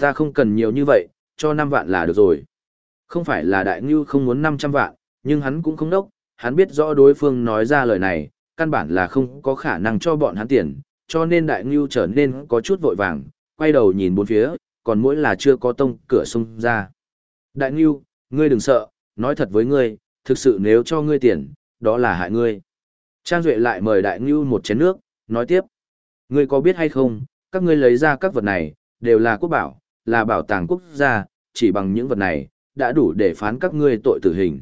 Ta không cần nhiều như vậy, cho 5 vạn là được rồi. Không phải là đại ngưu không muốn 500 vạn, nhưng hắn cũng không đốc, hắn biết rõ đối phương nói ra lời này, căn bản là không có khả năng cho bọn hắn tiền, cho nên đại ngưu trở nên có chút vội vàng, quay đầu nhìn bốn phía, còn mỗi là chưa có tông cửa sung ra. Đại ngưu, ngươi đừng sợ, nói thật với ngươi, thực sự nếu cho ngươi tiền, đó là hại ngươi. Trang Duệ lại mời đại ngưu một chén nước, nói tiếp. Ngươi có biết hay không, các ngươi lấy ra các vật này, đều là quốc bảo, là bảo tàng quốc gia, chỉ bằng những vật này, đã đủ để phán các ngươi tội tử hình.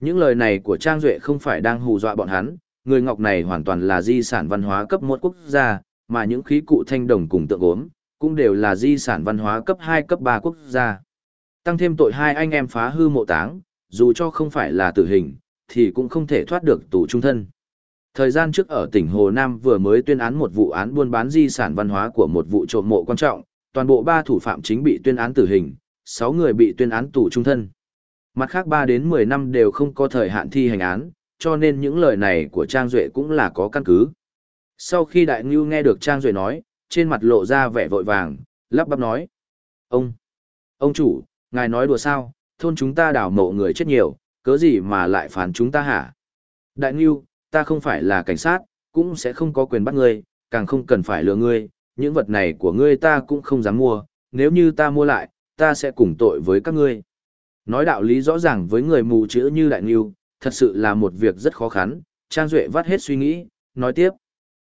Những lời này của Trang Duệ không phải đang hù dọa bọn hắn, người ngọc này hoàn toàn là di sản văn hóa cấp một quốc gia, mà những khí cụ thanh đồng cùng tượng gốm, cũng đều là di sản văn hóa cấp 2 cấp 3 quốc gia. Tăng thêm tội hai anh em phá hư mộ táng, dù cho không phải là tử hình, thì cũng không thể thoát được tù trung thân. Thời gian trước ở tỉnh Hồ Nam vừa mới tuyên án một vụ án buôn bán di sản văn hóa của một vụ trộm mộ quan trọng, toàn bộ ba thủ phạm chính bị tuyên án tử hình, 6 người bị tuyên án tù trung thân. Mặt khác 3 đến 10 năm đều không có thời hạn thi hành án, cho nên những lời này của Trang Duệ cũng là có căn cứ. Sau khi Đại Ngưu nghe được Trang Duệ nói, trên mặt lộ ra vẻ vội vàng, lắp bắp nói. Ông, ông chủ, ngài nói đùa sao, thôn chúng ta đảo mộ người chết nhiều, cớ gì mà lại phán chúng ta hả? Đại Ngưu, ta không phải là cảnh sát, cũng sẽ không có quyền bắt ngươi, càng không cần phải lừa ngươi, những vật này của ngươi ta cũng không dám mua, nếu như ta mua lại, ta sẽ cùng tội với các ngươi. Nói đạo lý rõ ràng với người mù chữ như Đại Nghiêu, thật sự là một việc rất khó khăn, Trang Duệ vắt hết suy nghĩ, nói tiếp.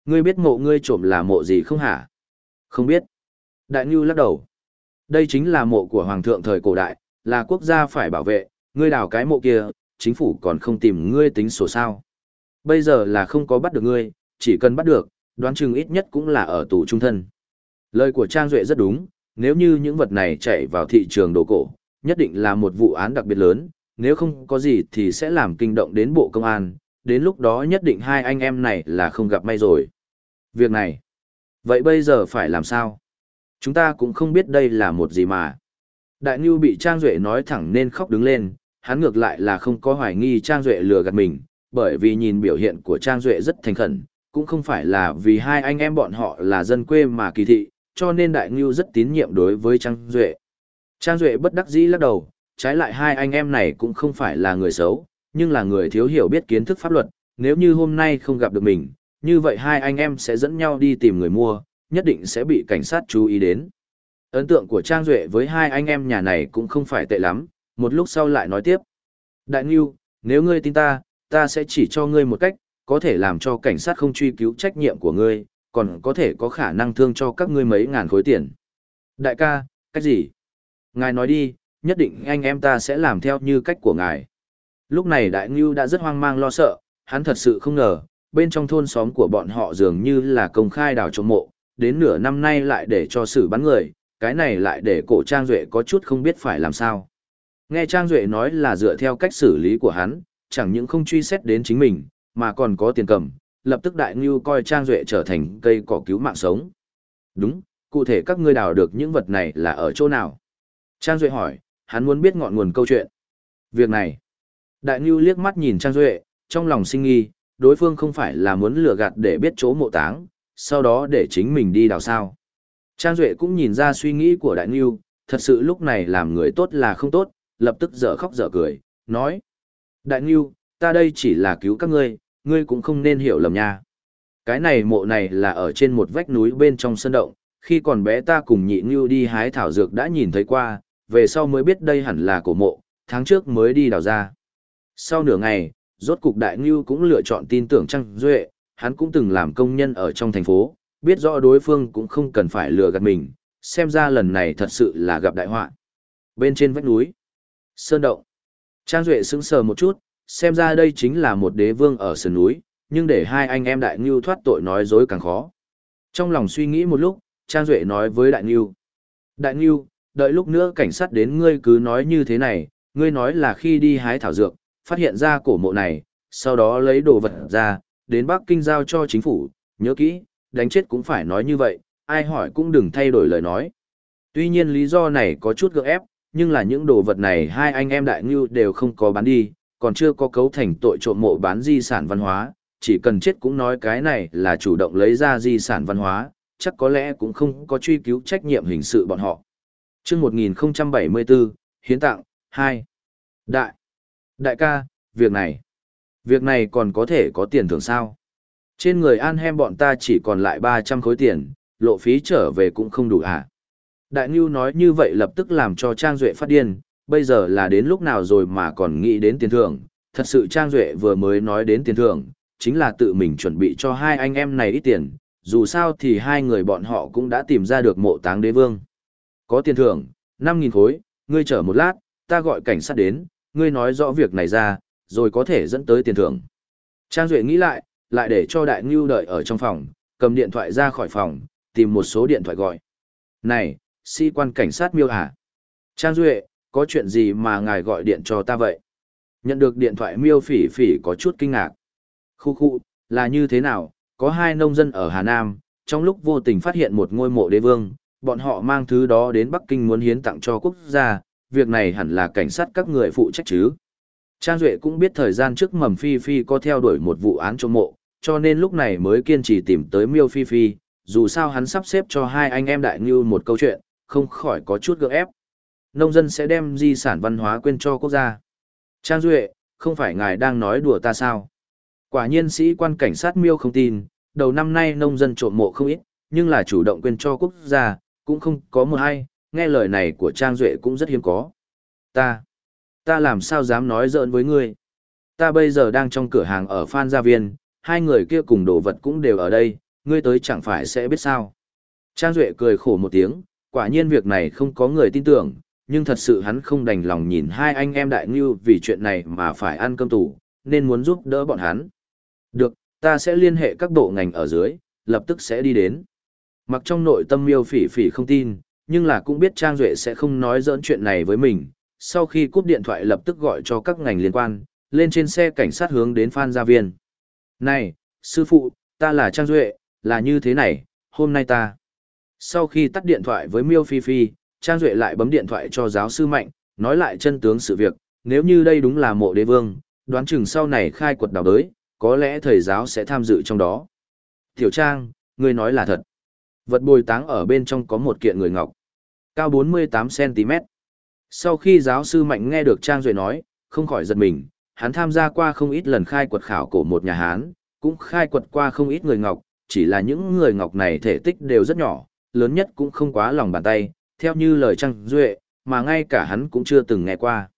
Ngươi biết mộ ngươi trộm là mộ gì không hả? Không biết. Đại Nghiêu lắc đầu. Đây chính là mộ của Hoàng thượng thời cổ đại, là quốc gia phải bảo vệ, ngươi đào cái mộ kia, chính phủ còn không tìm ngươi tính sổ sao. Bây giờ là không có bắt được ngươi, chỉ cần bắt được, đoán chừng ít nhất cũng là ở tù trung thân. Lời của Trang Duệ rất đúng, nếu như những vật này chạy vào thị trường đồ cổ, nhất định là một vụ án đặc biệt lớn, nếu không có gì thì sẽ làm kinh động đến bộ công an, đến lúc đó nhất định hai anh em này là không gặp may rồi. Việc này, vậy bây giờ phải làm sao? Chúng ta cũng không biết đây là một gì mà. Đại Nhu bị Trang Duệ nói thẳng nên khóc đứng lên, hắn ngược lại là không có hoài nghi Trang Duệ lừa gạt mình, bởi vì nhìn biểu hiện của Trang Duệ rất thành khẩn, cũng không phải là vì hai anh em bọn họ là dân quê mà kỳ thị, cho nên Đại Ngưu rất tín nhiệm đối với Trang Duệ. Trang Duệ bất đắc dĩ lắc đầu, trái lại hai anh em này cũng không phải là người xấu, nhưng là người thiếu hiểu biết kiến thức pháp luật, nếu như hôm nay không gặp được mình, như vậy hai anh em sẽ dẫn nhau đi tìm người mua, nhất định sẽ bị cảnh sát chú ý đến. Ấn tượng của Trang Duệ với hai anh em nhà này cũng không phải tệ lắm, một lúc sau lại nói tiếp. Đại Ngưu, nếu ngươi tin ta, ta sẽ chỉ cho ngươi một cách, có thể làm cho cảnh sát không truy cứu trách nhiệm của ngươi, còn có thể có khả năng thương cho các ngươi mấy ngàn khối tiền. Đại ca, cách gì? Ngài nói đi, nhất định anh em ta sẽ làm theo như cách của ngài. Lúc này Đại Ngưu đã rất hoang mang lo sợ, hắn thật sự không ngờ, bên trong thôn xóm của bọn họ dường như là công khai đào trộm mộ, đến nửa năm nay lại để cho xử bắn người, cái này lại để cổ Trang Duệ có chút không biết phải làm sao. Nghe Trang Duệ nói là dựa theo cách xử lý của hắn, chẳng những không truy xét đến chính mình, mà còn có tiền cầm, lập tức Đại Ngưu coi Trang Duệ trở thành cây cỏ cứu mạng sống. Đúng, cụ thể các ngươi đào được những vật này là ở chỗ nào? Trang Duệ hỏi, hắn muốn biết ngọn nguồn câu chuyện. Việc này, Đại Ngưu liếc mắt nhìn Trang Duệ, trong lòng sinh nghi, đối phương không phải là muốn lừa gạt để biết chỗ mộ táng, sau đó để chính mình đi đào sao. Trang Duệ cũng nhìn ra suy nghĩ của Đại Ngưu, thật sự lúc này làm người tốt là không tốt, lập tức dở khóc dở cười, nói. Đại Ngưu, ta đây chỉ là cứu các ngươi, ngươi cũng không nên hiểu lầm nha. Cái này mộ này là ở trên một vách núi bên trong sân động, khi còn bé ta cùng nhị Ngưu đi hái thảo dược đã nhìn thấy qua, về sau mới biết đây hẳn là cổ mộ, tháng trước mới đi đào ra. Sau nửa ngày, rốt cục Đại Ngưu cũng lựa chọn tin tưởng Trang Duệ, hắn cũng từng làm công nhân ở trong thành phố, biết rõ đối phương cũng không cần phải lừa gạt mình, xem ra lần này thật sự là gặp đại họa. Bên trên vách núi, Sơn Động, Trang Duệ sững sờ một chút, xem ra đây chính là một đế vương ở sườn núi, nhưng để hai anh em Đại Ngưu thoát tội nói dối càng khó. Trong lòng suy nghĩ một lúc, Trang Duệ nói với Đại Ngưu. Đại Ngưu, đợi lúc nữa cảnh sát đến ngươi cứ nói như thế này, ngươi nói là khi đi hái thảo dược, phát hiện ra cổ mộ này, sau đó lấy đồ vật ra, đến Bắc Kinh giao cho chính phủ, nhớ kỹ, đánh chết cũng phải nói như vậy, ai hỏi cũng đừng thay đổi lời nói. Tuy nhiên lý do này có chút gượng ép, nhưng là những đồ vật này hai anh em đại ngưu đều không có bán đi, còn chưa có cấu thành tội trộm mộ bán di sản văn hóa, chỉ cần chết cũng nói cái này là chủ động lấy ra di sản văn hóa, chắc có lẽ cũng không có truy cứu trách nhiệm hình sự bọn họ. Trước 1074, hiến tặng, 2. Đại. Đại ca, việc này. Việc này còn có thể có tiền thưởng sao? Trên người An Hem bọn ta chỉ còn lại 300 khối tiền, lộ phí trở về cũng không đủ hả? Đại Ngưu nói như vậy lập tức làm cho Trang Duệ phát điên, bây giờ là đến lúc nào rồi mà còn nghĩ đến tiền thưởng. Thật sự Trang Duệ vừa mới nói đến tiền thưởng, chính là tự mình chuẩn bị cho hai anh em này ít tiền, dù sao thì hai người bọn họ cũng đã tìm ra được mộ táng đế vương. Có tiền thưởng, 5.000 khối, ngươi chờ một lát, ta gọi cảnh sát đến, ngươi nói rõ việc này ra, rồi có thể dẫn tới tiền thưởng. Trang Duệ nghĩ lại, lại để cho Đại Ngưu đợi ở trong phòng, cầm điện thoại ra khỏi phòng, tìm một số điện thoại gọi. Này, sĩ quan cảnh sát miêu hả? Trang Duệ, có chuyện gì mà ngài gọi điện cho ta vậy? Nhận được điện thoại miêu phỉ phỉ có chút kinh ngạc. Khu khu, là như thế nào? Có hai nông dân ở Hà Nam, trong lúc vô tình phát hiện một ngôi mộ đế vương, bọn họ mang thứ đó đến Bắc Kinh muốn hiến tặng cho quốc gia, việc này hẳn là cảnh sát các người phụ trách chứ. Trang Duệ cũng biết thời gian trước Mầm Phi Phi có theo đuổi một vụ án trộm mộ, cho nên lúc này mới kiên trì tìm tới Miêu Phi Phi, dù sao hắn sắp xếp cho hai anh em đại ngưu một câu chuyện, không khỏi có chút gượng ép. Nông dân sẽ đem di sản văn hóa quên cho quốc gia. Trang Duệ, không phải ngài đang nói đùa ta sao? Quả nhiên sĩ quan cảnh sát Miêu không tin, đầu năm nay nông dân trộm mộ không ít, nhưng là chủ động quên cho quốc gia, cũng không có một hay, nghe lời này của Trang Duệ cũng rất hiếm có. Ta, ta làm sao dám nói giỡn với ngươi? Ta bây giờ đang trong cửa hàng ở Phan Gia Viên, hai người kia cùng đồ vật cũng đều ở đây, ngươi tới chẳng phải sẽ biết sao. Trang Duệ cười khổ một tiếng, quả nhiên việc này không có người tin tưởng, nhưng thật sự hắn không đành lòng nhìn hai anh em đại ngưu vì chuyện này mà phải ăn cơm tủ, nên muốn giúp đỡ bọn hắn. Được, ta sẽ liên hệ các bộ ngành ở dưới, lập tức sẽ đi đến. Mặc trong nội tâm miêu phỉ phỉ không tin, nhưng là cũng biết Trang Duệ sẽ không nói dỡn chuyện này với mình. Sau khi cúp điện thoại lập tức gọi cho các ngành liên quan, lên trên xe cảnh sát hướng đến Phan Gia Viên. Này, sư phụ, ta là Trang Duệ, là như thế này, hôm nay ta. Sau khi tắt điện thoại với Miêu Phi Phi, Trang Duệ lại bấm điện thoại cho giáo sư Mạnh, nói lại chân tướng sự việc, nếu như đây đúng là mộ đế vương, đoán chừng sau này khai quật đào đới, có lẽ thầy giáo sẽ tham dự trong đó. Tiểu Trang, người nói là thật. Vật bồi táng ở bên trong có một kiện người ngọc, cao 48cm. Sau khi giáo sư Mạnh nghe được Trang Duệ nói, không khỏi giật mình, hắn tham gia qua không ít lần khai quật khảo cổ một nhà Hán, cũng khai quật qua không ít người ngọc, chỉ là những người ngọc này thể tích đều rất nhỏ, lớn nhất cũng không quá lòng bàn tay, theo như lời trăng Duệ, mà ngay cả hắn cũng chưa từng nghe qua.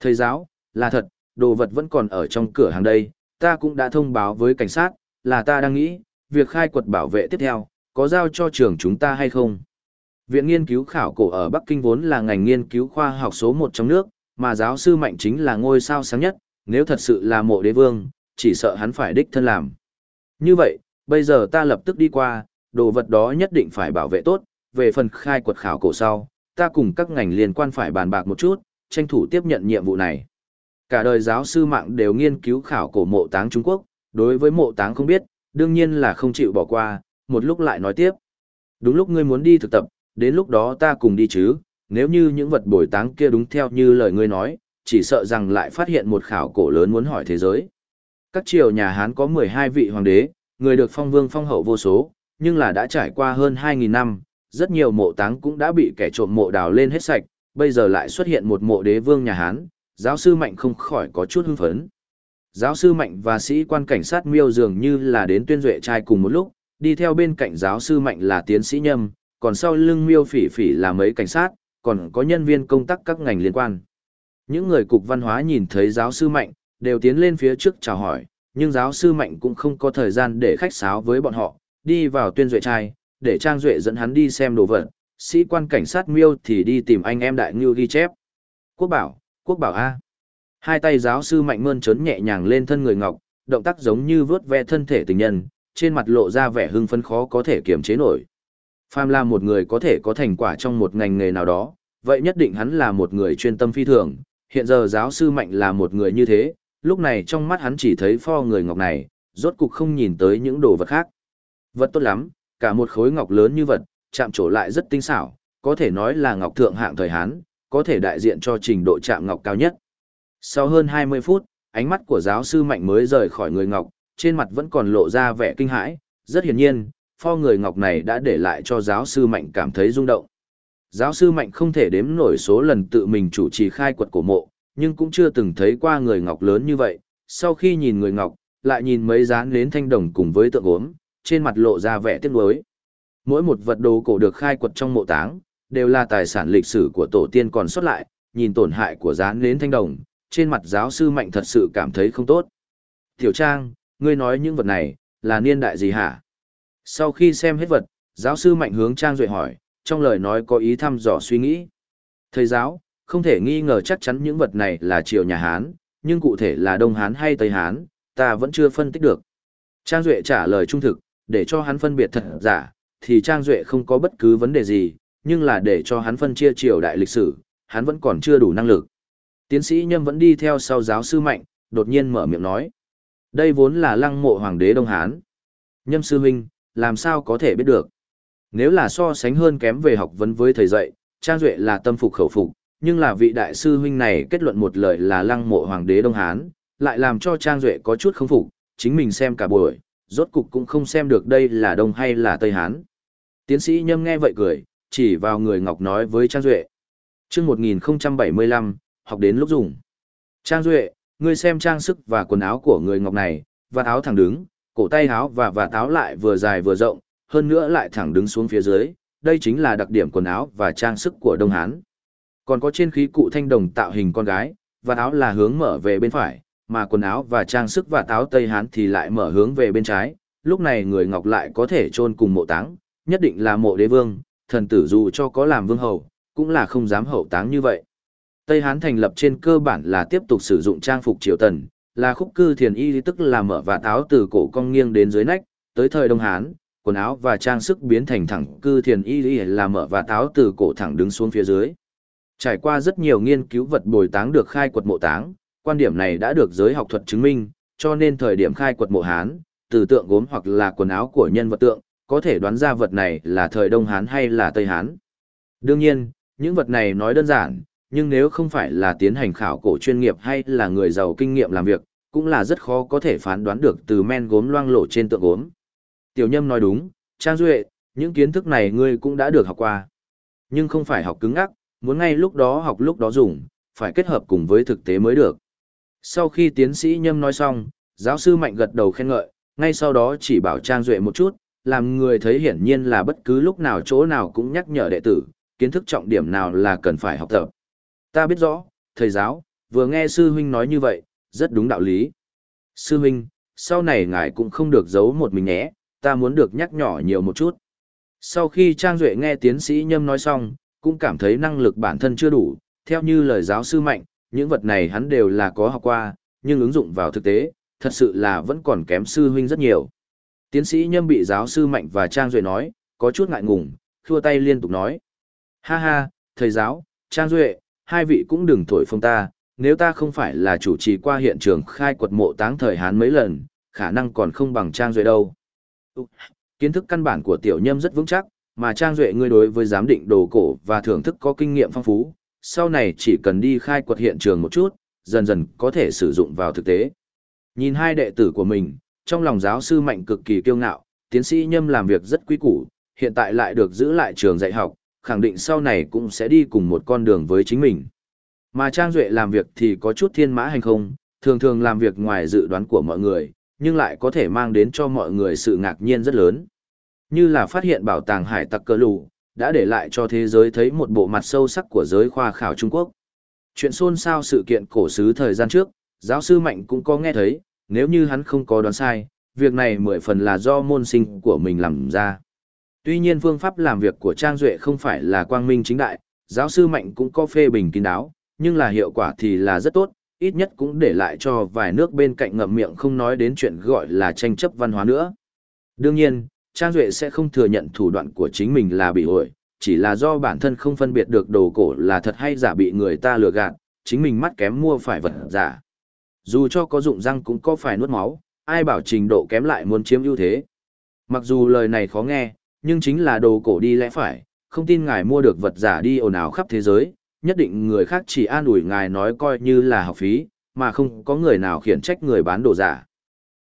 Thầy giáo, là thật, đồ vật vẫn còn ở trong cửa hàng đây, ta cũng đã thông báo với cảnh sát, là ta đang nghĩ, việc khai quật bảo vệ tiếp theo, có giao cho trường chúng ta hay không? Viện nghiên cứu khảo cổ ở Bắc Kinh vốn là ngành nghiên cứu khoa học số một trong nước, mà giáo sư Mạnh chính là ngôi sao sáng nhất, nếu thật sự là mộ đế vương, chỉ sợ hắn phải đích thân làm. Như vậy, bây giờ ta lập tức đi qua, đồ vật đó nhất định phải bảo vệ tốt, về phần khai quật khảo cổ sau, ta cùng các ngành liên quan phải bàn bạc một chút, tranh thủ tiếp nhận nhiệm vụ này. Cả đời giáo sư mạng đều nghiên cứu khảo cổ mộ táng Trung Quốc, đối với mộ táng không biết, đương nhiên là không chịu bỏ qua, một lúc lại nói tiếp. Đúng lúc ngươi muốn đi thực tập, đến lúc đó ta cùng đi chứ, nếu như những vật bồi táng kia đúng theo như lời ngươi nói, chỉ sợ rằng lại phát hiện một khảo cổ lớn muốn hỏi thế giới. Các triều nhà Hán có 12 vị hoàng đế, người được phong vương phong hậu vô số, nhưng là đã trải qua hơn 2.000 năm, rất nhiều mộ táng cũng đã bị kẻ trộm mộ đào lên hết sạch, bây giờ lại xuất hiện một mộ đế vương nhà Hán, giáo sư Mạnh không khỏi có chút hưng phấn. Giáo sư Mạnh và sĩ quan cảnh sát miêu dường như là đến tuyên duệ trai cùng một lúc, đi theo bên cạnh giáo sư Mạnh là tiến sĩ nhâm, còn sau lưng miêu phỉ phỉ là mấy cảnh sát, còn có nhân viên công tác các ngành liên quan. Những người cục văn hóa nhìn thấy giáo sư Mạnh, đều tiến lên phía trước chào hỏi, nhưng giáo sư Mạnh cũng không có thời gian để khách sáo với bọn họ, đi vào tuyên duệ trai, để Trang Duệ dẫn hắn đi xem đồ vật, sĩ quan cảnh sát miêu thì đi tìm anh em đại ngưu ghi chép. Quốc bảo, quốc bảo A. Hai tay giáo sư Mạnh mơn trớn nhẹ nhàng lên thân người ngọc, động tác giống như vướt ve thân thể tình nhân, trên mặt lộ ra vẻ hưng phấn khó có thể kiềm chế nổi. Phàm là một người có thể có thành quả trong một ngành nghề nào đó, vậy nhất định hắn là một người chuyên tâm phi thường, hiện giờ giáo sư Mạnh là một người như thế, lúc này trong mắt hắn chỉ thấy pho người ngọc này, rốt cục không nhìn tới những đồ vật khác. Vật tốt lắm, cả một khối ngọc lớn như vật, chạm trổ lại rất tinh xảo, có thể nói là ngọc thượng hạng thời Hán, có thể đại diện cho trình độ chạm ngọc cao nhất. Sau hơn 20 phút, ánh mắt của giáo sư Mạnh mới rời khỏi người ngọc, trên mặt vẫn còn lộ ra vẻ kinh hãi, rất hiển nhiên, pho người ngọc này đã để lại cho giáo sư Mạnh cảm thấy rung động. Giáo sư Mạnh không thể đếm nổi số lần tự mình chủ trì khai quật cổ mộ, nhưng cũng chưa từng thấy qua người ngọc lớn như vậy. Sau khi nhìn người ngọc, lại nhìn mấy dán nến thanh đồng cùng với tượng gốm, trên mặt lộ ra vẻ tiếc nuối. Mỗi một vật đồ cổ được khai quật trong mộ táng, đều là tài sản lịch sử của tổ tiên còn sót lại, nhìn tổn hại của gián nến thanh đồng, trên mặt giáo sư Mạnh thật sự cảm thấy không tốt. Tiểu Trang, ngươi nói những vật này, là niên đại gì hả? Sau khi xem hết vật, giáo sư Mạnh hướng Trang Duệ hỏi, trong lời nói có ý thăm dò suy nghĩ. Thầy giáo, không thể nghi ngờ chắc chắn những vật này là triều nhà Hán, nhưng cụ thể là Đông Hán hay Tây Hán, ta vẫn chưa phân tích được. Trang Duệ trả lời trung thực, để cho hắn phân biệt thật giả, thì Trang Duệ không có bất cứ vấn đề gì, nhưng là để cho hắn phân chia triều đại lịch sử, hắn vẫn còn chưa đủ năng lực. Tiến sĩ Nhâm vẫn đi theo sau giáo sư Mạnh, đột nhiên mở miệng nói. Đây vốn là lăng mộ hoàng đế Đông Hán. Nhâm sư huynh, làm sao có thể biết được? Nếu là so sánh hơn kém về học vấn với thầy dạy, Trang Duệ là tâm phục khẩu phục, nhưng là vị đại sư huynh này kết luận một lời là lăng mộ hoàng đế Đông Hán, lại làm cho Trang Duệ có chút không phục, chính mình xem cả buổi, rốt cục cũng không xem được đây là Đông hay là Tây Hán. Tiến sĩ Nhâm nghe vậy cười, chỉ vào người Ngọc nói với Trang Duệ. chương 1075, học đến lúc dùng. Trang Duệ, ngươi xem trang sức và quần áo của người Ngọc này, và áo thẳng đứng, cổ tay áo và vạt áo lại vừa dài vừa rộng, hơn nữa lại thẳng đứng xuống phía dưới, đây chính là đặc điểm quần áo và trang sức của Đông Hán. Còn có trên khí cụ thanh đồng tạo hình con gái, và áo là hướng mở về bên phải, mà quần áo và trang sức và táo Tây Hán thì lại mở hướng về bên trái, lúc này người Ngọc lại có thể chôn cùng mộ táng, nhất định là mộ đế vương, thần tử dù cho có làm vương hầu, cũng là không dám hậu táng như vậy. Tây Hán thành lập trên cơ bản là tiếp tục sử dụng trang phục triều tần, là khúc cư thiền y tức là mở và táo từ cổ cong nghiêng đến dưới nách, tới thời Đông Hán, quần áo và trang sức biến thành thẳng cư thiền y là mở và táo từ cổ thẳng đứng xuống phía dưới. Trải qua rất nhiều nghiên cứu vật bồi táng được khai quật mộ táng, quan điểm này đã được giới học thuật chứng minh, cho nên thời điểm khai quật mộ Hán, từ tượng gốm hoặc là quần áo của nhân vật tượng, có thể đoán ra vật này là thời Đông Hán hay là Tây Hán. Đương nhiên, những vật này nói đơn giản, nhưng nếu không phải là tiến hành khảo cổ chuyên nghiệp hay là người giàu kinh nghiệm làm việc, cũng là rất khó có thể phán đoán được từ men gốm loang lổ trên tượng gốm. Tiểu Nhâm nói đúng, Trang Duệ, những kiến thức này ngươi cũng đã được học qua. Nhưng không phải học cứng ngắc, muốn ngay lúc đó học lúc đó dùng, phải kết hợp cùng với thực tế mới được. Sau khi tiến sĩ Nhâm nói xong, giáo sư Mạnh gật đầu khen ngợi, ngay sau đó chỉ bảo Trang Duệ một chút, làm người thấy hiển nhiên là bất cứ lúc nào chỗ nào cũng nhắc nhở đệ tử, kiến thức trọng điểm nào là cần phải học tập. Ta biết rõ, thầy giáo, vừa nghe sư huynh nói như vậy, rất đúng đạo lý. Sư huynh, sau này ngài cũng không được giấu một mình nhé, ta muốn được nhắc nhỏ nhiều một chút. Sau khi Trang Duệ nghe tiến sĩ Nhâm nói xong, cũng cảm thấy năng lực bản thân chưa đủ, theo như lời giáo sư mạnh, những vật này hắn đều là có học qua, nhưng ứng dụng vào thực tế, thật sự là vẫn còn kém sư huynh rất nhiều. Tiến sĩ Nhâm bị giáo sư mạnh và Trang Duệ nói, có chút ngại ngùng, thua tay liên tục nói. Ha ha, thầy giáo, Trang Duệ, hai vị cũng đừng thổi phong ta, nếu ta không phải là chủ trì qua hiện trường khai quật mộ táng thời Hán mấy lần, khả năng còn không bằng Trang Duệ đâu. Kiến thức căn bản của tiểu nhâm rất vững chắc, mà Trang Duệ ngươi đối với giám định đồ cổ và thưởng thức có kinh nghiệm phong phú, sau này chỉ cần đi khai quật hiện trường một chút, dần dần có thể sử dụng vào thực tế. Nhìn hai đệ tử của mình, trong lòng giáo sư mạnh cực kỳ kiêu ngạo, tiến sĩ nhâm làm việc rất quý củ, hiện tại lại được giữ lại trường dạy học, khẳng định sau này cũng sẽ đi cùng một con đường với chính mình. Mà Trang Duệ làm việc thì có chút thiên mã hành không, thường thường làm việc ngoài dự đoán của mọi người, nhưng lại có thể mang đến cho mọi người sự ngạc nhiên rất lớn. Như là phát hiện bảo tàng hải tặc cơ lù, đã để lại cho thế giới thấy một bộ mặt sâu sắc của giới khoa khảo Trung Quốc. Chuyện xôn xao sự kiện cổ xứ thời gian trước, giáo sư Mạnh cũng có nghe thấy, nếu như hắn không có đoán sai, việc này mười phần là do môn sinh của mình làm ra. Tuy nhiên phương pháp làm việc của Trang Duệ không phải là quang minh chính đại, giáo sư Mạnh cũng có phê bình kín đáo, nhưng là hiệu quả thì là rất tốt, ít nhất cũng để lại cho vài nước bên cạnh ngậm miệng không nói đến chuyện gọi là tranh chấp văn hóa nữa. Đương nhiên, Trang Duệ sẽ không thừa nhận thủ đoạn của chính mình là bị ổi, chỉ là do bản thân không phân biệt được đồ cổ là thật hay giả bị người ta lừa gạt, chính mình mắt kém mua phải vật giả. Dù cho có dụng răng cũng có phải nuốt máu, ai bảo trình độ kém lại muốn chiếm ưu thế. Mặc dù lời này khó nghe, nhưng chính là đồ cổ đi lẽ phải, không tin ngài mua được vật giả đi ồn ào khắp thế giới, nhất định người khác chỉ an ủi ngài nói coi như là học phí, mà không có người nào khiển trách người bán đồ giả.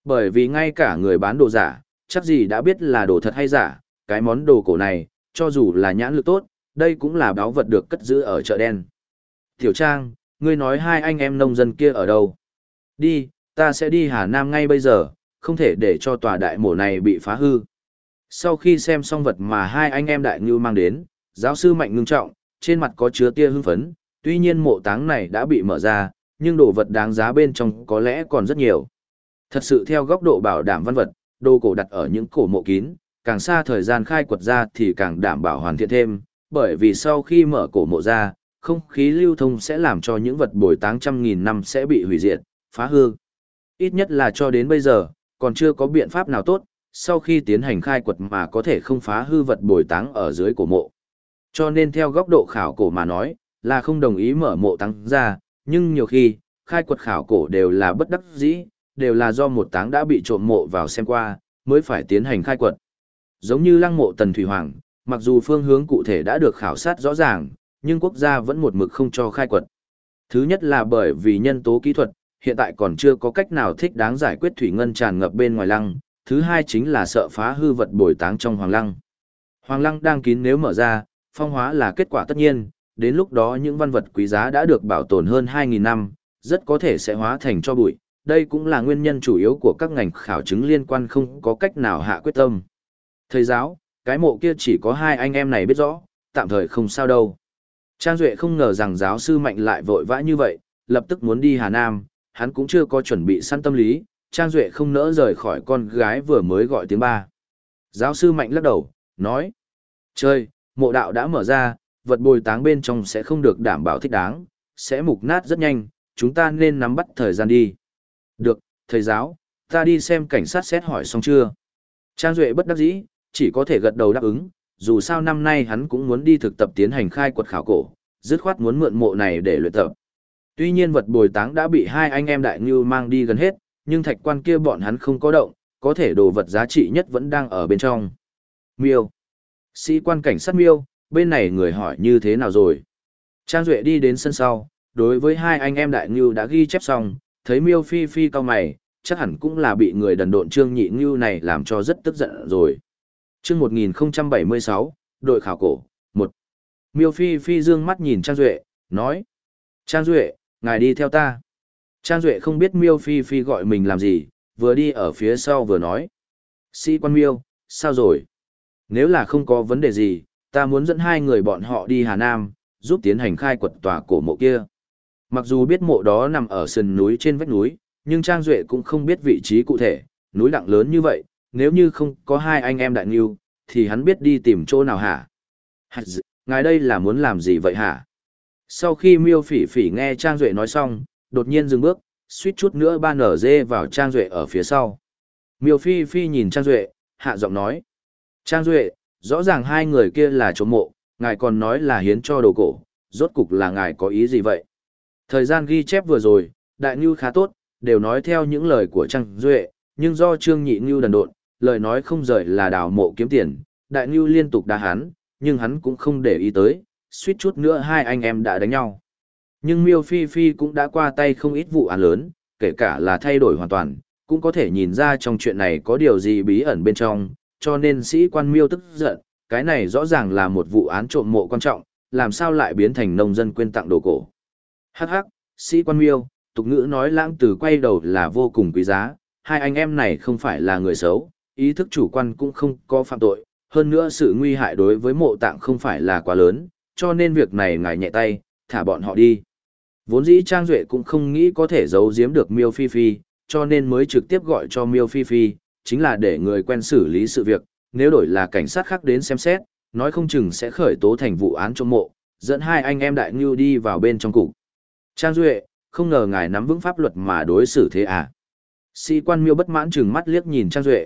Bởi vì ngay cả người bán đồ giả, chắc gì đã biết là đồ thật hay giả, cái món đồ cổ này, cho dù là nhãn lực tốt, đây cũng là báo vật được cất giữ ở chợ đen. Tiểu Trang, ngươi nói hai anh em nông dân kia ở đâu? Đi, ta sẽ đi Hà Nam ngay bây giờ, không thể để cho tòa đại mổ này bị phá hư. Sau khi xem xong vật mà hai anh em đại ngưu mang đến, giáo sư mạnh ngưng trọng, trên mặt có chứa tia hưng phấn, tuy nhiên mộ táng này đã bị mở ra, nhưng đồ vật đáng giá bên trong có lẽ còn rất nhiều. Thật sự theo góc độ bảo đảm văn vật, đồ cổ đặt ở những cổ mộ kín, càng xa thời gian khai quật ra thì càng đảm bảo hoàn thiện thêm, bởi vì sau khi mở cổ mộ ra, không khí lưu thông sẽ làm cho những vật bồi táng trăm nghìn năm sẽ bị hủy diệt, phá hư. Ít nhất là cho đến bây giờ, còn chưa có biện pháp nào tốt, sau khi tiến hành khai quật mà có thể không phá hư vật bồi táng ở dưới cổ mộ. Cho nên theo góc độ khảo cổ mà nói, là không đồng ý mở mộ táng ra, nhưng nhiều khi, khai quật khảo cổ đều là bất đắc dĩ, đều là do một táng đã bị trộm mộ vào xem qua, mới phải tiến hành khai quật. Giống như lăng mộ Tần Thủy Hoàng, mặc dù phương hướng cụ thể đã được khảo sát rõ ràng, nhưng quốc gia vẫn một mực không cho khai quật. Thứ nhất là bởi vì nhân tố kỹ thuật, hiện tại còn chưa có cách nào thích đáng giải quyết thủy ngân tràn ngập bên ngoài lăng, thứ hai chính là sợ phá hư vật bồi táng trong hoàng lăng. Hoàng lăng đang kín nếu mở ra, phong hóa là kết quả tất nhiên, đến lúc đó những văn vật quý giá đã được bảo tồn hơn 2.000 năm, rất có thể sẽ hóa thành cho bụi. Đây cũng là nguyên nhân chủ yếu của các ngành khảo chứng liên quan không có cách nào hạ quyết tâm. Thầy giáo, cái mộ kia chỉ có hai anh em này biết rõ, tạm thời không sao đâu. Trang Duệ không ngờ rằng giáo sư Mạnh lại vội vã như vậy, lập tức muốn đi Hà Nam, hắn cũng chưa có chuẩn bị săn tâm lý, Trang Duệ không nỡ rời khỏi con gái vừa mới gọi tiếng ba. Giáo sư Mạnh lắc đầu, nói, Chơi, mộ đạo đã mở ra, vật bồi táng bên trong sẽ không được đảm bảo thích đáng, sẽ mục nát rất nhanh, chúng ta nên nắm bắt thời gian đi. Được, thầy giáo, ta đi xem cảnh sát xét hỏi xong chưa? Trang Duệ bất đắc dĩ, chỉ có thể gật đầu đáp ứng, dù sao năm nay hắn cũng muốn đi thực tập tiến hành khai quật khảo cổ, dứt khoát muốn mượn mộ này để luyện tập. Tuy nhiên vật bồi táng đã bị hai anh em đại ngưu mang đi gần hết, nhưng thạch quan kia bọn hắn không có động, có thể đồ vật giá trị nhất vẫn đang ở bên trong. Miêu. Sĩ quan cảnh sát miêu, bên này người hỏi như thế nào rồi? Trang Duệ đi đến sân sau, đối với hai anh em đại ngưu đã ghi chép xong, thấy miêu phi phi cao mày, chắc hẳn cũng là bị người đần độn trương nhị ngưu này làm cho rất tức giận rồi. chương 1076, đội khảo cổ, một Miêu phi phi dương mắt nhìn Trang Duệ, nói. Trang Duệ, ngài đi theo ta. Trang Duệ không biết miêu phi phi gọi mình làm gì, vừa đi ở phía sau vừa nói. Sĩ quan miêu, sao rồi? Nếu là không có vấn đề gì, ta muốn dẫn hai người bọn họ đi Hà Nam, giúp tiến hành khai quật tòa cổ mộ kia. Mặc dù biết mộ đó nằm ở sườn núi trên vách núi, nhưng Trang Duệ cũng không biết vị trí cụ thể, núi lặng lớn như vậy, nếu như không có hai anh em đại nghiêu, thì hắn biết đi tìm chỗ nào hả? Hạt dự, ngài đây là muốn làm gì vậy hả? Sau khi miêu phỉ phỉ nghe Trang Duệ nói xong, đột nhiên dừng bước, suýt chút nữa ba nở dê vào Trang Duệ ở phía sau. Miêu phi phi nhìn Trang Duệ, hạ giọng nói. Trang Duệ, rõ ràng hai người kia là trốn mộ, ngài còn nói là hiến cho đồ cổ, rốt cục là ngài có ý gì vậy? Thời gian ghi chép vừa rồi, đại ngưu khá tốt, đều nói theo những lời của Trang Duệ, nhưng do Trương Nhị Ngưu đần độn, lời nói không rời là đào mộ kiếm tiền, đại ngưu liên tục đá hắn, nhưng hắn cũng không để ý tới, suýt chút nữa hai anh em đã đánh nhau. Nhưng Miêu Phi Phi cũng đã qua tay không ít vụ án lớn, kể cả là thay đổi hoàn toàn, cũng có thể nhìn ra trong chuyện này có điều gì bí ẩn bên trong, cho nên sĩ quan Miêu tức giận, cái này rõ ràng là một vụ án trộm mộ quan trọng, làm sao lại biến thành nông dân quên tặng đồ cổ. Hắc hắc, sĩ quan Miêu, tục ngữ nói lãng từ quay đầu là vô cùng quý giá, hai anh em này không phải là người xấu, ý thức chủ quan cũng không có phạm tội, hơn nữa sự nguy hại đối với mộ tạng không phải là quá lớn, cho nên việc này ngài nhẹ tay, thả bọn họ đi. Vốn dĩ Trang Duệ cũng không nghĩ có thể giấu giếm được Miêu Phi Phi, cho nên mới trực tiếp gọi cho Miêu Phi Phi, chính là để người quen xử lý sự việc, nếu đổi là cảnh sát khác đến xem xét, nói không chừng sẽ khởi tố thành vụ án trong mộ, dẫn hai anh em đại ngưu đi vào bên trong cục. Trang Duệ, không ngờ ngài nắm vững pháp luật mà đối xử thế à? Sĩ quan miêu bất mãn chừng mắt liếc nhìn Trang Duệ.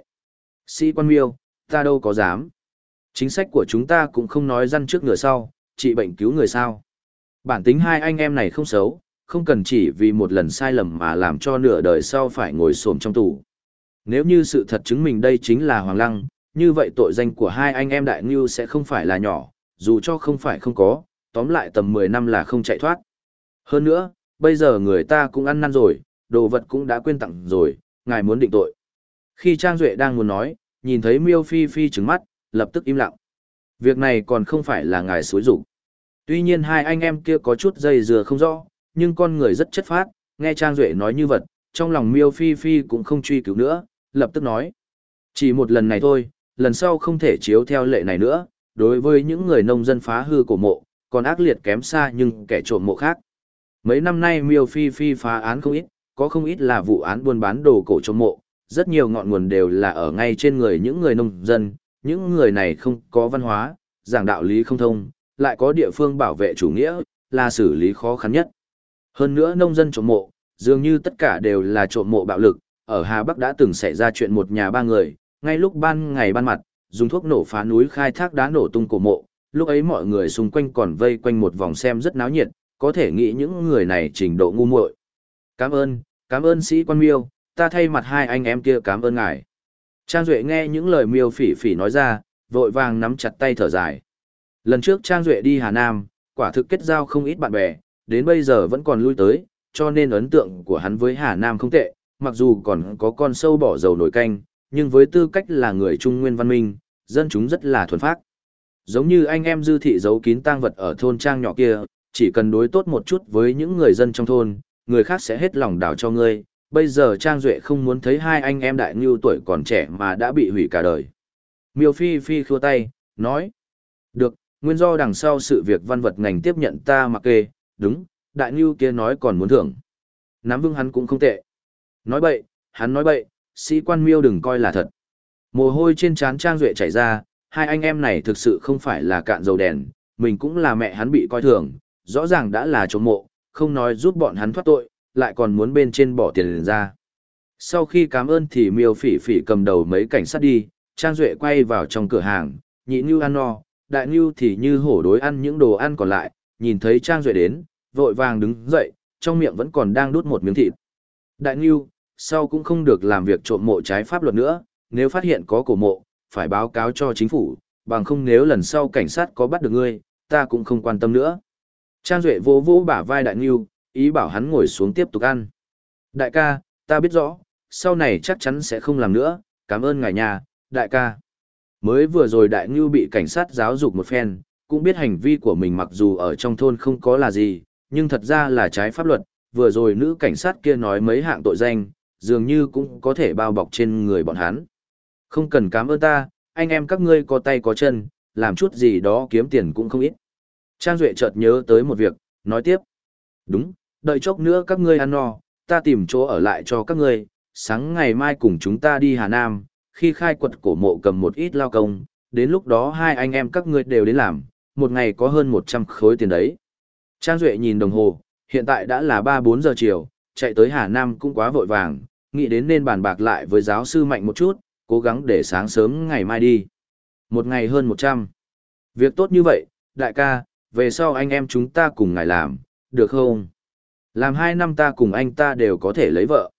Sĩ quan miêu, ta đâu có dám. Chính sách của chúng ta cũng không nói răn trước ngựa sau, trị bệnh cứu người sao. Bản tính hai anh em này không xấu, không cần chỉ vì một lần sai lầm mà làm cho nửa đời sau phải ngồi xổm trong tù. Nếu như sự thật chứng minh đây chính là Hoàng Lăng, như vậy tội danh của hai anh em Đại Ngưu sẽ không phải là nhỏ, dù cho không phải không có, tóm lại tầm 10 năm là không chạy thoát. Hơn nữa, bây giờ người ta cũng ăn năn rồi, đồ vật cũng đã quên tặng rồi, ngài muốn định tội. Khi Trang Duệ đang muốn nói, nhìn thấy Miêu Phi Phi trứng mắt, lập tức im lặng. Việc này còn không phải là ngài xối rủ. Tuy nhiên hai anh em kia có chút dây dừa không rõ, nhưng con người rất chất phát, nghe Trang Duệ nói như vật, trong lòng miêu phi phi cũng không truy cứu nữa, lập tức nói. Chỉ một lần này thôi, lần sau không thể chiếu theo lệ này nữa, đối với những người nông dân phá hư cổ mộ, còn ác liệt kém xa nhưng kẻ trộm mộ khác. Mấy năm nay miêu phi phi phá án không ít, có không ít là vụ án buôn bán đồ cổ trong mộ, rất nhiều ngọn nguồn đều là ở ngay trên người những người nông dân, những người này không có văn hóa, giảng đạo lý không thông, lại có địa phương bảo vệ chủ nghĩa, là xử lý khó khăn nhất. Hơn nữa nông dân trộm mộ, dường như tất cả đều là trộm mộ bạo lực, ở Hà Bắc đã từng xảy ra chuyện một nhà ba người, ngay lúc ban ngày ban mặt, dùng thuốc nổ phá núi khai thác đá nổ tung cổ mộ, lúc ấy mọi người xung quanh còn vây quanh một vòng xem rất náo nhiệt, có thể nghĩ những người này trình độ ngu muội. Cảm ơn, cảm ơn sĩ quan miêu, ta thay mặt hai anh em kia cảm ơn ngài. Trang Duệ nghe những lời miêu phỉ phỉ nói ra, vội vàng nắm chặt tay thở dài. Lần trước Trang Duệ đi Hà Nam, quả thực kết giao không ít bạn bè, đến bây giờ vẫn còn lui tới, cho nên ấn tượng của hắn với Hà Nam không tệ, mặc dù còn có con sâu bỏ dầu nổi canh, nhưng với tư cách là người Trung Nguyên văn minh, dân chúng rất là thuần phác. Giống như anh em dư thị giấu kín tang vật ở thôn trang nhỏ kia, chỉ cần đối tốt một chút với những người dân trong thôn, người khác sẽ hết lòng đào cho ngươi. Bây giờ Trang Duệ không muốn thấy hai anh em đại ngưu tuổi còn trẻ mà đã bị hủy cả đời. Miêu Phi Phi khua tay, nói. Được, nguyên do đằng sau sự việc văn vật ngành tiếp nhận ta mặc kê, đúng, đại ngưu kia nói còn muốn thưởng. Nắm vương hắn cũng không tệ. Nói bậy, hắn nói bậy, sĩ quan miêu đừng coi là thật. Mồ hôi trên trán Trang Duệ chảy ra, hai anh em này thực sự không phải là cạn dầu đèn, mình cũng là mẹ hắn bị coi thường, rõ ràng đã là chống mộ, không nói giúp bọn hắn thoát tội, lại còn muốn bên trên bỏ tiền lên ra. Sau khi cảm ơn thì miêu phỉ phỉ cầm đầu mấy cảnh sát đi, Trang Duệ quay vào trong cửa hàng, nhị như ăn no, đại như thì như hổ đối ăn những đồ ăn còn lại, nhìn thấy Trang Duệ đến, vội vàng đứng dậy, trong miệng vẫn còn đang đút một miếng thịt. Đại như, sau cũng không được làm việc trộm mộ trái pháp luật nữa, nếu phát hiện có cổ mộ, phải báo cáo cho chính phủ, bằng không nếu lần sau cảnh sát có bắt được ngươi, ta cũng không quan tâm nữa. Trang Duệ vô vô bả vai Đại Nghiêu, ý bảo hắn ngồi xuống tiếp tục ăn. Đại ca, ta biết rõ, sau này chắc chắn sẽ không làm nữa, cảm ơn ngài nhà, đại ca. Mới vừa rồi Đại Nghiêu bị cảnh sát giáo dục một phen, cũng biết hành vi của mình mặc dù ở trong thôn không có là gì, nhưng thật ra là trái pháp luật, vừa rồi nữ cảnh sát kia nói mấy hạng tội danh, dường như cũng có thể bao bọc trên người bọn hắn. Không cần cảm ơn ta, anh em các ngươi có tay có chân, làm chút gì đó kiếm tiền cũng không ít. Trang Duệ chợt nhớ tới một việc, nói tiếp. Đúng, đợi chốc nữa các ngươi ăn no, ta tìm chỗ ở lại cho các ngươi, sáng ngày mai cùng chúng ta đi Hà Nam, khi khai quật cổ mộ cầm một ít lao công, đến lúc đó hai anh em các ngươi đều đến làm, một ngày có hơn 100 khối tiền đấy. Trang Duệ nhìn đồng hồ, hiện tại đã là 3-4 giờ chiều, chạy tới Hà Nam cũng quá vội vàng, nghĩ đến nên bàn bạc lại với giáo sư mạnh một chút, cố gắng để sáng sớm ngày mai đi. Một ngày hơn 100. Việc tốt như vậy, đại ca, về sau anh em chúng ta cùng ngài làm, được không? Làm hai năm ta cùng anh ta đều có thể lấy vợ.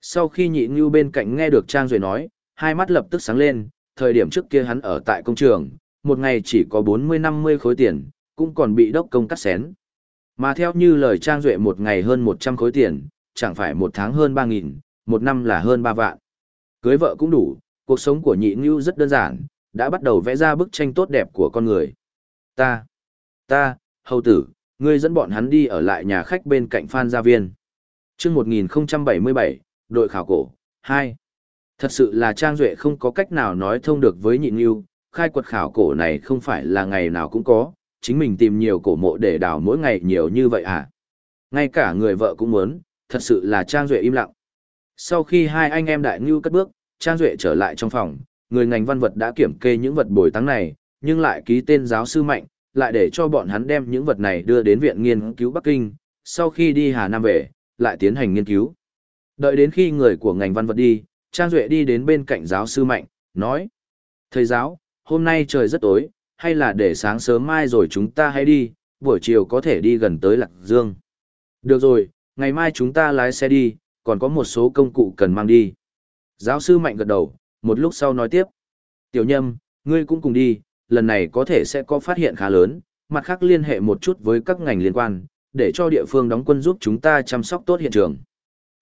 Sau khi nhị như bên cạnh nghe được Trang Duệ nói, hai mắt lập tức sáng lên, thời điểm trước kia hắn ở tại công trường, một ngày chỉ có 40-50 khối tiền, cũng còn bị đốc công cắt xén. Mà theo như lời Trang Duệ một ngày hơn 100 khối tiền, chẳng phải một tháng hơn 3.000, một năm là hơn 3 vạn. Cưới vợ cũng đủ, cuộc sống của nhị như rất đơn giản, đã bắt đầu vẽ ra bức tranh tốt đẹp của con người. Ta, ta, hầu tử, ngươi dẫn bọn hắn đi ở lại nhà khách bên cạnh Phan Gia Viên. chương 1077, đội khảo cổ, 2. Thật sự là Trang Duệ không có cách nào nói thông được với nhịn yêu, khai quật khảo cổ này không phải là ngày nào cũng có, chính mình tìm nhiều cổ mộ để đào mỗi ngày nhiều như vậy à. Ngay cả người vợ cũng muốn, thật sự là Trang Duệ im lặng. Sau khi hai anh em đại ngưu cất bước, Trang Duệ trở lại trong phòng, người ngành văn vật đã kiểm kê những vật bồi táng này, nhưng lại ký tên giáo sư mạnh, lại để cho bọn hắn đem những vật này đưa đến viện nghiên cứu Bắc Kinh, sau khi đi Hà Nam về, lại tiến hành nghiên cứu. Đợi đến khi người của ngành văn vật đi, Trang Duệ đi đến bên cạnh giáo sư mạnh, nói. Thầy giáo, hôm nay trời rất tối, hay là để sáng sớm mai rồi chúng ta hãy đi, buổi chiều có thể đi gần tới Lạc Dương. Được rồi, ngày mai chúng ta lái xe đi, còn có một số công cụ cần mang đi. Giáo sư mạnh gật đầu, một lúc sau nói tiếp. Tiểu nhâm, ngươi cũng cùng đi, lần này có thể sẽ có phát hiện khá lớn, mặt khác liên hệ một chút với các ngành liên quan, để cho địa phương đóng quân giúp chúng ta chăm sóc tốt hiện trường.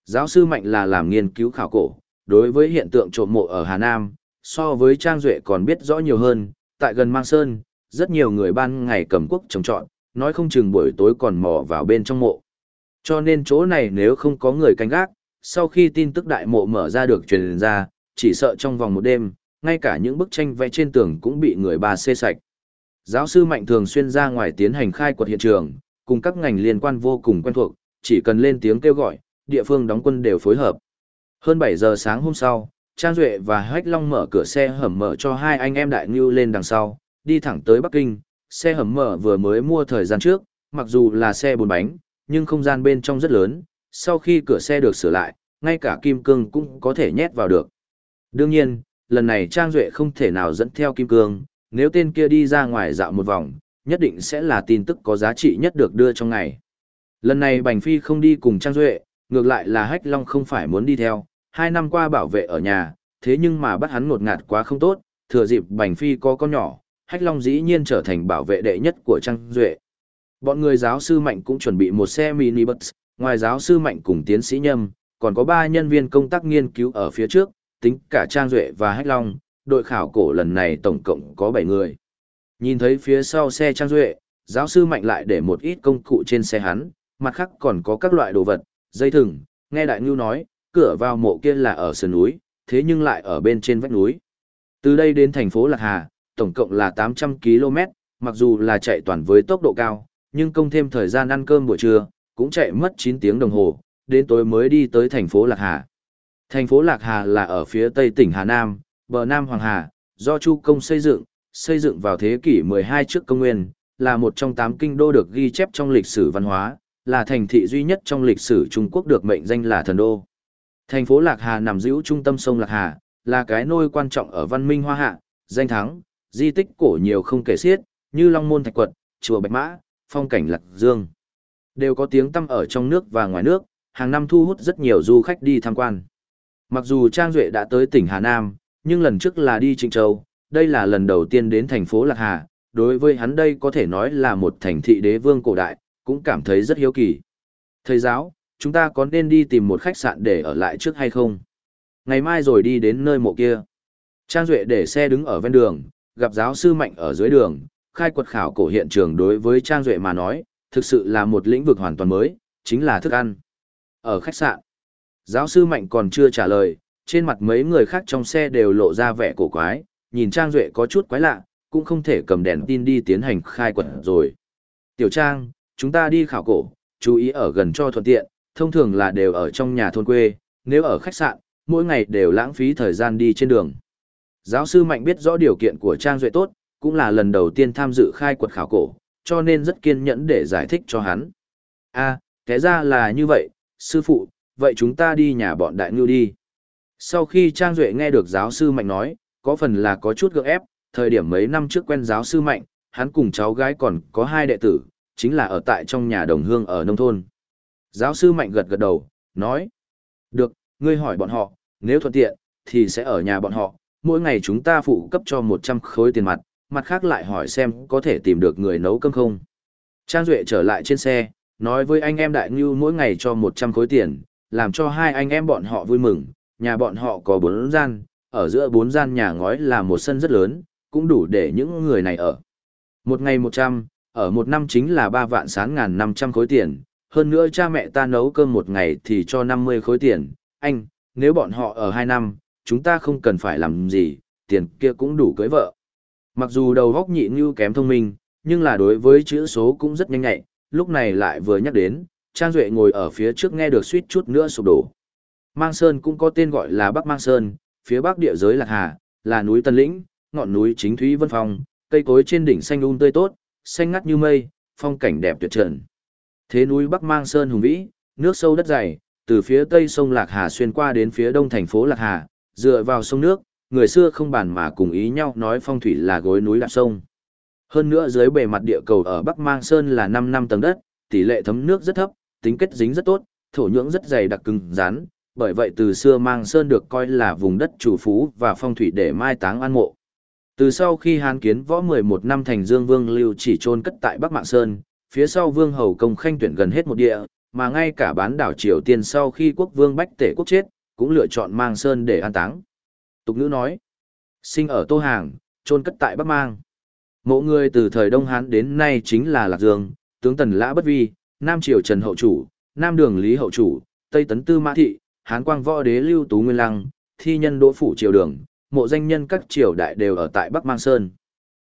Giáo sư mạnh là làm nghiên cứu khảo cổ, đối với hiện tượng trộm mộ ở Hà Nam, so với Trang Duệ còn biết rõ nhiều hơn, tại gần Mang Sơn, rất nhiều người ban ngày cầm quốc trồng trọn, nói không chừng buổi tối còn mò vào bên trong mộ. Cho nên chỗ này nếu không có người canh gác, sau khi tin tức đại mộ mở ra được truyền ra, chỉ sợ trong vòng một đêm, ngay cả những bức tranh vẽ trên tường cũng bị người bà xê sạch. Giáo sư Mạnh thường xuyên ra ngoài tiến hành khai quật hiện trường, cùng các ngành liên quan vô cùng quen thuộc, chỉ cần lên tiếng kêu gọi, địa phương đóng quân đều phối hợp. Hơn 7 giờ sáng hôm sau, Trang Duệ và Hách Long mở cửa xe hầm mở cho hai anh em đại ngưu lên đằng sau, đi thẳng tới Bắc Kinh. Xe hầm mở vừa mới mua thời gian trước, mặc dù là xe bốn bánh, nhưng không gian bên trong rất lớn, sau khi cửa xe được sửa lại, ngay cả kim cương cũng có thể nhét vào được. Đương nhiên, lần này Trang Duệ không thể nào dẫn theo kim cương, nếu tên kia đi ra ngoài dạo một vòng, nhất định sẽ là tin tức có giá trị nhất được đưa trong ngày. Lần này Bành Phi không đi cùng Trang Duệ, ngược lại là Hách Long không phải muốn đi theo, hai năm qua bảo vệ ở nhà, thế nhưng mà bắt hắn ngột ngạt quá không tốt, thừa dịp Bành Phi có con nhỏ, Hách Long dĩ nhiên trở thành bảo vệ đệ nhất của Trang Duệ. Bọn người giáo sư Mạnh cũng chuẩn bị một xe mini bus, ngoài giáo sư Mạnh cùng tiến sĩ Nhâm, còn có ba nhân viên công tác nghiên cứu ở phía trước, tính cả Trang Duệ và Hách Long, đội khảo cổ lần này tổng cộng có 7 người. Nhìn thấy phía sau xe Trang Duệ, giáo sư Mạnh lại để một ít công cụ trên xe hắn, mặt khác còn có các loại đồ vật, dây thừng, nghe Đại Ngưu nói, cửa vào mộ kia là ở sườn núi, thế nhưng lại ở bên trên vách núi. Từ đây đến thành phố Lạc Hà, tổng cộng là 800 km, mặc dù là chạy toàn với tốc độ cao, nhưng công thêm thời gian ăn cơm buổi trưa, cũng chạy mất 9 tiếng đồng hồ, đến tối mới đi tới thành phố Lạc Hà. Thành phố Lạc Hà là ở phía tây tỉnh Hà Nam, bờ Nam Hoàng Hà, do Chu Công xây dựng, xây dựng vào thế kỷ 12 trước công nguyên, là một trong tám kinh đô được ghi chép trong lịch sử văn hóa, là thành thị duy nhất trong lịch sử Trung Quốc được mệnh danh là thần đô. Thành phố Lạc Hà nằm giữ trung tâm sông Lạc Hà, là cái nôi quan trọng ở văn minh hoa hạ, danh thắng, di tích cổ nhiều không kể xiết, như Long Môn Thạch Quật, Chùa Bạch Mã, phong cảnh Lạc Dương. Đều có tiếng tăm ở trong nước và ngoài nước, hàng năm thu hút rất nhiều du khách đi tham quan. Mặc dù Trang Duệ đã tới tỉnh Hà Nam, nhưng lần trước là đi Trịnh Châu, đây là lần đầu tiên đến thành phố Lạc Hà, đối với hắn đây có thể nói là một thành thị đế vương cổ đại, cũng cảm thấy rất hiếu kỳ. Thầy giáo, chúng ta có nên đi tìm một khách sạn để ở lại trước hay không? Ngày mai rồi đi đến nơi mộ kia. Trang Duệ để xe đứng ở ven đường, gặp giáo sư Mạnh ở dưới đường, khai quật khảo cổ hiện trường đối với Trang Duệ mà nói, thực sự là một lĩnh vực hoàn toàn mới, chính là thức ăn. Ở khách sạn, giáo sư Mạnh còn chưa trả lời, trên mặt mấy người khác trong xe đều lộ ra vẻ cổ quái, nhìn Trang Duệ có chút quái lạ, cũng không thể cầm đèn tin đi tiến hành khai quật rồi. Tiểu Trang, chúng ta đi khảo cổ, chú ý ở gần cho thuận tiện, thông thường là đều ở trong nhà thôn quê, nếu ở khách sạn, mỗi ngày đều lãng phí thời gian đi trên đường. Giáo sư Mạnh biết rõ điều kiện của Trang Duệ tốt, cũng là lần đầu tiên tham dự khai quật khảo cổ, cho nên rất kiên nhẫn để giải thích cho hắn. a à, thế ra là như vậy, sư phụ, vậy chúng ta đi nhà bọn đại ngưu đi. Sau khi Trang Duệ nghe được giáo sư Mạnh nói, có phần là có chút gượng ép, thời điểm mấy năm trước quen giáo sư Mạnh, hắn cùng cháu gái còn có hai đệ tử, chính là ở tại trong nhà đồng hương ở nông thôn. Giáo sư Mạnh gật gật đầu, nói, được, ngươi hỏi bọn họ, nếu thuận tiện, thì sẽ ở nhà bọn họ, mỗi ngày chúng ta phụ cấp cho 100 khối tiền mặt, mặt khác lại hỏi xem có thể tìm được người nấu cơm không. Trang Duệ trở lại trên xe, nói với anh em Đại Ngưu mỗi ngày cho 100 khối tiền, làm cho hai anh em bọn họ vui mừng, nhà bọn họ có bốn gian, ở giữa bốn gian nhà ngói là một sân rất lớn, cũng đủ để những người này ở. Một ngày 100, ở một năm chính là ba vạn sáng ngàn 500 khối tiền, hơn nữa cha mẹ ta nấu cơm một ngày thì cho 50 khối tiền, anh, nếu bọn họ ở hai năm, chúng ta không cần phải làm gì, tiền kia cũng đủ cưới vợ. Mặc dù đầu góc nhị như kém thông minh, nhưng là đối với chữ số cũng rất nhanh nhạy, lúc này lại vừa nhắc đến, Trang Duệ ngồi ở phía trước nghe được suýt chút nữa sụp đổ. Mang Sơn cũng có tên gọi là Bắc Mang Sơn, phía bắc địa giới Lạc Hà, là núi Tân Lĩnh, ngọn núi chính Thúy Vân Phong, cây cối trên đỉnh xanh um tươi tốt, xanh ngắt như mây, phong cảnh đẹp tuyệt trần. Thế núi Bắc Mang Sơn hùng vĩ, nước sâu đất dày, từ phía tây sông Lạc Hà xuyên qua đến phía đông thành phố Lạc Hà, dựa vào sông nước, người xưa không bàn mà cùng ý nhau nói phong thủy là gối núi đạp sông. Hơn nữa dưới bề mặt địa cầu ở Bắc Mang Sơn là 5 năm tầng đất, tỷ lệ thấm nước rất thấp, tính kết dính rất tốt, thổ nhưỡng rất dày đặc cứng rắn, bởi vậy từ xưa Mang Sơn được coi là vùng đất chủ phú và phong thủy để mai táng an mộ. Từ sau khi Hán kiến võ 11 năm thành Dương Vương Lưu chỉ trôn cất tại Bắc Mạng Sơn, phía sau Vương Hầu Công khanh tuyển gần hết một địa, mà ngay cả bán đảo Triều Tiên sau khi quốc vương Bách Tể quốc chết, cũng lựa chọn Mang Sơn để an táng. Tục ngữ nói, sinh ở Tô Hàng, trôn cất tại Bắc Mang. Mộ người từ thời Đông Hán đến nay chính là Lạc Dương, tướng Tần Lã Bất Vi, Nam Triều Trần Hậu Chủ, Nam Đường Lý Hậu Chủ, Tây Tấn Tư Mã Thị, Hán Quang Võ Đế Lưu Tú Nguyên Lăng, Thi Nhân Đỗ Phủ Triều Đường, mộ danh nhân các triều đại đều ở tại Bắc Mang Sơn.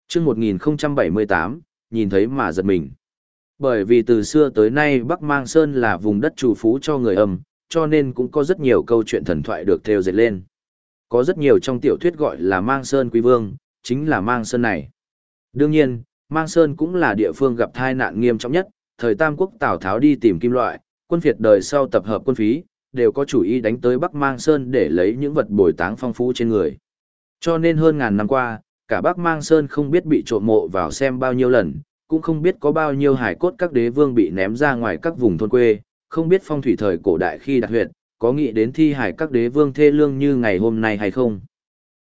Trước 1078, nhìn thấy mà giật mình. Bởi vì từ xưa tới nay Bắc Mang Sơn là vùng đất trù phú cho người âm, cho nên cũng có rất nhiều câu chuyện thần thoại được theo dệt lên. Có rất nhiều trong tiểu thuyết gọi là Mang Sơn Quý Vương, chính là Mang Sơn này. Đương nhiên, Mang Sơn cũng là địa phương gặp tai nạn nghiêm trọng nhất, thời Tam Quốc Tào Tháo đi tìm kim loại, quân phiệt đời sau tập hợp quân phí, đều có chủ ý đánh tới Bắc Mang Sơn để lấy những vật bồi táng phong phú trên người. Cho nên hơn ngàn năm qua, cả Bắc Mang Sơn không biết bị trộm mộ vào xem bao nhiêu lần, cũng không biết có bao nhiêu hải cốt các đế vương bị ném ra ngoài các vùng thôn quê, không biết phong thủy thời cổ đại khi đặt huyệt, có nghĩ đến thi hải các đế vương thê lương như ngày hôm nay hay không.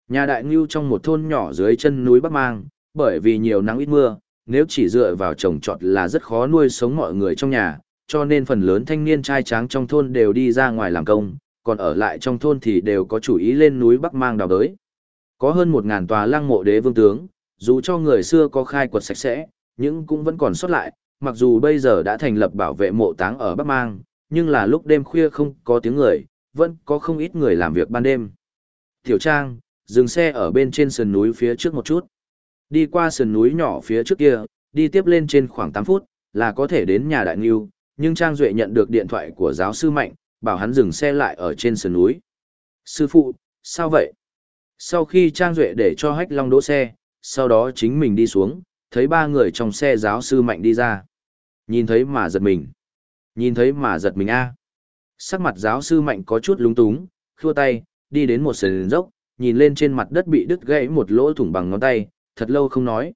Nhà đại ngưu trong một thôn nhỏ dưới chân núi Bắc Mang, bởi vì nhiều nắng ít mưa, nếu chỉ dựa vào trồng trọt là rất khó nuôi sống mọi người trong nhà, cho nên phần lớn thanh niên trai tráng trong thôn đều đi ra ngoài làm công, còn ở lại trong thôn thì đều có chủ ý lên núi Bắc Mang đào đới. Có hơn một ngàn tòa lăng mộ đế vương tướng, dù cho người xưa có khai quật sạch sẽ, nhưng cũng vẫn còn sót lại, mặc dù bây giờ đã thành lập bảo vệ mộ táng ở Bắc Mang, nhưng là lúc đêm khuya không có tiếng người, vẫn có không ít người làm việc ban đêm. Tiểu Trang, dừng xe ở bên trên sườn núi phía trước một chút. Đi qua sườn núi nhỏ phía trước kia, đi tiếp lên trên khoảng 8 phút, là có thể đến nhà Đại Ngưu, nhưng Trang Duệ nhận được điện thoại của giáo sư Mạnh, bảo hắn dừng xe lại ở trên sườn núi. Sư phụ, sao vậy? Sau khi Trang Duệ để cho Hách Long đỗ xe, sau đó chính mình đi xuống, thấy ba người trong xe giáo sư Mạnh đi ra. Nhìn thấy mà giật mình. Nhìn thấy mà giật mình a Sắc mặt giáo sư Mạnh có chút lúng túng, khua tay, đi đến một sườn dốc, nhìn lên trên mặt đất bị đứt gãy một lỗ thủng bằng ngón tay, thật lâu không nói.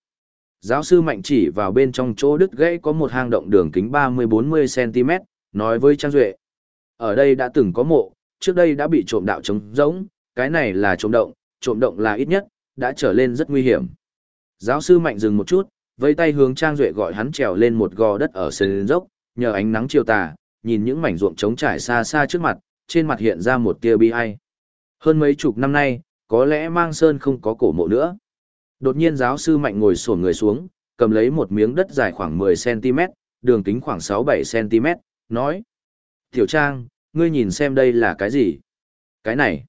Giáo sư Mạnh chỉ vào bên trong chỗ đứt gãy có một hang động đường kính 30-40cm, nói với Trang Duệ. Ở đây đã từng có mộ, trước đây đã bị trộm đạo trống rỗng, cái này là trộm động, trộm động là ít nhất, đã trở lên rất nguy hiểm. Giáo sư Mạnh dừng một chút, vây tay hướng Trang Duệ gọi hắn trèo lên một gò đất ở sườn dốc, nhờ ánh nắng chiều tà, nhìn những mảnh ruộng trống trải xa xa trước mặt, trên mặt hiện ra một tia bi ai. Hơn mấy chục năm nay, có lẽ mang sơn không có cổ mộ nữa. Đột nhiên giáo sư mạnh ngồi sổ người xuống, cầm lấy một miếng đất dài khoảng 10cm, đường kính khoảng 6-7cm, nói. Tiểu Trang, ngươi nhìn xem đây là cái gì? Cái này.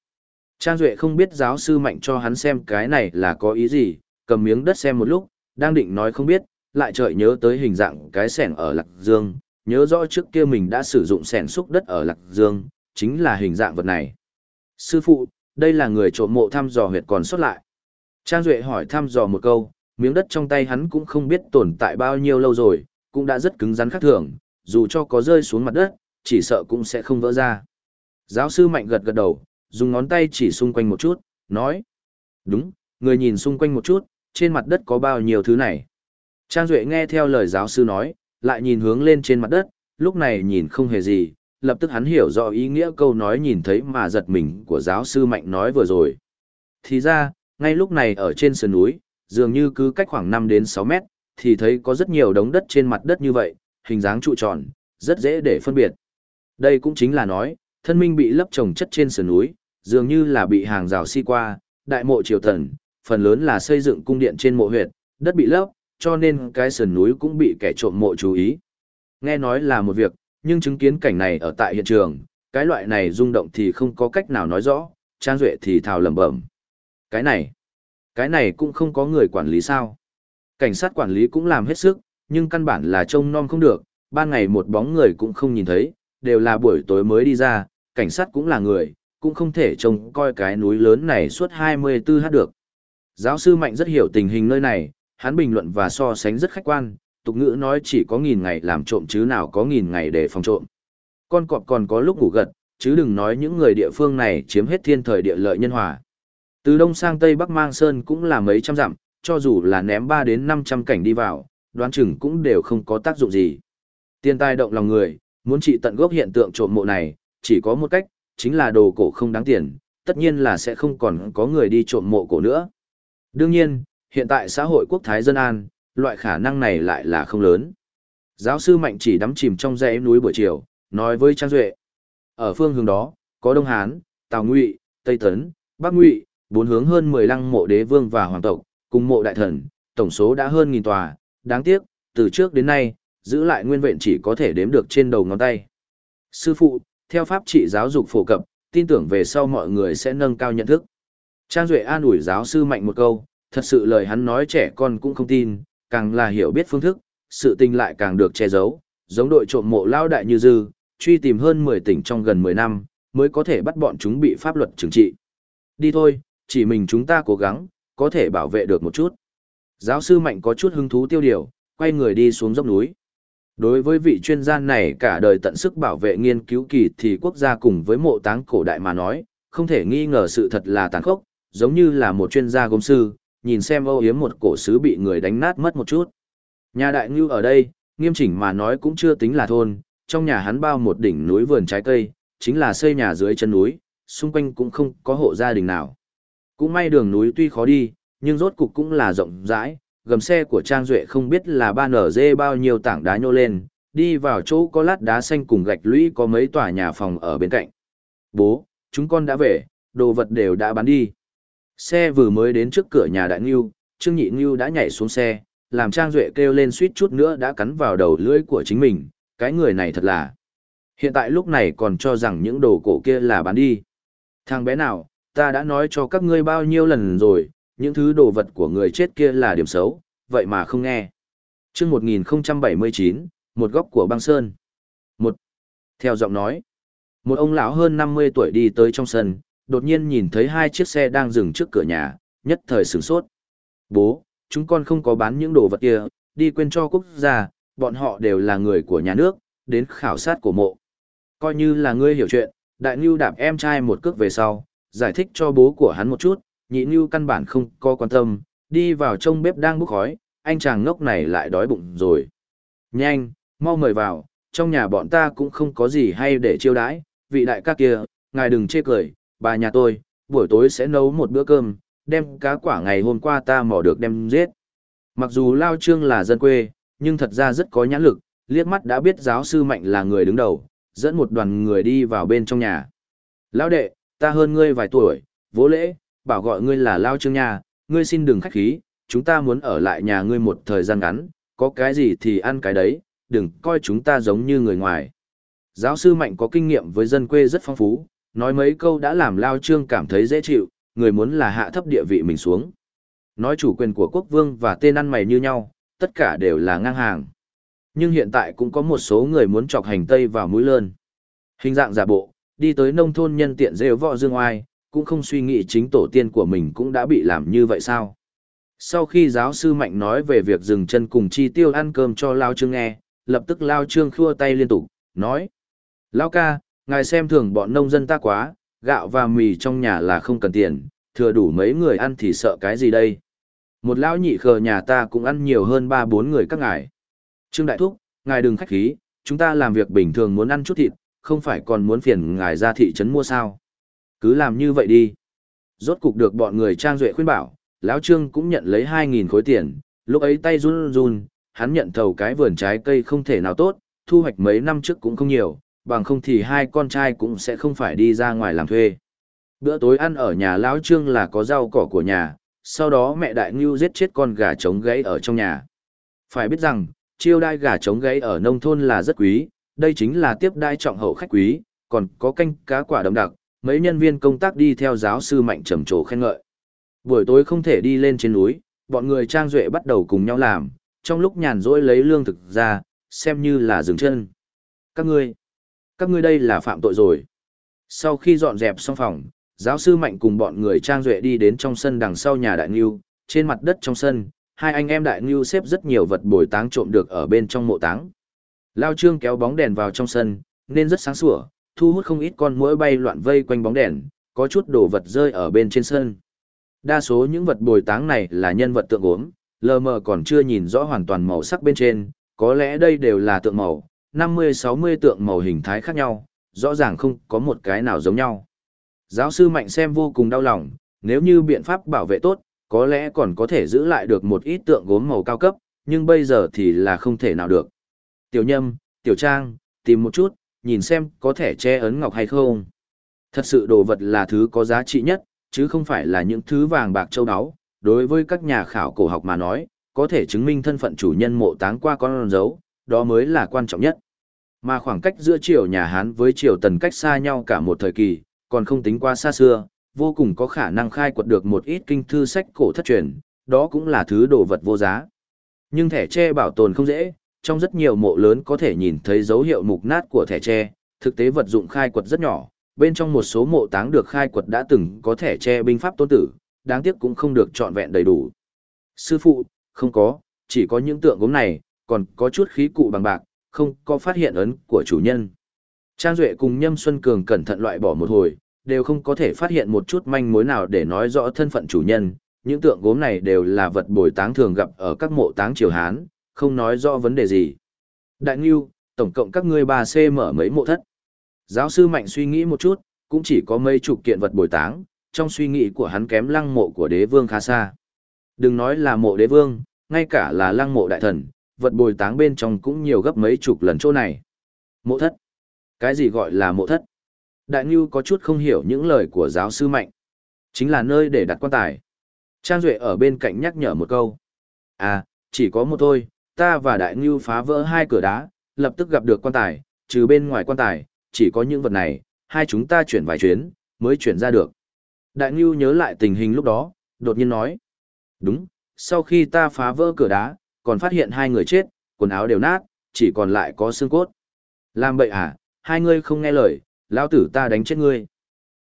Trang Duệ không biết giáo sư mạnh cho hắn xem cái này là có ý gì, cầm miếng đất xem một lúc, đang định nói không biết, lại chợt nhớ tới hình dạng cái sẻn ở Lạc Dương, nhớ rõ trước kia mình đã sử dụng sẻn xúc đất ở Lạc Dương, chính là hình dạng vật này. Sư phụ, đây là người trộm mộ thăm dò huyệt còn xuất lại. Trang Duệ hỏi thăm dò một câu, miếng đất trong tay hắn cũng không biết tồn tại bao nhiêu lâu rồi, cũng đã rất cứng rắn khác thường, dù cho có rơi xuống mặt đất, chỉ sợ cũng sẽ không vỡ ra. Giáo sư Mạnh gật gật đầu, dùng ngón tay chỉ xung quanh một chút, nói. Đúng, người nhìn xung quanh một chút, trên mặt đất có bao nhiêu thứ này. Trang Duệ nghe theo lời giáo sư nói, lại nhìn hướng lên trên mặt đất, lúc này nhìn không hề gì, lập tức hắn hiểu rõ ý nghĩa câu nói nhìn thấy mà giật mình của giáo sư Mạnh nói vừa rồi. Thì ra, ngay lúc này ở trên sườn núi, dường như cứ cách khoảng 5 đến 6 mét, thì thấy có rất nhiều đống đất trên mặt đất như vậy, hình dáng trụ tròn, rất dễ để phân biệt. Đây cũng chính là nói, thân minh bị lấp trồng chất trên sườn núi, dường như là bị hàng rào si qua, đại mộ triều thần, phần lớn là xây dựng cung điện trên mộ huyệt, đất bị lấp, cho nên cái sườn núi cũng bị kẻ trộm mộ chú ý. Nghe nói là một việc, nhưng chứng kiến cảnh này ở tại hiện trường, cái loại này rung động thì không có cách nào nói rõ, Trang Duệ thì thào lẩm bẩm. Cái này, cái này cũng không có người quản lý sao. Cảnh sát quản lý cũng làm hết sức, nhưng căn bản là trông non không được, ban ngày một bóng người cũng không nhìn thấy, đều là buổi tối mới đi ra, cảnh sát cũng là người, cũng không thể trông coi cái núi lớn này suốt 24 h được. Giáo sư Mạnh rất hiểu tình hình nơi này, hắn bình luận và so sánh rất khách quan, tục ngữ nói chỉ có nghìn ngày làm trộm chứ nào có nghìn ngày để phòng trộm. Con cọp còn có lúc ngủ gật, chứ đừng nói những người địa phương này chiếm hết thiên thời địa lợi nhân hòa. Từ đông sang tây bắc mang sơn cũng là mấy trăm dặm, cho dù là ném 3 đến 500 cảnh đi vào, đoán chừng cũng đều không có tác dụng gì. Tiên tai động lòng người, muốn trị tận gốc hiện tượng trộm mộ này, chỉ có một cách, chính là đồ cổ không đáng tiền, tất nhiên là sẽ không còn có người đi trộm mộ cổ nữa. Đương nhiên, hiện tại xã hội quốc thái dân an, loại khả năng này lại là không lớn. Giáo sư Mạnh chỉ đắm chìm trong dãy núi buổi chiều, nói với Trang Duệ. Ở phương hướng đó, có Đông Hán, Tào Ngụy, Tây Tấn, Bắc Ngụy, bốn hướng hơn 10 lăng mộ đế vương và hoàng tộc, cùng mộ đại thần, tổng số đã hơn nghìn tòa. Đáng tiếc, từ trước đến nay, giữ lại nguyên vẹn chỉ có thể đếm được trên đầu ngón tay. Sư phụ, theo pháp trị giáo dục phổ cập, tin tưởng về sau mọi người sẽ nâng cao nhận thức. Trang Duệ an ủi giáo sư mạnh một câu, thật sự lời hắn nói trẻ con cũng không tin, càng là hiểu biết phương thức, sự tình lại càng được che giấu, giống đội trộm mộ lao đại như dư, truy tìm hơn 10 tỉnh trong gần 10 năm, mới có thể bắt bọn chúng bị pháp luật trừng trị. Đi thôi, chỉ mình chúng ta cố gắng, có thể bảo vệ được một chút. Giáo sư Mạnh có chút hứng thú tiêu điều, quay người đi xuống dốc núi. Đối với vị chuyên gia này cả đời tận sức bảo vệ nghiên cứu kỳ thì quốc gia cùng với mộ táng cổ đại mà nói, không thể nghi ngờ sự thật là tàn khốc, giống như là một chuyên gia gốm sư, nhìn xem âu yếm một cổ sứ bị người đánh nát mất một chút. Nhà đại ngưu ở đây, nghiêm chỉnh mà nói cũng chưa tính là thôn, trong nhà hắn bao một đỉnh núi vườn trái cây, chính là xây nhà dưới chân núi, xung quanh cũng không có hộ gia đình nào. Cũng may đường núi tuy khó đi, nhưng rốt cục cũng là rộng rãi, gầm xe của Trang Duệ không biết là ba nở dê bao nhiêu tảng đá nhô lên, đi vào chỗ có lát đá xanh cùng gạch lũy có mấy tòa nhà phòng ở bên cạnh. Bố, chúng con đã về, đồ vật đều đã bán đi. Xe vừa mới đến trước cửa nhà đại ngưu, Trương Nhị Ngưu đã nhảy xuống xe, làm Trang Duệ kêu lên suýt chút nữa đã cắn vào đầu lưỡi của chính mình, cái người này thật là. Hiện tại lúc này còn cho rằng những đồ cổ kia là bán đi. Thằng bé nào, ta đã nói cho các ngươi bao nhiêu lần rồi, những thứ đồ vật của người chết kia là điểm xấu, vậy mà không nghe. chương 1079, một góc của băng sơn. Một, theo giọng nói, một ông lão hơn 50 tuổi đi tới trong sân, đột nhiên nhìn thấy hai chiếc xe đang dừng trước cửa nhà, nhất thời sửng sốt. Bố, chúng con không có bán những đồ vật kia, đi quên cho quốc gia, bọn họ đều là người của nhà nước, đến khảo sát của mộ. Coi như là ngươi hiểu chuyện, đại ngưu đạp em trai một cước về sau, giải thích cho bố của hắn một chút, nhị như căn bản không có quan tâm, đi vào trong bếp đang bốc khói, anh chàng ngốc này lại đói bụng rồi. Nhanh, mau mời vào, trong nhà bọn ta cũng không có gì hay để chiêu đãi, vị đại ca kia, ngài đừng chê cười, bà nhà tôi, buổi tối sẽ nấu một bữa cơm, đem cá quả ngày hôm qua ta mò được đem giết. Mặc dù Lao Trương là dân quê, nhưng thật ra rất có nhãn lực, liếc mắt đã biết giáo sư Mạnh là người đứng đầu, dẫn một đoàn người đi vào bên trong nhà. Lão đệ, ta hơn ngươi vài tuổi, vỗ lễ, bảo gọi ngươi là Lao Trương nhà, ngươi xin đừng khách khí, chúng ta muốn ở lại nhà ngươi một thời gian ngắn, có cái gì thì ăn cái đấy, đừng coi chúng ta giống như người ngoài. Giáo sư Mạnh có kinh nghiệm với dân quê rất phong phú, nói mấy câu đã làm Lao Trương cảm thấy dễ chịu, người muốn là hạ thấp địa vị mình xuống. Nói chủ quyền của quốc vương và tên ăn mày như nhau, tất cả đều là ngang hàng. Nhưng hiện tại cũng có một số người muốn chọc hành tây vào mũi lơn. Hình dạng giả bộ, đi tới nông thôn nhân tiện rêu võ dương oai, cũng không suy nghĩ chính tổ tiên của mình cũng đã bị làm như vậy sao. Sau khi giáo sư Mạnh nói về việc dừng chân cùng chi tiêu ăn cơm cho Lao Trương nghe, lập tức Lao Trương khua tay liên tục, nói. Lao ca, ngài xem thường bọn nông dân ta quá, gạo và mì trong nhà là không cần tiền, thừa đủ mấy người ăn thì sợ cái gì đây. Một lão nhị khờ nhà ta cũng ăn nhiều hơn ba bốn người các ngài. Trương Đại Thúc, ngài đừng khách khí, chúng ta làm việc bình thường muốn ăn chút thịt, không phải còn muốn phiền ngài ra thị trấn mua sao. Cứ làm như vậy đi. Rốt cục được bọn người trang duệ khuyên bảo, lão Trương cũng nhận lấy 2.000 khối tiền, lúc ấy tay run run, hắn nhận thầu cái vườn trái cây không thể nào tốt, thu hoạch mấy năm trước cũng không nhiều, bằng không thì hai con trai cũng sẽ không phải đi ra ngoài làm thuê. Bữa tối ăn ở nhà lão Trương là có rau cỏ của nhà, sau đó mẹ đại ngưu giết chết con gà trống gãy ở trong nhà. Phải biết rằng, chiêu đai gà trống gãy ở nông thôn là rất quý, đây chính là tiếp đai trọng hậu khách quý, còn có canh cá quả đậm đặc, mấy nhân viên công tác đi theo giáo sư mạnh trầm trồ khen ngợi. Buổi tối không thể đi lên trên núi, bọn người trang duệ bắt đầu cùng nhau làm, trong lúc nhàn rỗi lấy lương thực ra, xem như là dừng chân. Các ngươi, các ngươi đây là phạm tội rồi. Sau khi dọn dẹp xong phòng, giáo sư mạnh cùng bọn người trang duệ đi đến trong sân đằng sau nhà đại ngưu, trên mặt đất trong sân, hai anh em đại ngưu xếp rất nhiều vật bồi táng trộm được ở bên trong mộ táng. Lao trương kéo bóng đèn vào trong sân, nên rất sáng sủa, thu hút không ít con muỗi bay loạn vây quanh bóng đèn, có chút đồ vật rơi ở bên trên sân. Đa số những vật bồi táng này là nhân vật tượng gốm, lờ mờ còn chưa nhìn rõ hoàn toàn màu sắc bên trên, có lẽ đây đều là tượng màu, 50-60 tượng màu hình thái khác nhau, rõ ràng không có một cái nào giống nhau. Giáo sư Mạnh xem vô cùng đau lòng, nếu như biện pháp bảo vệ tốt, có lẽ còn có thể giữ lại được một ít tượng gốm màu cao cấp, nhưng bây giờ thì là không thể nào được. Tiểu Nhâm, Tiểu Trang, tìm một chút, nhìn xem có thể che ấn ngọc hay không. Thật sự đồ vật là thứ có giá trị nhất, chứ không phải là những thứ vàng bạc châu áo. Đối với các nhà khảo cổ học mà nói, có thể chứng minh thân phận chủ nhân mộ táng qua con dấu, đó mới là quan trọng nhất. Mà khoảng cách giữa triều nhà Hán với triều Tần cách xa nhau cả một thời kỳ, còn không tính qua xa xưa, vô cùng có khả năng khai quật được một ít kinh thư sách cổ thất truyền, đó cũng là thứ đồ vật vô giá. Nhưng thẻ tre bảo tồn không dễ, trong rất nhiều mộ lớn có thể nhìn thấy dấu hiệu mục nát của thẻ tre, thực tế vật dụng khai quật rất nhỏ, bên trong một số mộ táng được khai quật đã từng có thẻ tre binh pháp tôn tử, đáng tiếc cũng không được trọn vẹn đầy đủ. Sư phụ, không có, chỉ có những tượng gốm này, còn có chút khí cụ bằng bạc, không có phát hiện ấn của chủ nhân. Trang Duệ cùng Nhâm Xuân Cường cẩn thận loại bỏ một hồi, đều không có thể phát hiện một chút manh mối nào để nói rõ thân phận chủ nhân. Những tượng gốm này đều là vật bồi táng thường gặp ở các mộ táng triều Hán, không nói rõ vấn đề gì. Đại Ngưu, tổng cộng các ngươi bà c mở mấy mộ thất. Giáo sư Mạnh suy nghĩ một chút, cũng chỉ có mấy chục kiện vật bồi táng, trong suy nghĩ của hắn kém lăng mộ của đế vương khá xa. Đừng nói là mộ đế vương, ngay cả là lăng mộ đại thần, vật bồi táng bên trong cũng nhiều gấp mấy chục lần chỗ này. Mộ thất. Cái gì gọi là mộ thất? Đại Ngưu có chút không hiểu những lời của giáo sư Mạnh. Chính là nơi để đặt quan tài. Trang Duệ ở bên cạnh nhắc nhở một câu. À, chỉ có một thôi, ta và Đại Ngưu phá vỡ hai cửa đá, lập tức gặp được quan tài, trừ bên ngoài quan tài, chỉ có những vật này, hai chúng ta chuyển vài chuyến, mới chuyển ra được. Đại Ngưu nhớ lại tình hình lúc đó, đột nhiên nói. Đúng, sau khi ta phá vỡ cửa đá, còn phát hiện hai người chết, quần áo đều nát, chỉ còn lại có xương cốt. Làm bậy à, hai ngươi không nghe lời, lao tử ta đánh chết ngươi.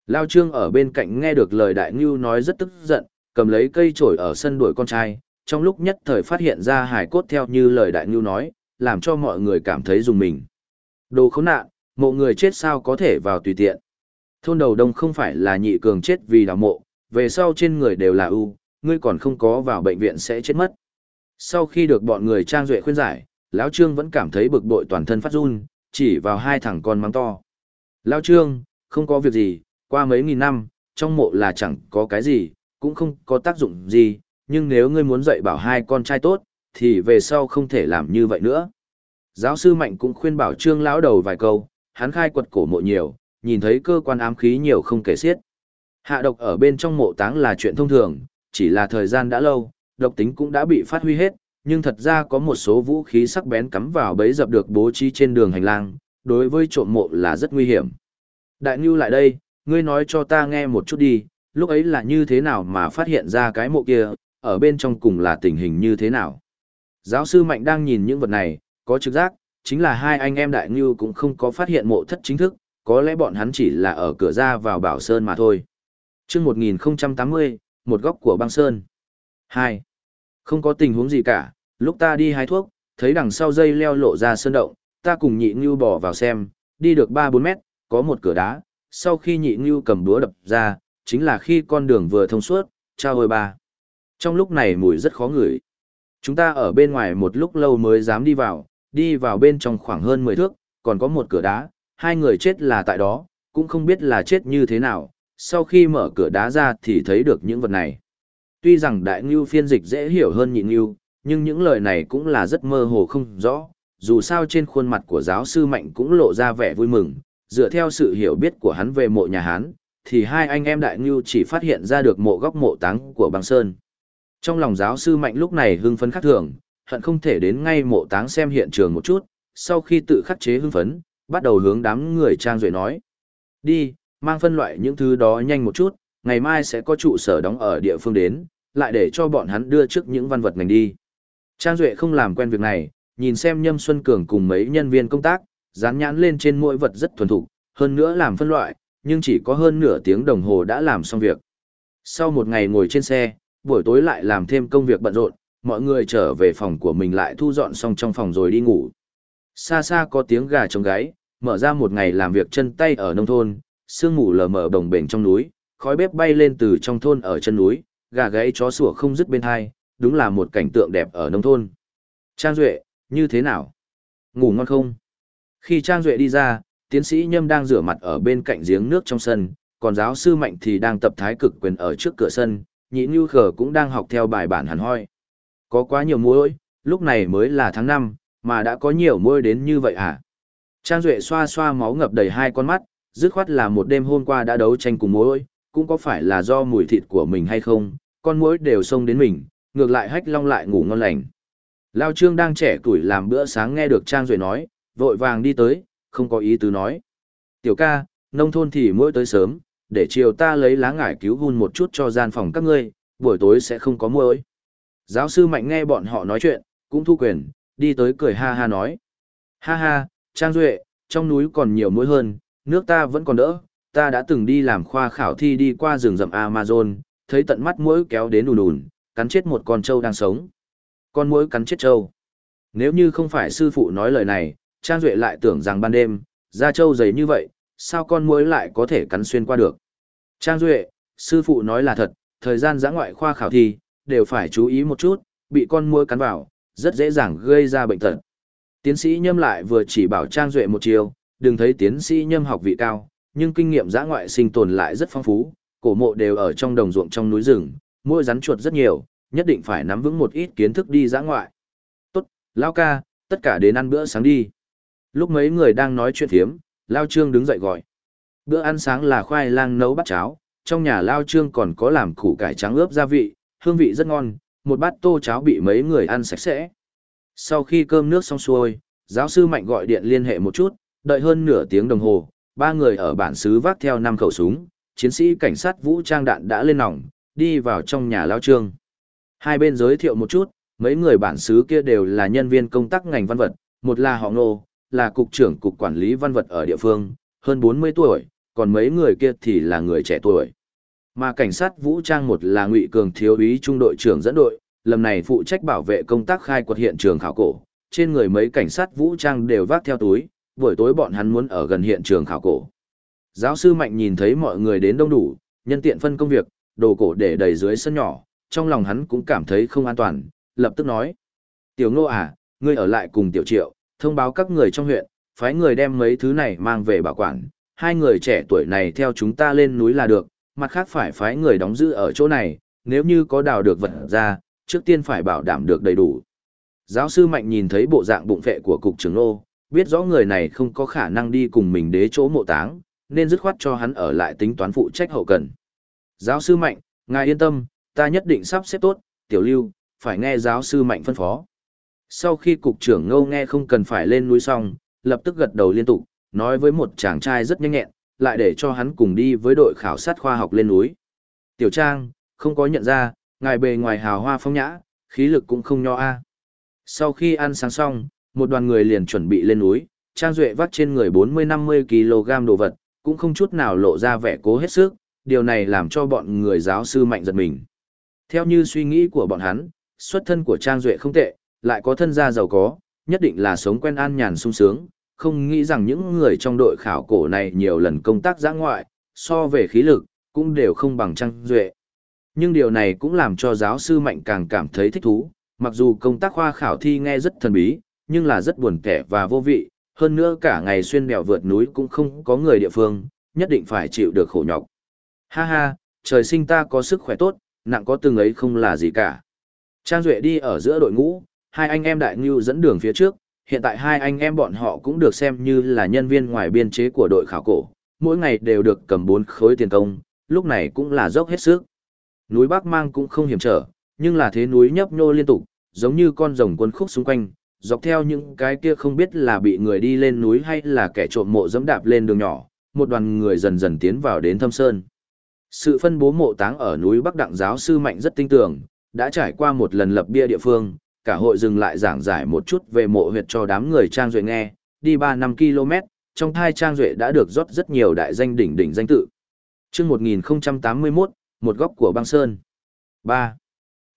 Lao Trương ở bên cạnh nghe được lời Đại Ngưu nói rất tức giận, cầm lấy cây chổi ở sân đuổi con trai, trong lúc nhất thời phát hiện ra hải cốt theo như lời Đại Ngưu nói, làm cho mọi người cảm thấy dùng mình. Đồ khốn nạn, mộ người chết sao có thể vào tùy tiện. Thôn đầu đông không phải là nhị cường chết vì đào mộ, về sau trên người đều là ưu, ngươi còn không có vào bệnh viện sẽ chết mất. Sau khi được bọn người trang duệ khuyên giải, lão Trương vẫn cảm thấy bực bội toàn thân phát run, chỉ vào hai thằng con mắng to. Lão Trương, không có việc gì, qua mấy nghìn năm, trong mộ là chẳng có cái gì, cũng không có tác dụng gì, nhưng nếu ngươi muốn dạy bảo hai con trai tốt, thì về sau không thể làm như vậy nữa. Giáo sư Mạnh cũng khuyên bảo Trương lão đầu vài câu, hắn khai quật cổ mộ nhiều, nhìn thấy cơ quan ám khí nhiều không kể xiết. Hạ độc ở bên trong mộ táng là chuyện thông thường, chỉ là thời gian đã lâu, độc tính cũng đã bị phát huy hết, nhưng thật ra có một số vũ khí sắc bén cắm vào bấy dập được bố trí trên đường hành lang, đối với trộm mộ là rất nguy hiểm. Đại Nưu lại đây, ngươi nói cho ta nghe một chút đi, lúc ấy là như thế nào mà phát hiện ra cái mộ kia, ở bên trong cùng là tình hình như thế nào. Giáo sư Mạnh đang nhìn những vật này, có trực giác, chính là hai anh em Đại Ngưu cũng không có phát hiện mộ thất chính thức, có lẽ bọn hắn chỉ là ở cửa ra vào Bảo Sơn mà thôi. Trước 1080, một góc của băng Sơn. 2. Không có tình huống gì cả, lúc ta đi hái thuốc, thấy đằng sau dây leo lộ ra sơn động, ta cùng nhị ngưu bỏ vào xem, đi được 3-4 mét, có một cửa đá, sau khi nhị ngưu cầm đũa đập ra, chính là khi con đường vừa thông suốt, trao hồi bà. Trong lúc này mùi rất khó ngửi. Chúng ta ở bên ngoài một lúc lâu mới dám đi vào, đi vào bên trong khoảng hơn 10 thước, còn có một cửa đá, hai người chết là tại đó, cũng không biết là chết như thế nào, sau khi mở cửa đá ra thì thấy được những vật này. Tuy rằng đại ngưu phiên dịch dễ hiểu hơn nhị ngưu, nhưng những lời này cũng là rất mơ hồ không rõ, dù sao trên khuôn mặt của giáo sư Mạnh cũng lộ ra vẻ vui mừng, dựa theo sự hiểu biết của hắn về mộ nhà Hán, thì hai anh em đại ngưu chỉ phát hiện ra được mộ góc mộ táng của băng sơn. Trong lòng giáo sư Mạnh lúc này hưng phấn khắc thường, hận không thể đến ngay mộ táng xem hiện trường một chút, sau khi tự khắc chế hưng phấn, bắt đầu hướng đám người trang duệ nói. Đi, mang phân loại những thứ đó nhanh một chút, ngày mai sẽ có trụ sở đóng ở địa phương đến, lại để cho bọn hắn đưa trước những văn vật ngành đi. Trang Duệ không làm quen việc này, nhìn xem Nhâm Xuân Cường cùng mấy nhân viên công tác, dán nhãn lên trên mỗi vật rất thuần thục, hơn nữa làm phân loại, nhưng chỉ có hơn nửa tiếng đồng hồ đã làm xong việc. Sau một ngày ngồi trên xe, buổi tối lại làm thêm công việc bận rộn, mọi người trở về phòng của mình lại thu dọn xong trong phòng rồi đi ngủ. Xa xa có tiếng gà trống gáy, mở ra một ngày làm việc chân tay ở nông thôn, sương mù lờ mờ đồng bền trong núi, khói bếp bay lên từ trong thôn ở chân núi, gà gáy chó sủa không dứt bên hai, đúng là một cảnh tượng đẹp ở nông thôn. Trang Duệ, như thế nào? Ngủ ngon không? Khi Trang Duệ đi ra, tiến sĩ Nhâm đang rửa mặt ở bên cạnh giếng nước trong sân, còn giáo sư Mạnh thì đang tập thái cực quyền ở trước cửa sân, nhị như khờ cũng đang học theo bài bản hẳn hoi. Có quá nhiều muối, lúc này mới là tháng 5, mà đã có nhiều muối đến như vậy à? Trang Duệ xoa xoa máu ngập đầy hai con mắt, dứt khoát là một đêm hôm qua đã đấu tranh cùng muối, cũng có phải là do mùi thịt của mình hay không, con muỗi đều xông đến mình, ngược lại hách long lại ngủ ngon lành. Lao Trương đang trẻ tuổi làm bữa sáng nghe được Trang Duệ nói, vội vàng đi tới, không có ý tứ nói. Tiểu ca, nông thôn thì mỗi tới sớm, để chiều ta lấy lá ngải cứu hun một chút cho gian phòng các ngươi, buổi tối sẽ không có muỗi. Giáo sư Mạnh nghe bọn họ nói chuyện, cũng thu quyền, đi tới cười ha ha nói. Ha ha, Trang Duệ, trong núi còn nhiều mũi hơn, nước ta vẫn còn đỡ, ta đã từng đi làm khoa khảo thi đi qua rừng rậm Amazon, thấy tận mắt mũi kéo đến đùn đùn, cắn chết một con trâu đang sống. Con mũi cắn chết trâu. Nếu như không phải sư phụ nói lời này, Trang Duệ lại tưởng rằng ban đêm, da trâu dày như vậy, sao con muỗi lại có thể cắn xuyên qua được. Trang Duệ, sư phụ nói là thật, thời gian giã ngoại khoa khảo thi, đều phải chú ý một chút, bị con muỗi cắn vào, rất dễ dàng gây ra bệnh tật. Tiến sĩ Nhâm lại vừa chỉ bảo Trang Duệ một chiều, đừng thấy tiến sĩ Nhâm học vị cao, nhưng kinh nghiệm giã ngoại sinh tồn lại rất phong phú, cổ mộ đều ở trong đồng ruộng trong núi rừng, mỗi rắn chuột rất nhiều, nhất định phải nắm vững một ít kiến thức đi giã ngoại. Tốt, Lao ca, tất cả đến ăn bữa sáng đi. Lúc mấy người đang nói chuyện thiếm, Lao Trương đứng dậy gọi. Bữa ăn sáng là khoai lang nấu bát cháo, trong nhà Lao Trương còn có làm củ cải trắng ướp gia vị, hương vị rất ngon, một bát tô cháo bị mấy người ăn sạch sẽ. Sau khi cơm nước xong xuôi, giáo sư Mạnh gọi điện liên hệ một chút, đợi hơn nửa tiếng đồng hồ, ba người ở bản xứ vác theo năm khẩu súng, chiến sĩ cảnh sát vũ trang đạn đã lên nòng, đi vào trong nhà Lao Trương. Hai bên giới thiệu một chút, mấy người bản xứ kia đều là nhân viên công tác ngành văn vật, một là họ ngô, là cục trưởng cục quản lý văn vật ở địa phương, hơn 40 tuổi, còn mấy người kia thì là người trẻ tuổi. Mà cảnh sát vũ trang một là Ngụy Cường thiếu úy trung đội trưởng dẫn đội, lần này phụ trách bảo vệ công tác khai quật hiện trường khảo cổ, trên người mấy cảnh sát vũ trang đều vác theo túi, buổi tối bọn hắn muốn ở gần hiện trường khảo cổ. Giáo sư Mạnh nhìn thấy mọi người đến đông đủ, nhân tiện phân công việc, đồ cổ để đầy dưới sân nhỏ, trong lòng hắn cũng cảm thấy không an toàn, lập tức nói. Tiểu ngô à, ngươi ở lại cùng tiểu triệu, thông báo các người trong huyện, phái người đem mấy thứ này mang về bảo quản, hai người trẻ tuổi này theo chúng ta lên núi là được, mặt khác phải phái người đóng giữ ở chỗ này, nếu như có đào được vật ra, trước tiên phải bảo đảm được đầy đủ. Giáo sư Mạnh nhìn thấy bộ dạng bụng vệ của cục trưởng Lô, biết rõ người này không có khả năng đi cùng mình đế chỗ mộ táng, nên dứt khoát cho hắn ở lại tính toán phụ trách hậu cần. Giáo sư Mạnh, ngài yên tâm, ta nhất định sắp xếp tốt, tiểu lưu, phải nghe giáo sư Mạnh phân phó. Sau khi cục trưởng ngâu nghe không cần phải lên núi xong, lập tức gật đầu liên tục, nói với một chàng trai rất nhanh nhẹn, lại để cho hắn cùng đi với đội khảo sát khoa học lên núi. Tiểu Trang, không có nhận ra, ngài bề ngoài hào hoa phong nhã, khí lực cũng không nho a. Sau khi ăn sáng xong, một đoàn người liền chuẩn bị lên núi, Trang Duệ vắt trên người 40-50 kg đồ vật, cũng không chút nào lộ ra vẻ cố hết sức, điều này làm cho bọn người giáo sư mạnh giật mình. Theo như suy nghĩ của bọn hắn, xuất thân của Trang Duệ không tệ, lại có thân gia giàu có, nhất định là sống quen an nhàn sung sướng, không nghĩ rằng những người trong đội khảo cổ này nhiều lần công tác giã ngoại, so về khí lực, cũng đều không bằng Trang Duệ. Nhưng điều này cũng làm cho giáo sư Mạnh càng cảm thấy thích thú, mặc dù công tác khoa khảo thi nghe rất thần bí, nhưng là rất buồn kẻ và vô vị, hơn nữa cả ngày xuyên bèo vượt núi cũng không có người địa phương, nhất định phải chịu được khổ nhọc. Ha ha, trời sinh ta có sức khỏe tốt, nặng có từng ấy không là gì cả. Trang Duệ đi ở giữa đội ngũ, hai anh em đại ngưu dẫn đường phía trước, hiện tại hai anh em bọn họ cũng được xem như là nhân viên ngoài biên chế của đội khảo cổ, mỗi ngày đều được cầm bốn khối tiền công, lúc này cũng là dốc hết sức. Núi Bắc Mang cũng không hiểm trở, nhưng là thế núi nhấp nhô liên tục, giống như con rồng quân khúc xung quanh, dọc theo những cái kia không biết là bị người đi lên núi hay là kẻ trộm mộ dẫm đạp lên đường nhỏ, một đoàn người dần dần tiến vào đến thâm sơn. Sự phân bố mộ táng ở núi Bắc Đặng giáo sư mạnh rất tinh tường, đã trải qua một lần lập bia địa phương, cả hội dừng lại giảng giải một chút về mộ huyệt cho đám người Trang Duệ nghe, đi 3-5 km, trong thai Trang Duệ đã được rót rất nhiều đại danh đỉnh đỉnh danh tự. chương 1081, một góc của băng sơn. 3.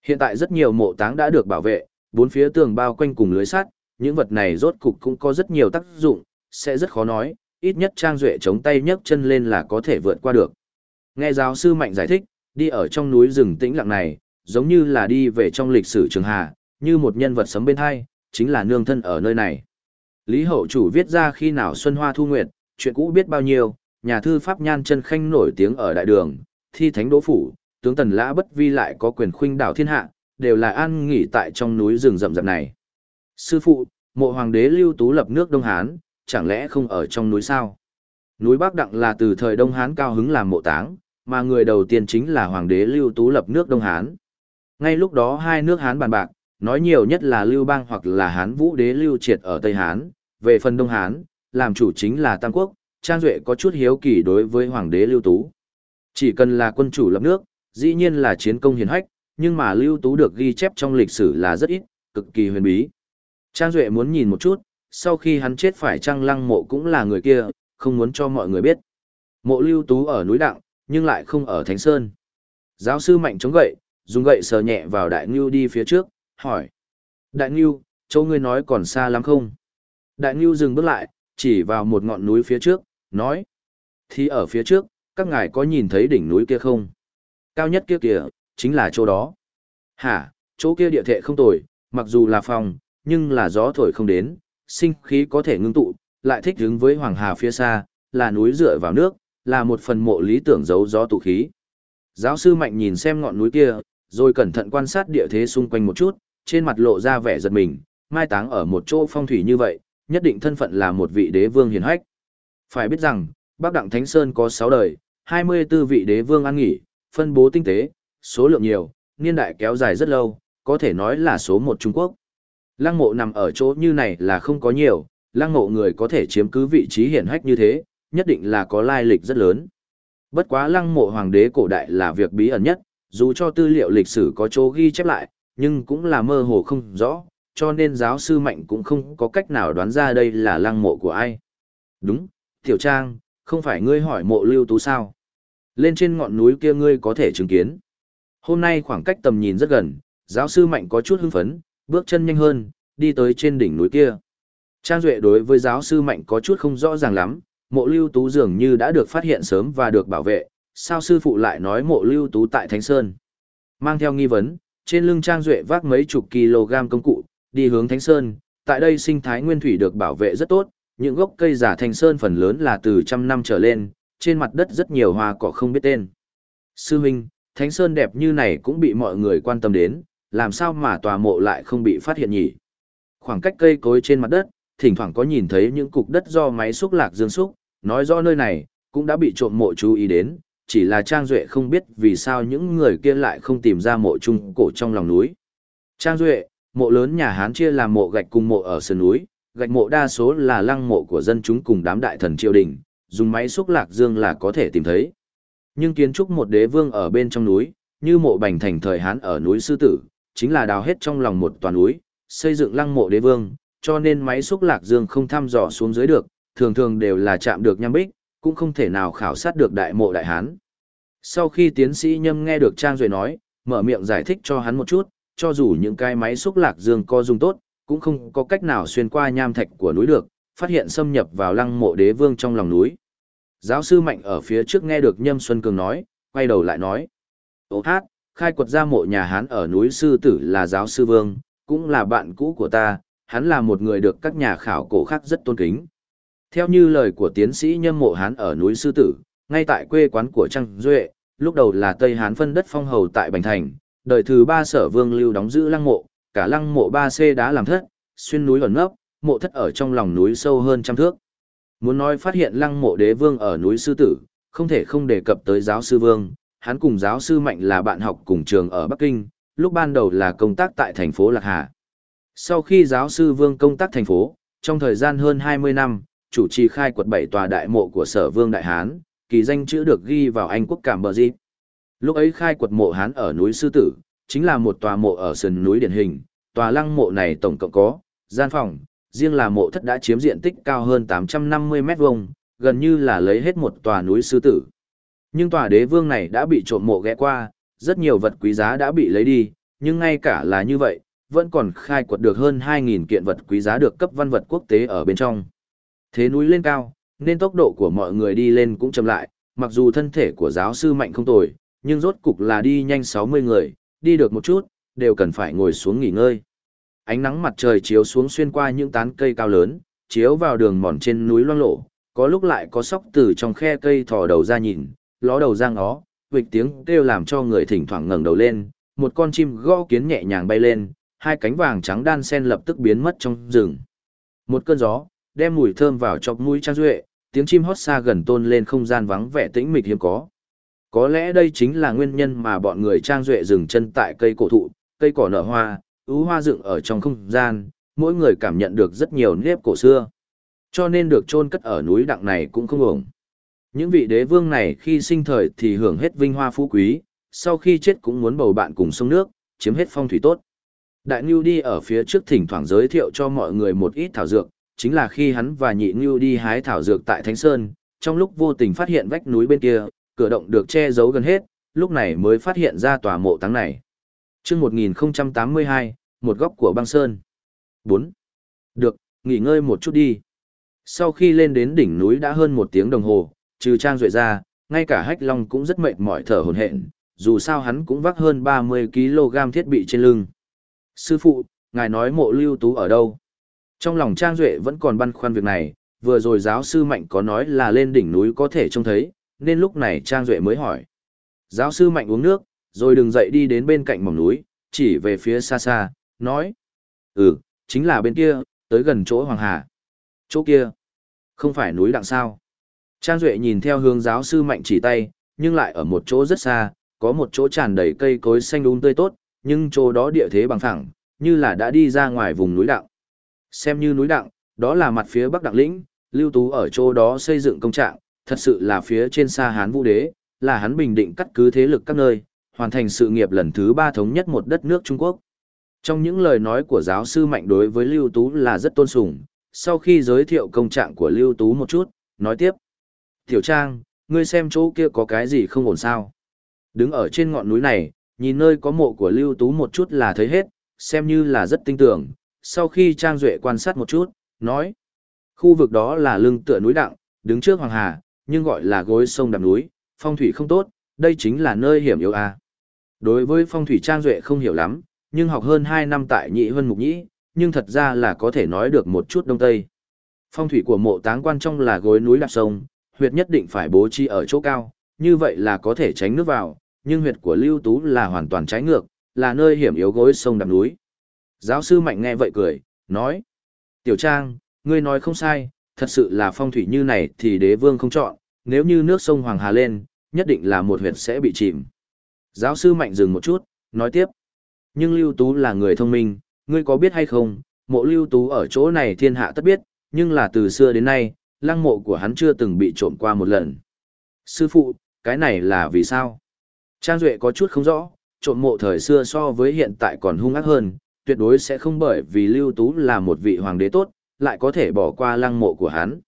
Hiện tại rất nhiều mộ táng đã được bảo vệ, bốn phía tường bao quanh cùng lưới sắt, những vật này rốt cục cũng có rất nhiều tác dụng, sẽ rất khó nói, ít nhất Trang Duệ chống tay nhấc chân lên là có thể vượt qua được. Nghe giáo sư Mạnh giải thích, đi ở trong núi rừng tĩnh lặng này, giống như là đi về trong lịch sử trường hà, như một nhân vật sấm bên hai, chính là nương thân ở nơi này. Lý Hậu Chủ viết ra khi nào Xuân Hoa Thu Nguyệt, chuyện cũ biết bao nhiêu, nhà thư pháp nhan chân khanh nổi tiếng ở đại đường, thi thánh đỗ phủ, tướng tần lã bất vi lại có quyền khuynh đảo thiên hạ, đều là an nghỉ tại trong núi rừng rậm rậm này. Sư phụ, mộ hoàng đế lưu tú lập nước Đông Hán, chẳng lẽ không ở trong núi sao? Núi Bắc Đặng là từ thời Đông Hán cao hứng làm mộ táng, mà người đầu tiên chính là hoàng đế lưu tú lập nước Đông Hán. Ngay lúc đó hai nước Hán bàn bạc, nói nhiều nhất là Lưu Bang hoặc là Hán Vũ Đế Lưu Triệt ở Tây Hán, về phần Đông Hán, làm chủ chính là Tam Quốc, Trang Duệ có chút hiếu kỳ đối với Hoàng đế Lưu Tú. Chỉ cần là quân chủ lập nước, dĩ nhiên là chiến công hiển hách, nhưng mà Lưu Tú được ghi chép trong lịch sử là rất ít, cực kỳ huyền bí. Trang Duệ muốn nhìn một chút, sau khi hắn chết phải trang lăng mộ cũng là người kia, không muốn cho mọi người biết. Mộ Lưu Tú ở núi Đặng, nhưng lại không ở Thánh Sơn. Giáo sư mạnh chống gậy, dùng gậy sờ nhẹ vào Đại Ngưu đi phía trước, hỏi. Đại Ngưu, chỗ ngươi nói còn xa lắm không? Đại Ngưu dừng bước lại, chỉ vào một ngọn núi phía trước, nói. Thì ở phía trước, các ngài có nhìn thấy đỉnh núi kia không? Cao nhất kia kìa, chính là chỗ đó. Hả, chỗ kia địa thể không tồi, mặc dù là phòng, nhưng là gió thổi không đến, sinh khí có thể ngưng tụ, lại thích ứng với hoàng hà phía xa, là núi dựa vào nước, là một phần mộ lý tưởng giấu gió tụ khí. Giáo sư Mạnh nhìn xem ngọn núi kia, rồi cẩn thận quan sát địa thế xung quanh một chút, trên mặt lộ ra vẻ giật mình, mai táng ở một chỗ phong thủy như vậy, nhất định thân phận là một vị đế vương hiền hách. Phải biết rằng, Bắc Đặng Thánh Sơn có 6 đời, 24 vị đế vương ăn nghỉ, phân bố tinh tế, số lượng nhiều, niên đại kéo dài rất lâu, có thể nói là số một Trung Quốc. Lăng mộ nằm ở chỗ như này là không có nhiều, lăng mộ người có thể chiếm cứ vị trí hiển hách như thế, nhất định là có lai lịch rất lớn. Bất quá lăng mộ hoàng đế cổ đại là việc bí ẩn nhất, dù cho tư liệu lịch sử có chỗ ghi chép lại, nhưng cũng là mơ hồ không rõ, cho nên giáo sư Mạnh cũng không có cách nào đoán ra đây là lăng mộ của ai. Đúng, Tiểu Trang, không phải ngươi hỏi mộ lưu tú sao? Lên trên ngọn núi kia ngươi có thể chứng kiến. Hôm nay khoảng cách tầm nhìn rất gần, giáo sư Mạnh có chút hưng phấn, bước chân nhanh hơn, đi tới trên đỉnh núi kia. Trang Duệ đối với giáo sư Mạnh có chút không rõ ràng lắm, mộ lưu tú dường như đã được phát hiện sớm và được bảo vệ, sao sư phụ lại nói mộ lưu tú tại Thánh Sơn. Mang theo nghi vấn, trên lưng Trang Duệ vác mấy chục kg công cụ, đi hướng Thánh Sơn, tại đây sinh thái nguyên thủy được bảo vệ rất tốt, những gốc cây giả Thánh Sơn phần lớn là từ trăm năm trở lên, trên mặt đất rất nhiều hoa cỏ không biết tên. Sư Minh, Thánh Sơn đẹp như này cũng bị mọi người quan tâm đến, làm sao mà tòa mộ lại không bị phát hiện nhỉ? Khoảng cách cây cối trên mặt đất, thỉnh thoảng có nhìn thấy những cục đất do máy xúc lạc dương xúc, nói rõ nơi này cũng đã bị trộm mộ chú ý đến, chỉ là Trang Duệ không biết vì sao những người kia lại không tìm ra mộ trung cổ trong lòng núi. Trang Duệ, mộ lớn nhà Hán chia làm mộ gạch cùng mộ ở sườn núi, gạch mộ đa số là lăng mộ của dân chúng cùng đám đại thần triều đình, dùng máy xúc lạc dương là có thể tìm thấy. Nhưng kiến trúc một đế vương ở bên trong núi, như mộ bành thành thời Hán ở núi Sư Tử, chính là đào hết trong lòng một toàn núi, xây dựng lăng mộ đế vương, cho nên máy xúc lạc dương không thăm dò xuống dưới được, thường thường đều là chạm được nham bích, cũng không thể nào khảo sát được đại mộ đại hán. Sau khi tiến sĩ Nhâm nghe được Trang Duệ nói, mở miệng giải thích cho hắn một chút, cho dù những cái máy xúc lạc dương có dùng tốt, cũng không có cách nào xuyên qua nham thạch của núi được, phát hiện xâm nhập vào lăng mộ đế vương trong lòng núi. Giáo sư Mạnh ở phía trước nghe được Nhâm Xuân Cường nói, quay đầu lại nói. Ô hát, khai quật ra mộ nhà Hán ở núi Sư Tử là giáo sư Vương, cũng là bạn cũ của ta, hắn là một người được các nhà khảo cổ khác rất tôn kính. Theo như lời của tiến sĩ Nhâm Mộ Hán ở núi Sư Tử, ngay tại quê quán của Trăng Duệ, lúc đầu là Tây Hán phân đất phong hầu tại Bành Thành, đời thứ ba sở vương lưu đóng giữ lăng mộ, cả lăng mộ 3C đã làm thất, xuyên núi ẩn nấp, mộ thất ở trong lòng núi sâu hơn trăm thước. Muốn nói phát hiện lăng mộ đế vương ở núi Sư Tử, không thể không đề cập tới giáo sư vương, hắn cùng giáo sư Mạnh là bạn học cùng trường ở Bắc Kinh, lúc ban đầu là công tác tại thành phố Lạc Hà. Sau khi giáo sư Vương công tác thành phố, trong thời gian hơn 20 năm, chủ trì khai quật bảy tòa đại mộ của sở Vương Đại Hán, kỳ danh chữ được ghi vào Anh quốc cảm bờ di. Lúc ấy khai quật mộ Hán ở núi Sư Tử, chính là một tòa mộ ở sườn núi điển hình, tòa lăng mộ này tổng cộng có, gian phòng, riêng là mộ thất đã chiếm diện tích cao hơn 850 mét vuông, gần như là lấy hết một tòa núi Sư Tử. Nhưng tòa đế vương này đã bị trộm mộ ghé qua, rất nhiều vật quý giá đã bị lấy đi, nhưng ngay cả là như vậy, vẫn còn khai quật được hơn 2.000 kiện vật quý giá được cấp văn vật quốc tế ở bên trong. Thế núi lên cao, nên tốc độ của mọi người đi lên cũng chậm lại, mặc dù thân thể của giáo sư mạnh không tồi, nhưng rốt cục là đi nhanh 60 người, đi được một chút, đều cần phải ngồi xuống nghỉ ngơi. Ánh nắng mặt trời chiếu xuống xuyên qua những tán cây cao lớn, chiếu vào đường mòn trên núi loang lổ, có lúc lại có sóc từ trong khe cây thò đầu ra nhìn, ló đầu ra ngó, vịch tiếng kêu làm cho người thỉnh thoảng ngẩng đầu lên, một con chim gõ kiến nhẹ nhàng bay lên, hai cánh vàng trắng đan sen lập tức biến mất trong rừng. Một cơn gió, đem mùi thơm vào chọc mũi Trang Duệ, tiếng chim hót xa gần tôn lên không gian vắng vẻ tĩnh mịch hiếm có. Có lẽ đây chính là nguyên nhân mà bọn người Trang Duệ dừng chân tại cây cổ thụ, cây cỏ nở hoa, ứ hoa dựng ở trong không gian, mỗi người cảm nhận được rất nhiều nếp cổ xưa. Cho nên được chôn cất ở núi đặng này cũng không ổng. Những vị đế vương này khi sinh thời thì hưởng hết vinh hoa phú quý, sau khi chết cũng muốn bầu bạn cùng sông nước, chiếm hết phong thủy tốt. Đại Ngưu đi ở phía trước thỉnh thoảng giới thiệu cho mọi người một ít thảo dược, chính là khi hắn và nhị Ngưu đi hái thảo dược tại Thánh Sơn, trong lúc vô tình phát hiện vách núi bên kia, cửa động được che giấu gần hết, lúc này mới phát hiện ra tòa mộ táng này. Trước 1082, một góc của băng sơn. 4. Được, nghỉ ngơi một chút đi. Sau khi lên đến đỉnh núi đã hơn một tiếng đồng hồ, trừ trang duệ ra, ngay cả hách long cũng rất mệt mỏi thở hồn hện, dù sao hắn cũng vác hơn 30kg thiết bị trên lưng. Sư phụ, ngài nói mộ lưu tú ở đâu? Trong lòng Trang Duệ vẫn còn băn khoăn việc này, vừa rồi giáo sư Mạnh có nói là lên đỉnh núi có thể trông thấy, nên lúc này Trang Duệ mới hỏi. Giáo sư Mạnh uống nước, rồi đừng dậy đi đến bên cạnh mỏng núi, chỉ về phía xa xa, nói. Ừ, chính là bên kia, tới gần chỗ Hoàng Hà. Chỗ kia, không phải núi đặng sao. Trang Duệ nhìn theo hướng giáo sư Mạnh chỉ tay, nhưng lại ở một chỗ rất xa, có một chỗ tràn đầy cây cối xanh đúng tươi tốt, nhưng chỗ đó địa thế bằng phẳng, như là đã đi ra ngoài vùng núi đặng. Xem như núi đặng, đó là mặt phía bắc đặng lĩnh, lưu tú ở chỗ đó xây dựng công trạng, thật sự là phía trên xa Hán Vũ Đế, là hắn bình định cắt cứ thế lực các nơi, hoàn thành sự nghiệp lần thứ ba thống nhất một đất nước Trung Quốc. Trong những lời nói của giáo sư Mạnh đối với Lưu Tú là rất tôn sùng, sau khi giới thiệu công trạng của Lưu Tú một chút, nói tiếp. Tiểu Trang, ngươi xem chỗ kia có cái gì không ổn sao? Đứng ở trên ngọn núi này, nhìn nơi có mộ của Lưu Tú một chút là thấy hết, xem như là rất tinh tưởng. Sau khi Trang Duệ quan sát một chút, nói, khu vực đó là lưng tựa núi đặng, đứng trước Hoàng Hà, nhưng gọi là gối sông đạp núi, phong thủy không tốt, đây chính là nơi hiểm yếu a. Đối với phong thủy Trang Duệ không hiểu lắm, nhưng học hơn 2 năm tại Nhị Vân Mục Nhĩ, nhưng thật ra là có thể nói được một chút đông tây. Phong thủy của mộ táng quan trong là gối núi đạp sông, huyệt nhất định phải bố trí ở chỗ cao, như vậy là có thể tránh nước vào, nhưng huyệt của Lưu Tú là hoàn toàn trái ngược, là nơi hiểm yếu gối sông đạp núi. Giáo sư Mạnh nghe vậy cười, nói. Tiểu Trang, ngươi nói không sai, thật sự là phong thủy như này thì đế vương không chọn, nếu như nước sông Hoàng Hà lên, nhất định là một huyện sẽ bị chìm. Giáo sư Mạnh dừng một chút, nói tiếp. Nhưng Lưu Tú là người thông minh, ngươi có biết hay không, mộ Lưu Tú ở chỗ này thiên hạ tất biết, nhưng là từ xưa đến nay, lăng mộ của hắn chưa từng bị trộm qua một lần. Sư phụ, cái này là vì sao? Trang Duệ có chút không rõ, trộm mộ thời xưa so với hiện tại còn hung ác hơn, tuyệt đối sẽ không bởi vì Lưu Tú là một vị hoàng đế tốt, lại có thể bỏ qua lăng mộ của hắn.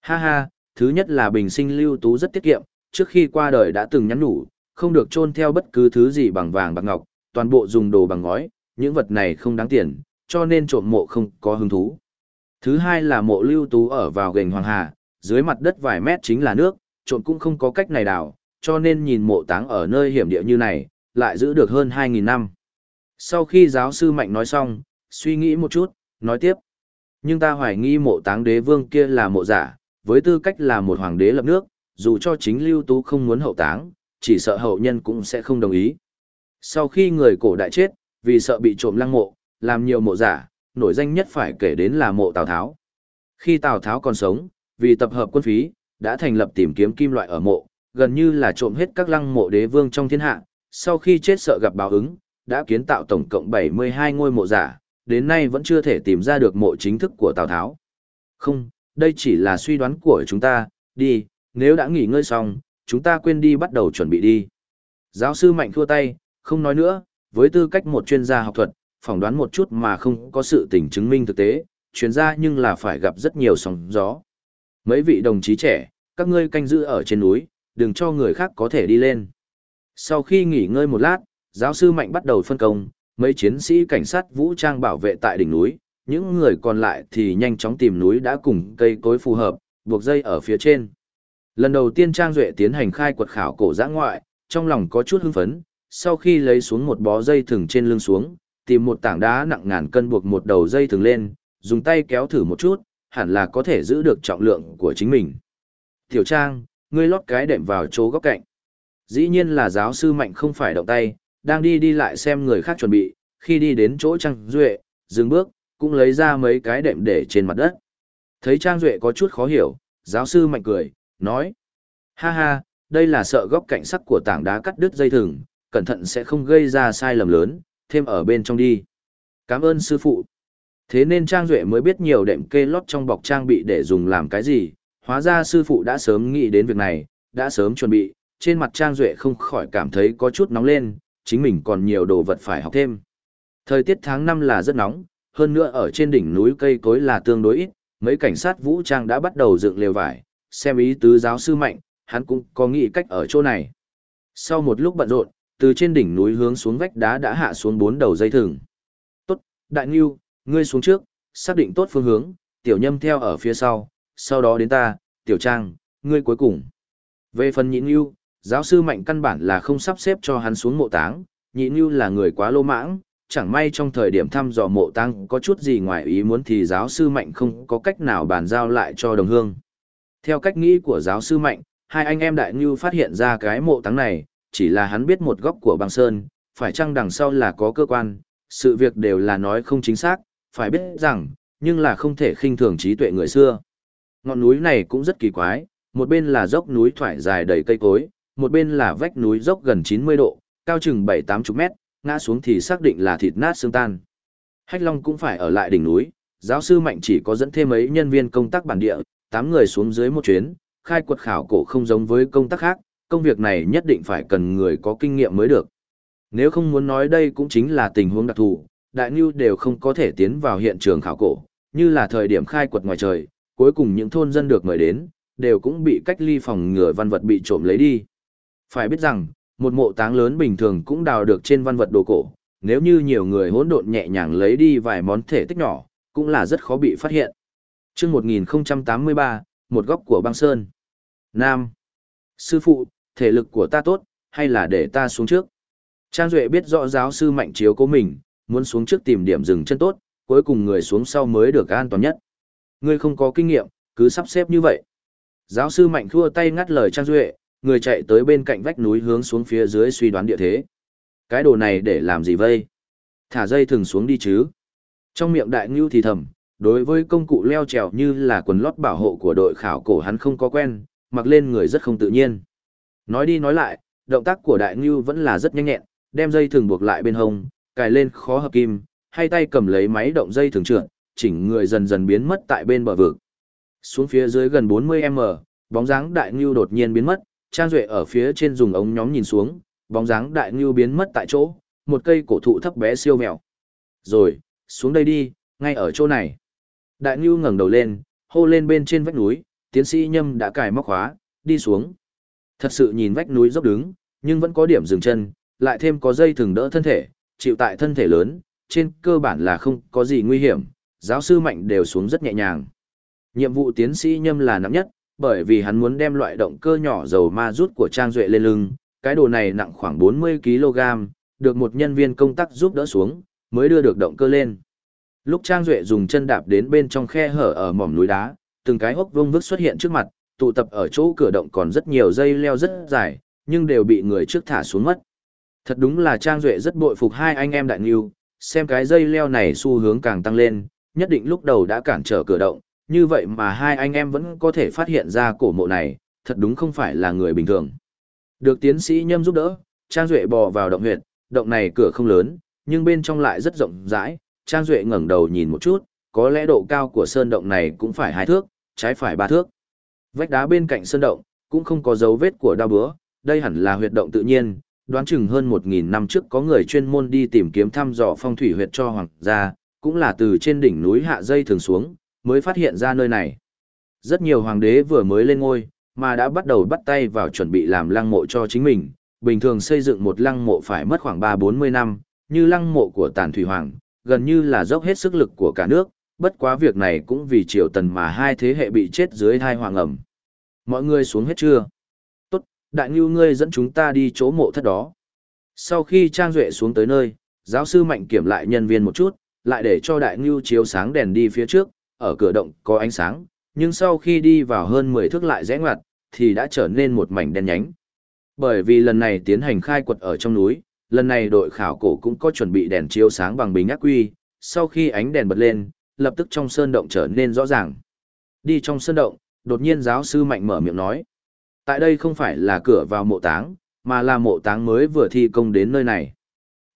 Ha ha, thứ nhất là bình sinh Lưu Tú rất tiết kiệm, trước khi qua đời đã từng nhắn nhủ, không được chôn theo bất cứ thứ gì bằng vàng bạc ngọc, toàn bộ dùng đồ bằng ngói, những vật này không đáng tiền, cho nên trộm mộ không có hứng thú. Thứ hai là mộ Lưu Tú ở vào gành Hoàng Hà, dưới mặt đất vài mét chính là nước, trộm cũng không có cách này đào, cho nên nhìn mộ táng ở nơi hiểm địa như này, lại giữ được hơn 2.000 năm. Sau khi giáo sư Mạnh nói xong, suy nghĩ một chút, nói tiếp. Nhưng ta hoài nghi mộ táng đế vương kia là mộ giả, với tư cách là một hoàng đế lập nước, dù cho chính Lưu Tú không muốn hậu táng, chỉ sợ hậu nhân cũng sẽ không đồng ý. Sau khi người cổ đại chết, vì sợ bị trộm lăng mộ, làm nhiều mộ giả, nổi danh nhất phải kể đến là mộ Tào Tháo. Khi Tào Tháo còn sống, vì tập hợp quân phí, đã thành lập tìm kiếm kim loại ở mộ, gần như là trộm hết các lăng mộ đế vương trong thiên hạ, sau khi chết sợ gặp báo ứng, đã kiến tạo tổng cộng 72 ngôi mộ giả, đến nay vẫn chưa thể tìm ra được mộ chính thức của Tào Tháo. Không, đây chỉ là suy đoán của chúng ta, đi, nếu đã nghỉ ngơi xong, chúng ta quên đi bắt đầu chuẩn bị đi. Giáo sư Mạnh thua tay, không nói nữa, với tư cách một chuyên gia học thuật, phỏng đoán một chút mà không có sự tình chứng minh thực tế, chuyên gia nhưng là phải gặp rất nhiều sóng gió. Mấy vị đồng chí trẻ, các ngươi canh giữ ở trên núi, đừng cho người khác có thể đi lên. Sau khi nghỉ ngơi một lát, giáo sư Mạnh bắt đầu phân công, mấy chiến sĩ cảnh sát vũ trang bảo vệ tại đỉnh núi, những người còn lại thì nhanh chóng tìm núi đã cùng cây cối phù hợp, buộc dây ở phía trên. Lần đầu tiên Trang Duệ tiến hành khai quật khảo cổ giã ngoại, trong lòng có chút hưng phấn, sau khi lấy xuống một bó dây thừng trên lưng xuống, tìm một tảng đá nặng ngàn cân buộc một đầu dây thừng lên, dùng tay kéo thử một chút, hẳn là có thể giữ được trọng lượng của chính mình. Tiểu Trang, ngươi lót cái đệm vào chỗ góc cạnh. Dĩ nhiên là giáo sư mạnh không phải động tay, đang đi đi lại xem người khác chuẩn bị, khi đi đến chỗ Trang Duệ, dừng bước, cũng lấy ra mấy cái đệm để trên mặt đất. Thấy Trang Duệ có chút khó hiểu, giáo sư mạnh cười, nói. Ha ha, đây là sợ góc cạnh sắc của tảng đá cắt đứt dây thừng, cẩn thận sẽ không gây ra sai lầm lớn, thêm ở bên trong đi. Cảm ơn sư phụ. Thế nên Trang Duệ mới biết nhiều đệm kê lót trong bọc trang bị để dùng làm cái gì, hóa ra sư phụ đã sớm nghĩ đến việc này, đã sớm chuẩn bị, trên mặt Trang Duệ không khỏi cảm thấy có chút nóng lên, chính mình còn nhiều đồ vật phải học thêm. Thời tiết tháng 5 là rất nóng, hơn nữa ở trên đỉnh núi cây cối là tương đối ít, mấy cảnh sát vũ trang đã bắt đầu dựng lều vải, xem ý tứ giáo sư mạnh, hắn cũng có nghĩ cách ở chỗ này. Sau một lúc bận rộn, từ trên đỉnh núi hướng xuống vách đá đã hạ xuống bốn đầu dây thừng. Tốt, đại nghiêu, ngươi xuống trước, xác định tốt phương hướng, tiểu nhâm theo ở phía sau, sau đó đến ta, tiểu trang, ngươi cuối cùng. Về phần nhị nghiêu, giáo sư mạnh căn bản là không sắp xếp cho hắn xuống mộ táng, nhị Như là người quá lô mãng, chẳng may trong thời điểm thăm dò mộ táng có chút gì ngoài ý muốn thì giáo sư mạnh không có cách nào bàn giao lại cho đồng hương. Theo cách nghĩ của giáo sư mạnh, hai anh em đại Như phát hiện ra cái mộ táng này, chỉ là hắn biết một góc của băng sơn, phải chăng đằng sau là có cơ quan, sự việc đều là nói không chính xác, phải biết rằng, nhưng là không thể khinh thường trí tuệ người xưa. Ngọn núi này cũng rất kỳ quái, một bên là dốc núi thoải dài đầy cây cối, một bên là vách núi dốc gần 90 độ, cao chừng 7-80 mét, ngã xuống thì xác định là thịt nát xương tan. Hách Long cũng phải ở lại đỉnh núi, giáo sư Mạnh chỉ có dẫn thêm mấy nhân viên công tác bản địa, 8 người xuống dưới một chuyến, khai quật khảo cổ không giống với công tác khác, công việc này nhất định phải cần người có kinh nghiệm mới được. Nếu không muốn nói đây cũng chính là tình huống đặc thù, đại nưu đều không có thể tiến vào hiện trường khảo cổ, như là thời điểm khai quật ngoài trời, cuối cùng những thôn dân được mời đến, đều cũng bị cách ly phòng ngừa văn vật bị trộm lấy đi. Phải biết rằng, một mộ táng lớn bình thường cũng đào được trên văn vật đồ cổ, nếu như nhiều người hỗn độn nhẹ nhàng lấy đi vài món thể tích nhỏ, cũng là rất khó bị phát hiện. Chương 1083, một góc của băng sơn. Nam. Sư phụ, thể lực của ta tốt, hay là để ta xuống trước? Trang Duệ biết rõ giáo sư mạnh chiếu cố mình, muốn xuống trước tìm điểm dừng chân tốt, cuối cùng người xuống sau mới được an toàn nhất. Ngươi không có kinh nghiệm, cứ sắp xếp như vậy. Giáo sư mạnh thua tay ngắt lời Trang Duệ, người chạy tới bên cạnh vách núi hướng xuống phía dưới suy đoán địa thế. Cái đồ này để làm gì vây? Thả dây thừng xuống đi chứ. Trong miệng đại ngưu thì thầm, đối với công cụ leo trèo như là quần lót bảo hộ của đội khảo cổ hắn không có quen, mặc lên người rất không tự nhiên. Nói đi nói lại, động tác của đại ngưu vẫn là rất nhanh nhẹn, đem dây thừng buộc lại bên hông, cài lên khó hợp kim, Hai tay cầm lấy máy động dây thường trượt, chỉnh người dần dần biến mất tại bên bờ vực. Xuống phía dưới gần 40m, bóng dáng đại ngưu đột nhiên biến mất, Trang Duệ ở phía trên dùng ống nhóm nhìn xuống, bóng dáng đại ngưu biến mất tại chỗ, một cây cổ thụ thấp bé siêu mèo. Rồi, xuống đây đi, ngay ở chỗ này. Đại ngưu ngẩng đầu lên, hô lên bên trên vách núi, tiến sĩ nhâm đã cài móc khóa, đi xuống. Thật sự nhìn vách núi dốc đứng, nhưng vẫn có điểm dừng chân, lại thêm có dây thừng đỡ thân thể, chịu tại thân thể lớn, trên cơ bản là không có gì nguy hiểm, giáo sư mạnh đều xuống rất nhẹ nhàng. Nhiệm vụ tiến sĩ nhâm là nặng nhất, bởi vì hắn muốn đem loại động cơ nhỏ dầu ma rút của Trang Duệ lên lưng, cái đồ này nặng khoảng 40kg, được một nhân viên công tác giúp đỡ xuống, mới đưa được động cơ lên. Lúc Trang Duệ dùng chân đạp đến bên trong khe hở ở mỏm núi đá, từng cái hốc vông vức xuất hiện trước mặt, tụ tập ở chỗ cửa động còn rất nhiều dây leo rất dài, nhưng đều bị người trước thả xuống mất. Thật đúng là Trang Duệ rất bội phục hai anh em đại nghiêu, xem cái dây leo này xu hướng càng tăng lên, nhất định lúc đầu đã cản trở cửa động, như vậy mà hai anh em vẫn có thể phát hiện ra cổ mộ này, thật đúng không phải là người bình thường. Được tiến sĩ nhâm giúp đỡ, Trang Duệ bò vào động huyệt, động này cửa không lớn, nhưng bên trong lại rất rộng rãi, Trang Duệ ngẩng đầu nhìn một chút, có lẽ độ cao của sơn động này cũng phải hai thước, trái phải ba thước. Vách đá bên cạnh sơn động, cũng không có dấu vết của đao búa, đây hẳn là huyệt động tự nhiên, đoán chừng hơn 1.000 năm trước có người chuyên môn đi tìm kiếm thăm dò phong thủy huyệt cho hoàng gia, cũng là từ trên đỉnh núi hạ dây thường xuống, mới phát hiện ra nơi này. Rất nhiều hoàng đế vừa mới lên ngôi, mà đã bắt đầu bắt tay vào chuẩn bị làm lăng mộ cho chính mình, bình thường xây dựng một lăng mộ phải mất khoảng 3-40 năm, như lăng mộ của tàn thủy hoàng, gần như là dốc hết sức lực của cả nước, bất quá việc này cũng vì triều tần mà hai thế hệ bị chết dưới hai hoàng ẩm. Mọi người xuống hết chưa? Tốt, đại ngưu ngươi dẫn chúng ta đi chỗ mộ thất đó. Sau khi Trang Duệ xuống tới nơi, giáo sư mạnh kiểm lại nhân viên một chút, lại để cho đại ngưu chiếu sáng đèn đi phía trước, ở cửa động có ánh sáng, nhưng sau khi đi vào hơn 10 thước lại rẽ ngoặt, thì đã trở nên một mảnh đen nhánh. Bởi vì lần này tiến hành khai quật ở trong núi, lần này đội khảo cổ cũng có chuẩn bị đèn chiếu sáng bằng bình ác quy, sau khi ánh đèn bật lên, lập tức trong sơn động trở nên rõ ràng. Đi trong sơn động, đột nhiên giáo sư mạnh mở miệng nói. Tại đây không phải là cửa vào mộ táng, mà là mộ táng mới vừa thi công đến nơi này.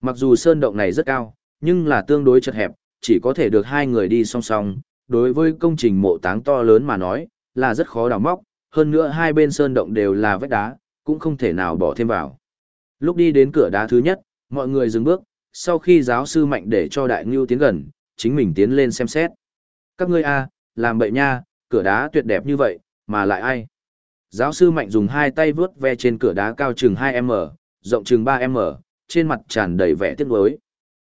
Mặc dù sơn động này rất cao, Nhưng là tương đối chật hẹp, chỉ có thể được hai người đi song song, đối với công trình mộ táng to lớn mà nói, là rất khó đào móc, hơn nữa hai bên sơn động đều là vách đá, cũng không thể nào bỏ thêm vào. Lúc đi đến cửa đá thứ nhất, mọi người dừng bước, sau khi giáo sư mạnh để cho đại ngưu tiến gần, chính mình tiến lên xem xét. Các ngươi a, làm bậy nha, cửa đá tuyệt đẹp như vậy, mà lại ai? Giáo sư mạnh dùng hai tay vướt ve trên cửa đá cao chừng 2m, rộng chừng 3m, trên mặt tràn đầy vẻ tiếc nuối.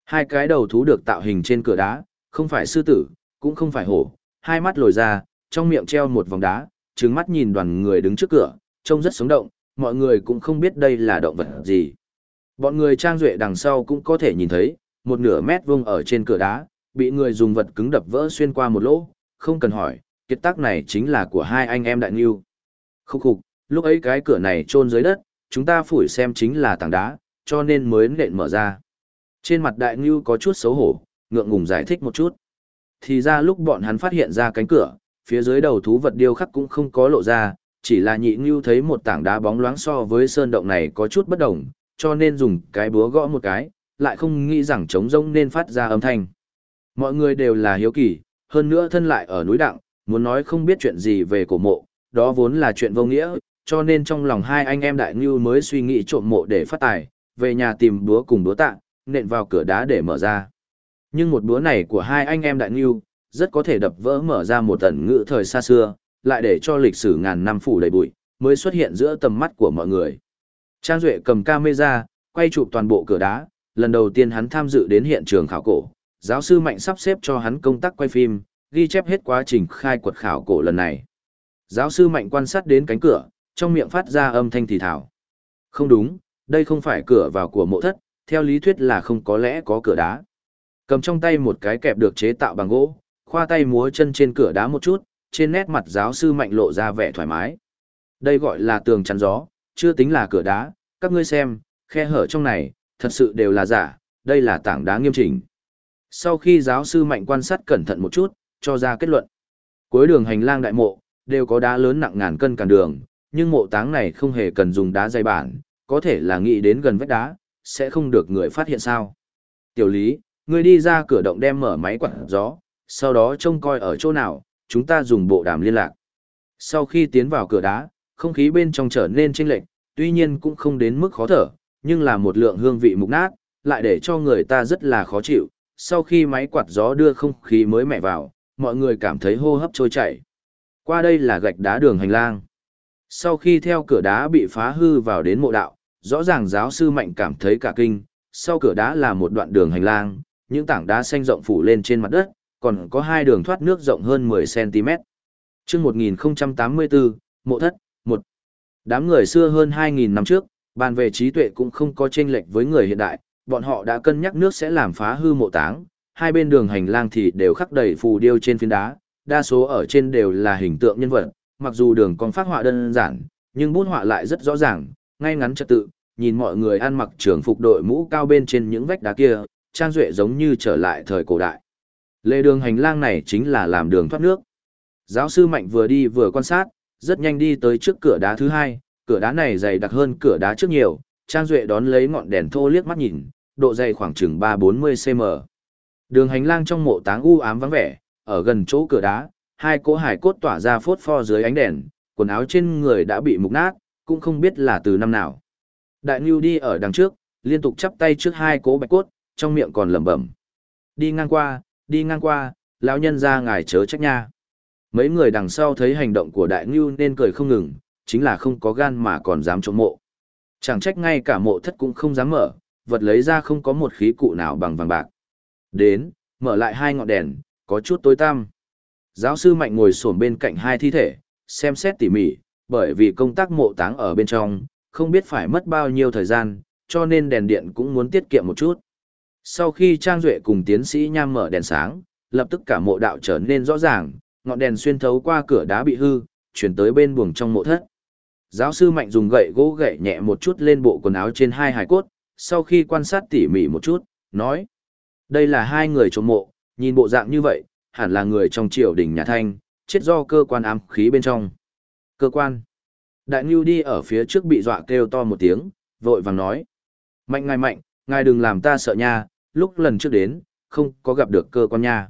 Hai cái đầu thú được tạo hình trên cửa đá, không phải sư tử, cũng không phải hổ, hai mắt lồi ra, trong miệng treo một vòng đá, trừng mắt nhìn đoàn người đứng trước cửa, trông rất sống động, mọi người cũng không biết đây là động vật gì. Bọn người trang duệ đằng sau cũng có thể nhìn thấy, một nửa mét vuông ở trên cửa đá, bị người dùng vật cứng đập vỡ xuyên qua một lỗ, không cần hỏi, kiệt tác này chính là của hai anh em đại nghiêu. Khúc khục, lúc ấy cái cửa này chôn dưới đất, chúng ta phủi xem chính là tảng đá, cho nên mới nện mở ra. Trên mặt đại nghiêu có chút xấu hổ, ngượng ngùng giải thích một chút. Thì ra lúc bọn hắn phát hiện ra cánh cửa, phía dưới đầu thú vật điêu khắc cũng không có lộ ra, chỉ là nhị ngưu thấy một tảng đá bóng loáng so với sơn động này có chút bất đồng, cho nên dùng cái búa gõ một cái, lại không nghĩ rằng trống rông nên phát ra âm thanh. Mọi người đều là hiếu kỳ, hơn nữa thân lại ở núi đặng, muốn nói không biết chuyện gì về cổ mộ, đó vốn là chuyện vô nghĩa, cho nên trong lòng hai anh em đại ngưu mới suy nghĩ trộm mộ để phát tài, về nhà tìm búa cùng búa tạ, nện vào cửa đá để mở ra. Nhưng một búa này của hai anh em đại ngưu, rất có thể đập vỡ mở ra một tần ngữ thời xa xưa, lại để cho lịch sử ngàn năm phủ đầy bụi, mới xuất hiện giữa tầm mắt của mọi người. Trang Duệ cầm camera, quay chụp toàn bộ cửa đá, lần đầu tiên hắn tham dự đến hiện trường khảo cổ, giáo sư Mạnh sắp xếp cho hắn công tác quay phim, ghi chép hết quá trình khai quật khảo cổ lần này. Giáo sư Mạnh quan sát đến cánh cửa, trong miệng phát ra âm thanh thì thảo. Không đúng, đây không phải cửa vào của mộ thất, theo lý thuyết là không có lẽ có cửa đá. Cầm trong tay một cái kẹp được chế tạo bằng gỗ, khoa tay múa chân trên cửa đá một chút, trên nét mặt giáo sư Mạnh lộ ra vẻ thoải mái. Đây gọi là tường chắn gió, chưa tính là cửa đá, các ngươi xem, khe hở trong này, thật sự đều là giả, đây là tảng đá nghiêm chỉnh. Sau khi giáo sư Mạnh quan sát cẩn thận một chút, cho ra kết luận. Cuối đường hành lang đại mộ, đều có đá lớn nặng ngàn cân cản đường, nhưng mộ táng này không hề cần dùng đá dày bản, có thể là nghĩ đến gần vách đá, sẽ không được người phát hiện sao. Tiểu lý, ngươi đi ra cửa động đem mở máy quạt gió, sau đó trông coi ở chỗ nào, chúng ta dùng bộ đàm liên lạc. Sau khi tiến vào cửa đá, không khí bên trong trở nên chênh lệch, tuy nhiên cũng không đến mức khó thở, nhưng là một lượng hương vị mục nát, lại để cho người ta rất là khó chịu. Sau khi máy quạt gió đưa không khí mới mẻ vào, mọi người cảm thấy hô hấp trôi chảy. Qua đây là gạch đá đường hành lang. Sau khi theo cửa đá bị phá hư vào đến mộ đạo, rõ ràng giáo sư mạnh cảm thấy cả kinh, sau cửa đá là một đoạn đường hành lang, những tảng đá xanh rộng phủ lên trên mặt đất, còn có hai đường thoát nước rộng hơn 10cm. Trước 1084, mộ thất, một Đám người xưa hơn 2.000 năm trước, bàn về trí tuệ cũng không có chênh lệch với người hiện đại, bọn họ đã cân nhắc nước sẽ làm phá hư mộ táng, hai bên đường hành lang thì đều khắc đầy phù điêu trên phiến đá, đa số ở trên đều là hình tượng nhân vật, mặc dù đường con phát họa đơn giản, nhưng bút họa lại rất rõ ràng, ngay ngắn trật tự, nhìn mọi người ăn mặc trường phục đội mũ cao bên trên những vách đá kia, trang duệ giống như trở lại thời cổ đại. Lề đường hành lang này chính là làm đường thoát nước. Giáo sư Mạnh vừa đi vừa quan sát, rất nhanh đi tới trước cửa đá thứ hai, cửa đá này dày đặc hơn cửa đá trước nhiều, Trang Duệ đón lấy ngọn đèn thô liếc mắt nhìn, độ dày khoảng chừng 3-40 cm. Đường hành lang trong mộ táng u ám vắng vẻ, ở gần chỗ cửa đá, hai cỗ hải cốt tỏa ra phốt pho dưới ánh đèn, quần áo trên người đã bị mục nát, cũng không biết là từ năm nào. Đại Nưu đi ở đằng trước, liên tục chắp tay trước hai cỗ bạch cốt, trong miệng còn lẩm bẩm. Đi ngang qua, đi ngang qua, lão nhân ra ngài chớ trách nha. Mấy người đằng sau thấy hành động của Đại ngưu nên cười không ngừng, chính là không có gan mà còn dám trộm mộ. Chẳng trách ngay cả mộ thất cũng không dám mở, vật lấy ra không có một khí cụ nào bằng vàng bạc. Đến, mở lại hai ngọn đèn, có chút tối tăm. Giáo sư Mạnh ngồi xổm bên cạnh hai thi thể, xem xét tỉ mỉ, bởi vì công tác mộ táng ở bên trong, không biết phải mất bao nhiêu thời gian, cho nên đèn điện cũng muốn tiết kiệm một chút. Sau khi Trang Duệ cùng tiến sĩ Nham mở đèn sáng, lập tức cả mộ đạo trở nên rõ ràng, ngọn đèn xuyên thấu qua cửa đá bị hư, chuyển tới bên buồng trong mộ thất. Giáo sư Mạnh dùng gậy gỗ gậy nhẹ một chút lên bộ quần áo trên hai hài cốt, sau khi quan sát tỉ mỉ một chút, nói. Đây là hai người trộm mộ, nhìn bộ dạng như vậy, hẳn là người trong triều đình nhà thanh, chết do cơ quan ám khí bên trong. Cơ quan. Đại Ngưu đi ở phía trước bị dọa kêu to một tiếng, vội vàng nói. Mạnh ngài mạnh, ngài đừng làm ta sợ nha, lúc lần trước đến, không có gặp được cơ quan nha.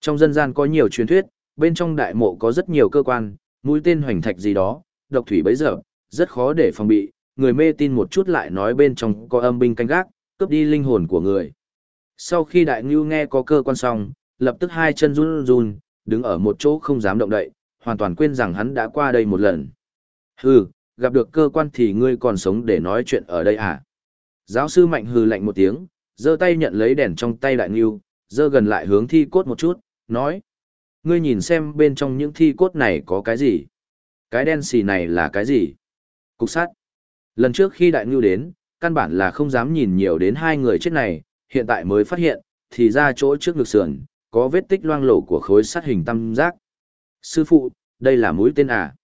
Trong dân gian có nhiều truyền thuyết, bên trong đại mộ có rất nhiều cơ quan, mũi tên hoành thạch gì đó, độc thủy bấy giờ, rất khó để phòng bị, người mê tin một chút lại nói bên trong có âm binh canh gác, cướp đi linh hồn của người. Sau khi đại ngưu nghe có cơ quan xong, lập tức hai chân run run, đứng ở một chỗ không dám động đậy, hoàn toàn quên rằng hắn đã qua đây một lần. Hừ, gặp được cơ quan thì ngươi còn sống để nói chuyện ở đây à? Giáo sư mạnh hừ lạnh một tiếng, giơ tay nhận lấy đèn trong tay đại ngưu, giơ gần lại hướng thi cốt một chút, nói. Ngươi nhìn xem bên trong những thi cốt này có cái gì? Cái đen xì này là cái gì? Cục sát. Lần trước khi đại ngưu đến, căn bản là không dám nhìn nhiều đến hai người chết này, hiện tại mới phát hiện, thì ra chỗ trước ngực sườn, có vết tích loang lổ của khối sắt hình tam giác. Sư phụ, đây là mũi tên à?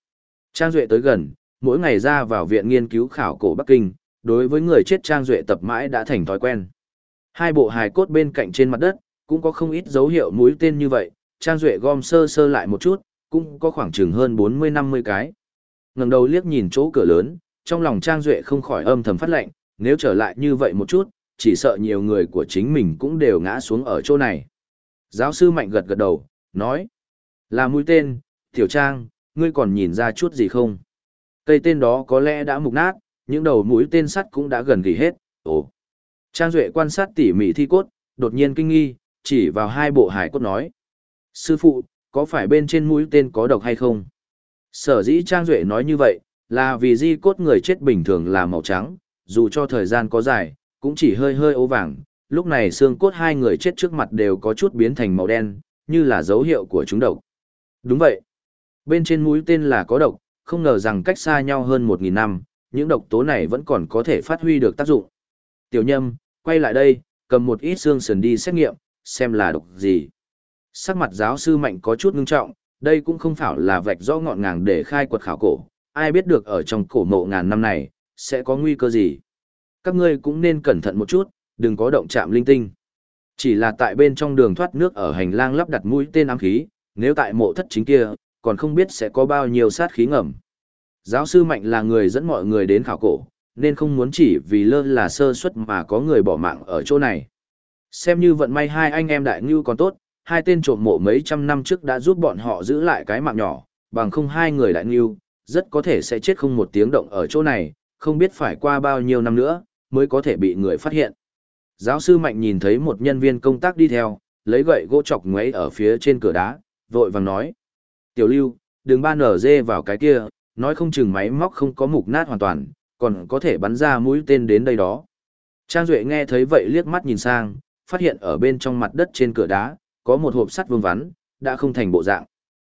Trang Duệ tới gần, mỗi ngày ra vào viện nghiên cứu khảo cổ Bắc Kinh, đối với người chết Trang Duệ tập mãi đã thành thói quen. Hai bộ hài cốt bên cạnh trên mặt đất, cũng có không ít dấu hiệu mũi tên như vậy, Trang Duệ gom sơ sơ lại một chút, cũng có khoảng chừng hơn 40-50 cái. Ngầm đầu liếc nhìn chỗ cửa lớn, trong lòng Trang Duệ không khỏi âm thầm phát lệnh, nếu trở lại như vậy một chút, chỉ sợ nhiều người của chính mình cũng đều ngã xuống ở chỗ này. Giáo sư Mạnh gật gật đầu, nói, là mũi tên, Tiểu Trang, ngươi còn nhìn ra chút gì không? Cây tên đó có lẽ đã mục nát, những đầu mũi tên sắt cũng đã gần gỉ hết. Ồ! Trang Duệ quan sát tỉ mỉ thi cốt, đột nhiên kinh nghi, chỉ vào hai bộ hải cốt nói. Sư phụ, có phải bên trên mũi tên có độc hay không? Sở dĩ Trang Duệ nói như vậy, là vì di cốt người chết bình thường là màu trắng, dù cho thời gian có dài, cũng chỉ hơi hơi ố vàng. Lúc này xương cốt hai người chết trước mặt đều có chút biến thành màu đen, như là dấu hiệu của chúng độc. Đúng vậy. Bên trên mũi tên là có độc, không ngờ rằng cách xa nhau hơn 1.000 năm, những độc tố này vẫn còn có thể phát huy được tác dụng. Tiểu nhâm, quay lại đây, cầm một ít xương sườn đi xét nghiệm, xem là độc gì. Sắc mặt giáo sư mạnh có chút ngưng trọng, đây cũng không phải là vạch rõ ngọn ngàng để khai quật khảo cổ, ai biết được ở trong cổ mộ ngàn năm này, sẽ có nguy cơ gì. Các ngươi cũng nên cẩn thận một chút, đừng có động chạm linh tinh. Chỉ là tại bên trong đường thoát nước ở hành lang lắp đặt mũi tên ám khí, nếu tại mộ thất chính kia, còn không biết sẽ có bao nhiêu sát khí ngầm. Giáo sư Mạnh là người dẫn mọi người đến khảo cổ, nên không muốn chỉ vì lơ là sơ suất mà có người bỏ mạng ở chỗ này. Xem như vận may hai anh em đại ngưu còn tốt, hai tên trộm mộ mấy trăm năm trước đã giúp bọn họ giữ lại cái mạng nhỏ, bằng không hai người đại ngưu, rất có thể sẽ chết không một tiếng động ở chỗ này, không biết phải qua bao nhiêu năm nữa, mới có thể bị người phát hiện. Giáo sư Mạnh nhìn thấy một nhân viên công tác đi theo, lấy gậy gỗ chọc ngoáy ở phía trên cửa đá, vội vàng nói. Tiểu lưu, đừng ban nở dê vào cái kia, nói không chừng máy móc không có mục nát hoàn toàn, còn có thể bắn ra mũi tên đến đây đó. Trang Duệ nghe thấy vậy liếc mắt nhìn sang, phát hiện ở bên trong mặt đất trên cửa đá, có một hộp sắt vương vắn, đã không thành bộ dạng.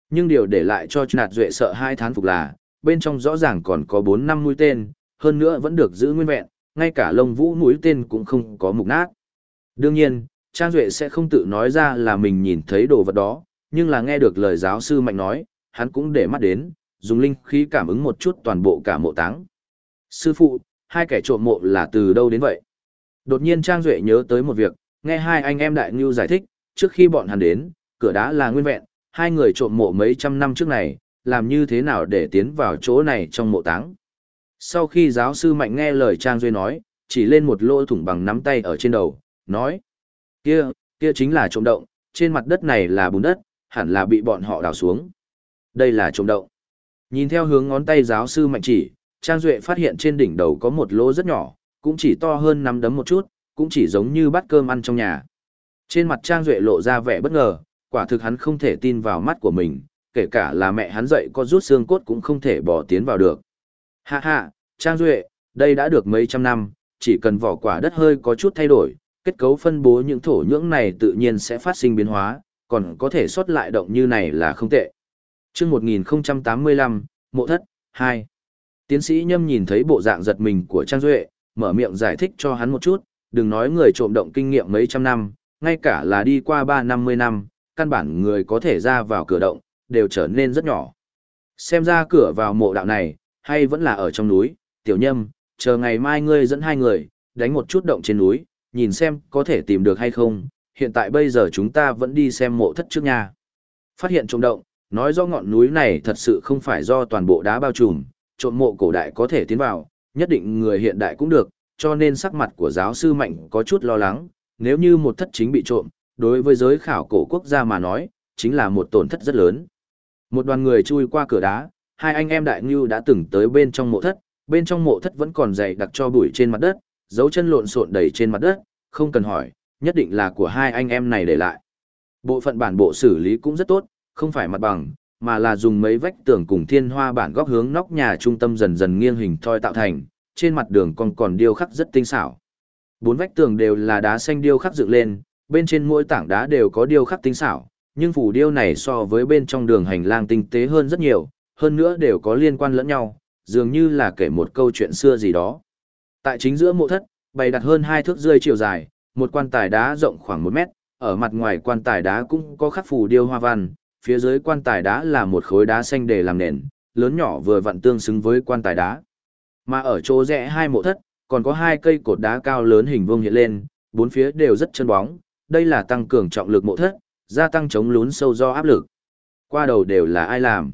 Nhưng điều để lại cho Nạt Duệ sợ hai thán phục là, bên trong rõ ràng còn có 4 năm mũi tên, hơn nữa vẫn được giữ nguyên vẹn, ngay cả lông vũ mũi tên cũng không có mục nát. Đương nhiên, Trang Duệ sẽ không tự nói ra là mình nhìn thấy đồ vật đó, nhưng là nghe được lời giáo sư mạnh nói, hắn cũng để mắt đến, dùng linh khí cảm ứng một chút toàn bộ cả mộ táng. Sư phụ, hai kẻ trộm mộ là từ đâu đến vậy? Đột nhiên Trang Duệ nhớ tới một việc, nghe hai anh em đại ngưu giải thích, trước khi bọn hắn đến, cửa đá là nguyên vẹn, hai người trộm mộ mấy trăm năm trước này, làm như thế nào để tiến vào chỗ này trong mộ táng. Sau khi giáo sư mạnh nghe lời Trang Duệ nói, chỉ lên một lỗ thủng bằng nắm tay ở trên đầu, nói, kia, kia chính là trộm động, trên mặt đất này là bùn đất, hẳn là bị bọn họ đào xuống. Đây là trộm động. Nhìn theo hướng ngón tay giáo sư mạnh chỉ, Trang Duệ phát hiện trên đỉnh đầu có một lỗ rất nhỏ, cũng chỉ to hơn nắm đấm một chút, cũng chỉ giống như bát cơm ăn trong nhà. Trên mặt Trang Duệ lộ ra vẻ bất ngờ, quả thực hắn không thể tin vào mắt của mình, kể cả là mẹ hắn dậy có rút xương cốt cũng không thể bỏ tiến vào được. Ha ha, Trang Duệ, đây đã được mấy trăm năm, chỉ cần vỏ quả đất hơi có chút thay đổi, kết cấu phân bố những thổ nhưỡng này tự nhiên sẽ phát sinh biến hóa, còn có thể xuất lại động như này là không tệ. chương 1085, Mộ Thất, 2. Tiến sĩ Nhâm nhìn thấy bộ dạng giật mình của Trang Duệ, mở miệng giải thích cho hắn một chút, đừng nói người trộm động kinh nghiệm mấy trăm năm, ngay cả là đi qua 3-50 năm, căn bản người có thể ra vào cửa động, đều trở nên rất nhỏ. Xem ra cửa vào mộ đạo này, hay vẫn là ở trong núi, tiểu nhâm, chờ ngày mai ngươi dẫn hai người, đánh một chút động trên núi, nhìn xem có thể tìm được hay không, hiện tại bây giờ chúng ta vẫn đi xem mộ thất trước nha. Phát hiện trộm động, nói do ngọn núi này thật sự không phải do toàn bộ đá bao trùm, trộm mộ cổ đại có thể tiến vào, nhất định người hiện đại cũng được, cho nên sắc mặt của giáo sư Mạnh có chút lo lắng, nếu như một thất chính bị trộm, đối với giới khảo cổ quốc gia mà nói, chính là một tổn thất rất lớn. Một đoàn người chui qua cửa đá, hai anh em đại ngưu đã từng tới bên trong mộ thất, bên trong mộ thất vẫn còn dày đặc cho bụi trên mặt đất, dấu chân lộn xộn đầy trên mặt đất, không cần hỏi, nhất định là của hai anh em này để lại. Bộ phận bản bộ xử lý cũng rất tốt, không phải mặt bằng, mà là dùng mấy vách tường cùng thiên hoa bản góc hướng nóc nhà trung tâm dần dần nghiêng hình thoi tạo thành, trên mặt đường còn còn điêu khắc rất tinh xảo. Bốn vách tường đều là đá xanh điêu khắc dựng lên, bên trên mỗi tảng đá đều có điêu khắc tinh xảo, nhưng phủ điêu này so với bên trong đường hành lang tinh tế hơn rất nhiều, hơn nữa đều có liên quan lẫn nhau, dường như là kể một câu chuyện xưa gì đó. Tại chính giữa mộ thất, bày đặt hơn hai thước rơi chiều dài, một quan tài đá rộng khoảng một mét, ở mặt ngoài quan tài đá cũng có khắc phù điêu hoa văn, phía dưới quan tài đá là một khối đá xanh để làm nền, lớn nhỏ vừa vặn tương xứng với quan tài đá. Mà ở chỗ rẽ hai mộ thất, còn có hai cây cột đá cao lớn hình vuông hiện lên, bốn phía đều rất chân bóng, đây là tăng cường trọng lực mộ thất, gia tăng chống lún sâu do áp lực. Qua đầu đều là ai làm?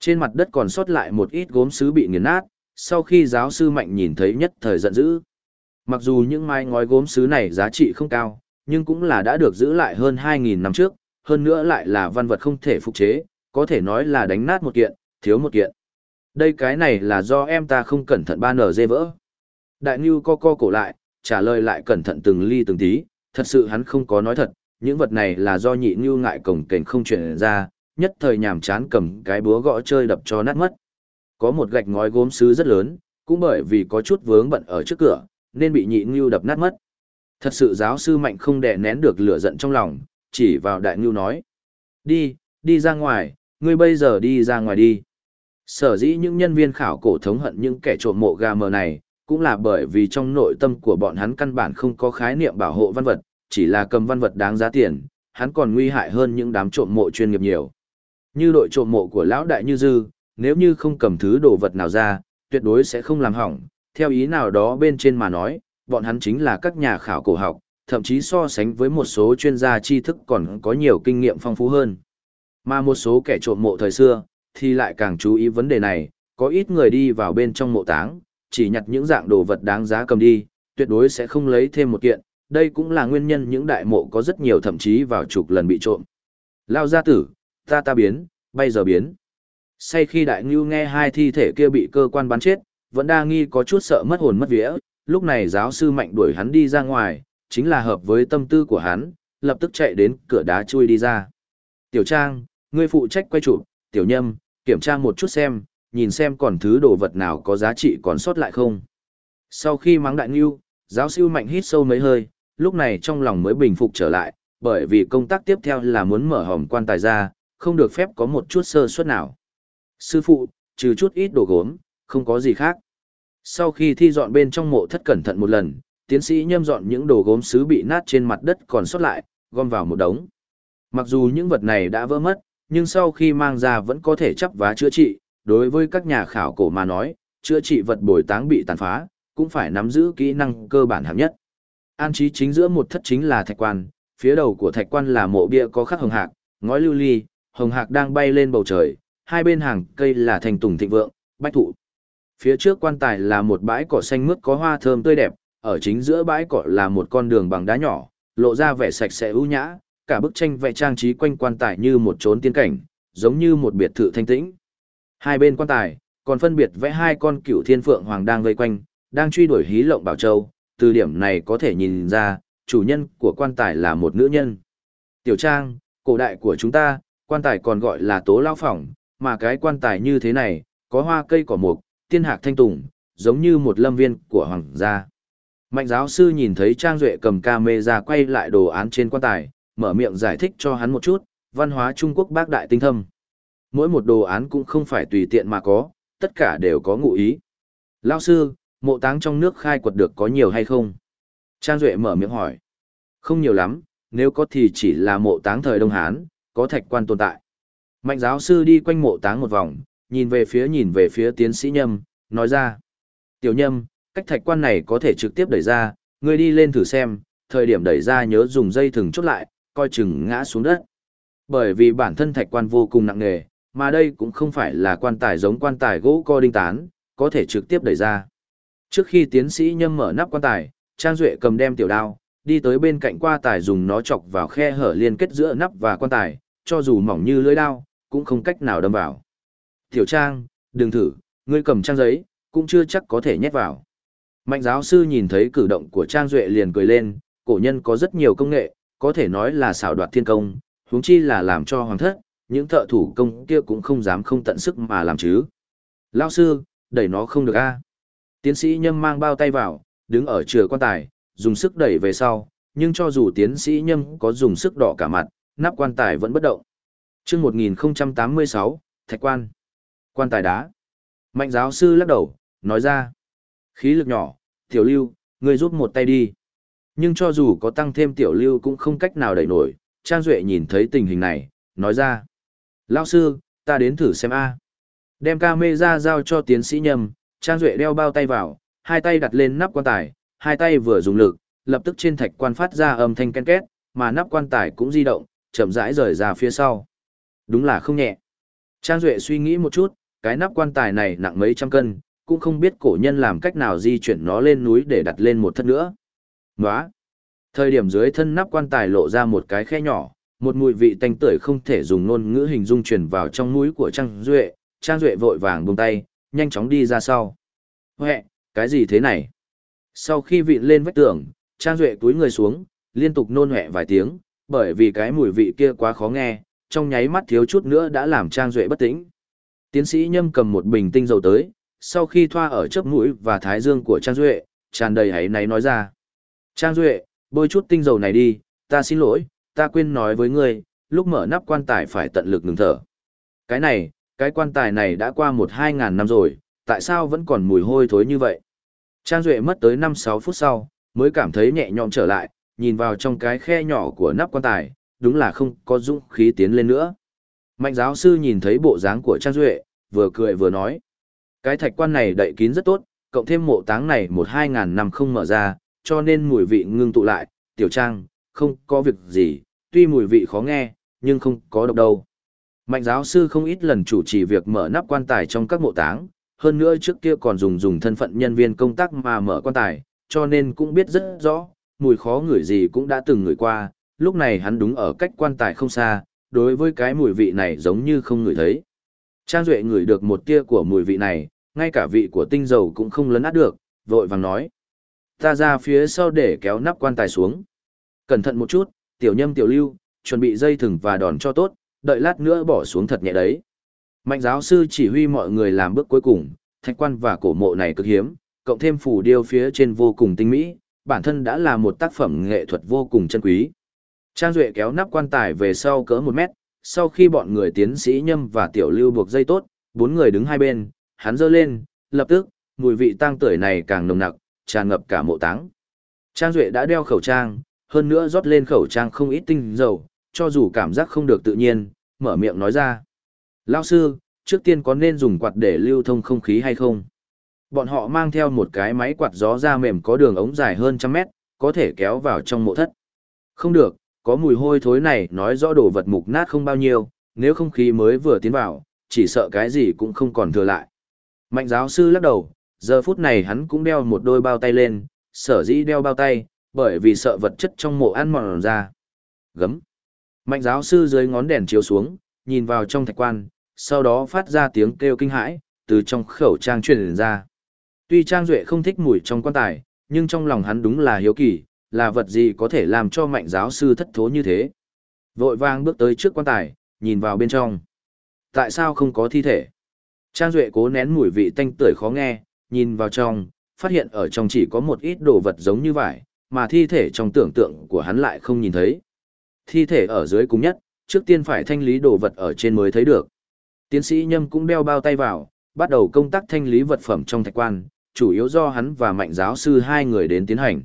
Trên mặt đất còn sót lại một ít gốm sứ bị nghiền nát, sau khi giáo sư Mạnh nhìn thấy nhất thời giận dữ. Mặc dù những mái ngói gốm sứ này giá trị không cao, nhưng cũng là đã được giữ lại hơn 2.000 năm trước, hơn nữa lại là văn vật không thể phục chế, có thể nói là đánh nát một kiện, thiếu một kiện. Đây cái này là do em ta không cẩn thận ba nở dê vỡ. Đại Ngưu co co cổ lại, trả lời lại cẩn thận từng ly từng tí, thật sự hắn không có nói thật, những vật này là do nhị Ngưu ngại cổng kềnh không chuyển ra, nhất thời nhàm chán cầm cái búa gõ chơi đập cho nát mất. Có một gạch ngói gốm sứ rất lớn, cũng bởi vì có chút vướng bận ở trước cửa, nên bị nhị Ngưu đập nát mất. Thật sự giáo sư mạnh không đè nén được lửa giận trong lòng, chỉ vào đại Ngưu nói. Đi, đi ra ngoài, ngươi bây giờ đi ra ngoài đi. Sở dĩ những nhân viên khảo cổ thống hận những kẻ trộm mộ gà mờ này, cũng là bởi vì trong nội tâm của bọn hắn căn bản không có khái niệm bảo hộ văn vật, chỉ là cầm văn vật đáng giá tiền, hắn còn nguy hại hơn những đám trộm mộ chuyên nghiệp nhiều. Như đội trộm mộ của lão đại Như Dư, nếu như không cầm thứ đồ vật nào ra, tuyệt đối sẽ không làm hỏng, theo ý nào đó bên trên mà nói, bọn hắn chính là các nhà khảo cổ học, thậm chí so sánh với một số chuyên gia tri thức còn có nhiều kinh nghiệm phong phú hơn. Mà một số kẻ trộm mộ thời xưa, thì lại càng chú ý vấn đề này, có ít người đi vào bên trong mộ táng, chỉ nhặt những dạng đồ vật đáng giá cầm đi, tuyệt đối sẽ không lấy thêm một kiện, đây cũng là nguyên nhân những đại mộ có rất nhiều thậm chí vào chục lần bị trộm. Lao gia tử, ta ta biến, bây giờ biến. Say khi đại ngưu nghe hai thi thể kia bị cơ quan bắn chết, vẫn đa nghi có chút sợ mất hồn mất vía, lúc này giáo sư mạnh đuổi hắn đi ra ngoài, chính là hợp với tâm tư của hắn, lập tức chạy đến cửa đá chui đi ra. Tiểu Trang, ngươi phụ trách quay chụp, tiểu nhâm, kiểm tra một chút xem, nhìn xem còn thứ đồ vật nào có giá trị còn sót lại không. Sau khi mắng đại nghiêu, giáo sư mạnh hít sâu mấy hơi, lúc này trong lòng mới bình phục trở lại, bởi vì công tác tiếp theo là muốn mở hòm quan tài ra, không được phép có một chút sơ suất nào. Sư phụ, trừ chút ít đồ gốm, không có gì khác. Sau khi thi dọn bên trong mộ thất cẩn thận một lần, tiến sĩ nhâm dọn những đồ gốm sứ bị nát trên mặt đất còn sót lại, gom vào một đống. Mặc dù những vật này đã vỡ mất, nhưng sau khi mang ra vẫn có thể chấp vá chữa trị. Đối với các nhà khảo cổ mà nói, chữa trị vật bồi táng bị tàn phá, cũng phải nắm giữ kỹ năng cơ bản hạng nhất. An trí chính giữa một thất chính là thạch quan, phía đầu của thạch quan là mộ bia có khắc hồng hạc, ngói lưu ly, hồng hạc đang bay lên bầu trời, hai bên hàng cây là thành tùng thịnh vượng, bách thụ. Phía trước quan tài là một bãi cỏ xanh mướt có hoa thơm tươi đẹp, ở chính giữa bãi cỏ là một con đường bằng đá nhỏ, lộ ra vẻ sạch sẽ ưu nhã, cả bức tranh vẽ trang trí quanh quan tài như một chốn tiên cảnh, giống như một biệt thự thanh tĩnh. Hai bên quan tài, còn phân biệt vẽ hai con cựu thiên phượng hoàng đang vây quanh, đang truy đuổi hí lộng bảo châu, từ điểm này có thể nhìn ra, chủ nhân của quan tài là một nữ nhân. Tiểu trang, cổ đại của chúng ta, quan tài còn gọi là tố lao phỏng, mà cái quan tài như thế này, có hoa cây cỏ mục, tiên hạc thanh tùng, giống như một lâm viên của hoàng gia. Mạnh giáo sư nhìn thấy Trang Duệ cầm camera quay lại đồ án trên quan tài, mở miệng giải thích cho hắn một chút, văn hóa Trung Quốc bác đại tinh thâm. Mỗi một đồ án cũng không phải tùy tiện mà có, tất cả đều có ngụ ý. Lao sư, mộ táng trong nước khai quật được có nhiều hay không? Trang Duệ mở miệng hỏi. Không nhiều lắm, nếu có thì chỉ là mộ táng thời Đông Hán, có thạch quan tồn tại. Mạnh giáo sư đi quanh mộ táng một vòng, nhìn về phía nhìn về phía tiến sĩ Nhâm, nói ra. Tiểu Nhâm, cách thạch quan này có thể trực tiếp đẩy ra, ngươi đi lên thử xem, thời điểm đẩy ra nhớ dùng dây thừng chốt lại, coi chừng ngã xuống đất. Bởi vì bản thân thạch quan vô cùng nặng nề, mà đây cũng không phải là quan tài giống quan tài gỗ co đinh tán, có thể trực tiếp đẩy ra. Trước khi tiến sĩ nhâm mở nắp quan tài, Trang Duệ cầm đem tiểu đao, đi tới bên cạnh qua tài dùng nó chọc vào khe hở liên kết giữa nắp và quan tài, cho dù mỏng như lưỡi đao, cũng không cách nào đâm vào. Tiểu Trang, đừng thử, ngươi cầm trang giấy, cũng chưa chắc có thể nhét vào. Mạnh giáo sư nhìn thấy cử động của Trang Duệ liền cười lên, cổ nhân có rất nhiều công nghệ, có thể nói là xảo đoạt thiên công, huống chi là làm cho hoàng thất, những thợ thủ công kia cũng không dám không tận sức mà làm chứ. Lao sư, đẩy nó không được a Tiến sĩ nhâm mang bao tay vào, đứng ở chừa quan tài, dùng sức đẩy về sau, nhưng cho dù tiến sĩ nhâm có dùng sức đỏ cả mặt, nắp quan tài vẫn bất động. chương 1086, Thạch quan. Quan tài đá. Mạnh giáo sư lắc đầu, nói ra. Khí lực nhỏ, tiểu lưu, ngươi giúp một tay đi. Nhưng cho dù có tăng thêm tiểu lưu cũng không cách nào đẩy nổi, Trang Duệ nhìn thấy tình hình này, nói ra. Lao sư, ta đến thử xem A. Đem ca mê ra giao cho tiến sĩ nhâm, Trang Duệ đeo bao tay vào, hai tay đặt lên nắp quan tài, hai tay vừa dùng lực, lập tức trên thạch quan phát ra âm thanh ken két, mà nắp quan tài cũng di động, chậm rãi rời ra phía sau. Đúng là không nhẹ. Trang Duệ suy nghĩ một chút, cái nắp quan tài này nặng mấy trăm cân, cũng không biết cổ nhân làm cách nào di chuyển nó lên núi để đặt lên một thất nữa. Nóa! Thời điểm dưới thân nắp quan tài lộ ra một cái khe nhỏ, một mùi vị tanh tưởi không thể dùng ngôn ngữ hình dung truyền vào trong mũi của Trang Duệ, Trang Duệ vội vàng buông tay, nhanh chóng đi ra sau. Huệ, cái gì thế này? Sau khi vịn lên vách tường, Trang Duệ túi người xuống, liên tục nôn hẹ vài tiếng, bởi vì cái mùi vị kia quá khó nghe, trong nháy mắt thiếu chút nữa đã làm Trang Duệ bất tĩnh. Tiến sĩ Nhâm cầm một bình tinh dầu tới, sau khi thoa ở chớp mũi và thái dương của Trang Duệ, tràn đầy hãy náy nói ra. Trang Duệ, bôi chút tinh dầu này đi, ta xin lỗi, ta quên nói với ngươi, lúc mở nắp quan tài phải tận lực ngừng thở. Cái này, cái quan tài này đã qua một hai ngàn năm rồi, tại sao vẫn còn mùi hôi thối như vậy? Trang Duệ mất tới 5-6 phút sau, mới cảm thấy nhẹ nhõm trở lại, nhìn vào trong cái khe nhỏ của nắp quan tài, đúng là không có dũng khí tiến lên nữa. Mạnh giáo sư nhìn thấy bộ dáng của Trang Duệ, vừa cười vừa nói. Cái thạch quan này đậy kín rất tốt, cộng thêm mộ táng này một hai ngàn năm không mở ra, cho nên mùi vị ngưng tụ lại, tiểu trang, không có việc gì, tuy mùi vị khó nghe, nhưng không có độc đâu. Mạnh giáo sư không ít lần chủ trì việc mở nắp quan tài trong các mộ táng, hơn nữa trước kia còn dùng dùng thân phận nhân viên công tác mà mở quan tài, cho nên cũng biết rất rõ, mùi khó ngửi gì cũng đã từng ngửi qua, lúc này hắn đúng ở cách quan tài không xa, đối với cái mùi vị này giống như không ngửi thấy. Trang Duệ ngửi được một tia của mùi vị này, ngay cả vị của tinh dầu cũng không lấn át được, vội vàng nói. Ta ra phía sau để kéo nắp quan tài xuống. Cẩn thận một chút, tiểu nhâm tiểu lưu, chuẩn bị dây thừng và đòn cho tốt, đợi lát nữa bỏ xuống thật nhẹ đấy. Mạnh giáo sư chỉ huy mọi người làm bước cuối cùng, thạch quan và cổ mộ này cực hiếm, cộng thêm phủ điêu phía trên vô cùng tinh mỹ, bản thân đã là một tác phẩm nghệ thuật vô cùng chân quý. Trang Duệ kéo nắp quan tài về sau cỡ một mét, sau khi bọn người tiến sĩ nhâm và tiểu lưu buộc dây tốt, bốn người đứng hai bên, hắn giơ lên, lập tức, mùi vị tang tuổi này càng nồng nặc, tràn ngập cả mộ táng. Trang Duệ đã đeo khẩu trang, hơn nữa rót lên khẩu trang không ít tinh dầu, cho dù cảm giác không được tự nhiên, mở miệng nói ra. Lao sư, trước tiên có nên dùng quạt để lưu thông không khí hay không? Bọn họ mang theo một cái máy quạt gió da mềm có đường ống dài hơn trăm mét, có thể kéo vào trong mộ thất. Không được, có mùi hôi thối này nói rõ đồ vật mục nát không bao nhiêu, nếu không khí mới vừa tiến vào, chỉ sợ cái gì cũng không còn thừa lại. Mạnh giáo sư lắc đầu, giờ phút này hắn cũng đeo một đôi bao tay lên, sở dĩ đeo bao tay, bởi vì sợ vật chất trong mộ ăn mòn ra. Gấm. Mạnh giáo sư dưới ngón đèn chiếu xuống, nhìn vào trong thạch quan, sau đó phát ra tiếng kêu kinh hãi, từ trong khẩu trang truyền ra. Tuy Trang Duệ không thích mùi trong quan tài, nhưng trong lòng hắn đúng là hiếu kỳ, là vật gì có thể làm cho mạnh giáo sư thất thố như thế. Vội vang bước tới trước quan tài, nhìn vào bên trong. Tại sao không có thi thể? Trang Duệ cố nén mùi vị tanh tưởi khó nghe, nhìn vào trong, phát hiện ở trong chỉ có một ít đồ vật giống như vải, mà thi thể trong tưởng tượng của hắn lại không nhìn thấy. Thi thể ở dưới cùng nhất, trước tiên phải thanh lý đồ vật ở trên mới thấy được. Tiến sĩ Nhâm cũng đeo bao tay vào, bắt đầu công tác thanh lý vật phẩm trong thạch quan, chủ yếu do hắn và mạnh giáo sư hai người đến tiến hành.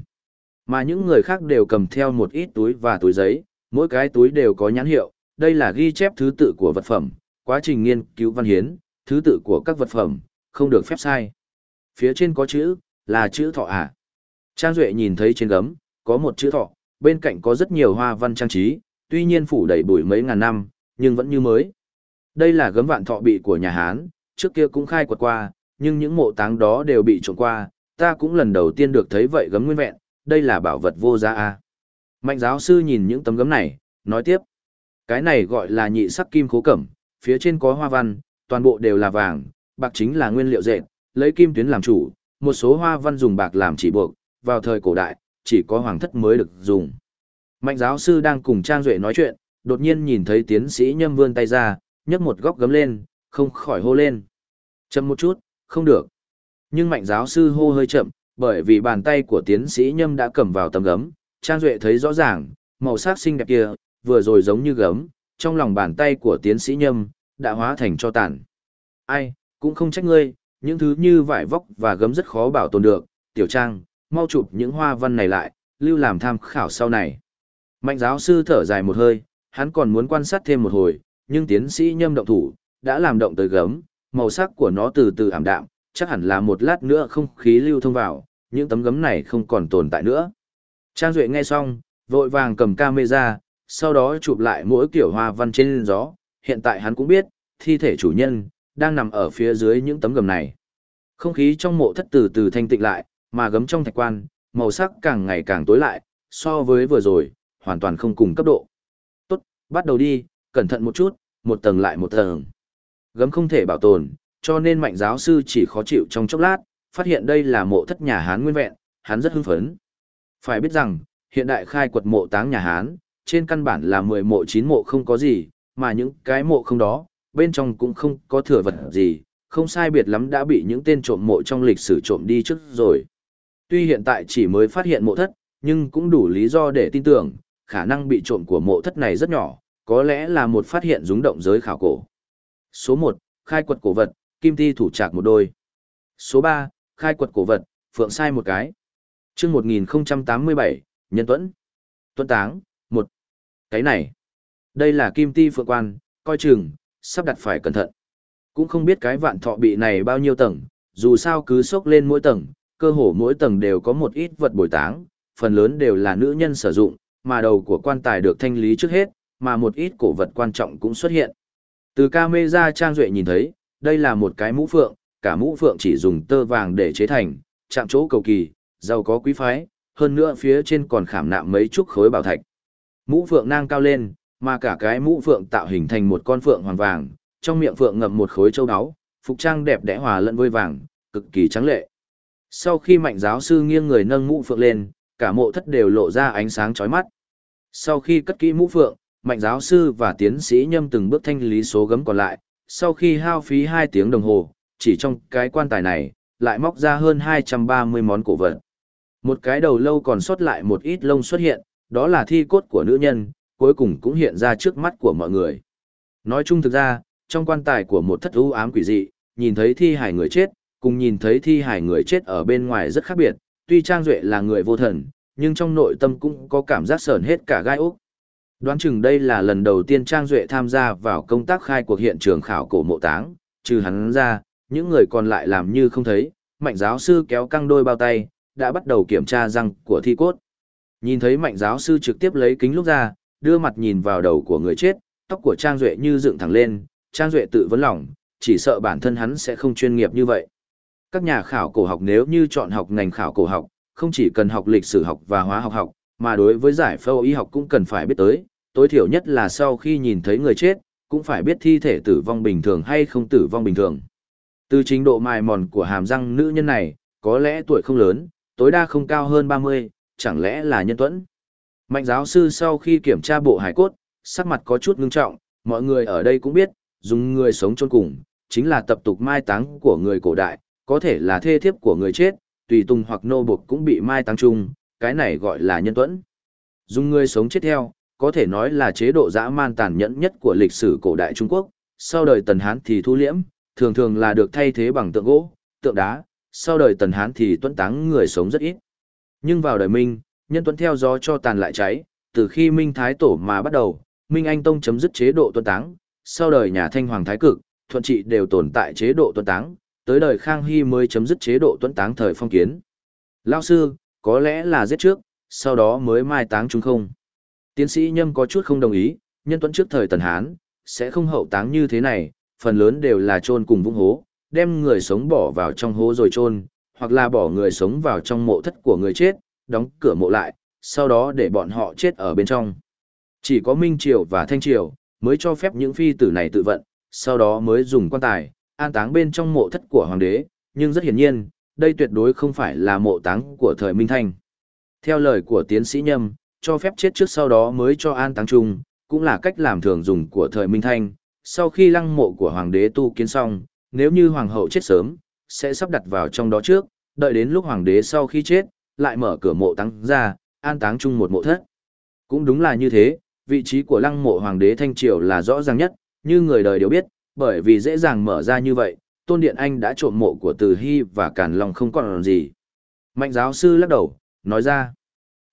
Mà những người khác đều cầm theo một ít túi và túi giấy, mỗi cái túi đều có nhãn hiệu, đây là ghi chép thứ tự của vật phẩm, quá trình nghiên cứu văn hiến, thứ tự của các vật phẩm, không được phép sai. Phía trên có chữ, là chữ thọ à. Trang Duệ nhìn thấy trên gấm, có một chữ thọ, bên cạnh có rất nhiều hoa văn trang trí, tuy nhiên phủ đầy bụi mấy ngàn năm, nhưng vẫn như mới. Đây là gấm vạn thọ bị của nhà Hán, trước kia cũng khai quật qua, nhưng những mộ táng đó đều bị trộm qua, ta cũng lần đầu tiên được thấy vậy gấm nguyên vẹn, đây là bảo vật vô giá a. Mạnh giáo sư nhìn những tấm gấm này, nói tiếp. Cái này gọi là nhị sắc kim khố cẩm, phía trên có hoa văn, toàn bộ đều là vàng, bạc chính là nguyên liệu dệt, lấy kim tuyến làm chủ, một số hoa văn dùng bạc làm chỉ buộc, vào thời cổ đại, chỉ có hoàng thất mới được dùng. Mạnh giáo sư đang cùng Trang Duệ nói chuyện, đột nhiên nhìn thấy tiến sĩ nhâm vươn tay ra, nhấc một góc gấm lên, không khỏi hô lên. Chậm một chút, không được. Nhưng mạnh giáo sư hô hơi chậm, bởi vì bàn tay của tiến sĩ nhâm đã cầm vào tấm gấm, Trang Duệ thấy rõ ràng, màu sắc xinh đẹp kia, vừa rồi giống như gấm, trong lòng bàn tay của tiến sĩ nhâm, đã hóa thành cho tàn. Ai, cũng không trách ngươi, những thứ như vải vóc và gấm rất khó bảo tồn được, tiểu trang, mau chụp những hoa văn này lại, lưu làm tham khảo sau này. Mạnh giáo sư thở dài một hơi, hắn còn muốn quan sát thêm một hồi, nhưng tiến sĩ nhâm động thủ, đã làm động tới gấm, màu sắc của nó từ từ ảm đạm, chắc hẳn là một lát nữa không khí lưu thông vào, những tấm gấm này không còn tồn tại nữa. Trang Duệ nghe xong, vội vàng cầm camera, sau đó chụp lại mỗi kiểu hoa văn trên gió, hiện tại hắn cũng biết, thi thể chủ nhân, đang nằm ở phía dưới những tấm gầm này. Không khí trong mộ thất từ từ thanh tịnh lại, mà gấm trong thạch quan, màu sắc càng ngày càng tối lại, so với vừa rồi, hoàn toàn không cùng cấp độ. Tốt, bắt đầu đi, cẩn thận một chút, một tầng lại một tầng. Gấm không thể bảo tồn, cho nên mạnh giáo sư chỉ khó chịu trong chốc lát, phát hiện đây là mộ thất nhà Hán nguyên vẹn, hắn rất hưng phấn. Phải biết rằng, hiện đại khai quật mộ táng nhà Hán, trên căn bản là 10 mộ 9 mộ không có gì, mà những cái mộ không đó, bên trong cũng không có thừa vật gì, không sai biệt lắm đã bị những tên trộm mộ trong lịch sử trộm đi trước rồi. Tuy hiện tại chỉ mới phát hiện mộ thất, nhưng cũng đủ lý do để tin tưởng, khả năng bị trộm của mộ thất này rất nhỏ, có lẽ là một phát hiện rúng động giới khảo cổ. Số 1, khai quật cổ vật, kim ti thủ trạc một đôi. Số 3, khai quật cổ vật, phượng sai một cái. chương 1087, nhân tuấn Tuấn táng, một. Cái này, đây là kim ti phượng quan, coi chừng, sắp đặt phải cẩn thận. Cũng không biết cái vạn thọ bị này bao nhiêu tầng, dù sao cứ sốc lên mỗi tầng, cơ hồ mỗi tầng đều có một ít vật bồi táng, phần lớn đều là nữ nhân sử dụng, mà đầu của quan tài được thanh lý trước hết, mà một ít cổ vật quan trọng cũng xuất hiện. Từ camera trang duệ nhìn thấy, đây là một cái mũ phượng, cả mũ phượng chỉ dùng tơ vàng để chế thành, chạm chỗ cầu kỳ, giàu có quý phái, hơn nữa phía trên còn khảm nạm mấy chút khối bảo thạch. Mũ phượng nang cao lên, mà cả cái mũ phượng tạo hình thành một con phượng hoàng vàng, trong miệng phượng ngậm một khối châu áo, phục trang đẹp đẽ hòa lẫn với vàng, cực kỳ trắng lệ. Sau khi mạnh giáo sư nghiêng người nâng mũ phượng lên, cả mộ thất đều lộ ra ánh sáng chói mắt. Sau khi cất kỹ mũ phượng, mạnh giáo sư và tiến sĩ nhâm từng bước thanh lý số gấm còn lại, sau khi hao phí 2 tiếng đồng hồ, chỉ trong cái quan tài này, lại móc ra hơn 230 món cổ vật. Một cái đầu lâu còn sót lại một ít lông xuất hiện, đó là thi cốt của nữ nhân, cuối cùng cũng hiện ra trước mắt của mọi người. Nói chung thực ra, trong quan tài của một thất u ám quỷ dị, nhìn thấy thi hài người chết, cùng nhìn thấy thi hài người chết ở bên ngoài rất khác biệt, tuy Trang Duệ là người vô thần, nhưng trong nội tâm cũng có cảm giác sờn hết cả gai úc. Đoán chừng đây là lần đầu tiên Trang Duệ tham gia vào công tác khai cuộc hiện trường khảo cổ mộ táng, trừ hắn ra, những người còn lại làm như không thấy, mạnh giáo sư kéo căng đôi bao tay, đã bắt đầu kiểm tra răng của thi cốt. Nhìn thấy mạnh giáo sư trực tiếp lấy kính lúc ra, đưa mặt nhìn vào đầu của người chết, tóc của Trang Duệ như dựng thẳng lên, Trang Duệ tự vấn lòng, chỉ sợ bản thân hắn sẽ không chuyên nghiệp như vậy. Các nhà khảo cổ học nếu như chọn học ngành khảo cổ học, không chỉ cần học lịch sử học và hóa học học, mà đối với giải phẫu y học cũng cần phải biết tới, tối thiểu nhất là sau khi nhìn thấy người chết, cũng phải biết thi thể tử vong bình thường hay không tử vong bình thường. Từ trình độ mài mòn của hàm răng nữ nhân này, có lẽ tuổi không lớn, tối đa không cao hơn 30, chẳng lẽ là nhân tuẫn. Mạnh giáo sư sau khi kiểm tra bộ hải cốt, sắc mặt có chút ngưng trọng, mọi người ở đây cũng biết, dùng người sống chôn cùng, chính là tập tục mai táng của người cổ đại, có thể là thê thiếp của người chết, tùy tùng hoặc nô buộc cũng bị mai táng chung, cái này gọi là nhân tuẫn. Dùng người sống chết theo, có thể nói là chế độ dã man tàn nhẫn nhất của lịch sử cổ đại Trung Quốc, sau đời Tần Hán thì thu liễm, thường thường là được thay thế bằng tượng gỗ, tượng đá, sau đời Tần Hán thì tuẫn táng người sống rất ít. Nhưng vào đời Minh, nhân Tuấn theo gió cho tàn lại cháy, từ khi Minh Thái Tổ mà bắt đầu, Minh Anh Tông chấm dứt chế độ tuân táng, sau đời nhà Thanh Hoàng Thái Cực, thuận trị đều tồn tại chế độ tuân táng, tới đời Khang Hy mới chấm dứt chế độ tuân táng thời phong kiến. Lao sư, có lẽ là giết trước, sau đó mới mai táng chúng không. Tiến sĩ Nhâm có chút không đồng ý, nhân Tuấn trước thời Tần Hán, sẽ không hậu táng như thế này, phần lớn đều là chôn cùng vũng hố, đem người sống bỏ vào trong hố rồi chôn, hoặc là bỏ người sống vào trong mộ thất của người chết, đóng cửa mộ lại, sau đó để bọn họ chết ở bên trong. Chỉ có Minh Triều và Thanh Triều mới cho phép những phi tử này tự vận, sau đó mới dùng quan tài, an táng bên trong mộ thất của hoàng đế, nhưng rất hiển nhiên, đây tuyệt đối không phải là mộ táng của thời Minh Thanh. Theo lời của tiến sĩ Nhâm, cho phép chết trước sau đó mới cho an táng chung, cũng là cách làm thường dùng của thời Minh Thanh. Sau khi lăng mộ của hoàng đế tu kiến xong, nếu như hoàng hậu chết sớm, sẽ sắp đặt vào trong đó trước, đợi đến lúc hoàng đế sau khi chết, lại mở cửa mộ táng ra, an táng chung một mộ thất. Cũng đúng là như thế, vị trí của lăng mộ hoàng đế Thanh Triều là rõ ràng nhất, như người đời đều biết, bởi vì dễ dàng mở ra như vậy, Tôn Điện Anh đã trộm mộ của Từ Hy và Càn Long không còn làm gì. Mạnh giáo sư lắc đầu, nói ra,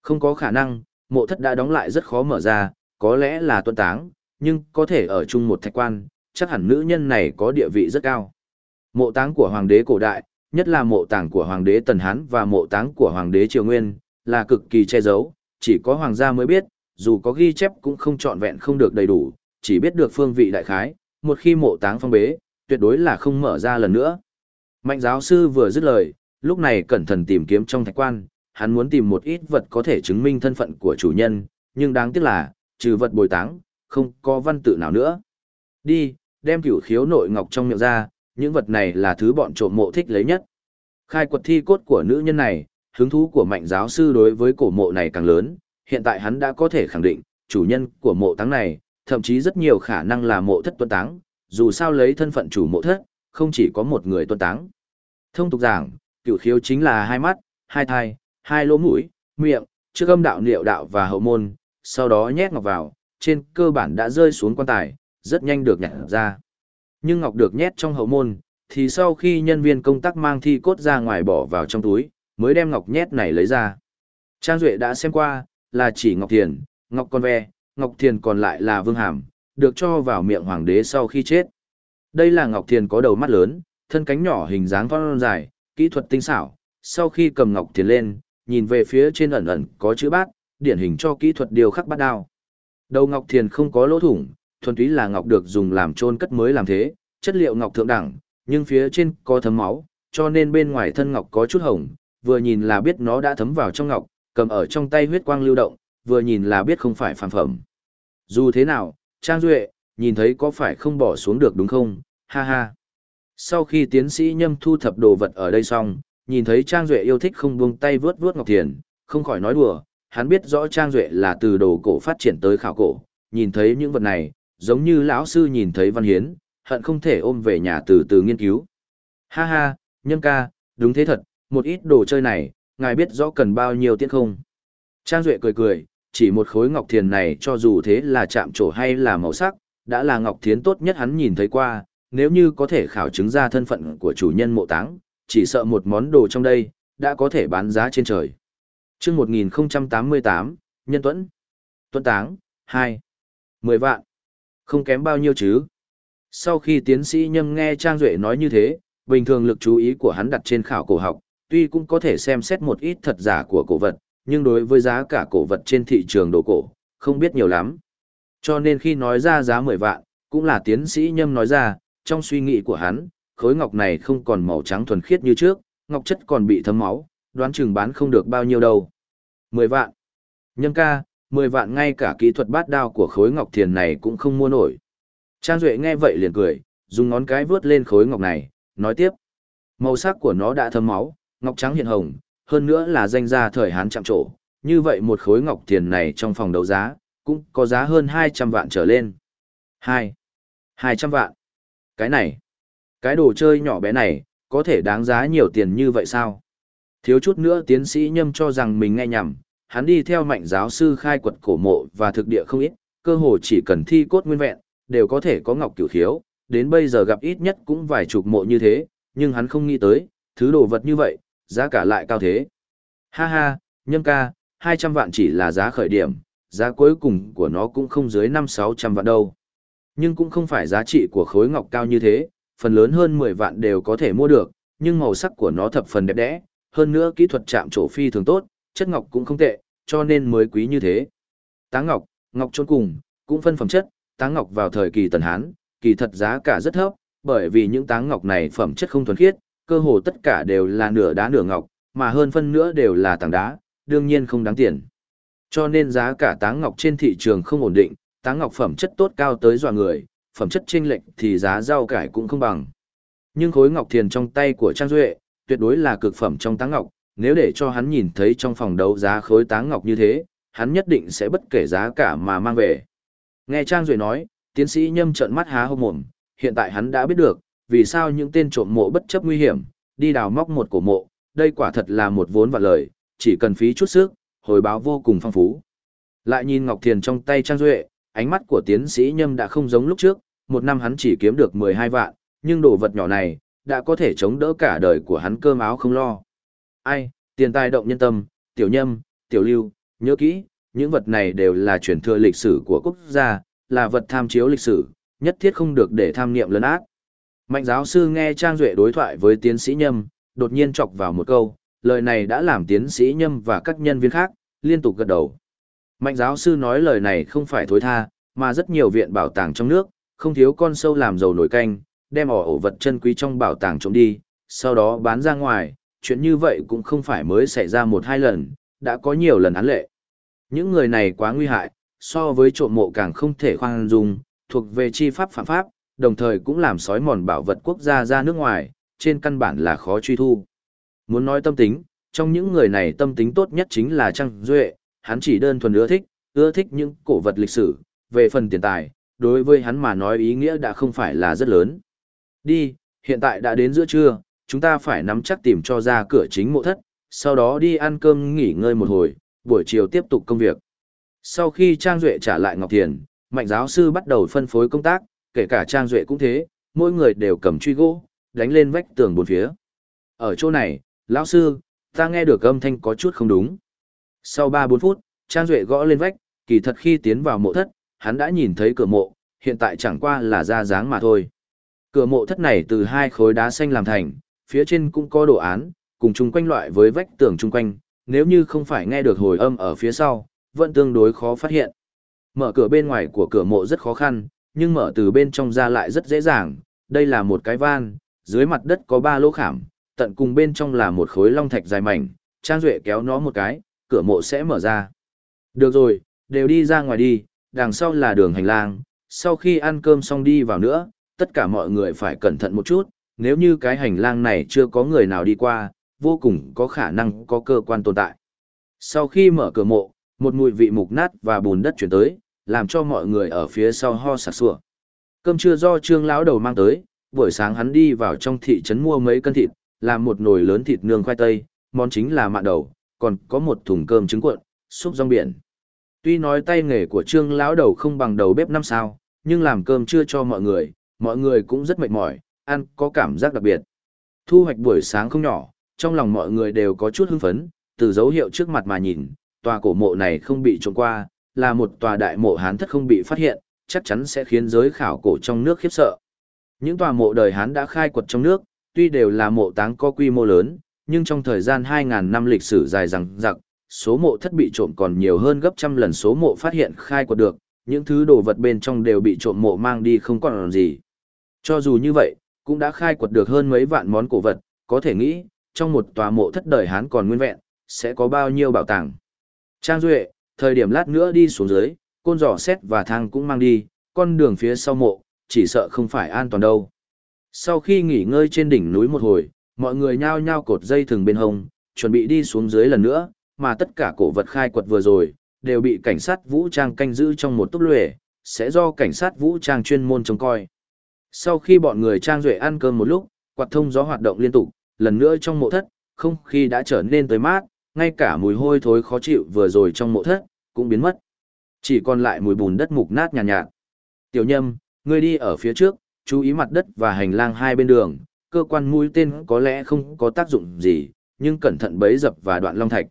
không có khả năng, mộ thất đã đóng lại rất khó mở ra, có lẽ là tuân táng, nhưng có thể ở chung một thạch quan, chắc hẳn nữ nhân này có địa vị rất cao. Mộ táng của hoàng đế cổ đại, nhất là mộ táng của hoàng đế Tần Hán và mộ táng của hoàng đế Triều Nguyên, là cực kỳ che giấu, chỉ có hoàng gia mới biết, dù có ghi chép cũng không trọn vẹn không được đầy đủ, chỉ biết được phương vị đại khái, một khi mộ táng phong bế, tuyệt đối là không mở ra lần nữa. Mạnh giáo sư vừa dứt lời, lúc này cẩn thận tìm kiếm trong thạch quan, hắn muốn tìm một ít vật có thể chứng minh thân phận của chủ nhân, nhưng đáng tiếc là, trừ vật bồi táng, không có văn tự nào nữa. Đi, đem cửu khiếu nội ngọc trong miệng ra, những vật này là thứ bọn trộm mộ thích lấy nhất. Khai quật thi cốt của nữ nhân này, hứng thú của mạnh giáo sư đối với cổ mộ này càng lớn, hiện tại hắn đã có thể khẳng định, chủ nhân của mộ táng này, thậm chí rất nhiều khả năng là mộ thất tuân táng, dù sao lấy thân phận chủ mộ thất, không chỉ có một người tuân táng. Thông tục giảng, cửu khiếu chính là hai mắt, hai thai, hai lỗ mũi, miệng, trước âm đạo niệu đạo và hậu môn, sau đó nhét ngọc vào, trên cơ bản đã rơi xuống quan tài, rất nhanh được nhặt ra. Nhưng ngọc được nhét trong hậu môn, thì sau khi nhân viên công tác mang thi cốt ra ngoài bỏ vào trong túi, mới đem ngọc nhét này lấy ra. Trang Duệ đã xem qua, là chỉ ngọc thiền, ngọc con ve, ngọc thiền còn lại là vương hàm, được cho vào miệng hoàng đế sau khi chết. Đây là ngọc thiền có đầu mắt lớn, thân cánh nhỏ hình dáng con dài, kỹ thuật tinh xảo, sau khi cầm ngọc thiền lên, nhìn về phía trên ẩn ẩn có chữ bát, điển hình cho kỹ thuật điều khắc bát đao. Đầu ngọc thiền không có lỗ thủng, thuần túy là ngọc được dùng làm trôn cất mới làm thế, chất liệu ngọc thượng đẳng, nhưng phía trên có thấm máu, cho nên bên ngoài thân ngọc có chút hồng, vừa nhìn là biết nó đã thấm vào trong ngọc, cầm ở trong tay huyết quang lưu động, vừa nhìn là biết không phải phàm phẩm. Dù thế nào, Trang Duệ, nhìn thấy có phải không bỏ xuống được đúng không, ha ha. Sau khi tiến sĩ nhâm thu thập đồ vật ở đây xong, nhìn thấy Trang Duệ yêu thích không buông tay vướt vướt ngọc thiền, không khỏi nói đùa, hắn biết rõ Trang Duệ là từ đồ cổ phát triển tới khảo cổ, nhìn thấy những vật này, giống như lão sư nhìn thấy văn hiến, hận không thể ôm về nhà từ từ nghiên cứu. Ha ha, nhân ca, đúng thế thật, một ít đồ chơi này, ngài biết rõ cần bao nhiêu tiền không? Trang Duệ cười cười, chỉ một khối ngọc thiền này cho dù thế là chạm trổ hay là màu sắc, đã là ngọc thiến tốt nhất hắn nhìn thấy qua, nếu như có thể khảo chứng ra thân phận của chủ nhân mộ táng, chỉ sợ một món đồ trong đây, đã có thể bán giá trên trời. chương 1088, Nhân Tuấn. Tuấn Táng, 2. 10 vạn. Không kém bao nhiêu chứ. Sau khi tiến sĩ Nhâm nghe Trang Duệ nói như thế, bình thường lực chú ý của hắn đặt trên khảo cổ học, tuy cũng có thể xem xét một ít thật giả của cổ vật, nhưng đối với giá cả cổ vật trên thị trường đồ cổ, không biết nhiều lắm. Cho nên khi nói ra giá 10 vạn, cũng là tiến sĩ Nhâm nói ra, trong suy nghĩ của hắn, khối ngọc này không còn màu trắng thuần khiết như trước, ngọc chất còn bị thấm máu, đoán chừng bán không được bao nhiêu đâu. 10 vạn. Nhâm ca, 10 vạn ngay cả kỹ thuật bát đao của khối ngọc thiền này cũng không mua nổi. Trang Duệ nghe vậy liền cười, dùng ngón cái vướt lên khối ngọc này, nói tiếp. Màu sắc của nó đã thấm máu, ngọc trắng hiện hồng, hơn nữa là danh gia thời Hán chạm trổ. Như vậy một khối ngọc thiền này trong phòng đấu giá, cũng có giá hơn 200 vạn trở lên. 2. 200 vạn. Cái này, cái đồ chơi nhỏ bé này, có thể đáng giá nhiều tiền như vậy sao? Thiếu chút nữa tiến sĩ nhâm cho rằng mình nghe nhầm, hắn đi theo mạnh giáo sư khai quật cổ mộ và thực địa không ít, cơ hồ chỉ cần thi cốt nguyên vẹn, đều có thể có ngọc cửu khiếu, đến bây giờ gặp ít nhất cũng vài chục mộ như thế, nhưng hắn không nghĩ tới, thứ đồ vật như vậy, giá cả lại cao thế. Ha ha, nhâm ca, 200 vạn chỉ là giá khởi điểm, giá cuối cùng của nó cũng không dưới 5-600 vạn đâu. Nhưng cũng không phải giá trị của khối ngọc cao như thế, phần lớn hơn 10 vạn đều có thể mua được, nhưng màu sắc của nó thập phần đẹp đẽ, hơn nữa kỹ thuật chạm trổ phi thường tốt, chất ngọc cũng không tệ, cho nên mới quý như thế. Táng ngọc, ngọc trôn cùng, cũng phân phẩm chất, táng ngọc vào thời kỳ tần hán, kỳ thật giá cả rất thấp, bởi vì những táng ngọc này phẩm chất không thuần khiết, cơ hồ tất cả đều là nửa đá nửa ngọc, mà hơn phân nữa đều là tảng đá, đương nhiên không đáng tiền. Cho nên giá cả táng ngọc trên thị trường không ổn định, táng ngọc phẩm chất tốt cao tới dọa người, phẩm chất chênh lệch thì giá rau cải cũng không bằng. Nhưng khối ngọc thiền trong tay của Trang Duệ, tuyệt đối là cực phẩm trong táng ngọc, nếu để cho hắn nhìn thấy trong phòng đấu giá khối táng ngọc như thế, hắn nhất định sẽ bất kể giá cả mà mang về. Nghe Trang Duệ nói, tiến sĩ nhâm trận mắt há hốc mồm, hiện tại hắn đã biết được, vì sao những tên trộm mộ bất chấp nguy hiểm, đi đào móc một cổ mộ, đây quả thật là một vốn và lời, chỉ cần phí chút sức, hồi báo vô cùng phong phú. Lại nhìn Ngọc Thiền trong tay Trang Duệ, ánh mắt của tiến sĩ nhâm đã không giống lúc trước, một năm hắn chỉ kiếm được 12 vạn, nhưng đồ vật nhỏ này, đã có thể chống đỡ cả đời của hắn cơm áo không lo. Ai, tiền tài động nhân tâm, tiểu nhâm, tiểu lưu, nhớ kỹ, những vật này đều là truyền thừa lịch sử của quốc gia, là vật tham chiếu lịch sử, nhất thiết không được để tham niệm lớn ác. Mạnh giáo sư nghe Trang Duệ đối thoại với tiến sĩ nhâm, đột nhiên chọc vào một câu, lời này đã làm tiến sĩ nhâm và các nhân viên khác, liên tục gật đầu. Mạnh giáo sư nói lời này không phải thối tha, mà rất nhiều viện bảo tàng trong nước, không thiếu con sâu làm dầu nổi canh, đem ỏ ổ vật chân quý trong bảo tàng trộm đi, sau đó bán ra ngoài, chuyện như vậy cũng không phải mới xảy ra một hai lần, đã có nhiều lần án lệ. Những người này quá nguy hại, so với trộm mộ càng không thể khoan dung, thuộc về chi pháp phạm pháp, đồng thời cũng làm sói mòn bảo vật quốc gia ra nước ngoài, trên căn bản là khó truy thu. Muốn nói tâm tính, trong những người này tâm tính tốt nhất chính là Trang Duệ, hắn chỉ đơn thuần ưa thích, ưa thích những cổ vật lịch sử, về phần tiền tài, đối với hắn mà nói ý nghĩa đã không phải là rất lớn. Đi, hiện tại đã đến giữa trưa, chúng ta phải nắm chắc tìm cho ra cửa chính mộ thất, sau đó đi ăn cơm nghỉ ngơi một hồi, buổi chiều tiếp tục công việc. Sau khi Trang Duệ trả lại Ngọc Thiền, mạnh giáo sư bắt đầu phân phối công tác, kể cả Trang Duệ cũng thế, mỗi người đều cầm truy gỗ, đánh lên vách tường bốn phía. Ở chỗ này, lão sư, ta nghe được âm thanh có chút không đúng. Sau 3-4 phút, Trang Duệ gõ lên vách, kỳ thật khi tiến vào mộ thất, hắn đã nhìn thấy cửa mộ, hiện tại chẳng qua là ra dáng mà thôi. Cửa mộ thất này từ hai khối đá xanh làm thành, phía trên cũng có đồ án, cùng chung quanh loại với vách tường chung quanh, nếu như không phải nghe được hồi âm ở phía sau, vẫn tương đối khó phát hiện. Mở cửa bên ngoài của cửa mộ rất khó khăn, nhưng mở từ bên trong ra lại rất dễ dàng, đây là một cái van, dưới mặt đất có ba lỗ khảm, tận cùng bên trong là một khối long thạch dài mảnh, Trang Duệ kéo nó một cái, cửa mộ sẽ mở ra. Được rồi, đều đi ra ngoài đi, đằng sau là đường hành lang, sau khi ăn cơm xong đi vào nữa, tất cả mọi người phải cẩn thận một chút, nếu như cái hành lang này chưa có người nào đi qua, vô cùng có khả năng có cơ quan tồn tại. Sau khi mở cửa mộ, một mùi vị mục nát và bùn đất chuyển tới, làm cho mọi người ở phía sau ho sặc sủa. Cơm trưa do Trương lão đầu mang tới, buổi sáng hắn đi vào trong thị trấn mua mấy cân thịt, làm một nồi lớn thịt nướng khoai tây, món chính là mạn đầu, còn có một thùng cơm trứng cuộn, súp rong biển. Tuy nói tay nghề của Trương lão đầu không bằng đầu bếp năm sao, nhưng làm cơm trưa cho mọi người, mọi người cũng rất mệt mỏi, ăn có cảm giác đặc biệt. Thu hoạch buổi sáng không nhỏ, trong lòng mọi người đều có chút hưng phấn, từ dấu hiệu trước mặt mà nhìn, tòa cổ mộ này không bị trộm qua, là một tòa đại mộ hán thất không bị phát hiện, chắc chắn sẽ khiến giới khảo cổ trong nước khiếp sợ. Những tòa mộ đời hán đã khai quật trong nước, tuy đều là mộ táng có quy mô lớn, nhưng trong thời gian 2.000 năm lịch sử dài rằng rặc, số mộ thất bị trộm còn nhiều hơn gấp trăm lần số mộ phát hiện khai quật được, những thứ đồ vật bên trong đều bị trộm mộ mang đi không còn gì. Cho dù như vậy, cũng đã khai quật được hơn mấy vạn món cổ vật, có thể nghĩ, trong một tòa mộ thất đời Hán còn nguyên vẹn, sẽ có bao nhiêu bảo tàng. Trang Duệ, thời điểm lát nữa đi xuống dưới, côn giỏ xét và thang cũng mang đi, con đường phía sau mộ, chỉ sợ không phải an toàn đâu. Sau khi nghỉ ngơi trên đỉnh núi một hồi, mọi người nhao nhao cột dây thừng bên hông, chuẩn bị đi xuống dưới lần nữa, mà tất cả cổ vật khai quật vừa rồi, đều bị cảnh sát vũ trang canh giữ trong một túp lệ, sẽ do cảnh sát vũ trang chuyên môn trông coi. Sau khi bọn người trang duệ ăn cơm một lúc, quạt thông gió hoạt động liên tục, lần nữa trong mộ thất, không khí đã trở nên tới mát, ngay cả mùi hôi thối khó chịu vừa rồi trong mộ thất, cũng biến mất. Chỉ còn lại mùi bùn đất mục nát nhàn nhạt, nhạt. Tiểu nhâm, ngươi đi ở phía trước, chú ý mặt đất và hành lang hai bên đường, cơ quan mũi tên có lẽ không có tác dụng gì, nhưng cẩn thận bấy dập và đoạn long thạch.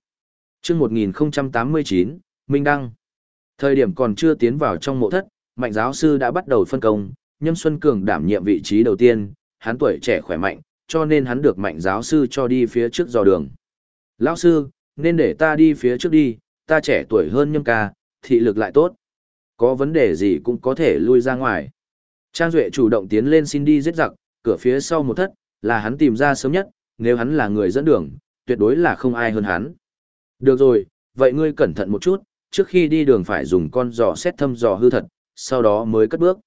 Trước 1089, Minh Đăng. Thời điểm còn chưa tiến vào trong mộ thất, mạnh giáo sư đã bắt đầu phân công, Nhâm Xuân Cường đảm nhiệm vị trí đầu tiên, hắn tuổi trẻ khỏe mạnh, cho nên hắn được mạnh giáo sư cho đi phía trước dò đường. Lão sư, nên để ta đi phía trước đi, ta trẻ tuổi hơn Nhâm ca, thị lực lại tốt. Có vấn đề gì cũng có thể lui ra ngoài. Trang Duệ chủ động tiến lên xin đi giết giặc, cửa phía sau một thất, là hắn tìm ra sớm nhất, nếu hắn là người dẫn đường, tuyệt đối là không ai hơn hắn. Được rồi, vậy ngươi cẩn thận một chút, trước khi đi đường phải dùng con giò xét thăm dò hư thật, sau đó mới cất bước.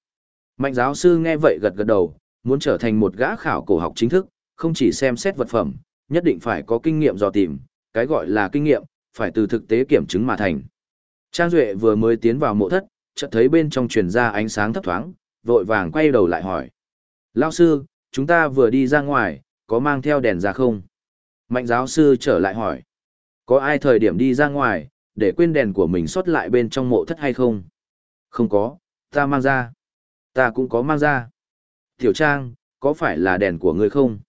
Mạnh giáo sư nghe vậy gật gật đầu, muốn trở thành một gã khảo cổ học chính thức, không chỉ xem xét vật phẩm, nhất định phải có kinh nghiệm dò tìm, cái gọi là kinh nghiệm, phải từ thực tế kiểm chứng mà thành. Trang Duệ vừa mới tiến vào mộ thất, chợt thấy bên trong truyền ra ánh sáng thấp thoáng, vội vàng quay đầu lại hỏi. Lao sư, chúng ta vừa đi ra ngoài, có mang theo đèn ra không? Mạnh giáo sư trở lại hỏi. Có ai thời điểm đi ra ngoài, để quên đèn của mình xuất lại bên trong mộ thất hay không? Không có, ta mang ra. Ta cũng có mang ra. Tiểu Trang, có phải là đèn của ngươi không?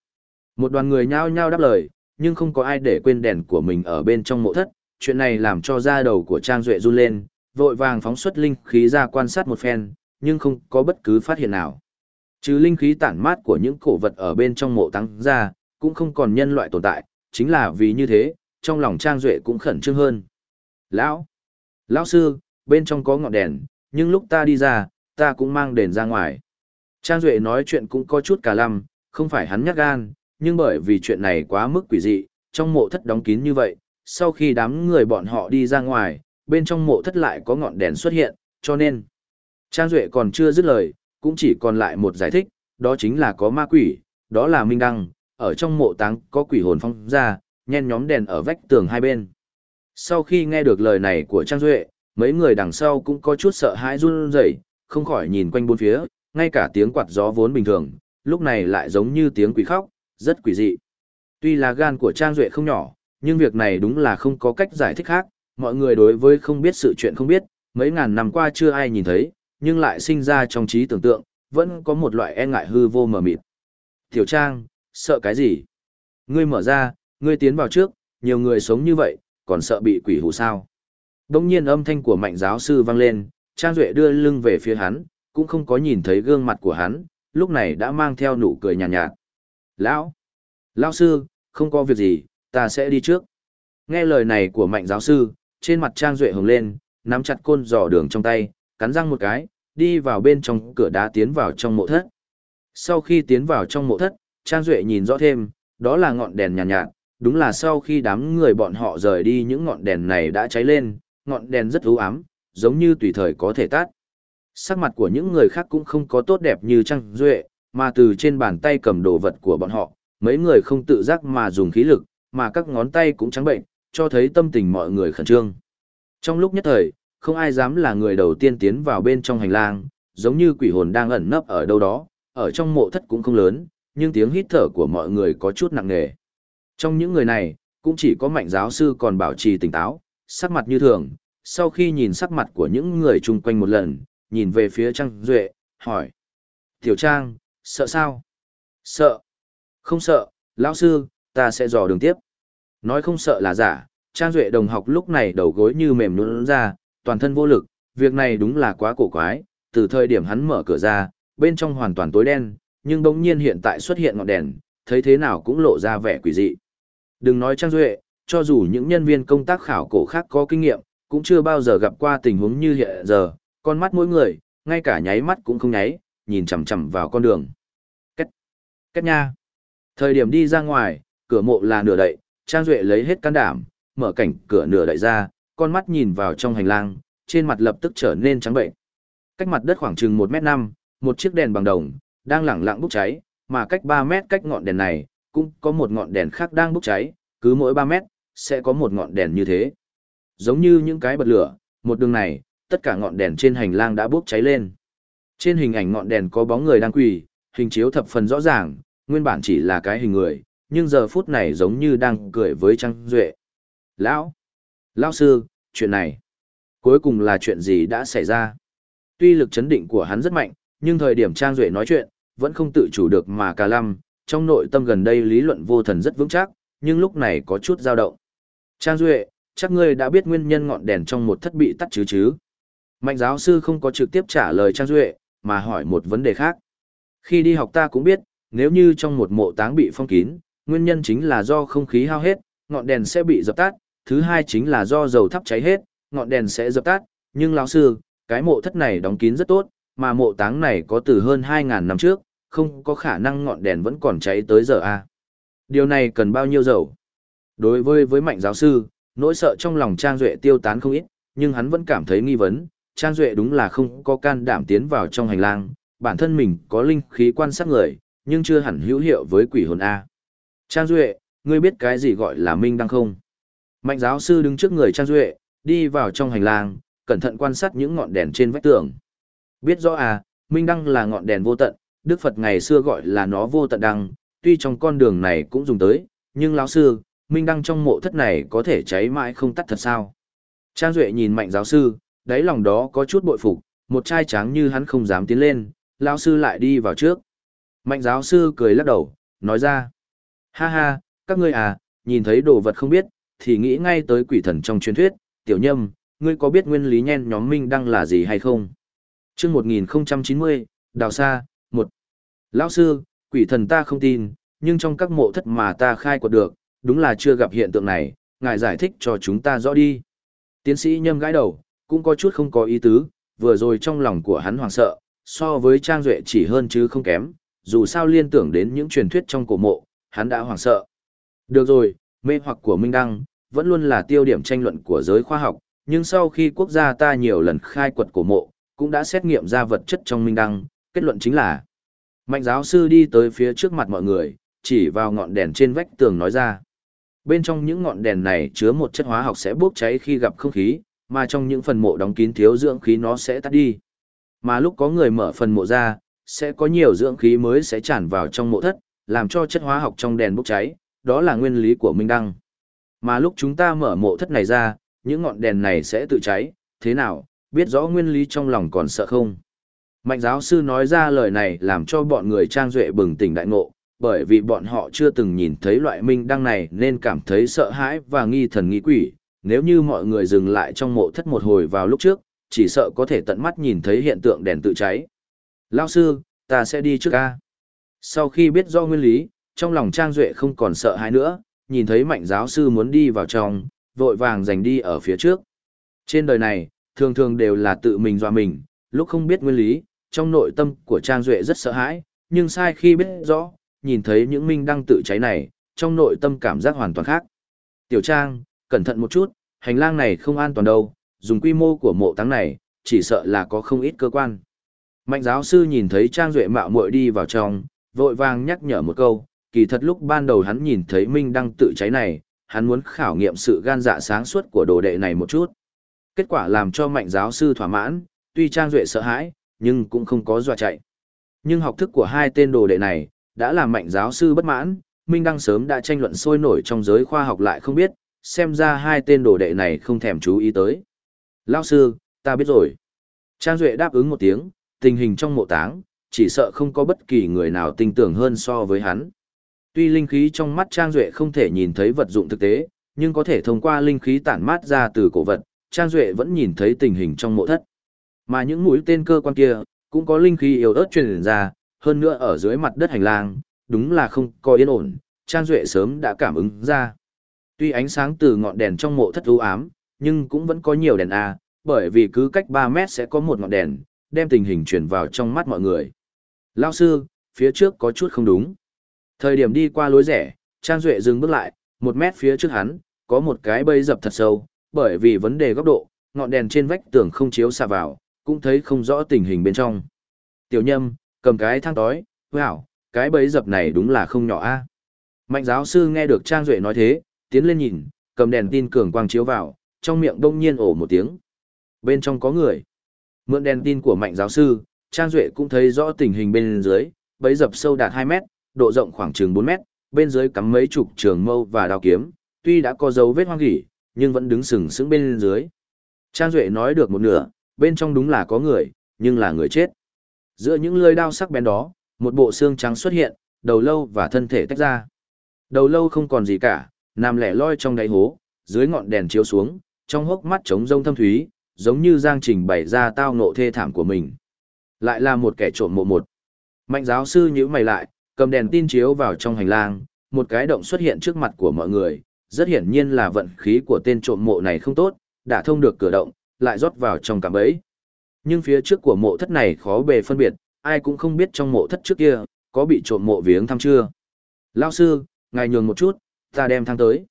Một đoàn người nhao nhao đáp lời, nhưng không có ai để quên đèn của mình ở bên trong mộ thất. Chuyện này làm cho da đầu của Trang Duệ run lên, vội vàng phóng xuất linh khí ra quan sát một phen, nhưng không có bất cứ phát hiện nào. Chứ linh khí tản mát của những cổ vật ở bên trong mộ tăng ra, cũng không còn nhân loại tồn tại, chính là vì như thế, trong lòng Trang Duệ cũng khẩn trương hơn. Lão! Lão sư, bên trong có ngọn đèn, nhưng lúc ta đi ra, ta cũng mang đèn ra ngoài. Trang Duệ nói chuyện cũng có chút cả lăm, không phải hắn nhát gan, nhưng bởi vì chuyện này quá mức quỷ dị, trong mộ thất đóng kín như vậy, sau khi đám người bọn họ đi ra ngoài, bên trong mộ thất lại có ngọn đèn xuất hiện, cho nên Trang Duệ còn chưa dứt lời, cũng chỉ còn lại một giải thích, đó chính là có ma quỷ, đó là Minh Đăng, ở trong mộ táng có quỷ hồn phong ra, nhen nhóm đèn ở vách tường hai bên. Sau khi nghe được lời này của Trang Duệ, mấy người đằng sau cũng có chút sợ hãi run rẩy, không khỏi nhìn quanh bốn phía, ngay cả tiếng quạt gió vốn bình thường, lúc này lại giống như tiếng quỷ khóc, rất quỷ dị. Tuy là gan của Trang Duệ không nhỏ, nhưng việc này đúng là không có cách giải thích khác, mọi người đối với không biết sự chuyện không biết, mấy ngàn năm qua chưa ai nhìn thấy, nhưng lại sinh ra trong trí tưởng tượng, vẫn có một loại e ngại hư vô mờ mịt. Tiểu Trang, sợ cái gì? Ngươi mở ra, ngươi tiến vào trước, nhiều người sống như vậy, còn sợ bị quỷ hù sao? Đông nhiên âm thanh của mạnh giáo sư vang lên, Trang Duệ đưa lưng về phía hắn, cũng không có nhìn thấy gương mặt của hắn, lúc này đã mang theo nụ cười nhàn nhạt, nhạt. Lão! Lão sư, không có việc gì, ta sẽ đi trước. Nghe lời này của mạnh giáo sư, trên mặt Trang Duệ hồng lên, nắm chặt côn giò đường trong tay, cắn răng một cái, đi vào bên trong cửa đá tiến vào trong mộ thất. Sau khi tiến vào trong mộ thất, Trang Duệ nhìn rõ thêm, đó là ngọn đèn nhàn nhạt, nhạt, đúng là sau khi đám người bọn họ rời đi những ngọn đèn này đã cháy lên, ngọn đèn rất u ám, giống như tùy thời có thể tắt. Sắc mặt của những người khác cũng không có tốt đẹp như Trang Duệ, mà từ trên bàn tay cầm đồ vật của bọn họ, mấy người không tự giác mà dùng khí lực, mà các ngón tay cũng trắng bệnh, cho thấy tâm tình mọi người khẩn trương. Trong lúc nhất thời, không ai dám là người đầu tiên tiến vào bên trong hành lang, giống như quỷ hồn đang ẩn nấp ở đâu đó, ở trong mộ thất cũng không lớn, nhưng tiếng hít thở của mọi người có chút nặng nề. Trong những người này, cũng chỉ có mạnh giáo sư còn bảo trì tỉnh táo, sắc mặt như thường, sau khi nhìn sắc mặt của những người chung quanh một lần, nhìn về phía Trang Duệ, hỏi. Tiểu Trang, sợ sao? Sợ. Không sợ, lão sư, ta sẽ dò đường tiếp. Nói không sợ là giả, Trang Duệ đồng học lúc này đầu gối như mềm nhũn ra, toàn thân vô lực, việc này đúng là quá cổ quái, từ thời điểm hắn mở cửa ra, bên trong hoàn toàn tối đen, nhưng bỗng nhiên hiện tại xuất hiện ngọn đèn, thấy thế nào cũng lộ ra vẻ quỷ dị. Đừng nói Trang Duệ, cho dù những nhân viên công tác khảo cổ khác có kinh nghiệm, cũng chưa bao giờ gặp qua tình huống như hiện giờ, con mắt mỗi người, ngay cả nháy mắt cũng không nháy, nhìn chằm chằm vào con đường. Cách, cách nha. Thời điểm đi ra ngoài, cửa mộ là nửa đậy, Trang Duệ lấy hết can đảm, mở cảnh cửa nửa đậy ra, con mắt nhìn vào trong hành lang, trên mặt lập tức trở nên trắng bệnh. Cách mặt đất khoảng chừng 1 mét 5, một chiếc đèn bằng đồng, đang lẳng lặng bốc cháy, mà cách 3 mét cách ngọn đèn này, cũng có một ngọn đèn khác đang bốc cháy, cứ mỗi 3 mét, sẽ có một ngọn đèn như thế. Giống như những cái bật lửa, một đường này, tất cả ngọn đèn trên hành lang đã bốc cháy lên. Trên hình ảnh ngọn đèn có bóng người đang quỳ, hình chiếu thập phần rõ ràng, nguyên bản chỉ là cái hình người, nhưng giờ phút này giống như đang cười với Trang Duệ. Lão! Lão sư, chuyện này, cuối cùng là chuyện gì đã xảy ra? Tuy lực chấn định của hắn rất mạnh, nhưng thời điểm Trang Duệ nói chuyện, vẫn không tự chủ được mà cả lăm, trong nội tâm gần đây lý luận vô thần rất vững chắc, nhưng lúc này có chút dao động. Trang Duệ, chắc ngươi đã biết nguyên nhân ngọn đèn trong một thất bị tắt chứ chứ? Mạnh giáo sư không có trực tiếp trả lời Trang Duệ, mà hỏi một vấn đề khác. Khi đi học ta cũng biết, nếu như trong một mộ táng bị phong kín, nguyên nhân chính là do không khí hao hết, ngọn đèn sẽ bị dập tắt, thứ hai chính là do dầu thắp cháy hết, ngọn đèn sẽ dập tắt, nhưng lão sư, cái mộ thất này đóng kín rất tốt, mà mộ táng này có từ hơn 2.000 năm trước, không có khả năng ngọn đèn vẫn còn cháy tới giờ a. À. Điều này cần bao nhiêu dầu? Đối với với mạnh giáo sư, nỗi sợ trong lòng Trang Duệ tiêu tán không ít, nhưng hắn vẫn cảm thấy nghi vấn, Trang Duệ đúng là không có can đảm tiến vào trong hành lang, bản thân mình có linh khí quan sát người, nhưng chưa hẳn hữu hiệu với quỷ hồn A. Trang Duệ, ngươi biết cái gì gọi là minh đăng không? Mạnh giáo sư đứng trước người Trang Duệ, đi vào trong hành lang, cẩn thận quan sát những ngọn đèn trên vách tường. Biết rõ à, minh đăng là ngọn đèn vô tận, Đức Phật ngày xưa gọi là nó vô tận đăng, tuy trong con đường này cũng dùng tới, nhưng lão sư, minh đăng trong mộ thất này có thể cháy mãi không tắt thật sao? Trang Duệ nhìn mạnh giáo sư, đáy lòng đó có chút bội phục, một trai trắng như hắn không dám tiến lên, lão sư lại đi vào trước. Mạnh giáo sư cười lắc đầu, nói ra. Ha ha, các ngươi à, nhìn thấy đồ vật không biết, thì nghĩ ngay tới quỷ thần trong truyền thuyết, tiểu nhâm, ngươi có biết nguyên lý nhen nhóm minh đăng là gì hay không? chương 1090, Đào Sa, một Lão sư, quỷ thần ta không tin, nhưng trong các mộ thất mà ta khai quật được, đúng là chưa gặp hiện tượng này, ngài giải thích cho chúng ta rõ đi. Tiến sĩ nhâm gãi đầu, cũng có chút không có ý tứ, vừa rồi trong lòng của hắn hoảng sợ, so với Trang Duệ chỉ hơn chứ không kém, dù sao liên tưởng đến những truyền thuyết trong cổ mộ, hắn đã hoảng sợ. Được rồi, mê hoặc của Minh Đăng, vẫn luôn là tiêu điểm tranh luận của giới khoa học, nhưng sau khi quốc gia ta nhiều lần khai quật cổ mộ, cũng đã xét nghiệm ra vật chất trong Minh Đăng, kết luận chính là Mạnh giáo sư đi tới phía trước mặt mọi người, chỉ vào ngọn đèn trên vách tường nói ra. Bên trong những ngọn đèn này chứa một chất hóa học sẽ bốc cháy khi gặp không khí, mà trong những phần mộ đóng kín thiếu dưỡng khí nó sẽ tắt đi. Mà lúc có người mở phần mộ ra, sẽ có nhiều dưỡng khí mới sẽ tràn vào trong mộ thất, làm cho chất hóa học trong đèn bốc cháy, đó là nguyên lý của Minh Đăng. Mà lúc chúng ta mở mộ thất này ra, những ngọn đèn này sẽ tự cháy, thế nào, biết rõ nguyên lý trong lòng còn sợ không? Mạnh giáo sư nói ra lời này làm cho bọn người trang duệ bừng tỉnh đại ngộ, bởi vì bọn họ chưa từng nhìn thấy loại minh đăng này nên cảm thấy sợ hãi và nghi thần nghi quỷ. Nếu như mọi người dừng lại trong mộ thất một hồi vào lúc trước, chỉ sợ có thể tận mắt nhìn thấy hiện tượng đèn tự cháy. Lao sư, ta sẽ đi trước ca. Sau khi biết do nguyên lý, trong lòng Trang Duệ không còn sợ hãi nữa, nhìn thấy mạnh giáo sư muốn đi vào trong, vội vàng giành đi ở phía trước. Trên đời này, thường thường đều là tự mình dọa mình, lúc không biết nguyên lý, trong nội tâm của Trang Duệ rất sợ hãi, nhưng sai khi biết rõ, nhìn thấy những minh đăng tự cháy này, trong nội tâm cảm giác hoàn toàn khác. Tiểu Trang, cẩn thận một chút, hành lang này không an toàn đâu, dùng quy mô của mộ táng này, chỉ sợ là có không ít cơ quan. Mạnh giáo sư nhìn thấy Trang Duệ mạo muội đi vào trong, vội vàng nhắc nhở một câu, kỳ thật lúc ban đầu hắn nhìn thấy Minh đăng tự cháy này, hắn muốn khảo nghiệm sự gan dạ sáng suốt của đồ đệ này một chút. Kết quả làm cho mạnh giáo sư thỏa mãn, tuy Trang Duệ sợ hãi, nhưng cũng không có dọa chạy. Nhưng học thức của hai tên đồ đệ này, đã làm mạnh giáo sư bất mãn, Minh Đăng sớm đã tranh luận sôi nổi trong giới khoa học lại không biết, xem ra hai tên đồ đệ này không thèm chú ý tới. Lao sư, ta biết rồi. Trang Duệ đáp ứng một tiếng, tình hình trong mộ táng, chỉ sợ không có bất kỳ người nào tin tưởng hơn so với hắn. Tuy linh khí trong mắt Trang Duệ không thể nhìn thấy vật dụng thực tế, nhưng có thể thông qua linh khí tản mát ra từ cổ vật, Trang Duệ vẫn nhìn thấy tình hình trong mộ thất. Mà những mũi tên cơ quan kia, cũng có linh khí yếu ớt truyền ra, hơn nữa ở dưới mặt đất hành lang, đúng là không có yên ổn, Trang Duệ sớm đã cảm ứng ra. Tuy ánh sáng từ ngọn đèn trong mộ thất u ám, nhưng cũng vẫn có nhiều đèn A, bởi vì cứ cách 3 mét sẽ có một ngọn đèn, đem tình hình truyền vào trong mắt mọi người. Lao sư, phía trước có chút không đúng. Thời điểm đi qua lối rẻ, Trang Duệ dừng bước lại, một mét phía trước hắn, có một cái bẫy dập thật sâu, bởi vì vấn đề góc độ, ngọn đèn trên vách tường không chiếu xạ vào, cũng thấy không rõ tình hình bên trong. Tiểu nhâm, cầm cái thang tói, wow, cái bẫy dập này đúng là không nhỏ a. Mạnh giáo sư nghe được Trang Duệ nói thế, tiến lên nhìn, cầm đèn tin cường quang chiếu vào, trong miệng đông nhiên ổ một tiếng. Bên trong có người. Mượn đèn tin của mạnh giáo sư, Trang Duệ cũng thấy rõ tình hình bên dưới, bẫy dập sâu đạt 2 mét, độ rộng khoảng chừng 4 mét, bên dưới cắm mấy chục trường mâu và đao kiếm, tuy đã có dấu vết hoang gỉ, nhưng vẫn đứng sừng sững bên dưới. Trang Duệ nói được một nửa, bên trong đúng là có người, nhưng là người chết. Giữa những lưỡi đao sắc bén đó, một bộ xương trắng xuất hiện, đầu lâu và thân thể tách ra. Đầu lâu không còn gì cả, nằm lẻ loi trong đáy hố, dưới ngọn đèn chiếu xuống, trong hốc mắt trống rông thâm thúy, giống như Giang Trình bày ra tao nộ thê thảm của mình. Lại là một kẻ trộm mộ một. Mạnh giáo sư nhíu mày lại, cầm đèn tin chiếu vào trong hành lang, một cái động xuất hiện trước mặt của mọi người, rất hiển nhiên là vận khí của tên trộm mộ này không tốt, đã thông được cửa động, lại rót vào trong cạm bẫy. Nhưng phía trước của mộ thất này khó bề phân biệt, ai cũng không biết trong mộ thất trước kia, có bị trộm mộ viếng thăm chưa. Lao sư, ngài nhường một chút, ta đem thang tới.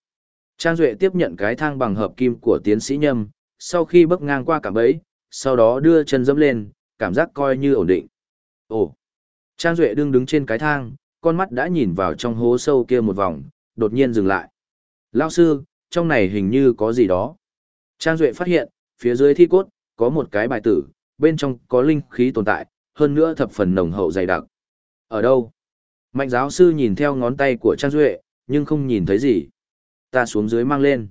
Trang Duệ tiếp nhận cái thang bằng hợp kim của tiến sĩ Nhâm, sau khi bước ngang qua cả bẫy, sau đó đưa chân dẫm lên, cảm giác coi như ổn định. Ồ! Trang Duệ đương đứng trên cái thang, con mắt đã nhìn vào trong hố sâu kia một vòng, đột nhiên dừng lại. Lao sư, trong này hình như có gì đó. Trang Duệ phát hiện, phía dưới thi cốt, có một cái bài tử, bên trong có linh khí tồn tại, hơn nữa thập phần nồng hậu dày đặc. Ở đâu? Mạnh giáo sư nhìn theo ngón tay của Trang Duệ, nhưng không nhìn thấy gì. Ta xuống dưới mang lên.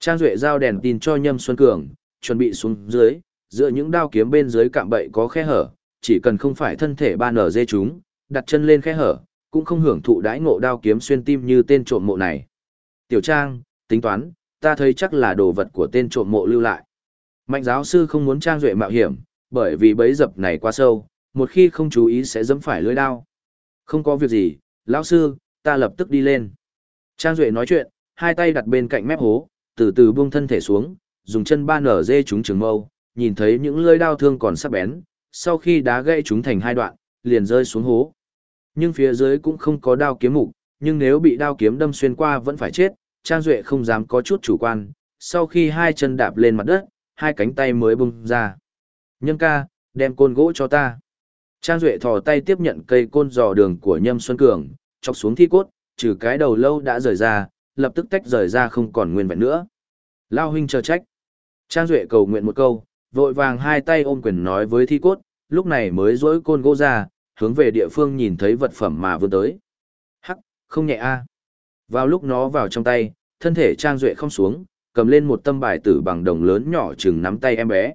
Trang Duệ giao đèn tin cho Nhâm Xuân Cường, chuẩn bị xuống dưới, giữa những đao kiếm bên dưới cạm bậy có khe hở, chỉ cần không phải thân thể ba nở dê chúng, đặt chân lên khe hở, cũng không hưởng thụ đãi ngộ đao kiếm xuyên tim như tên trộm mộ này. Tiểu Trang, tính toán, ta thấy chắc là đồ vật của tên trộm mộ lưu lại. Mạnh giáo sư không muốn Trang Duệ mạo hiểm, bởi vì bấy dập này quá sâu, một khi không chú ý sẽ dẫm phải lưỡi đao. Không có việc gì, lão sư, ta lập tức đi lên. Trang Duệ nói chuyện, hai tay đặt bên cạnh mép hố, từ từ buông thân thể xuống, dùng chân ba nở dê chúng trường mâu, nhìn thấy những lưỡi đao thương còn sắc bén, sau khi đá gãy chúng thành hai đoạn, liền rơi xuống hố. Nhưng phía dưới cũng không có đao kiếm mục, nhưng nếu bị đao kiếm đâm xuyên qua vẫn phải chết, Trang Duệ không dám có chút chủ quan, sau khi hai chân đạp lên mặt đất, hai cánh tay mới bung ra. Nhân ca, đem côn gỗ cho ta. Trang Duệ thò tay tiếp nhận cây côn dò đường của Nhâm Xuân Cường, chọc xuống thi cốt, trừ cái đầu lâu đã rời ra, lập tức tách rời ra không còn nguyên vẹn nữa. Lao huynh chờ trách. Trang Duệ cầu nguyện một câu, vội vàng hai tay ôm quyền nói với thi cốt, lúc này mới rỗi côn gỗ ra, hướng về địa phương nhìn thấy vật phẩm mà vươn tới. Hắc, không nhẹ a Vào lúc nó vào trong tay, thân thể Trang Duệ không xuống, cầm lên một tâm bài tử bằng đồng lớn nhỏ chừng nắm tay em bé.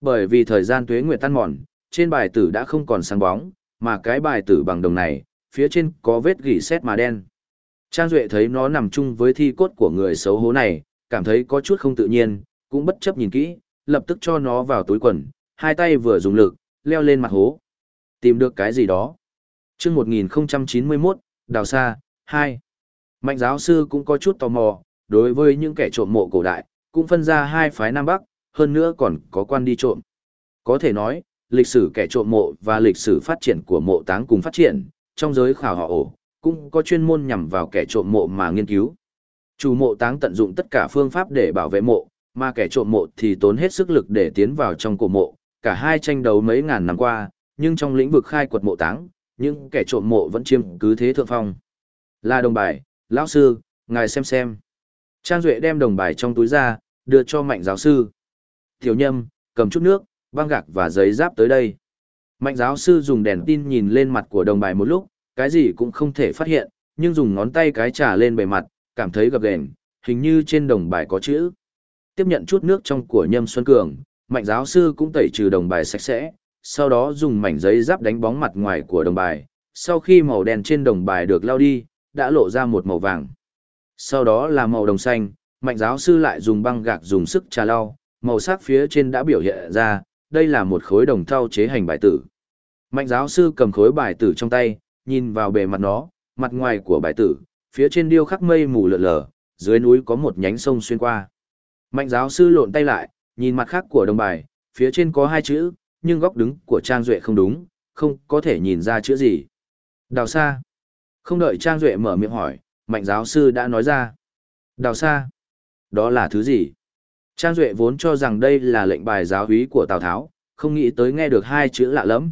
Bởi vì thời gian tuế nguyệt tan mòn, trên bài tử đã không còn sáng bóng, mà cái bài tử bằng đồng này, phía trên có vết gỉ sét mà đen. Trang Duệ thấy nó nằm chung với thi cốt của người xấu hố này, cảm thấy có chút không tự nhiên, cũng bất chấp nhìn kỹ, lập tức cho nó vào túi quần, hai tay vừa dùng lực, leo lên mặt hố. Tìm được cái gì đó. chương 1091, Đào Sa, 2. Mạnh giáo sư cũng có chút tò mò, đối với những kẻ trộm mộ cổ đại, cũng phân ra hai phái Nam Bắc, hơn nữa còn có quan đi trộm. Có thể nói, lịch sử kẻ trộm mộ và lịch sử phát triển của mộ táng cùng phát triển, trong giới khảo họ ổ, cũng có chuyên môn nhằm vào kẻ trộm mộ mà nghiên cứu. Chủ mộ táng tận dụng tất cả phương pháp để bảo vệ mộ, mà kẻ trộm mộ thì tốn hết sức lực để tiến vào trong cổ mộ, cả hai tranh đấu mấy ngàn năm qua, nhưng trong lĩnh vực khai quật mộ táng, những kẻ trộm mộ vẫn chiếm cứ thế thượng phong. Là đồng bài, lão sư, ngài xem xem. Trang Duệ đem đồng bài trong túi ra, đưa cho mạnh giáo sư. Tiểu nhâm, cầm chút nước, băng gạc và giấy giáp tới đây. Mạnh giáo sư dùng đèn tin nhìn lên mặt của đồng bài một lúc, cái gì cũng không thể phát hiện, nhưng dùng ngón tay cái trà lên bề mặt, cảm thấy gập ghềnh, hình như trên đồng bài có chữ. Tiếp nhận chút nước trong của Nhâm Xuân Cường, mạnh giáo sư cũng tẩy trừ đồng bài sạch sẽ, sau đó dùng mảnh giấy giáp đánh bóng mặt ngoài của đồng bài. Sau khi màu đen trên đồng bài được lao đi, đã lộ ra một màu vàng. Sau đó là màu đồng xanh, mạnh giáo sư lại dùng băng gạc dùng sức trà lau, màu sắc phía trên đã biểu hiện ra, đây là một khối đồng thau chế hành bài tử. Mạnh giáo sư cầm khối bài tử trong tay, nhìn vào bề mặt nó, mặt ngoài của bài tử, phía trên điêu khắc mây mù lợn lờ, dưới núi có một nhánh sông xuyên qua. Mạnh giáo sư lộn tay lại, nhìn mặt khác của đồng bài, phía trên có hai chữ, nhưng góc đứng của Trang Duệ không đúng, không có thể nhìn ra chữ gì. Đào xa. Không đợi Trang Duệ mở miệng hỏi, mạnh giáo sư đã nói ra. Đào xa. Đó là thứ gì? Trang Duệ vốn cho rằng đây là lệnh bài giáo húy của Tào Tháo, không nghĩ tới nghe được hai chữ lạ lắm.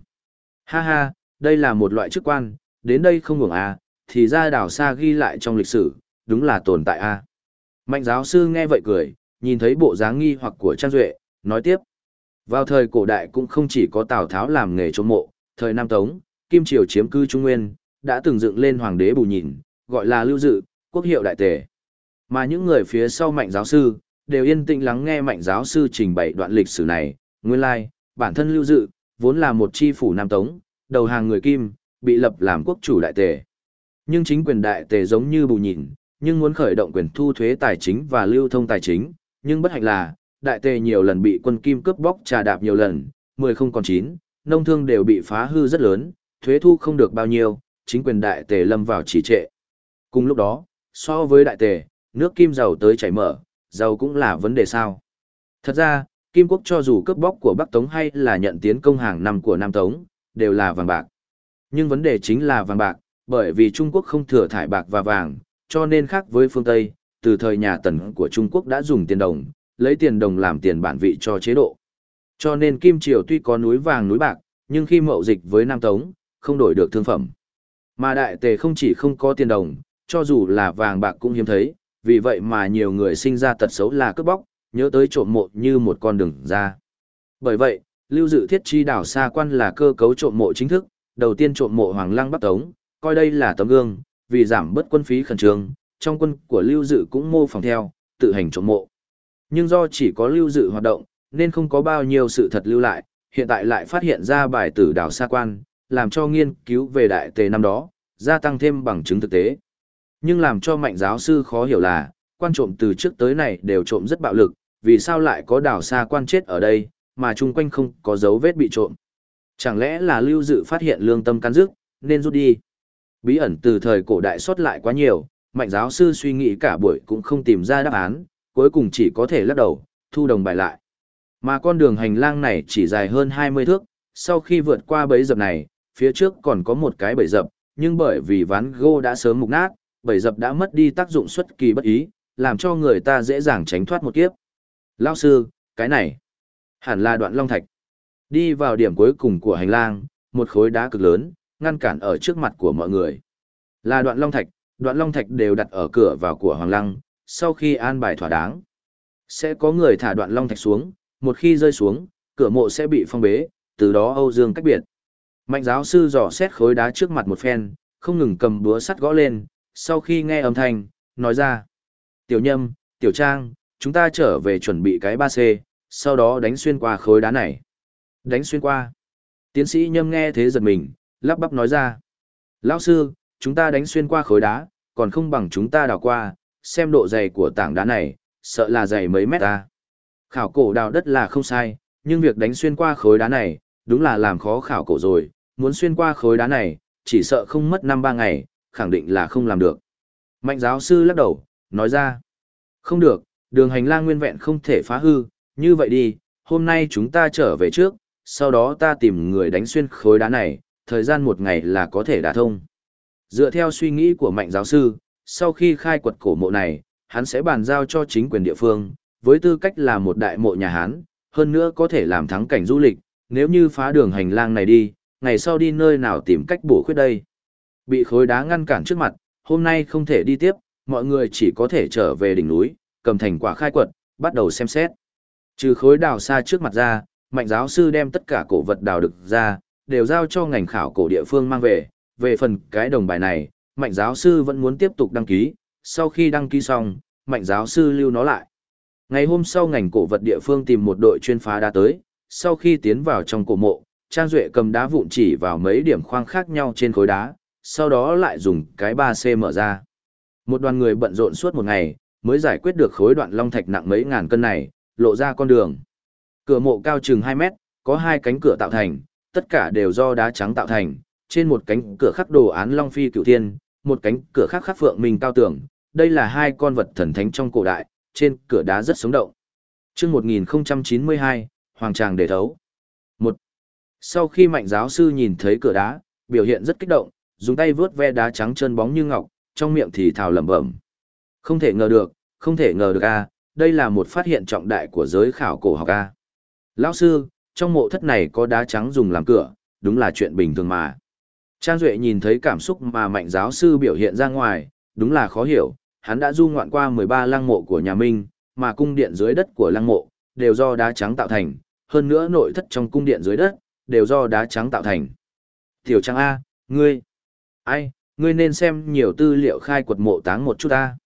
Ha ha, đây là một loại chức quan, đến đây không ngủng à, thì ra đào xa ghi lại trong lịch sử, đúng là tồn tại a à. Mạnh giáo sư nghe vậy cười, nhìn thấy bộ dáng nghi hoặc của Trang Duệ, nói tiếp. Vào thời cổ đại cũng không chỉ có Tào Tháo làm nghề trông mộ, thời Nam Tống, Kim Triều chiếm cư Trung Nguyên, đã từng dựng lên hoàng đế bù nhìn, gọi là lưu dự, quốc hiệu đại tề. Mà những người phía sau mạnh giáo sư, đều yên tĩnh lắng nghe mạnh giáo sư trình bày đoạn lịch sử này, nguyên lai, like, bản thân lưu dự, vốn là một chi phủ Nam Tống, đầu hàng người Kim, bị lập làm quốc chủ đại tề. Nhưng chính quyền đại tề giống như bù nhìn, nhưng muốn khởi động quyền thu thuế tài chính và lưu thông tài chính, nhưng bất hạnh là, đại tề nhiều lần bị quân Kim cướp bóc trà đạp nhiều lần, 10 không còn 9, nông thương đều bị phá hư rất lớn, thuế thu không được bao nhiêu, chính quyền đại tề lâm vào trì trệ. Cùng lúc đó, so với đại tề, nước Kim giàu tới chảy mở, giàu cũng là vấn đề sao. Thật ra, Kim quốc cho dù cướp bóc của Bắc Tống hay là nhận tiến công hàng năm của Nam Tống, đều là vàng bạc. Nhưng vấn đề chính là vàng bạc, bởi vì Trung Quốc không thừa thải bạc và vàng, cho nên khác với phương Tây, từ thời nhà Tần của Trung Quốc đã dùng tiền đồng, lấy tiền đồng làm tiền bản vị cho chế độ. Cho nên Kim Triều tuy có núi vàng núi bạc, nhưng khi mậu dịch với Nam Tống, không đổi được thương phẩm. Mà đại tề không chỉ không có tiền đồng, cho dù là vàng bạc cũng hiếm thấy, vì vậy mà nhiều người sinh ra tật xấu là cướp bóc, nhớ tới trộm mộ như một con đường ra. Bởi vậy, lưu dự thiết chi đảo xa quan là cơ cấu trộm mộ chính thức, đầu tiên trộm mộ Hoàng Lăng Bắc Tống, coi đây là tấm gương, vì giảm bớt quân phí khẩn trương, trong quân của lưu dự cũng mô phỏng theo, tự hành trộm mộ. Nhưng do chỉ có lưu dự hoạt động, nên không có bao nhiêu sự thật lưu lại, hiện tại lại phát hiện ra bài tử đảo xa quan, làm cho nghiên cứu về đại tề năm đó, gia tăng thêm bằng chứng thực tế. Nhưng làm cho mạnh giáo sư khó hiểu là, quan trộm từ trước tới này đều trộm rất bạo lực, vì sao lại có đảo xa quan chết ở đây, mà chung quanh không có dấu vết bị trộm. Chẳng lẽ là lưu dự phát hiện lương tâm cắn dứt, nên rút đi. Bí ẩn từ thời cổ đại xuất lại quá nhiều, mạnh giáo sư suy nghĩ cả buổi cũng không tìm ra đáp án, cuối cùng chỉ có thể lắc đầu, thu đồng bài lại. Mà con đường hành lang này chỉ dài hơn 20 thước, sau khi vượt qua bẫy dập này, phía trước còn có một cái bẫy dập, nhưng bởi vì ván gô đã sớm mục nát, bảy dập đã mất đi tác dụng xuất kỳ bất ý, làm cho người ta dễ dàng tránh thoát một kiếp. Lao sư, cái này, hẳn là đoạn long thạch. Đi vào điểm cuối cùng của hành lang, một khối đá cực lớn, ngăn cản ở trước mặt của mọi người. Là đoạn long thạch, đoạn long thạch đều đặt ở cửa vào của hoàng lăng, sau khi an bài thỏa đáng. Sẽ có người thả đoạn long thạch xuống, một khi rơi xuống, cửa mộ sẽ bị phong bế, từ đó Âu Dương cách biệt. Mạnh giáo sư dò xét khối đá trước mặt một phen, không ngừng cầm búa sắt gõ lên, sau khi nghe âm thanh, nói ra. Tiểu nhâm, tiểu trang, chúng ta trở về chuẩn bị cái 3C, sau đó đánh xuyên qua khối đá này. Đánh xuyên qua. Tiến sĩ nhâm nghe thế giật mình, lắp bắp nói ra. Lão sư, chúng ta đánh xuyên qua khối đá, còn không bằng chúng ta đào qua, xem độ dày của tảng đá này, sợ là dày mấy mét ta. Khảo cổ đào đất là không sai, nhưng việc đánh xuyên qua khối đá này, đúng là làm khó khảo cổ rồi, muốn xuyên qua khối đá này, chỉ sợ không mất năm ba ngày, khẳng định là không làm được. Mạnh giáo sư lắc đầu, nói ra, không được, đường hành lang nguyên vẹn không thể phá hư, như vậy đi, hôm nay chúng ta trở về trước, sau đó ta tìm người đánh xuyên khối đá này, thời gian một ngày là có thể đả thông. Dựa theo suy nghĩ của mạnh giáo sư, sau khi khai quật cổ mộ này, hắn sẽ bàn giao cho chính quyền địa phương, với tư cách là một đại mộ nhà Hán, hơn nữa có thể làm thắng cảnh du lịch, nếu như phá đường hành lang này đi, ngày sau đi nơi nào tìm cách bổ khuyết đây. Bị khối đá ngăn cản trước mặt, hôm nay không thể đi tiếp, mọi người chỉ có thể trở về đỉnh núi, cầm thành quả khai quật, bắt đầu xem xét. Trừ khối đào xa trước mặt ra, mạnh giáo sư đem tất cả cổ vật đào được ra, đều giao cho ngành khảo cổ địa phương mang về. Về phần cái đồng bài này, mạnh giáo sư vẫn muốn tiếp tục đăng ký, sau khi đăng ký xong, mạnh giáo sư lưu nó lại. Ngày hôm sau ngành cổ vật địa phương tìm một đội chuyên phá đá tới, sau khi tiến vào trong cổ mộ, Trang Duệ cầm đá vụn chỉ vào mấy điểm khoang khác nhau trên khối đá, sau đó lại dùng cái 3C mở ra. Một đoàn người bận rộn suốt một ngày, mới giải quyết được khối đoạn long thạch nặng mấy ngàn cân này, lộ ra con đường. Cửa mộ cao chừng 2 mét, có hai cánh cửa tạo thành, tất cả đều do đá trắng tạo thành, trên một cánh cửa khắc đồ án long phi cửu thiên, một cánh cửa khác khắc phượng minh cao tường, đây là hai con vật thần thánh trong cổ đại, trên cửa đá rất sống động. Trước 1092, Hoàng Tràng để thấu. Một. Sau khi mạnh giáo sư nhìn thấy cửa đá, biểu hiện rất kích động, dùng tay vướt ve đá trắng chân bóng như ngọc, trong miệng thì thào lẩm bẩm. Không thể ngờ được, không thể ngờ được a, đây là một phát hiện trọng đại của giới khảo cổ học a. Lão sư, trong mộ thất này có đá trắng dùng làm cửa, đúng là chuyện bình thường mà. Trang Duệ nhìn thấy cảm xúc mà mạnh giáo sư biểu hiện ra ngoài, đúng là khó hiểu, hắn đã du ngoạn qua 13 lăng mộ của nhà Minh, mà cung điện dưới đất của lăng mộ, đều do đá trắng tạo thành, hơn nữa nội thất trong cung điện dưới đất, đều do đá trắng tạo thành. Tiểu Trang A, ngươi, ai, ngươi nên xem nhiều tư liệu khai quật mộ táng một chút ta.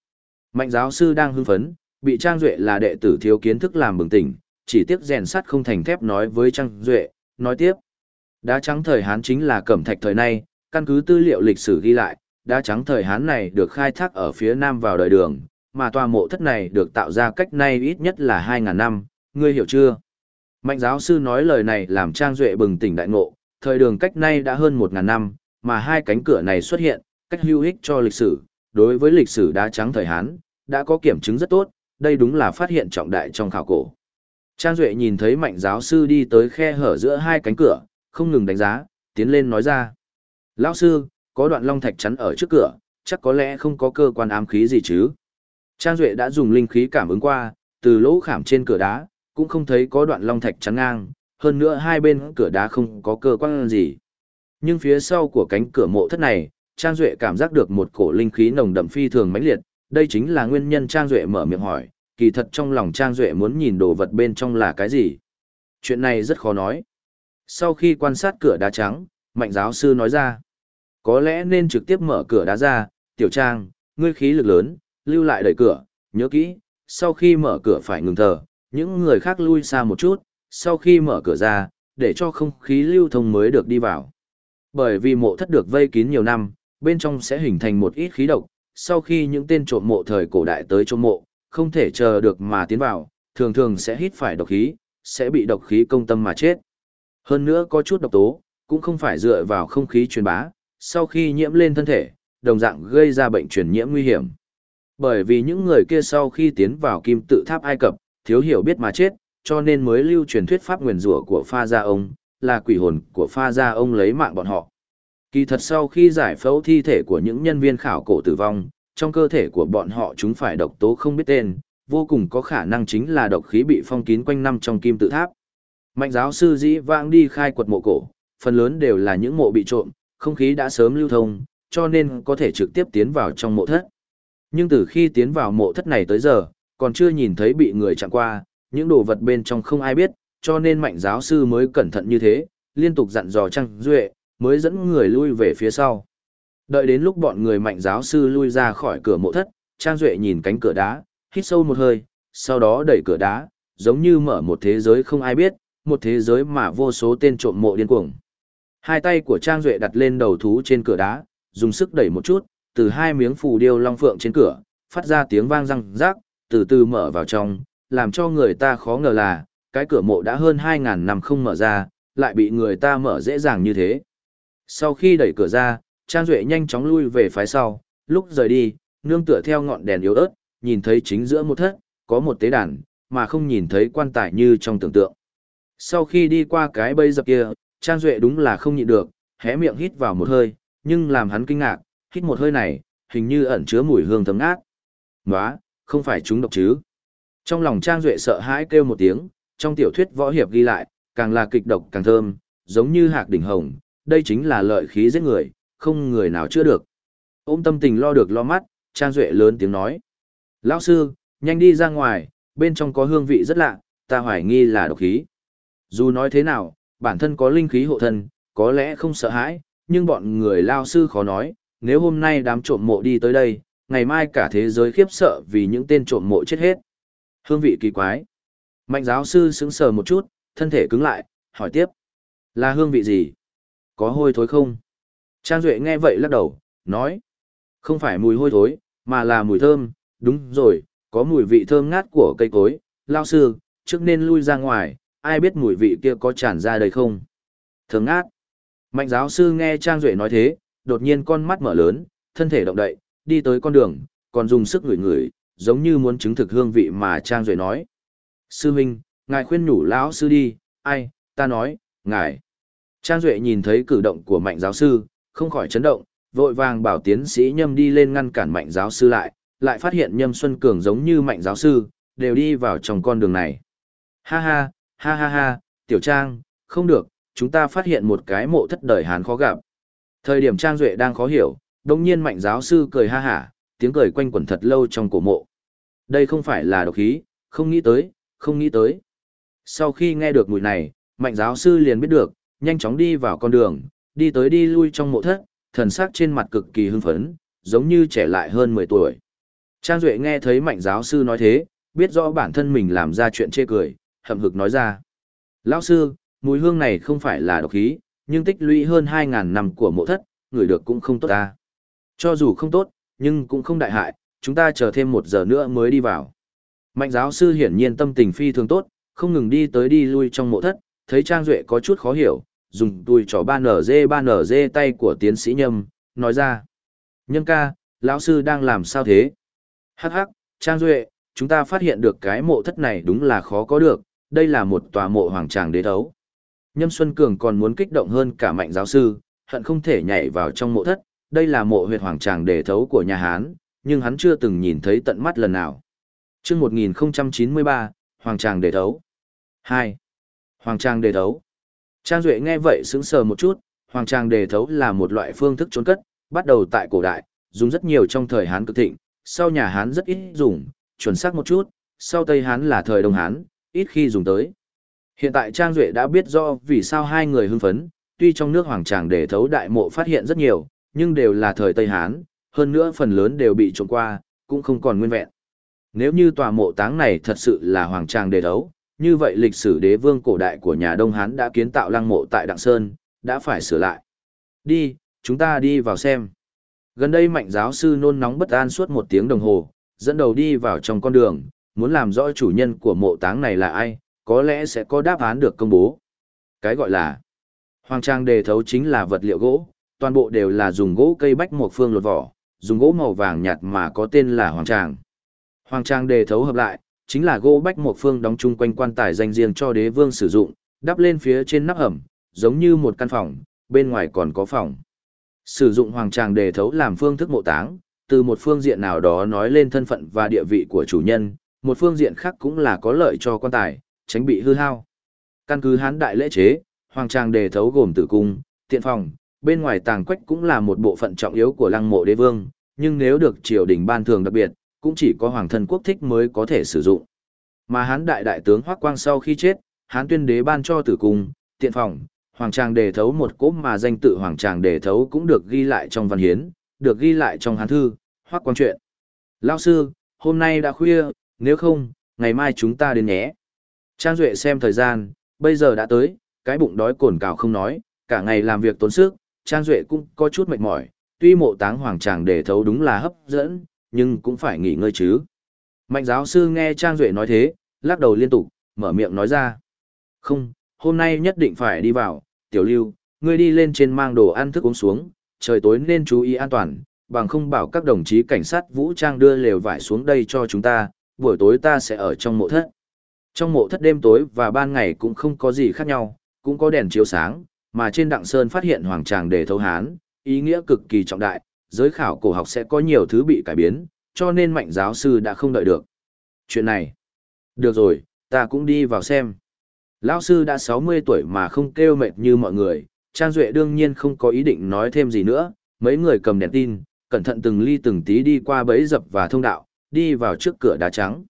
Mạnh giáo sư đang hưng phấn, bị Trang Duệ là đệ tử thiếu kiến thức làm bừng tỉnh, chỉ tiếc rèn sắt không thành thép nói với Trang Duệ, nói tiếp. Đá trắng thời Hán chính là cẩm thạch thời nay, căn cứ tư liệu lịch sử ghi lại, đá trắng thời Hán này được khai thác ở phía nam vào đời đường, mà tòa mộ thất này được tạo ra cách nay ít nhất là 2.000 năm, ngươi hiểu chưa? Mạnh giáo sư nói lời này làm Trang Duệ bừng tỉnh đại ngộ, thời đường cách nay đã hơn 1.000 năm, mà hai cánh cửa này xuất hiện, cách hữu ích cho lịch sử, đối với lịch sử đá trắng thời Hán, đã có kiểm chứng rất tốt, đây đúng là phát hiện trọng đại trong khảo cổ. Trang Duệ nhìn thấy mạnh giáo sư đi tới khe hở giữa hai cánh cửa, không ngừng đánh giá, tiến lên nói ra. Lão sư, có đoạn long thạch chắn ở trước cửa, chắc có lẽ không có cơ quan ám khí gì chứ. Trang Duệ đã dùng linh khí cảm ứng qua, từ lỗ khảm trên cửa đá, cũng không thấy có đoạn long thạch chắn ngang, hơn nữa hai bên cửa đá không có cơ quan gì. Nhưng phía sau của cánh cửa mộ thất này, Trang Duệ cảm giác được một cổ linh khí nồng đậm phi thường mãnh liệt, đây chính là nguyên nhân Trang Duệ mở miệng hỏi, kỳ thật trong lòng Trang Duệ muốn nhìn đồ vật bên trong là cái gì. Chuyện này rất khó nói. Sau khi quan sát cửa đá trắng, mạnh giáo sư nói ra, có lẽ nên trực tiếp mở cửa đá ra, tiểu trang, ngươi khí lực lớn, lưu lại đẩy cửa, nhớ kỹ, sau khi mở cửa phải ngừng thở, những người khác lui xa một chút, sau khi mở cửa ra, để cho không khí lưu thông mới được đi vào. Bởi vì mộ thất được vây kín nhiều năm, bên trong sẽ hình thành một ít khí độc, sau khi những tên trộm mộ thời cổ đại tới trộm mộ, không thể chờ được mà tiến vào, thường thường sẽ hít phải độc khí, sẽ bị độc khí công tâm mà chết. Hơn nữa có chút độc tố, cũng không phải dựa vào không khí truyền bá, sau khi nhiễm lên thân thể, đồng dạng gây ra bệnh truyền nhiễm nguy hiểm. Bởi vì những người kia sau khi tiến vào kim tự tháp Ai Cập, thiếu hiểu biết mà chết, cho nên mới lưu truyền thuyết pháp nguyền rủa của pha gia ông, là quỷ hồn của pha gia ông lấy mạng bọn họ. Kỳ thật sau khi giải phẫu thi thể của những nhân viên khảo cổ tử vong, trong cơ thể của bọn họ chúng phải độc tố không biết tên, vô cùng có khả năng chính là độc khí bị phong kín quanh năm trong kim tự tháp. Mạnh giáo sư dĩ vãng đi khai quật mộ cổ, phần lớn đều là những mộ bị trộm, không khí đã sớm lưu thông, cho nên có thể trực tiếp tiến vào trong mộ thất. Nhưng từ khi tiến vào mộ thất này tới giờ, còn chưa nhìn thấy bị người chạm qua, những đồ vật bên trong không ai biết, cho nên mạnh giáo sư mới cẩn thận như thế, liên tục dặn dò Trang Duệ, mới dẫn người lui về phía sau. Đợi đến lúc bọn người mạnh giáo sư lui ra khỏi cửa mộ thất, Trang Duệ nhìn cánh cửa đá, hít sâu một hơi, sau đó đẩy cửa đá, giống như mở một thế giới không ai biết, một thế giới mà vô số tên trộm mộ điên cuồng. Hai tay của Trang Duệ đặt lên đầu thú trên cửa đá, dùng sức đẩy một chút, từ hai miếng phù điêu long phượng trên cửa, phát ra tiếng vang răng rác, từ từ mở vào trong, làm cho người ta khó ngờ là, cái cửa mộ đã hơn 2.000 năm không mở ra, lại bị người ta mở dễ dàng như thế. Sau khi đẩy cửa ra, Trang Duệ nhanh chóng lui về phía sau, lúc rời đi, nương tựa theo ngọn đèn yếu ớt, nhìn thấy chính giữa một thất, có một tế đàn, mà không nhìn thấy quan tài như trong tưởng tượng. Sau khi đi qua cái bây dập kia, Trang Duệ đúng là không nhịn được, hé miệng hít vào một hơi, nhưng làm hắn kinh ngạc, hít một hơi này, hình như ẩn chứa mùi hương thấm ngát. Nóa, không phải chúng độc chứ. Trong lòng Trang Duệ sợ hãi kêu một tiếng, trong tiểu thuyết võ hiệp ghi lại, càng là kịch độc càng thơm, giống như hạc đỉnh hồng, đây chính là lợi khí giết người, không người nào chữa được. Ôm tâm tình lo được lo mắt, Trang Duệ lớn tiếng nói. Lão sư, nhanh đi ra ngoài, bên trong có hương vị rất lạ, ta hoài nghi là độc khí. Dù nói thế nào, bản thân có linh khí hộ thân, có lẽ không sợ hãi, nhưng bọn người lao sư khó nói, nếu hôm nay đám trộm mộ đi tới đây, ngày mai cả thế giới khiếp sợ vì những tên trộm mộ chết hết. Hương vị kỳ quái. Mạnh giáo sư sững sờ một chút, thân thể cứng lại, hỏi tiếp. Là hương vị gì? Có hôi thối không? Trang Duệ nghe vậy lắc đầu, nói. Không phải mùi hôi thối, mà là mùi thơm, đúng rồi, có mùi vị thơm ngát của cây cối. Lao sư, trước nên lui ra ngoài, ai biết mùi vị kia có tràn ra đây không? Thơm ngát. Mạnh giáo sư nghe Trang Duệ nói thế, đột nhiên con mắt mở lớn, thân thể động đậy, đi tới con đường, còn dùng sức ngửi ngửi, giống như muốn chứng thực hương vị mà Trang Duệ nói. Sư Minh, ngài khuyên nhủ lão sư đi, ai, ta nói, ngài. Trang Duệ nhìn thấy cử động của mạnh giáo sư, không khỏi chấn động, vội vàng bảo tiến sĩ nhâm đi lên ngăn cản mạnh giáo sư lại, lại phát hiện nhâm Xuân Cường giống như mạnh giáo sư, đều đi vào trong con đường này. Ha ha, ha ha ha, tiểu trang, không được, chúng ta phát hiện một cái mộ thất đời Hán khó gặp. Thời điểm Trang Duệ đang khó hiểu, đồng nhiên mạnh giáo sư cười ha hả, tiếng cười quanh quẩn thật lâu trong cổ mộ. Đây không phải là độc khí, không nghĩ tới, không nghĩ tới. Sau khi nghe được mùi này, mạnh giáo sư liền biết được, nhanh chóng đi vào con đường, đi tới đi lui trong mộ thất, thần sắc trên mặt cực kỳ hưng phấn, giống như trẻ lại hơn 10 tuổi. Trang Duệ nghe thấy mạnh giáo sư nói thế, biết rõ bản thân mình làm ra chuyện chê cười, hậm hực nói ra. Lão sư, mùi hương này không phải là độc khí, nhưng tích lũy hơn 2.000 năm của mộ thất, người được cũng không tốt ta. Cho dù không tốt, nhưng cũng không đại hại, chúng ta chờ thêm một giờ nữa mới đi vào. Mạnh giáo sư hiển nhiên tâm tình phi thường tốt, không ngừng đi tới đi lui trong mộ thất, thấy Trang Duệ có chút khó hiểu, dùng tùi trỏ 3NG 3NG tay của tiến sĩ Nhâm, nói ra. Nhâm ca, lão sư đang làm sao thế? Hắc hắc, Trang Duệ, chúng ta phát hiện được cái mộ thất này đúng là khó có được, đây là một tòa mộ hoàng tràng đế thấu. Nhâm Xuân Cường còn muốn kích động hơn cả mạnh giáo sư, hận không thể nhảy vào trong mộ thất, đây là mộ huyệt hoàng tràng đế thấu của nhà Hán, nhưng hắn chưa từng nhìn thấy tận mắt lần nào chương 1093, Hoàng Tràng Đề Thấu. 2. Hoàng Tràng Đề Thấu. Trang Duệ nghe vậy sững sờ một chút, Hoàng Tràng Đề Thấu là một loại phương thức trốn cất, bắt đầu tại cổ đại, dùng rất nhiều trong thời Hán cực thịnh, sau nhà Hán rất ít dùng, chuẩn xác một chút, sau Tây Hán là thời Đông Hán, ít khi dùng tới. Hiện tại Trang Duệ đã biết do vì sao hai người hưng phấn, tuy trong nước Hoàng Tràng Đề Thấu đại mộ phát hiện rất nhiều, nhưng đều là thời Tây Hán, hơn nữa phần lớn đều bị trộm qua, cũng không còn nguyên vẹn. Nếu như tòa mộ táng này thật sự là hoàng trang đề đấu, như vậy lịch sử đế vương cổ đại của nhà Đông Hán đã kiến tạo lăng mộ tại Đặng Sơn, đã phải sửa lại. Đi, chúng ta đi vào xem. Gần đây mạnh giáo sư nôn nóng bất an suốt một tiếng đồng hồ, dẫn đầu đi vào trong con đường, muốn làm rõ chủ nhân của mộ táng này là ai, có lẽ sẽ có đáp án được công bố. Cái gọi là hoàng trang đề thấu chính là vật liệu gỗ, toàn bộ đều là dùng gỗ cây bách một phương lột vỏ, dùng gỗ màu vàng nhạt mà có tên là hoàng trang. Hoàng trang đề thấu hợp lại, chính là gỗ bách một phương đóng chung quanh quan tài dành riêng cho đế vương sử dụng, đắp lên phía trên nắp hầm, giống như một căn phòng, bên ngoài còn có phòng. Sử dụng hoàng tràng đề thấu làm phương thức mộ táng, từ một phương diện nào đó nói lên thân phận và địa vị của chủ nhân, một phương diện khác cũng là có lợi cho quan tài, tránh bị hư hao. Căn cứ hán đại lễ chế, hoàng tràng đề thấu gồm tử cung, tiện phòng, bên ngoài tàng quách cũng là một bộ phận trọng yếu của lăng mộ đế vương, nhưng nếu được triều đình ban thường đặc biệt, cũng chỉ có hoàng thân quốc thích mới có thể sử dụng. Mà hán đại đại tướng Hoắc Quang sau khi chết, hán tuyên đế ban cho tử cung, tiện phòng, hoàng tràng đề thấu một cốp mà danh tự hoàng tràng đề thấu cũng được ghi lại trong văn hiến, được ghi lại trong hán thư, Hoắc Quang chuyện. Lao sư, hôm nay đã khuya, nếu không, ngày mai chúng ta đến nhé. Trang Duệ xem thời gian, bây giờ đã tới, cái bụng đói cồn cào không nói, cả ngày làm việc tốn sức, Trang Duệ cũng có chút mệt mỏi, tuy mộ táng hoàng tràng để thấu đúng là hấp dẫn, nhưng cũng phải nghỉ ngơi chứ. Mạnh giáo sư nghe Trang Duệ nói thế, lắc đầu liên tục, mở miệng nói ra. Không, hôm nay nhất định phải đi vào, tiểu lưu, ngươi đi lên trên mang đồ ăn thức uống xuống, trời tối nên chú ý an toàn, bằng không bảo các đồng chí cảnh sát vũ trang đưa lều vải xuống đây cho chúng ta, buổi tối ta sẽ ở trong mộ thất. Trong mộ thất đêm tối và ban ngày cũng không có gì khác nhau, cũng có đèn chiếu sáng, mà trên đặng sơn phát hiện hoàng tràng đề thấu hán, ý nghĩa cực kỳ trọng đại, giới khảo cổ học sẽ có nhiều thứ bị cải biến, cho nên mạnh giáo sư đã không đợi được. Chuyện này, được rồi, ta cũng đi vào xem. Lão sư đã 60 tuổi mà không kêu mệt như mọi người, Trang Duệ đương nhiên không có ý định nói thêm gì nữa, mấy người cầm đèn tin, cẩn thận từng ly từng tí đi qua bẫy dập và thông đạo, đi vào trước cửa đá trắng.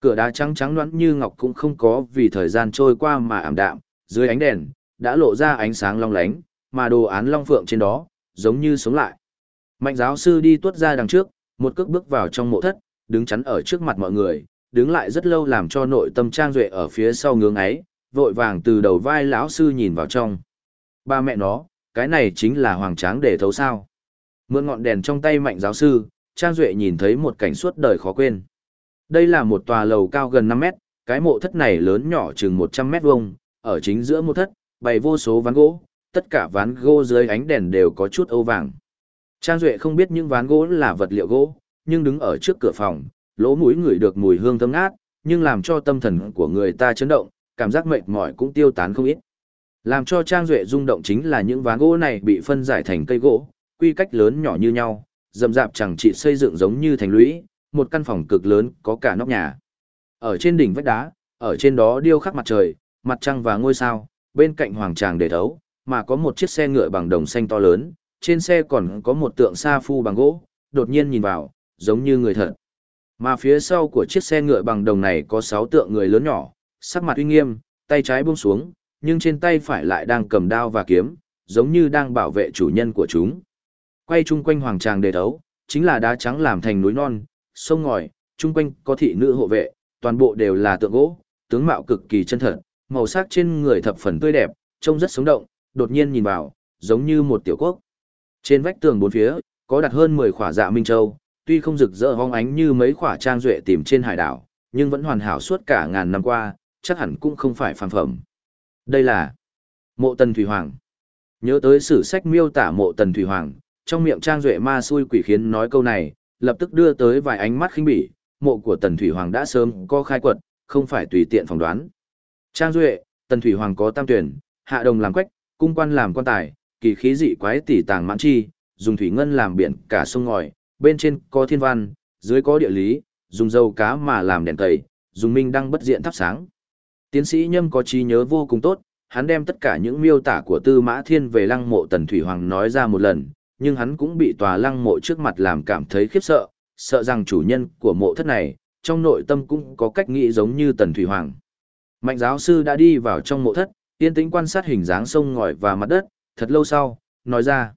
Cửa đá trắng trắng đoán như ngọc cũng không có vì thời gian trôi qua mà ảm đạm, dưới ánh đèn, đã lộ ra ánh sáng long lánh, mà đồ án long phượng trên đó, giống như sống lại. Mạnh giáo sư đi tuốt ra đằng trước, một cước bước vào trong mộ thất, đứng chắn ở trước mặt mọi người, đứng lại rất lâu làm cho nội tâm trang duệ ở phía sau ngưỡng ấy, vội vàng từ đầu vai lão sư nhìn vào trong. Ba mẹ nó, cái này chính là hoàng tráng để thấu sao. Mượn ngọn đèn trong tay mạnh giáo sư, trang duệ nhìn thấy một cảnh suốt đời khó quên. Đây là một tòa lầu cao gần 5 mét, cái mộ thất này lớn nhỏ chừng 100 mét vuông, ở chính giữa mộ thất, bày vô số ván gỗ, tất cả ván gỗ dưới ánh đèn đều có chút âu vàng. Trang Duệ không biết những ván gỗ là vật liệu gỗ, nhưng đứng ở trước cửa phòng, lỗ mũi người được mùi hương thơm ngát, nhưng làm cho tâm thần của người ta chấn động, cảm giác mệt mỏi cũng tiêu tán không ít. Làm cho Trang Duệ rung động chính là những ván gỗ này bị phân giải thành cây gỗ, quy cách lớn nhỏ như nhau, dầm dạp chẳng chỉ xây dựng giống như thành lũy, một căn phòng cực lớn có cả nóc nhà. Ở trên đỉnh vách đá, ở trên đó điêu khắc mặt trời, mặt trăng và ngôi sao, bên cạnh hoàng tràng để thấu, mà có một chiếc xe ngựa bằng đồng xanh to lớn, trên xe còn có một tượng sa phu bằng gỗ, đột nhiên nhìn vào, giống như người thật. Mà phía sau của chiếc xe ngựa bằng đồng này có 6 tượng người lớn nhỏ, sắc mặt uy nghiêm, tay trái buông xuống, nhưng trên tay phải lại đang cầm đao và kiếm, giống như đang bảo vệ chủ nhân của chúng. Quay chung quanh hoàng tràng đề đấu, chính là đá trắng làm thành núi non, sông ngòi, chung quanh có thị nữ hộ vệ, toàn bộ đều là tượng gỗ, tướng mạo cực kỳ chân thật, màu sắc trên người thập phần tươi đẹp, trông rất sống động, đột nhiên nhìn vào, giống như một tiểu quốc. Trên vách tường bốn phía, có đặt hơn 10 khỏa dạ minh châu, tuy không rực rỡ hoang ánh như mấy khỏa trang duệ tìm trên hải đảo, nhưng vẫn hoàn hảo suốt cả ngàn năm qua, chắc hẳn cũng không phải phàm phẩm. Đây là mộ tần thủy hoàng. Nhớ tới sử sách miêu tả mộ tần thủy hoàng, trong miệng trang duệ ma xui quỷ khiến nói câu này, lập tức đưa tới vài ánh mắt khinh bỉ, mộ của tần thủy hoàng đã sớm có khai quật, không phải tùy tiện phỏng đoán. Trang duệ, tần thủy hoàng có tam tuyển, hạ đồng làm quách, cung quan làm quan tài, kỳ khí dị quái tỷ tàng mãn chi, dùng thủy ngân làm biển cả sông ngòi, bên trên có thiên văn, dưới có địa lý, dùng dầu cá mà làm đèn tẩy, dùng minh đăng bất diện thắp sáng. Tiến sĩ Nhâm có trí nhớ vô cùng tốt, hắn đem tất cả những miêu tả của Tư Mã Thiên về lăng mộ Tần Thủy Hoàng nói ra một lần, nhưng hắn cũng bị tòa lăng mộ trước mặt làm cảm thấy khiếp sợ, sợ rằng chủ nhân của mộ thất này, trong nội tâm cũng có cách nghĩ giống như Tần Thủy Hoàng. Mạnh giáo sư đã đi vào trong mộ thất, yên tĩnh quan sát hình dáng sông ngòi và mặt đất, thật lâu sau, nói ra.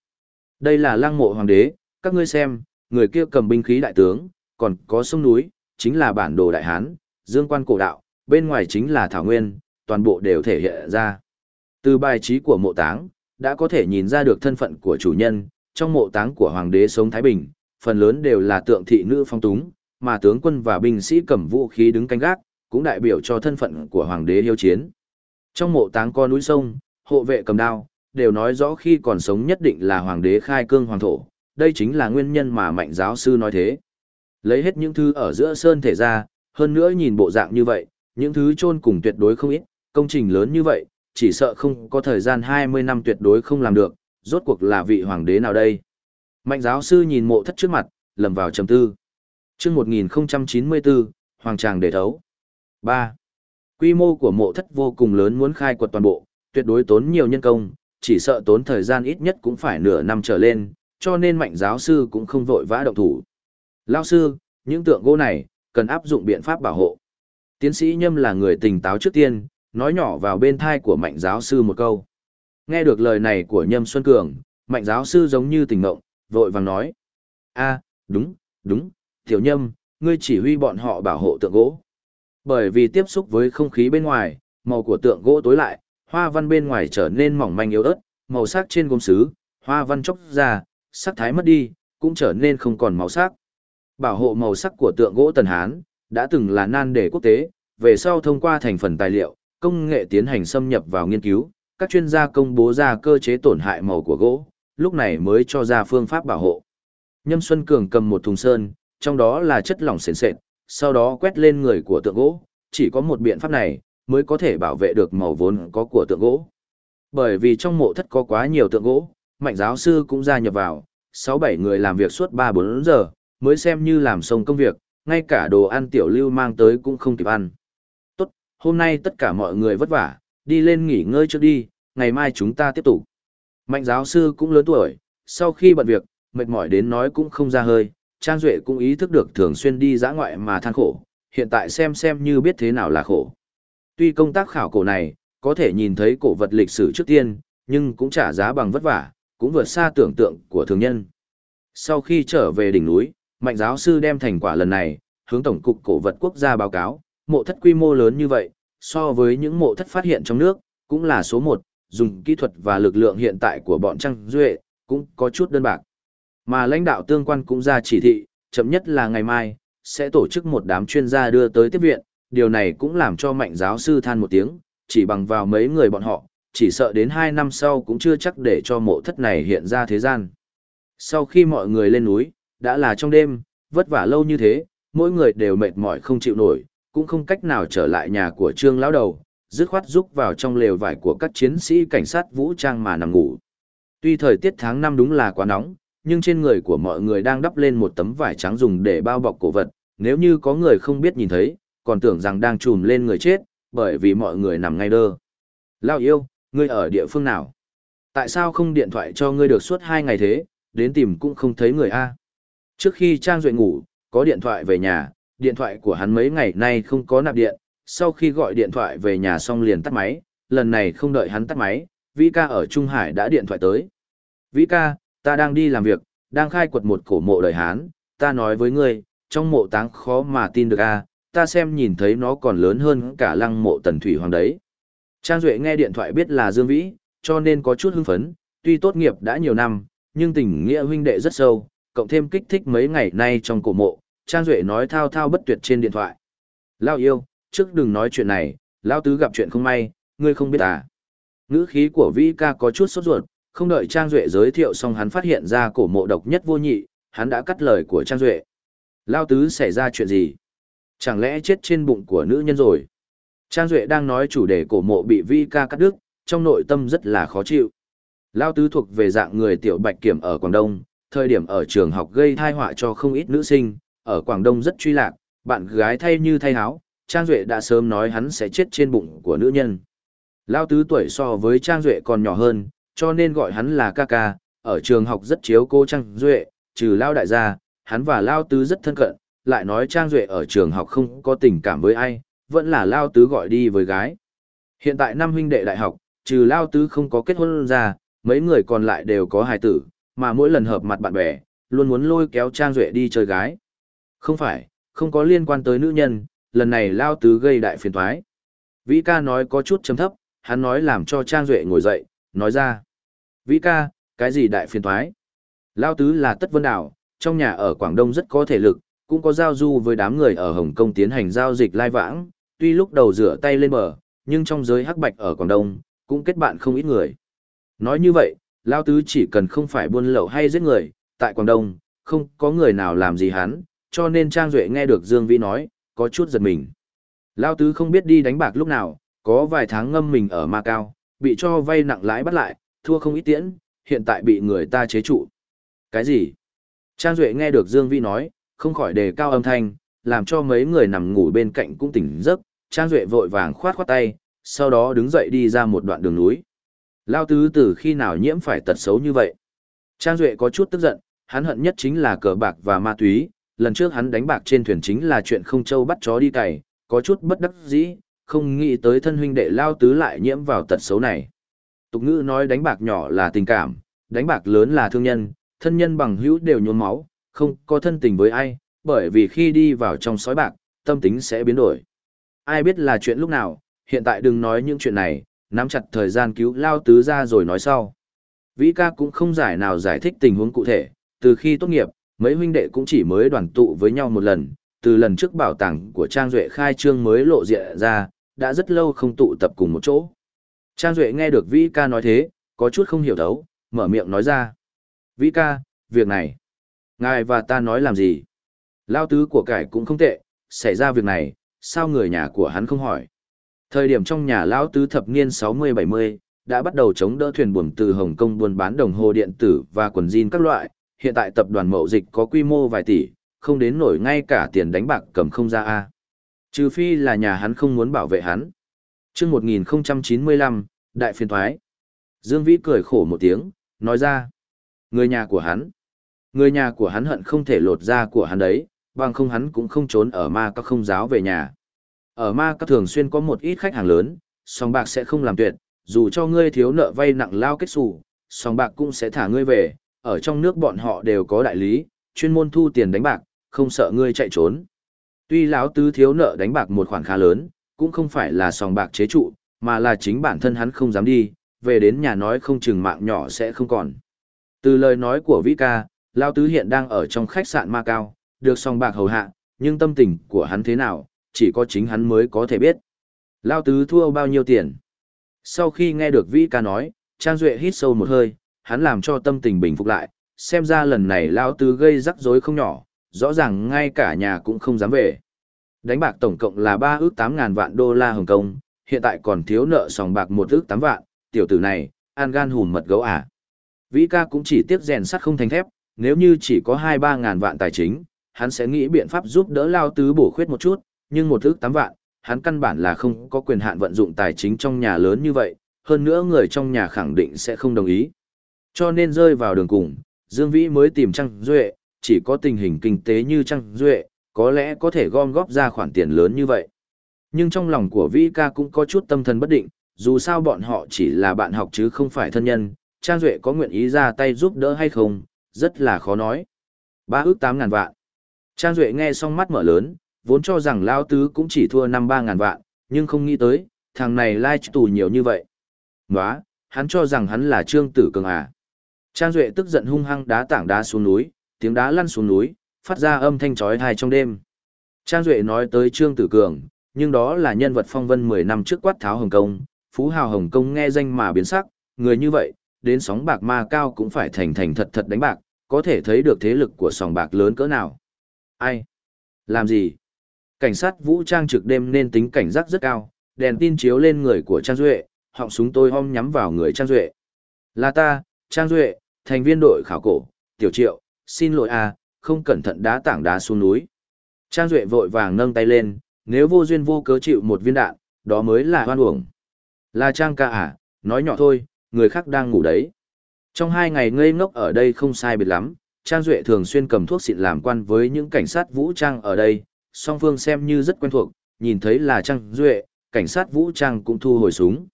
Đây là lăng mộ hoàng đế, các ngươi xem, người kia cầm binh khí đại tướng, còn có sông núi, chính là bản đồ đại hán, dương quan cổ đạo, bên ngoài chính là thảo nguyên, toàn bộ đều thể hiện ra. Từ bài trí của mộ táng, đã có thể nhìn ra được thân phận của chủ nhân, trong mộ táng của hoàng đế sống Thái Bình, phần lớn đều là tượng thị nữ phong túng, mà tướng quân và binh sĩ cầm vũ khí đứng canh gác, cũng đại biểu cho thân phận của hoàng đế hiếu chiến. Trong mộ táng có núi sông, hộ vệ cầm đao, đều nói rõ khi còn sống nhất định là hoàng đế khai cương hoàng thổ, đây chính là nguyên nhân mà mạnh giáo sư nói thế. Lấy hết những thứ ở giữa sơn thể ra, hơn nữa nhìn bộ dạng như vậy, những thứ chôn cùng tuyệt đối không ít, công trình lớn như vậy, chỉ sợ không có thời gian 20 năm tuyệt đối không làm được, rốt cuộc là vị hoàng đế nào đây. Mạnh giáo sư nhìn mộ thất trước mặt, lầm vào trầm tư. chương 1094, Hoàng Tràng để thấu. 3. Quy mô của mộ thất vô cùng lớn muốn khai quật toàn bộ, tuyệt đối tốn nhiều nhân công, chỉ sợ tốn thời gian ít nhất cũng phải nửa năm trở lên, cho nên mạnh giáo sư cũng không vội vã động thủ. Lao sư, những tượng gỗ này, cần áp dụng biện pháp bảo hộ. Tiến sĩ Nhâm là người tỉnh táo trước tiên, nói nhỏ vào bên thai của mạnh giáo sư một câu. Nghe được lời này của Nhâm Xuân Cường, mạnh giáo sư giống như tỉnh ngộng, vội vàng nói. a đúng, đúng, tiểu nhâm, ngươi chỉ huy bọn họ bảo hộ tượng gỗ. Bởi vì tiếp xúc với không khí bên ngoài, màu của tượng gỗ tối lại, hoa văn bên ngoài trở nên mỏng manh yếu ớt, màu sắc trên gốm sứ, hoa văn chốc ra, sắc thái mất đi, cũng trở nên không còn màu sắc. Bảo hộ màu sắc của tượng gỗ Tần Hán, đã từng là nan đề quốc tế, về sau thông qua thành phần tài liệu, công nghệ tiến hành xâm nhập vào nghiên cứu, các chuyên gia công bố ra cơ chế tổn hại màu của gỗ, lúc này mới cho ra phương pháp bảo hộ. Nhâm Xuân Cường cầm một thùng sơn, trong đó là chất lỏng sền sệt, sau đó quét lên người của tượng gỗ, chỉ có một biện pháp này, mới có thể bảo vệ được màu vốn có của tượng gỗ. Bởi vì trong mộ thất có quá nhiều tượng gỗ, mạnh giáo sư cũng gia nhập vào, 6-7 người làm việc suốt 3-4 giờ, mới xem như làm xong công việc, ngay cả đồ ăn tiểu lưu mang tới cũng không kịp ăn. Tốt, hôm nay tất cả mọi người vất vả, đi lên nghỉ ngơi trước đi, ngày mai chúng ta tiếp tục. Mạnh giáo sư cũng lớn tuổi, sau khi bận việc, mệt mỏi đến nói cũng không ra hơi, Trang Duệ cũng ý thức được thường xuyên đi dã ngoại mà than khổ, hiện tại xem xem như biết thế nào là khổ. Tuy công tác khảo cổ này, có thể nhìn thấy cổ vật lịch sử trước tiên, nhưng cũng trả giá bằng vất vả, cũng vượt xa tưởng tượng của thường nhân. Sau khi trở về đỉnh núi, mạnh giáo sư đem thành quả lần này, hướng Tổng cục Cổ vật Quốc gia báo cáo, mộ thất quy mô lớn như vậy, so với những mộ thất phát hiện trong nước, cũng là số 1, dùng kỹ thuật và lực lượng hiện tại của bọn Trang Duệ, cũng có chút đơn bạc. Mà lãnh đạo tương quan cũng ra chỉ thị, chậm nhất là ngày mai, sẽ tổ chức một đám chuyên gia đưa tới tiếp viện, điều này cũng làm cho mạnh giáo sư than một tiếng, chỉ bằng vào mấy người bọn họ, chỉ sợ đến hai năm sau cũng chưa chắc để cho mộ thất này hiện ra thế gian. Sau khi mọi người lên núi, đã là trong đêm, vất vả lâu như thế, mỗi người đều mệt mỏi không chịu nổi, cũng không cách nào trở lại nhà của trương lão đầu, dứt khoát rúc vào trong lều vải của các chiến sĩ cảnh sát vũ trang mà nằm ngủ. Tuy thời tiết tháng năm đúng là quá nóng, nhưng trên người của mọi người đang đắp lên một tấm vải trắng dùng để bao bọc cổ vật, nếu như có người không biết nhìn thấy, còn tưởng rằng đang trùm lên người chết, bởi vì mọi người nằm ngay đơ. Lao yêu, ngươi ở địa phương nào? Tại sao không điện thoại cho ngươi được suốt hai ngày thế, đến tìm cũng không thấy người A? Trước khi Trang Duệ ngủ, có điện thoại về nhà, điện thoại của hắn mấy ngày nay không có nạp điện, sau khi gọi điện thoại về nhà xong liền tắt máy, lần này không đợi hắn tắt máy, Vĩ ca ở Trung Hải đã điện thoại tới. Vĩ ca, ta đang đi làm việc, đang khai quật một cổ mộ đời Hán, ta nói với ngươi, trong mộ táng khó mà tin được a, ta xem nhìn thấy nó còn lớn hơn cả lăng mộ tần thủy hoàng đấy. Trang Duệ nghe điện thoại biết là Dương Vĩ, cho nên có chút hưng phấn, tuy tốt nghiệp đã nhiều năm, nhưng tình nghĩa huynh đệ rất sâu, cộng thêm kích thích mấy ngày nay trong cổ mộ, Trang Duệ nói thao thao bất tuyệt trên điện thoại. Lao yêu, trước đừng nói chuyện này, Lao tứ gặp chuyện không may, ngươi không biết à. Ngữ khí của Vĩ ca có chút sốt ruột, không đợi Trang Duệ giới thiệu xong hắn phát hiện ra cổ mộ độc nhất vô nhị, hắn đã cắt lời của Trang Duệ. Lao tứ xảy ra chuyện gì? Chẳng lẽ chết trên bụng của nữ nhân rồi? Trang Duệ đang nói chủ đề cổ mộ bị vi ca cắt đứt, trong nội tâm rất là khó chịu. Lao tứ thuộc về dạng người tiểu bạch kiểm ở Quảng Đông, thời điểm ở trường học gây thai họa cho không ít nữ sinh, ở Quảng Đông rất truy lạc, bạn gái thay như thay háo, Trang Duệ đã sớm nói hắn sẽ chết trên bụng của nữ nhân. Lao tứ tuổi so với Trang Duệ còn nhỏ hơn, cho nên gọi hắn là ca ca, ở trường học rất chiếu cô Trang Duệ, trừ Lao đại gia, hắn và Lao tứ rất thân cận, lại nói Trang Duệ ở trường học không có tình cảm với ai, vẫn là Lao tứ gọi đi với gái. Hiện tại năm huynh đệ đại học, trừ Lao tứ không có kết hôn ra, mấy người còn lại đều có hài tử, mà mỗi lần hợp mặt bạn bè, luôn muốn lôi kéo Trang Duệ đi chơi gái. Không phải, không có liên quan tới nữ nhân, lần này Lao tứ gây đại phiền thoái. Vĩ ca nói có chút chấm thấp, hắn nói làm cho Trang Duệ ngồi dậy, nói ra. Vĩ ca, cái gì đại phiền thoái? Lao tứ là tất vân đảo, trong nhà ở Quảng Đông rất có thể lực, cũng có giao du với đám người ở Hồng Kông tiến hành giao dịch lai vãng, tuy lúc đầu rửa tay lên bờ, nhưng trong giới hắc bạch ở Quảng Đông, cũng kết bạn không ít người. Nói như vậy, Lao Tứ chỉ cần không phải buôn lậu hay giết người, tại Quảng Đông, không có người nào làm gì hắn, cho nên Trang Duệ nghe được Dương Vĩ nói, có chút giật mình. Lao Tứ không biết đi đánh bạc lúc nào, có vài tháng ngâm mình ở Ma Cao, bị cho vay nặng lãi bắt lại, thua không ít tiễn, hiện tại bị người ta chế trụ. Cái gì? Trang Duệ nghe được Dương Vĩ nói, không khỏi đề cao âm thanh, làm cho mấy người nằm ngủ bên cạnh cũng tỉnh giấc, Trang Duệ vội vàng khoát khoát tay, sau đó đứng dậy đi ra một đoạn đường núi. Lao tứ từ khi nào nhiễm phải tật xấu như vậy? Trang Duệ có chút tức giận, hắn hận nhất chính là cờ bạc và ma túy, lần trước hắn đánh bạc trên thuyền chính là chuyện không châu bắt chó đi cày, có chút bất đắc dĩ, không nghĩ tới thân huynh đệ Lao tứ lại nhiễm vào tật xấu này. Tục ngữ nói đánh bạc nhỏ là tình cảm, đánh bạc lớn là thương nhân, thân nhân bằng hữu đều nhuốm máu, không có thân tình với ai, bởi vì khi đi vào trong sói bạc, tâm tính sẽ biến đổi. Ai biết là chuyện lúc nào, hiện tại đừng nói những chuyện này, nắm chặt thời gian cứu lao tứ ra rồi nói sau. Vĩ ca cũng không giải nào giải thích tình huống cụ thể, từ khi tốt nghiệp, mấy huynh đệ cũng chỉ mới đoàn tụ với nhau một lần, từ lần trước bảo tàng của Trang Duệ khai trương mới lộ diện ra, đã rất lâu không tụ tập cùng một chỗ. Trang Duệ nghe được Vĩ ca nói thế, có chút không hiểu thấu, mở miệng nói ra. Vĩ ca, việc này, ngài và ta nói làm gì? Lao tứ của cải cũng không tệ, xảy ra việc này, sao người nhà của hắn không hỏi? Thời điểm trong nhà lão tứ thập niên 60-70, đã bắt đầu chống đỡ thuyền buồm từ Hồng Kông buôn bán đồng hồ điện tử và quần jean các loại, hiện tại tập đoàn mậu dịch có quy mô vài tỷ, không đến nổi ngay cả tiền đánh bạc cầm không ra a. Trừ phi là nhà hắn không muốn bảo vệ hắn. Chương 1095, đại phiên thoái. Dương Vĩ cười khổ một tiếng, nói ra: Người nhà của hắn, người nhà của hắn hận không thể lột da của hắn đấy, bằng không hắn cũng không trốn ở ma các không giáo về nhà. Ở ma các thường xuyên có một ít khách hàng lớn, song bạc sẽ không làm tuyệt, dù cho ngươi thiếu nợ vay nặng lao kết xù, song bạc cũng sẽ thả ngươi về, ở trong nước bọn họ đều có đại lý, chuyên môn thu tiền đánh bạc, không sợ ngươi chạy trốn. Tuy lão tứ thiếu nợ đánh bạc một khoản khá lớn, cũng không phải là song bạc chế trụ, mà là chính bản thân hắn không dám đi, về đến nhà nói không chừng mạng nhỏ sẽ không còn. Từ lời nói của Vĩ ca, Lao Tứ hiện đang ở trong khách sạn Ma Cao, được song bạc hầu hạ, nhưng tâm tình của hắn thế nào, chỉ có chính hắn mới có thể biết. Lao tứ thua bao nhiêu tiền? Sau khi nghe được Vĩ ca nói, Trang Duệ hít sâu một hơi, hắn làm cho tâm tình bình phục lại, xem ra lần này Lao tứ gây rắc rối không nhỏ, rõ ràng ngay cả nhà cũng không dám về. Đánh bạc tổng cộng là 3 ước 8 ngàn vạn đô la Hồng Kông, hiện tại còn thiếu nợ sòng bạc 1 ước 8 vạn, tiểu tử này, an gan hùn mật gấu à. Vĩ ca cũng chỉ tiếc rèn sắt không thành thép, nếu như chỉ có 2-3 ngàn vạn tài chính, hắn sẽ nghĩ biện pháp giúp đỡ Lao tứ bổ khuyết một chút, nhưng một ước tám vạn, hắn căn bản là không có quyền hạn vận dụng tài chính trong nhà lớn như vậy, hơn nữa người trong nhà khẳng định sẽ không đồng ý. Cho nên rơi vào đường cùng, Dương Vĩ mới tìm Trăng Duệ, chỉ có tình hình kinh tế như Trăng Duệ, có lẽ có thể gom góp ra khoản tiền lớn như vậy. Nhưng trong lòng của Vĩ ca cũng có chút tâm thần bất định, dù sao bọn họ chỉ là bạn học chứ không phải thân nhân, Trang Duệ có nguyện ý ra tay giúp đỡ hay không, rất là khó nói. Ba ước tám ngàn vạn. Trang Duệ nghe xong mắt mở lớn, vốn cho rằng Lao Tứ cũng chỉ thua năm ba ngàn vạn, nhưng không nghĩ tới, thằng này lai tù nhiều như vậy. Nóa, hắn cho rằng hắn là Trương Tử Cường à. Trang Duệ tức giận hung hăng đá tảng đá xuống núi, tiếng đá lăn xuống núi, phát ra âm thanh chói tai trong đêm. Trang Duệ nói tới Trương Tử Cường, nhưng đó là nhân vật phong vân 10 năm trước quát tháo Hồng Kông, Phú Hào Hồng Kông nghe danh mà biến sắc, người như vậy, đến sóng bạc ma cao cũng phải thành thành thật thật đánh bạc, có thể thấy được thế lực của sòng bạc lớn cỡ nào. Ai? Làm gì? cảnh sát vũ trang trực đêm nên tính cảnh giác rất cao, đèn tin chiếu lên người của Trang Duệ, họng súng tôi hom nhắm vào người Trang Duệ. Là ta, Trang Duệ, thành viên đội khảo cổ, tiểu triệu, xin lỗi a không cẩn thận đá tảng đá xuống núi. Trang Duệ vội vàng nâng tay lên, nếu vô duyên vô cớ chịu một viên đạn, đó mới là hoan uổng. Là Trang ca à, nói nhỏ thôi, người khác đang ngủ đấy. Trong hai ngày ngây ngốc ở đây không sai biệt lắm, Trang Duệ thường xuyên cầm thuốc xịn làm quan với những cảnh sát vũ trang ở đây, song phương xem như rất quen thuộc, nhìn thấy là Trang Duệ, cảnh sát vũ trang cũng thu hồi súng.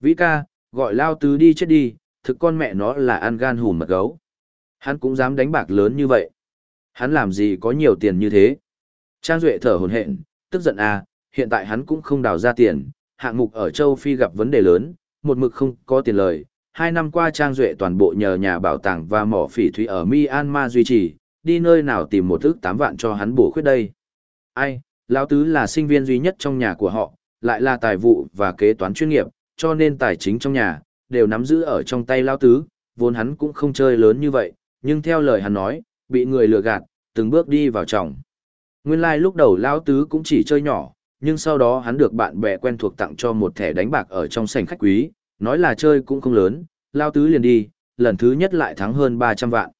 Vĩ ca, gọi lao tứ đi chết đi, thực con mẹ nó là ăn gan hùm mật gấu. Hắn cũng dám đánh bạc lớn như vậy. Hắn làm gì có nhiều tiền như thế? Trang Duệ thở hồn hện, tức giận à, hiện tại hắn cũng không đào ra tiền, hạng mục ở châu Phi gặp vấn đề lớn, một mực không có tiền lời. Hai năm qua Trang Duệ toàn bộ nhờ nhà bảo tàng và mỏ phỉ thủy ở Myanmar duy trì, đi nơi nào tìm một ước tám vạn cho hắn bổ khuyết đây. Ai, Lão Tứ là sinh viên duy nhất trong nhà của họ, lại là tài vụ và kế toán chuyên nghiệp, cho nên tài chính trong nhà, đều nắm giữ ở trong tay Lão Tứ, vốn hắn cũng không chơi lớn như vậy, nhưng theo lời hắn nói, bị người lừa gạt, từng bước đi vào trọng. Nguyên lai like lúc đầu Lão Tứ cũng chỉ chơi nhỏ, nhưng sau đó hắn được bạn bè quen thuộc tặng cho một thẻ đánh bạc ở trong sảnh khách quý, nói là chơi cũng không lớn, Lão Tứ liền đi, lần thứ nhất lại thắng hơn 300 vạn.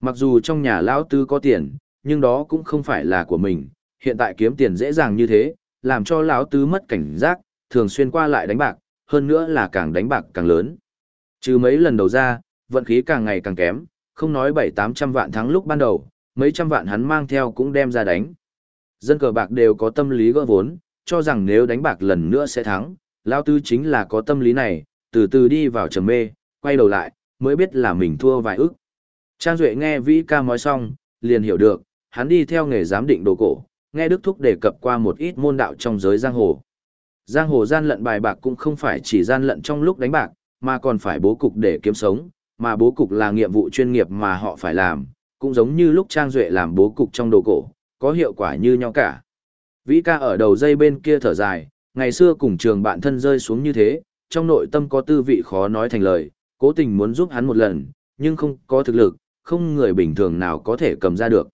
Mặc dù trong nhà Lão Tứ có tiền, nhưng đó cũng không phải là của mình, hiện tại kiếm tiền dễ dàng như thế, làm cho Lão Tứ mất cảnh giác, thường xuyên qua lại đánh bạc, hơn nữa là càng đánh bạc càng lớn. Trừ mấy lần đầu ra, vận khí càng ngày càng kém, không nói bảy tám trăm vạn thắng lúc ban đầu, mấy trăm vạn hắn mang theo cũng đem ra đánh. Dân cờ bạc đều có tâm lý gỡ vốn, cho rằng nếu đánh bạc lần nữa sẽ thắng, Lao Tư chính là có tâm lý này, từ từ đi vào trầm mê, quay đầu lại, mới biết là mình thua vài ức. Trang Duệ nghe Vĩ ca nói xong, liền hiểu được, hắn đi theo nghề giám định đồ cổ, nghe Đức Thúc đề cập qua một ít môn đạo trong giới giang hồ. Giang hồ gian lận bài bạc cũng không phải chỉ gian lận trong lúc đánh bạc, mà còn phải bố cục để kiếm sống, mà bố cục là nhiệm vụ chuyên nghiệp mà họ phải làm, cũng giống như lúc Trang Duệ làm bố cục trong đồ cổ, có hiệu quả như nhau cả. Vĩ ca ở đầu dây bên kia thở dài, ngày xưa cùng trường bạn thân rơi xuống như thế, trong nội tâm có tư vị khó nói thành lời, cố tình muốn giúp hắn một lần, nhưng không có thực lực, không người bình thường nào có thể cầm ra được.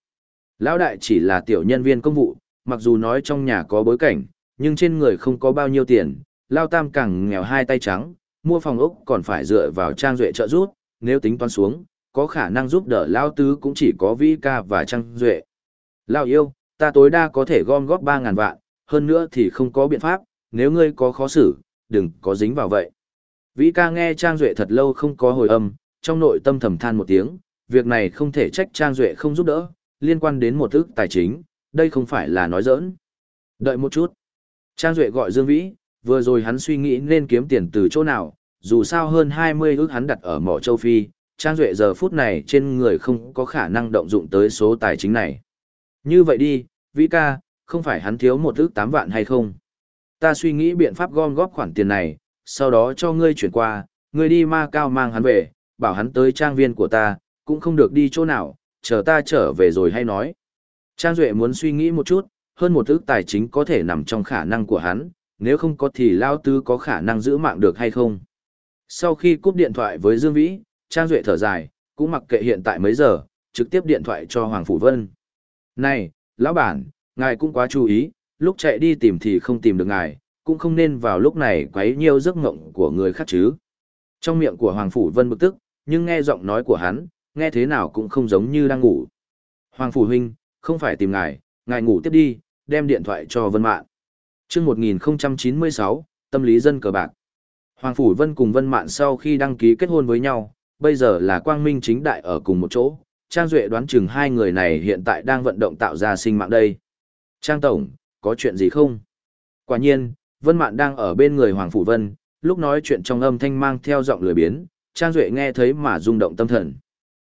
Lão đại chỉ là tiểu nhân viên công vụ, mặc dù nói trong nhà có bối cảnh, nhưng trên người không có bao nhiêu tiền, Lao Tam càng nghèo hai tay trắng, mua phòng ốc còn phải dựa vào Trang Duệ trợ giúp, nếu tính toán xuống, có khả năng giúp đỡ Lao Tứ cũng chỉ có Vĩ Ca và Trang Duệ. Lao yêu, ta tối đa có thể gom góp 3.000 vạn, hơn nữa thì không có biện pháp, nếu ngươi có khó xử, đừng có dính vào vậy. Vĩ ca nghe Trang Duệ thật lâu không có hồi âm, trong nội tâm thầm than một tiếng, việc này không thể trách Trang Duệ không giúp đỡ, liên quan đến một ức tài chính, đây không phải là nói giỡn. Đợi một chút. Trang Duệ gọi Dương Vĩ, vừa rồi hắn suy nghĩ nên kiếm tiền từ chỗ nào, dù sao hơn 20 ước hắn đặt ở mỏ châu Phi, Trang Duệ giờ phút này trên người không có khả năng động dụng tới số tài chính này. Như vậy đi, Vĩ ca, không phải hắn thiếu một ước 8 vạn hay không? Ta suy nghĩ biện pháp gom góp khoản tiền này, sau đó cho ngươi chuyển qua, ngươi đi ma cao mang hắn về, bảo hắn tới trang viên của ta, cũng không được đi chỗ nào, chờ ta trở về rồi hay nói. Trang Duệ muốn suy nghĩ một chút, hơn một ước tài chính có thể nằm trong khả năng của hắn, nếu không có thì Lao Tư có khả năng giữ mạng được hay không. Sau khi cúp điện thoại với Dương Vĩ, Trang Duệ thở dài, cũng mặc kệ hiện tại mấy giờ, trực tiếp điện thoại cho Hoàng Phủ Vân. Này, lão bản, ngài cũng quá chú ý, lúc chạy đi tìm thì không tìm được ngài, cũng không nên vào lúc này quấy nhiều giấc ngộng của người khác chứ. Trong miệng của Hoàng Phủ Vân bực tức, nhưng nghe giọng nói của hắn, nghe thế nào cũng không giống như đang ngủ. Hoàng Phủ Huynh, không phải tìm ngài, ngài ngủ tiếp đi, đem điện thoại cho Vân Mạn. chương 1096, tâm lý dân cờ bạc. Hoàng Phủ Vân cùng Vân Mạn sau khi đăng ký kết hôn với nhau, bây giờ là quang minh chính đại ở cùng một chỗ. Trang Duệ đoán chừng hai người này hiện tại đang vận động tạo ra sinh mạng đây. Trang Tổng, có chuyện gì không? Quả nhiên, Vân Mạn đang ở bên người Hoàng Phủ Vân, lúc nói chuyện trong âm thanh mang theo giọng lười biến, Trang Duệ nghe thấy mà rung động tâm thần.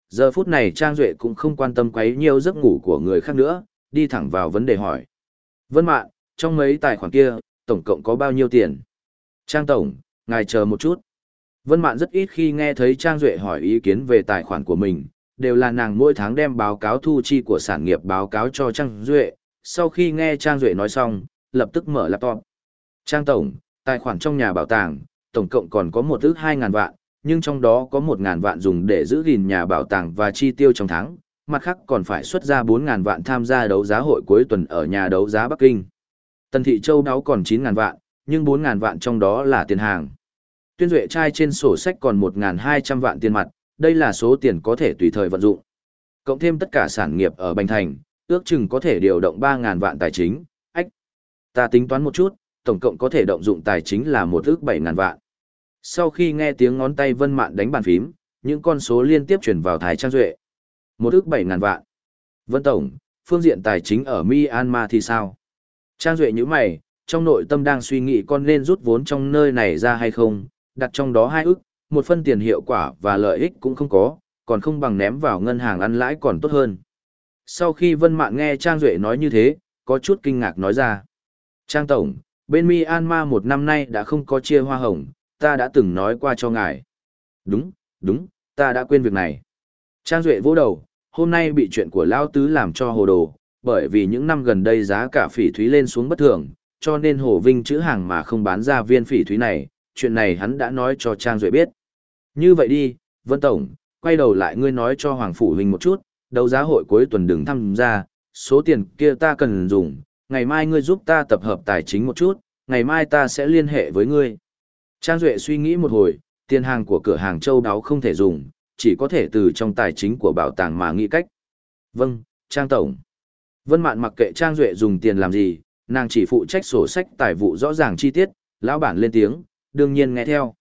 Giờ phút này Trang Duệ cũng không quan tâm quấy nhiều giấc ngủ của người khác nữa, đi thẳng vào vấn đề hỏi. Vân Mạn, trong mấy tài khoản kia, tổng cộng có bao nhiêu tiền? Trang Tổng, ngài chờ một chút. Vân Mạn rất ít khi nghe thấy Trang Duệ hỏi ý kiến về tài khoản của mình, đều là nàng mỗi tháng đem báo cáo thu chi của sản nghiệp báo cáo cho Trang Duệ. Sau khi nghe Trang Duệ nói xong, lập tức mở laptop. Trang Tổng, tài khoản trong nhà bảo tàng, tổng cộng còn có một ước 2.000 vạn, nhưng trong đó có 1.000 vạn dùng để giữ gìn nhà bảo tàng và chi tiêu trong tháng, mặt khác còn phải xuất ra 4.000 vạn tham gia đấu giá hội cuối tuần ở nhà đấu giá Bắc Kinh. Tần Thị Châu đáo còn 9.000 vạn, nhưng 4.000 vạn trong đó là tiền hàng. Tuyên duệ trai trên sổ sách còn 1.200 vạn tiền mặt, đây là số tiền có thể tùy thời vận dụng. Cộng thêm tất cả sản nghiệp ở Bành Thành, ước chừng có thể điều động 3.000 vạn tài chính, ách. Ta tính toán một chút, tổng cộng có thể động dụng tài chính là một ước 7.000 vạn. Sau khi nghe tiếng ngón tay Vân Mạn đánh bàn phím, những con số liên tiếp chuyển vào Thái Trang Duệ. Một ước 7.000 vạn. Vân Tổng, phương diện tài chính ở Myanmar thì sao? Trang Duệ như mày, trong nội tâm đang suy nghĩ con nên rút vốn trong nơi này ra hay không, đặt trong đó hai ước, một phân tiền hiệu quả và lợi ích cũng không có, còn không bằng ném vào ngân hàng ăn lãi còn tốt hơn. Sau khi Vân Mạn nghe Trang Duệ nói như thế, có chút kinh ngạc nói ra. Trang Tổng, bên Myanmar một năm nay đã không có chia hoa hồng, ta đã từng nói qua cho ngài. Đúng, đúng, ta đã quên việc này. Trang Duệ vỗ đầu, hôm nay bị chuyện của Lao Tứ làm cho hồ đồ, bởi vì những năm gần đây giá cả phỉ thúy lên xuống bất thường, cho nên Hồ Vinh chữ hàng mà không bán ra viên phỉ thúy này, chuyện này hắn đã nói cho Trang Duệ biết. Như vậy đi, Vân Tổng, quay đầu lại ngươi nói cho Hoàng Phủ Huynh một chút, đấu giá hội cuối tuần đừng tham gia, số tiền kia ta cần dùng, ngày mai ngươi giúp ta tập hợp tài chính một chút, ngày mai ta sẽ liên hệ với ngươi. Trang Duệ suy nghĩ một hồi, tiền hàng của cửa hàng châu đáo không thể dùng, chỉ có thể từ trong tài chính của bảo tàng mà nghĩ cách. Vâng, Trang Tổng. Vân Mạn mặc kệ Trang Duệ dùng tiền làm gì, nàng chỉ phụ trách sổ sách tài vụ rõ ràng chi tiết, lão bản lên tiếng, đương nhiên nghe theo.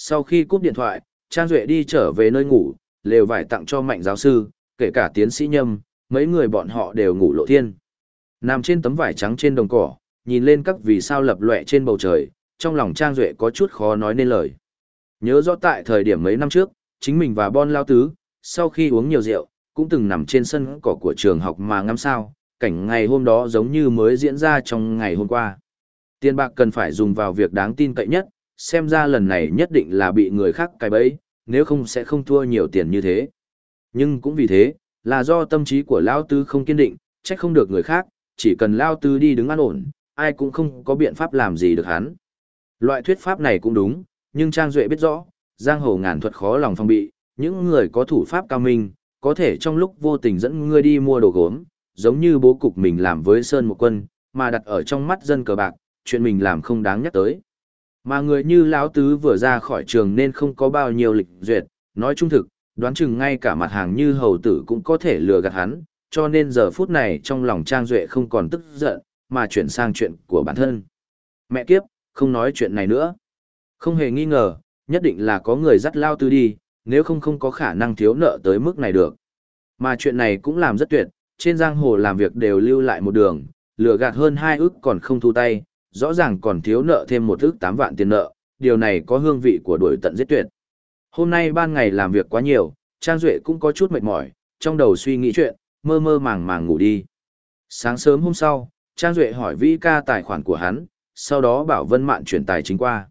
Sau khi cúp điện thoại, Trang Duệ đi trở về nơi ngủ, lều vải tặng cho mạnh giáo sư, kể cả tiến sĩ nhâm, mấy người bọn họ đều ngủ lộ thiên. Nằm trên tấm vải trắng trên đồng cỏ, nhìn lên các vì sao lập lệ trên bầu trời, trong lòng Trang Duệ có chút khó nói nên lời. Nhớ rõ tại thời điểm mấy năm trước, chính mình và Bon Lao Tứ, sau khi uống nhiều rượu, cũng từng nằm trên sân cỏ của trường học mà ngắm sao, cảnh ngày hôm đó giống như mới diễn ra trong ngày hôm qua. Tiền bạc cần phải dùng vào việc đáng tin cậy nhất, xem ra lần này nhất định là bị người khác cài bẫy, nếu không sẽ không thua nhiều tiền như thế. Nhưng cũng vì thế, là do tâm trí của Lao Tư không kiên định, trách không được người khác, chỉ cần Lao Tư đi đứng an ổn, ai cũng không có biện pháp làm gì được hắn. Loại thuyết pháp này cũng đúng, nhưng Trang Duệ biết rõ, giang hồ ngàn thuật khó lòng phong bị, những người có thủ pháp cao minh, có thể trong lúc vô tình dẫn ngươi đi mua đồ gốm, giống như bố cục mình làm với Sơn một quân, mà đặt ở trong mắt dân cờ bạc, chuyện mình làm không đáng nhắc tới. Mà người như lão tứ vừa ra khỏi trường nên không có bao nhiêu lịch duyệt, nói trung thực, đoán chừng ngay cả mặt hàng như hầu tử cũng có thể lừa gạt hắn, cho nên giờ phút này trong lòng Trang Duệ không còn tức giận, mà chuyển sang chuyện của bản thân. Mẹ kiếp, không nói chuyện này nữa. Không hề nghi ngờ, nhất định là có người dắt lao tư đi, nếu không không có khả năng thiếu nợ tới mức này được. Mà chuyện này cũng làm rất tuyệt, trên giang hồ làm việc đều lưu lại một đường, lừa gạt hơn hai ức còn không thu tay, rõ ràng còn thiếu nợ thêm một ước tám vạn tiền nợ, điều này có hương vị của đuổi tận giết tuyệt. Hôm nay ban ngày làm việc quá nhiều, Trang Duệ cũng có chút mệt mỏi, trong đầu suy nghĩ chuyện, mơ mơ màng màng ngủ đi. Sáng sớm hôm sau, Trang Duệ hỏi Vĩ ca tài khoản của hắn, sau đó bảo Vân Mạn chuyển tài chính qua.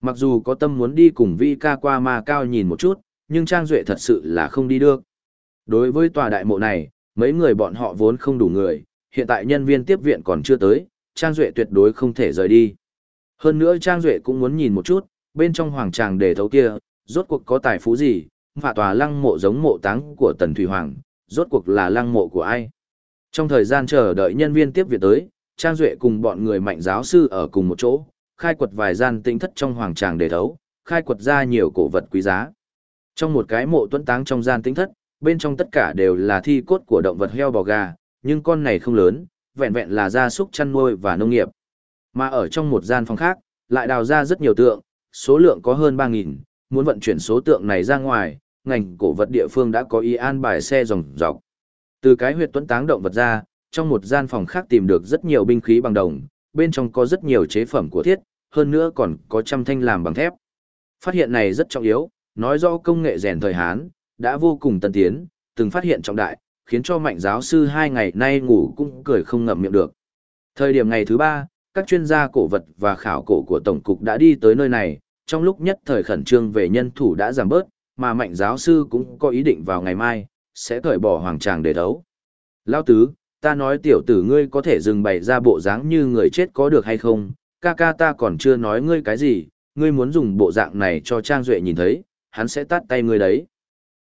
Mặc dù có tâm muốn đi cùng Vi ca qua ma cao nhìn một chút, nhưng Trang Duệ thật sự là không đi được. Đối với tòa đại mộ này, mấy người bọn họ vốn không đủ người, hiện tại nhân viên tiếp viện còn chưa tới, Trang Duệ tuyệt đối không thể rời đi. Hơn nữa Trang Duệ cũng muốn nhìn một chút, bên trong hoàng tràng đề thấu kia, rốt cuộc có tài phú gì, và tòa lăng mộ giống mộ táng của Tần Thủy Hoàng, rốt cuộc là lăng mộ của ai. Trong thời gian chờ đợi nhân viên tiếp viện tới, Trang Duệ cùng bọn người mạnh giáo sư ở cùng một chỗ, khai quật vài gian tinh thất trong hoàng tràng để thấu, khai quật ra nhiều cổ vật quý giá. Trong một cái mộ tuấn táng trong gian tinh thất, bên trong tất cả đều là thi cốt của động vật heo bò gà, nhưng con này không lớn, vẹn vẹn là gia súc chăn nuôi và nông nghiệp. Mà ở trong một gian phòng khác, lại đào ra rất nhiều tượng, số lượng có hơn 3.000, muốn vận chuyển số tượng này ra ngoài, ngành cổ vật địa phương đã có ý an bài xe dòng dọc. Từ cái huyệt tuấn táng động vật ra, trong một gian phòng khác tìm được rất nhiều binh khí bằng đồng, bên trong có rất nhiều chế phẩm của thiết, hơn nữa còn có trăm thanh làm bằng thép. Phát hiện này rất trọng yếu, nói rõ công nghệ rèn thời Hán, đã vô cùng tân tiến, từng phát hiện trọng đại, khiến cho mạnh giáo sư hai ngày nay ngủ cũng cười không ngậm miệng được. Thời điểm ngày thứ ba, các chuyên gia cổ vật và khảo cổ của Tổng cục đã đi tới nơi này, trong lúc nhất thời khẩn trương về nhân thủ đã giảm bớt, mà mạnh giáo sư cũng có ý định vào ngày mai, sẽ cởi bỏ hoàng tràng để đấu. Lao tứ, ta nói tiểu tử ngươi có thể dừng bày ra bộ dáng như người chết có được hay không, ca ca ta còn chưa nói ngươi cái gì, ngươi muốn dùng bộ dạng này cho Trang Duệ nhìn thấy, hắn sẽ tắt tay ngươi đấy.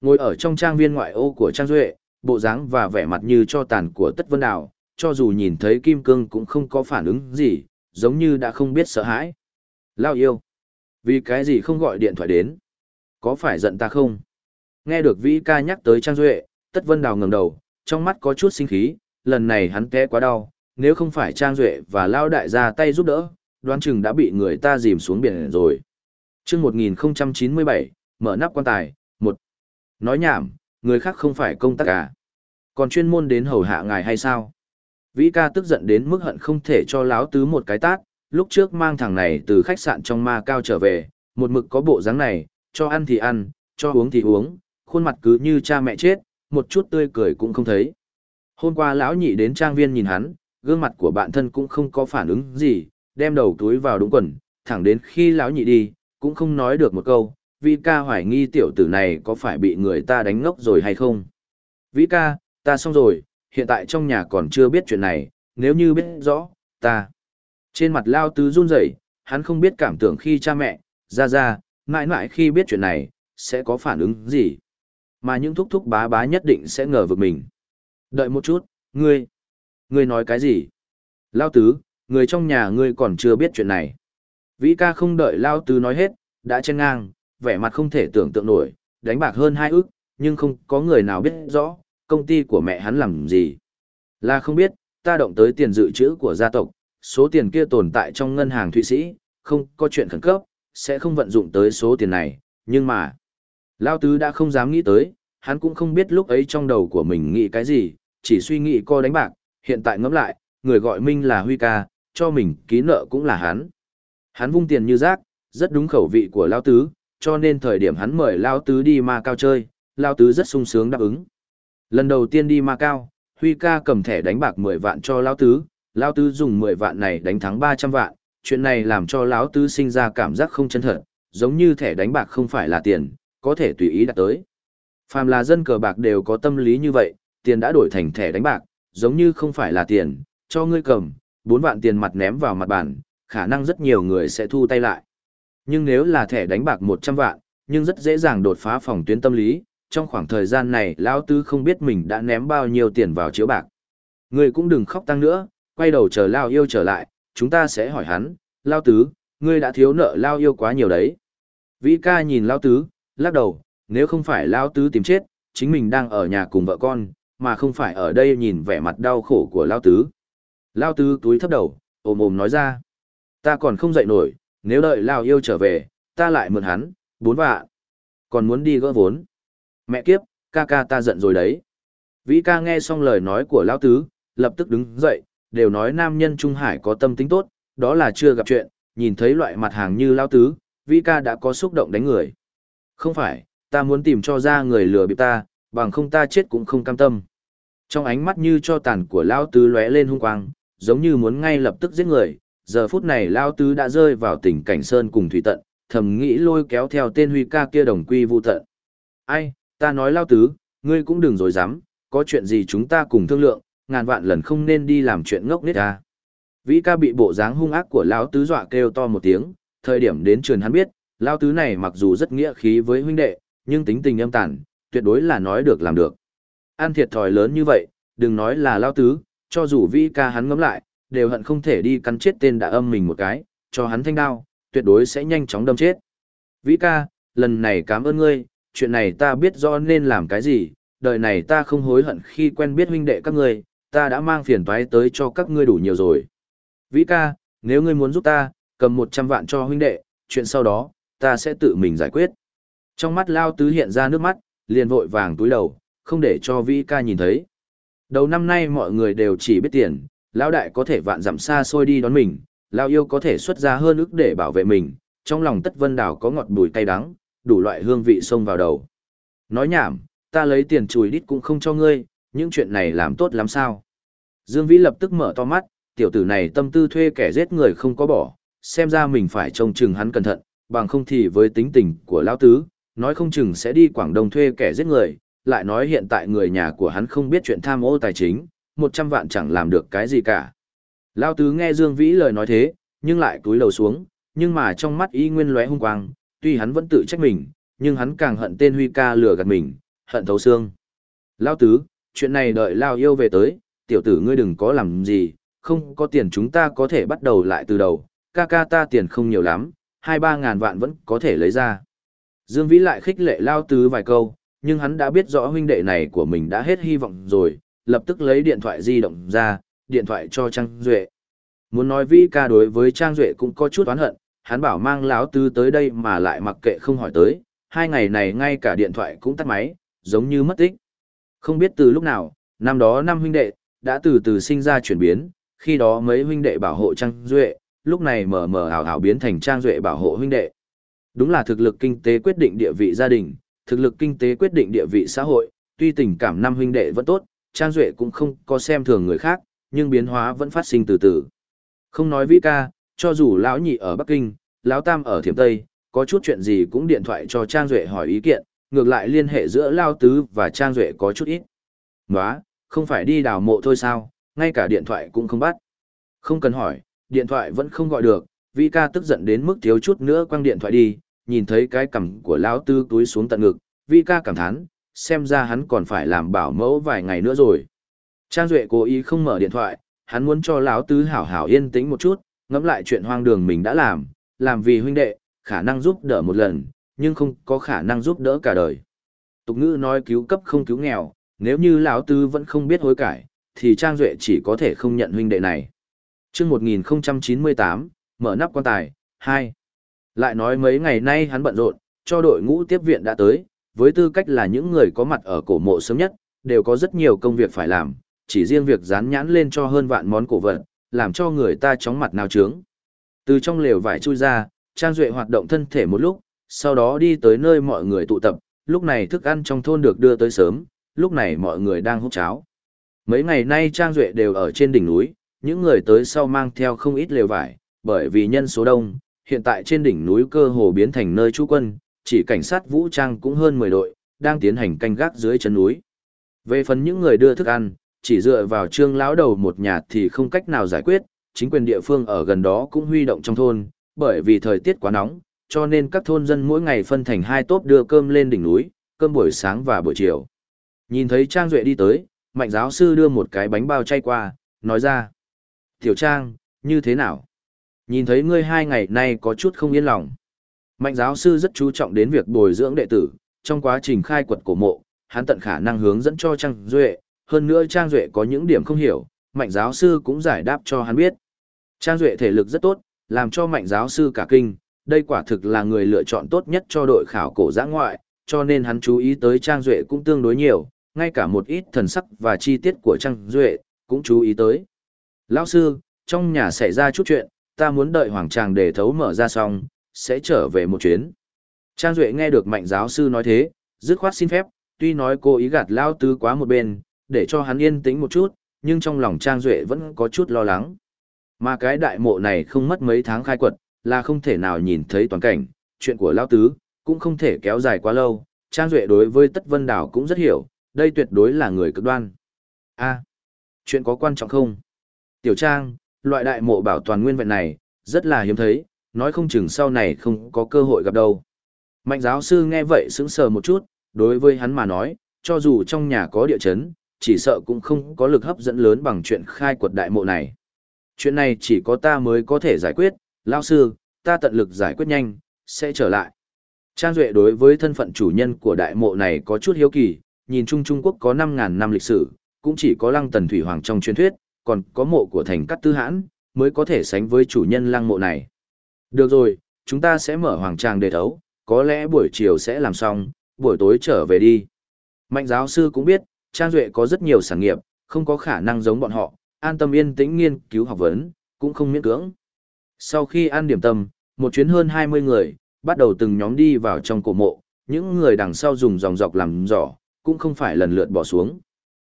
Ngồi ở trong trang viên ngoại ô của Trang Duệ, bộ dáng và vẻ mặt như cho tàn của Tất Vân Đào, cho dù nhìn thấy Kim Cương cũng không có phản ứng gì, giống như đã không biết sợ hãi. Lao yêu. Vì cái gì không gọi điện thoại đến? Có phải giận ta không? Nghe được Vĩ ca nhắc tới Trang Duệ, Tất Vân Đào ngẩng đầu, trong mắt có chút sinh khí, lần này hắn té quá đau, nếu không phải Trang Duệ và Lao Đại ra tay giúp đỡ, đoán chừng đã bị người ta dìm xuống biển rồi. chương 1097, mở nắp quan tài, một Nói nhảm, người khác không phải công tác cả. Còn chuyên môn đến hầu hạ ngài hay sao? Vĩ ca tức giận đến mức hận không thể cho láo tứ một cái tát, lúc trước mang thằng này từ khách sạn trong ma cao trở về, một mực có bộ dáng này, cho ăn thì ăn, cho uống thì uống, khuôn mặt cứ như cha mẹ chết, một chút tươi cười cũng không thấy. Hôm qua lão nhị đến trang viên nhìn hắn, gương mặt của bạn thân cũng không có phản ứng gì, đem đầu túi vào đúng quần, thẳng đến khi lão nhị đi, cũng không nói được một câu, Vi ca hoài nghi tiểu tử này có phải bị người ta đánh ngốc rồi hay không. Vĩ ca, ta xong rồi, hiện tại trong nhà còn chưa biết chuyện này, nếu như biết rõ, ta. Trên mặt lao tứ run rẩy, hắn không biết cảm tưởng khi cha mẹ, ra ra, mãi mãi khi biết chuyện này, sẽ có phản ứng gì. Mà những thúc thúc bá bá nhất định sẽ ngờ vực mình. Đợi một chút, ngươi, ngươi nói cái gì? Lao tứ, người trong nhà ngươi còn chưa biết chuyện này. Vĩ ca không đợi Lao tứ nói hết, đã chen ngang, vẻ mặt không thể tưởng tượng nổi, đánh bạc hơn hai ức, nhưng không có người nào biết rõ, công ty của mẹ hắn làm gì. Là không biết, ta động tới tiền dự trữ của gia tộc, số tiền kia tồn tại trong ngân hàng Thụy Sĩ, không có chuyện khẩn cấp, sẽ không vận dụng tới số tiền này, nhưng mà, Lao Tứ đã không dám nghĩ tới, hắn cũng không biết lúc ấy trong đầu của mình nghĩ cái gì, chỉ suy nghĩ co đánh bạc, hiện tại ngẫm lại, người gọi Minh là Huy ca, cho mình ký nợ cũng là hắn. Hắn vung tiền như rác, rất đúng khẩu vị của Lao Tứ, cho nên thời điểm hắn mời Lao Tứ đi ma cao chơi, Lao Tứ rất sung sướng đáp ứng. Lần đầu tiên đi ma cao, Huy ca cầm thẻ đánh bạc 10 vạn cho Lao Tứ, Lao Tứ dùng 10 vạn này đánh thắng 300 vạn, chuyện này làm cho Lão Tứ sinh ra cảm giác không chân thật, giống như thẻ đánh bạc không phải là tiền, có thể tùy ý đặt tới. Phàm là dân cờ bạc đều có tâm lý như vậy, tiền đã đổi thành thẻ đánh bạc, giống như không phải là tiền, cho ngươi cầm, 4 vạn tiền mặt ném vào mặt bàn, khả năng rất nhiều người sẽ thu tay lại. Nhưng nếu là thẻ đánh bạc 100 vạn, nhưng rất dễ dàng đột phá phòng tuyến tâm lý, trong khoảng thời gian này lão tứ không biết mình đã ném bao nhiêu tiền vào chiếu bạc. Ngươi cũng đừng khóc tăng nữa, quay đầu chờ Lao yêu trở lại, chúng ta sẽ hỏi hắn, Lao tứ, ngươi đã thiếu nợ Lao yêu quá nhiều đấy. Vĩ ca nhìn Lao tứ, lắc đầu, nếu không phải Lao tứ tìm chết, chính mình đang ở nhà cùng vợ con, mà không phải ở đây nhìn vẻ mặt đau khổ của Lao tứ. Lao tứ túi thấp đầu, ồm ồm nói ra, ta còn không dậy nổi, nếu đợi Lao yêu trở về, ta lại mượn hắn, bốn vạn. Còn muốn đi gỡ vốn. Mẹ kiếp, ca ca ta giận rồi đấy. Vĩ ca nghe xong lời nói của Lao tứ, lập tức đứng dậy, đều nói nam nhân Trung Hải có tâm tính tốt, đó là chưa gặp chuyện, nhìn thấy loại mặt hàng như Lao tứ, Vĩ ca đã có xúc động đánh người. Không phải, ta muốn tìm cho ra người lừa bịp ta, bằng không ta chết cũng không cam tâm. Trong ánh mắt như cho tàn của Lao tứ lóe lên hung quang, giống như muốn ngay lập tức giết người, giờ phút này Lao tứ đã rơi vào tình cảnh sơn cùng thủy tận, thầm nghĩ lôi kéo theo tên Huy ca kia đồng quy vu tận. Ai, ta nói Lao tứ, ngươi cũng đừng dối dám, có chuyện gì chúng ta cùng thương lượng, ngàn vạn lần không nên đi làm chuyện ngốc nít ta. Vĩ ca bị bộ dáng hung ác của lão tứ dọa kêu to một tiếng, thời điểm đến trường hắn biết, lão tứ này mặc dù rất nghĩa khí với huynh đệ, nhưng tính tình âm tàn, tuyệt đối là nói được làm được. An thiệt thòi lớn như vậy, đừng nói là lão tứ, cho dù vĩ ca hắn ngấm lại, đều hận không thể đi cắn chết tên đã âm mình một cái, cho hắn thanh đao, tuyệt đối sẽ nhanh chóng đâm chết. Vĩ ca, lần này cảm ơn ngươi, chuyện này ta biết rõ nên làm cái gì, đời này ta không hối hận khi quen biết huynh đệ các ngươi, ta đã mang phiền toái tới cho các ngươi đủ nhiều rồi. Vĩ ca, nếu ngươi muốn giúp ta, cầm 100 vạn cho huynh đệ, chuyện sau đó, ta sẽ tự mình giải quyết. Trong mắt Lao Tứ hiện ra nước mắt, liền vội vàng túi đầu, không để cho Vĩ ca nhìn thấy. Đầu năm nay mọi người đều chỉ biết tiền, Lão Đại có thể vạn dặm xa xôi đi đón mình, lão Yêu có thể xuất ra hơn ức để bảo vệ mình, trong lòng Tất Vân Đào có ngọt bùi cay đắng, đủ loại hương vị xông vào đầu. Nói nhảm, ta lấy tiền chùi đít cũng không cho ngươi, những chuyện này làm tốt lắm sao? Dương Vĩ lập tức mở to mắt, tiểu tử này tâm tư thuê kẻ giết người không có bỏ, xem ra mình phải trông chừng hắn cẩn thận, bằng không thì với tính tình của lão tứ, nói không chừng sẽ đi Quảng Đông thuê kẻ giết người, lại nói hiện tại người nhà của hắn không biết chuyện tham ô tài chính, 100 vạn chẳng làm được cái gì cả. Lão tứ nghe Dương Vĩ lời nói thế, nhưng lại cúi đầu xuống, nhưng mà trong mắt y nguyên lóe hung quang, tuy hắn vẫn tự trách mình, nhưng hắn càng hận tên Huy ca lừa gạt mình, hận thấu xương. Lão tứ, chuyện này đợi Lao yêu về tới, tiểu tử ngươi đừng có làm gì, không có tiền chúng ta có thể bắt đầu lại từ đầu, ca ca ta tiền không nhiều lắm, hai ba ngàn vạn vẫn có thể lấy ra. Dương Vĩ lại khích lệ Lao Tứ vài câu, nhưng hắn đã biết rõ huynh đệ này của mình đã hết hy vọng rồi, lập tức lấy điện thoại di động ra, điện thoại cho Trang Duệ. Muốn nói Vĩ ca đối với Trang Duệ cũng có chút oán hận, hắn bảo mang láo tư tới đây mà lại mặc kệ không hỏi tới, hai ngày này ngay cả điện thoại cũng tắt máy, giống như mất tích. Không biết từ lúc nào, năm đó năm huynh đệ, đã từ từ sinh ra chuyển biến, khi đó mấy huynh đệ bảo hộ Trang Duệ, lúc này mờ mờ ảo ảo biến thành Trang Duệ bảo hộ huynh đệ. Đúng là thực lực kinh tế quyết định địa vị gia đình, thực lực kinh tế quyết định địa vị xã hội, tuy tình cảm năm huynh đệ vẫn tốt, Trang Duệ cũng không có xem thường người khác, nhưng biến hóa vẫn phát sinh từ từ. Không nói vĩ ca, cho dù lão nhị ở Bắc Kinh, lão tam ở Thiểm Tây, có chút chuyện gì cũng điện thoại cho Trang Duệ hỏi ý kiện, ngược lại liên hệ giữa Lao Tứ và Trang Duệ có chút ít. Nóa, không phải đi đào mộ thôi sao, ngay cả điện thoại cũng không bắt. Không cần hỏi, điện thoại vẫn không gọi được, Vi ca tức giận đến mức thiếu chút nữa quăng điện thoại đi, nhìn thấy cái cằm của lão tư túi xuống tận ngực, Vi ca cảm thán, xem ra hắn còn phải làm bảo mẫu vài ngày nữa rồi. Trang Duệ cố ý không mở điện thoại, hắn muốn cho lão tứ hảo hảo yên tĩnh một chút, ngẫm lại chuyện hoang đường mình đã làm, làm vì huynh đệ, khả năng giúp đỡ một lần, nhưng không có khả năng giúp đỡ cả đời. Tục ngữ nói cứu cấp không cứu nghèo, nếu như lão tứ vẫn không biết hối cải, thì Trang Duệ chỉ có thể không nhận huynh đệ này. chương 1098, mở nắp quan tài, 2. Lại nói mấy ngày nay hắn bận rộn, cho đội ngũ tiếp viện đã tới, với tư cách là những người có mặt ở cổ mộ sớm nhất, đều có rất nhiều công việc phải làm, chỉ riêng việc dán nhãn lên cho hơn vạn món cổ vật, làm cho người ta chóng mặt nào trướng. Từ trong lều vải chui ra, Trang Duệ hoạt động thân thể một lúc, sau đó đi tới nơi mọi người tụ tập, lúc này thức ăn trong thôn được đưa tới sớm, lúc này mọi người đang hút cháo. Mấy ngày nay Trang Duệ đều ở trên đỉnh núi, những người tới sau mang theo không ít lều vải, bởi vì nhân số đông, hiện tại trên đỉnh núi cơ hồ biến thành nơi trú quân, chỉ cảnh sát vũ trang cũng hơn 10 đội, đang tiến hành canh gác dưới chân núi. Về phần những người đưa thức ăn, chỉ dựa vào trương lão đầu một nhà thì không cách nào giải quyết, chính quyền địa phương ở gần đó cũng huy động trong thôn, bởi vì thời tiết quá nóng, cho nên các thôn dân mỗi ngày phân thành hai tốp đưa cơm lên đỉnh núi, cơm buổi sáng và buổi chiều. Nhìn thấy Trang Duệ đi tới, mạnh giáo sư đưa một cái bánh bao chay qua, nói ra. Tiểu Trang, như thế nào? Nhìn thấy ngươi hai ngày nay có chút không yên lòng. Mạnh giáo sư rất chú trọng đến việc bồi dưỡng đệ tử, trong quá trình khai quật cổ mộ, hắn tận khả năng hướng dẫn cho Trang Duệ, hơn nữa Trang Duệ có những điểm không hiểu, mạnh giáo sư cũng giải đáp cho hắn biết. Trang Duệ thể lực rất tốt, làm cho mạnh giáo sư cả kinh, đây quả thực là người lựa chọn tốt nhất cho đội khảo cổ giã ngoại, cho nên hắn chú ý tới Trang Duệ cũng tương đối nhiều, ngay cả một ít thần sắc và chi tiết của Trang Duệ cũng chú ý tới. Lão sư, trong nhà xảy ra chút chuyện, ta muốn đợi hoàng tràng để thấu mở ra xong, sẽ trở về một chuyến. Trang Duệ nghe được mạnh giáo sư nói thế, dứt khoát xin phép, tuy nói cô ý gạt lao tư quá một bên, để cho hắn yên tĩnh một chút, nhưng trong lòng Trang Duệ vẫn có chút lo lắng. Mà cái đại mộ này không mất mấy tháng khai quật, là không thể nào nhìn thấy toàn cảnh, chuyện của lao tứ, cũng không thể kéo dài quá lâu. Trang Duệ đối với Tất Vân Đảo cũng rất hiểu, đây tuyệt đối là người cực đoan. a chuyện có quan trọng không? Tiểu Trang, loại đại mộ bảo toàn nguyên vẹn này, rất là hiếm thấy, nói không chừng sau này không có cơ hội gặp đâu. Mạnh giáo sư nghe vậy sững sờ một chút, đối với hắn mà nói, cho dù trong nhà có địa chấn, chỉ sợ cũng không có lực hấp dẫn lớn bằng chuyện khai quật đại mộ này. Chuyện này chỉ có ta mới có thể giải quyết, lao sư, ta tận lực giải quyết nhanh, sẽ trở lại. Trang Duệ đối với thân phận chủ nhân của đại mộ này có chút hiếu kỳ, nhìn chung Trung Quốc có 5.000 năm lịch sử, cũng chỉ có lăng tần thủy hoàng trong truyền thuyết, còn có mộ của thành cắt tư hãn, mới có thể sánh với chủ nhân lăng mộ này. Được rồi, chúng ta sẽ mở hoàng trang để thấu, có lẽ buổi chiều sẽ làm xong, buổi tối trở về đi. Mạnh giáo sư cũng biết, Trang Duệ có rất nhiều sản nghiệp, không có khả năng giống bọn họ, an tâm yên tĩnh nghiên cứu học vấn, cũng không miễn cưỡng. Sau khi ăn điểm tâm, một chuyến hơn 20 người, bắt đầu từng nhóm đi vào trong cổ mộ, những người đằng sau dùng dòng dọc làm giỏ, cũng không phải lần lượt bỏ xuống.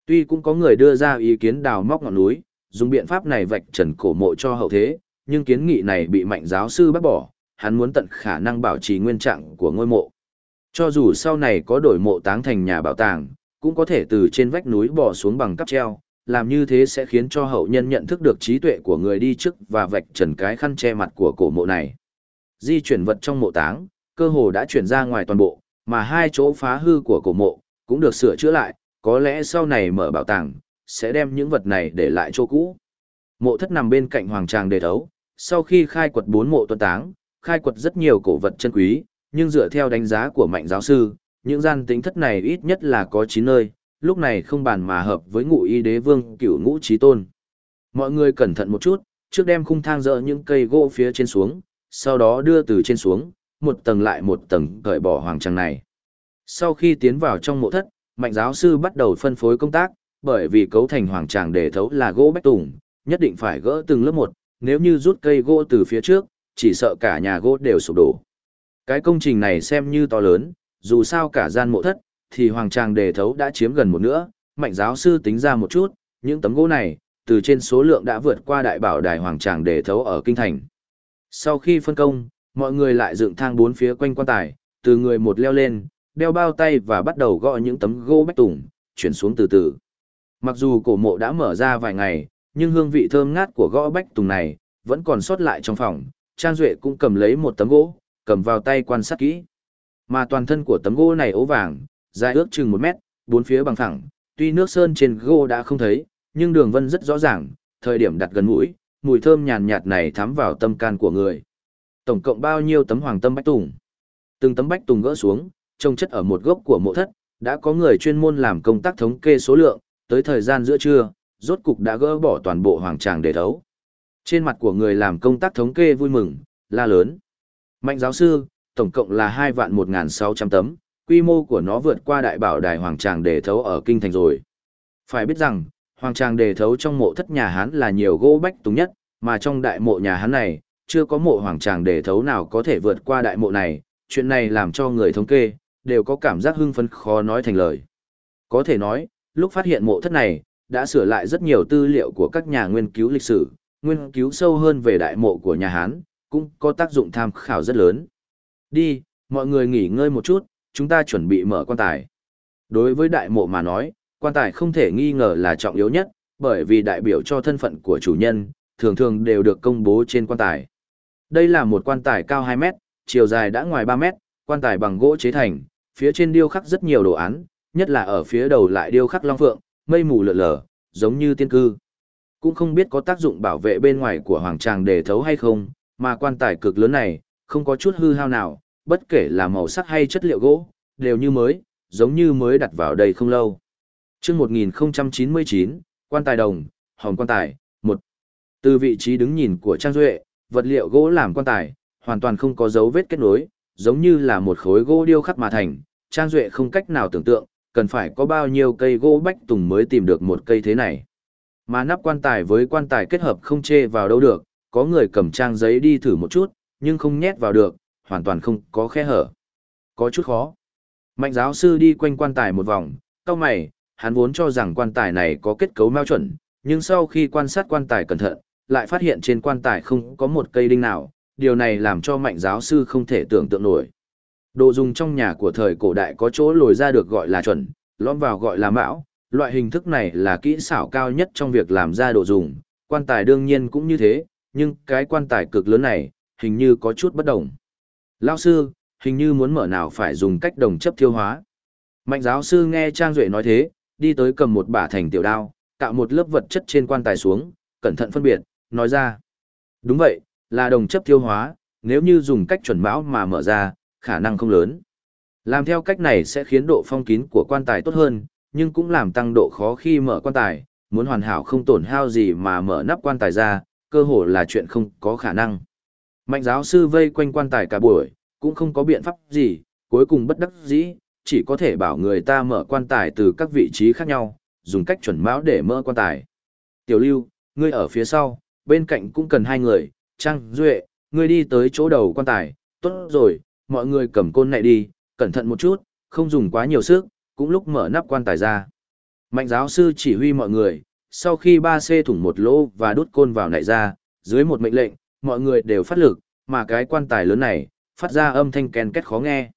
Tuy cũng có người đưa ra ý kiến đào móc ngọn núi, dùng biện pháp này vạch trần cổ mộ cho hậu thế, nhưng kiến nghị này bị mạnh giáo sư bác bỏ, hắn muốn tận khả năng bảo trì nguyên trạng của ngôi mộ. Cho dù sau này có đổi mộ táng thành nhà bảo tàng, cũng có thể từ trên vách núi bỏ xuống bằng cắp treo, làm như thế sẽ khiến cho hậu nhân nhận thức được trí tuệ của người đi trước và vạch trần cái khăn che mặt của cổ mộ này. Di chuyển vật trong mộ táng, cơ hồ đã chuyển ra ngoài toàn bộ, mà hai chỗ phá hư của cổ mộ cũng được sửa chữa lại, có lẽ sau này mở bảo tàng, sẽ đem những vật này để lại chỗ cũ. Mộ thất nằm bên cạnh hoàng tràng đề thấu, sau khi khai quật bốn mộ tuần táng, khai quật rất nhiều cổ vật chân quý, nhưng dựa theo đánh giá của mạnh giáo sư, những gian tính thất này ít nhất là có 9 nơi, lúc này không bàn mà hợp với ngụ y đế vương cửu ngũ trí tôn. Mọi người cẩn thận một chút, trước đem khung thang dỡ những cây gỗ phía trên xuống, sau đó đưa từ trên xuống, một tầng lại một tầng cởi bỏ hoàng trang này. Sau khi tiến vào trong mộ thất, mạnh giáo sư bắt đầu phân phối công tác, bởi vì cấu thành hoàng tràng để thấu là gỗ bách tùng, nhất định phải gỡ từng lớp một, nếu như rút cây gỗ từ phía trước, chỉ sợ cả nhà gỗ đều sụp đổ. Cái công trình này xem như to lớn, dù sao cả gian mộ thất, thì hoàng tràng đề thấu đã chiếm gần một nửa, mạnh giáo sư tính ra một chút, những tấm gỗ này, từ trên số lượng đã vượt qua đại bảo đài hoàng tràng đề thấu ở kinh thành. Sau khi phân công, mọi người lại dựng thang bốn phía quanh quan tài, từ người một leo lên, đeo bao tay và bắt đầu gõ những tấm gỗ bách tùng, chuyển xuống từ từ. Mặc dù cổ mộ đã mở ra vài ngày, nhưng hương vị thơm ngát của gõ bách tùng này vẫn còn sót lại trong phòng. Trang Duệ cũng cầm lấy một tấm gỗ, cầm vào tay quan sát kỹ. Mà toàn thân của tấm gỗ này ố vàng, dài ước chừng một mét, bốn phía bằng thẳng. Tuy nước sơn trên gỗ đã không thấy, nhưng đường vân rất rõ ràng, thời điểm đặt gần mũi, mùi thơm nhàn nhạt này thám vào tâm can của người. Tổng cộng bao nhiêu tấm hoàng tâm bách tùng? Từng tấm bách tùng gỡ xuống, trông chất ở một gốc của mộ thất, đã có người chuyên môn làm công tác thống kê số lượng, tới thời gian giữa trưa, rốt cục đã gỡ bỏ toàn bộ hoàng tràng để thấu. Trên mặt của người làm công tác thống kê vui mừng, la lớn. Mạnh giáo sư, tổng cộng là 2 vạn 1.600 tấm, quy mô của nó vượt qua đại bảo đài hoàng tràng để thấu ở kinh thành rồi. Phải biết rằng, hoàng tràng đề thấu trong mộ thất nhà Hán là nhiều gỗ bách túng nhất, mà trong đại mộ nhà Hán này, chưa có mộ hoàng tràng đề thấu nào có thể vượt qua đại mộ này, chuyện này làm cho người thống kê, đều có cảm giác hưng phấn khó nói thành lời. Có thể nói, lúc phát hiện mộ thất này, đã sửa lại rất nhiều tư liệu của các nhà nghiên cứu lịch sử, nghiên cứu sâu hơn về đại mộ của nhà Hán, cũng có tác dụng tham khảo rất lớn. Đi, mọi người nghỉ ngơi một chút, chúng ta chuẩn bị mở quan tài. Đối với đại mộ mà nói, quan tài không thể nghi ngờ là trọng yếu nhất, bởi vì đại biểu cho thân phận của chủ nhân, thường thường đều được công bố trên quan tài. Đây là một quan tài cao 2 mét, chiều dài đã ngoài 3 mét, quan tài bằng gỗ chế thành, phía trên điêu khắc rất nhiều đồ án, nhất là ở phía đầu lại điêu khắc long phượng, mây mù lượn lờ, giống như tiên cư. Cũng không biết có tác dụng bảo vệ bên ngoài của hoàng tràng để thấu hay không, mà quan tài cực lớn này, không có chút hư hao nào, bất kể là màu sắc hay chất liệu gỗ, đều như mới, giống như mới đặt vào đây không lâu. Trước 1099, quan tài đồng, hòm quan tài, một Từ vị trí đứng nhìn của Trang Duệ, vật liệu gỗ làm quan tài, hoàn toàn không có dấu vết kết nối, giống như là một khối gỗ điêu khắc mà thành. Trang Duệ không cách nào tưởng tượng, cần phải có bao nhiêu cây gỗ bách tùng mới tìm được một cây thế này. Mà nắp quan tài với quan tài kết hợp không chê vào đâu được, có người cầm trang giấy đi thử một chút, nhưng không nhét vào được, hoàn toàn không có khe hở. Có chút khó. Mạnh giáo sư đi quanh quan tài một vòng, cao mày, hắn vốn cho rằng quan tài này có kết cấu mao chuẩn, nhưng sau khi quan sát quan tài cẩn thận, lại phát hiện trên quan tài không có một cây đinh nào, điều này làm cho mạnh giáo sư không thể tưởng tượng nổi. Đồ dùng trong nhà của thời cổ đại có chỗ lồi ra được gọi là chuẩn, lõm vào gọi là mão, loại hình thức này là kỹ xảo cao nhất trong việc làm ra đồ dùng, quan tài đương nhiên cũng như thế, nhưng cái quan tài cực lớn này, hình như có chút bất đồng. Lao sư, hình như muốn mở nào phải dùng cách đồng chấp thiêu hóa. Mạnh giáo sư nghe Trang Duệ nói thế, đi tới cầm một bả thành tiểu đao, tạo một lớp vật chất trên quan tài xuống, cẩn thận phân biệt, nói ra. Đúng vậy, là đồng chấp thiêu hóa, nếu như dùng cách chuẩn mão mà mở ra, khả năng không lớn. Làm theo cách này sẽ khiến độ phong kín của quan tài tốt hơn, nhưng cũng làm tăng độ khó khi mở quan tài, muốn hoàn hảo không tổn hao gì mà mở nắp quan tài ra, cơ hồ là chuyện không có khả năng. Mạnh giáo sư vây quanh quan tài cả buổi, cũng không có biện pháp gì, cuối cùng bất đắc dĩ, chỉ có thể bảo người ta mở quan tài từ các vị trí khác nhau, dùng cách chuẩn mão để mở quan tài. Tiểu lưu, ngươi ở phía sau, bên cạnh cũng cần hai người, Trang, Duệ, ngươi đi tới chỗ đầu quan tài, tốt rồi, mọi người cầm côn này đi, cẩn thận một chút, không dùng quá nhiều sức, cũng lúc mở nắp quan tài ra. Mạnh giáo sư chỉ huy mọi người, sau khi ba c thủng một lỗ và đút côn vào nại ra, dưới một mệnh lệnh, mọi người đều phát lực, mà cái quan tài lớn này, phát ra âm thanh ken két khó nghe.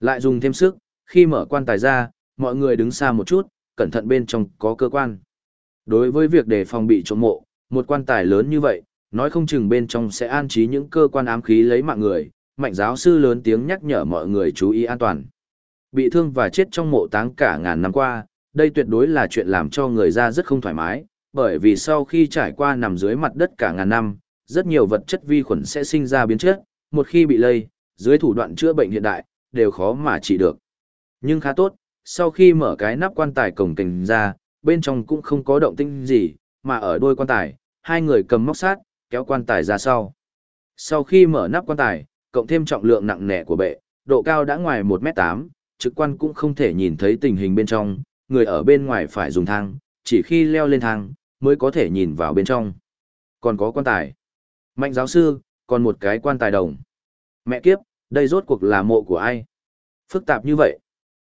Lại dùng thêm sức, khi mở quan tài ra, mọi người đứng xa một chút, cẩn thận bên trong có cơ quan. Đối với việc đề phòng bị trộm mộ, một quan tài lớn như vậy, nói không chừng bên trong sẽ an trí những cơ quan ám khí lấy mạng người, mạnh giáo sư lớn tiếng nhắc nhở mọi người chú ý an toàn. Bị thương và chết trong mộ táng cả ngàn năm qua, đây tuyệt đối là chuyện làm cho người ra rất không thoải mái, bởi vì sau khi trải qua nằm dưới mặt đất cả ngàn năm, rất nhiều vật chất vi khuẩn sẽ sinh ra biến chất, một khi bị lây, dưới thủ đoạn chữa bệnh hiện đại, đều khó mà trị được. Nhưng khá tốt, sau khi mở cái nắp quan tài cổng kềnh ra, bên trong cũng không có động tĩnh gì, mà ở đôi quan tài, hai người cầm móc sát, kéo quan tài ra sau. Sau khi mở nắp quan tài, cộng thêm trọng lượng nặng nề của bệ, độ cao đã ngoài 1m8, trực quan cũng không thể nhìn thấy tình hình bên trong, người ở bên ngoài phải dùng thang, chỉ khi leo lên thang, mới có thể nhìn vào bên trong. Còn có quan tài. Mạnh giáo sư, còn một cái quan tài đồng. Mẹ kiếp, đây rốt cuộc là mộ của ai? Phức tạp như vậy.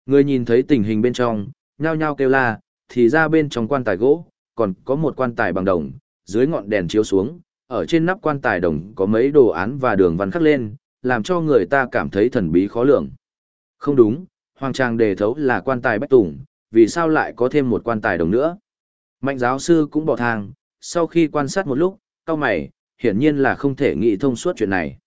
Người nhìn thấy tình hình bên trong, nhao nhao kêu la, thì ra bên trong quan tài gỗ, còn có một quan tài bằng đồng, dưới ngọn đèn chiếu xuống, ở trên nắp quan tài đồng có mấy đồ án và đường văn khắc lên, làm cho người ta cảm thấy thần bí khó lường. Không đúng, hoàng trang đề thấu là quan tài bách tùng, vì sao lại có thêm một quan tài đồng nữa? Mạnh giáo sư cũng bỏ thang, sau khi quan sát một lúc, cao mày, hiển nhiên là không thể nghĩ thông suốt chuyện này.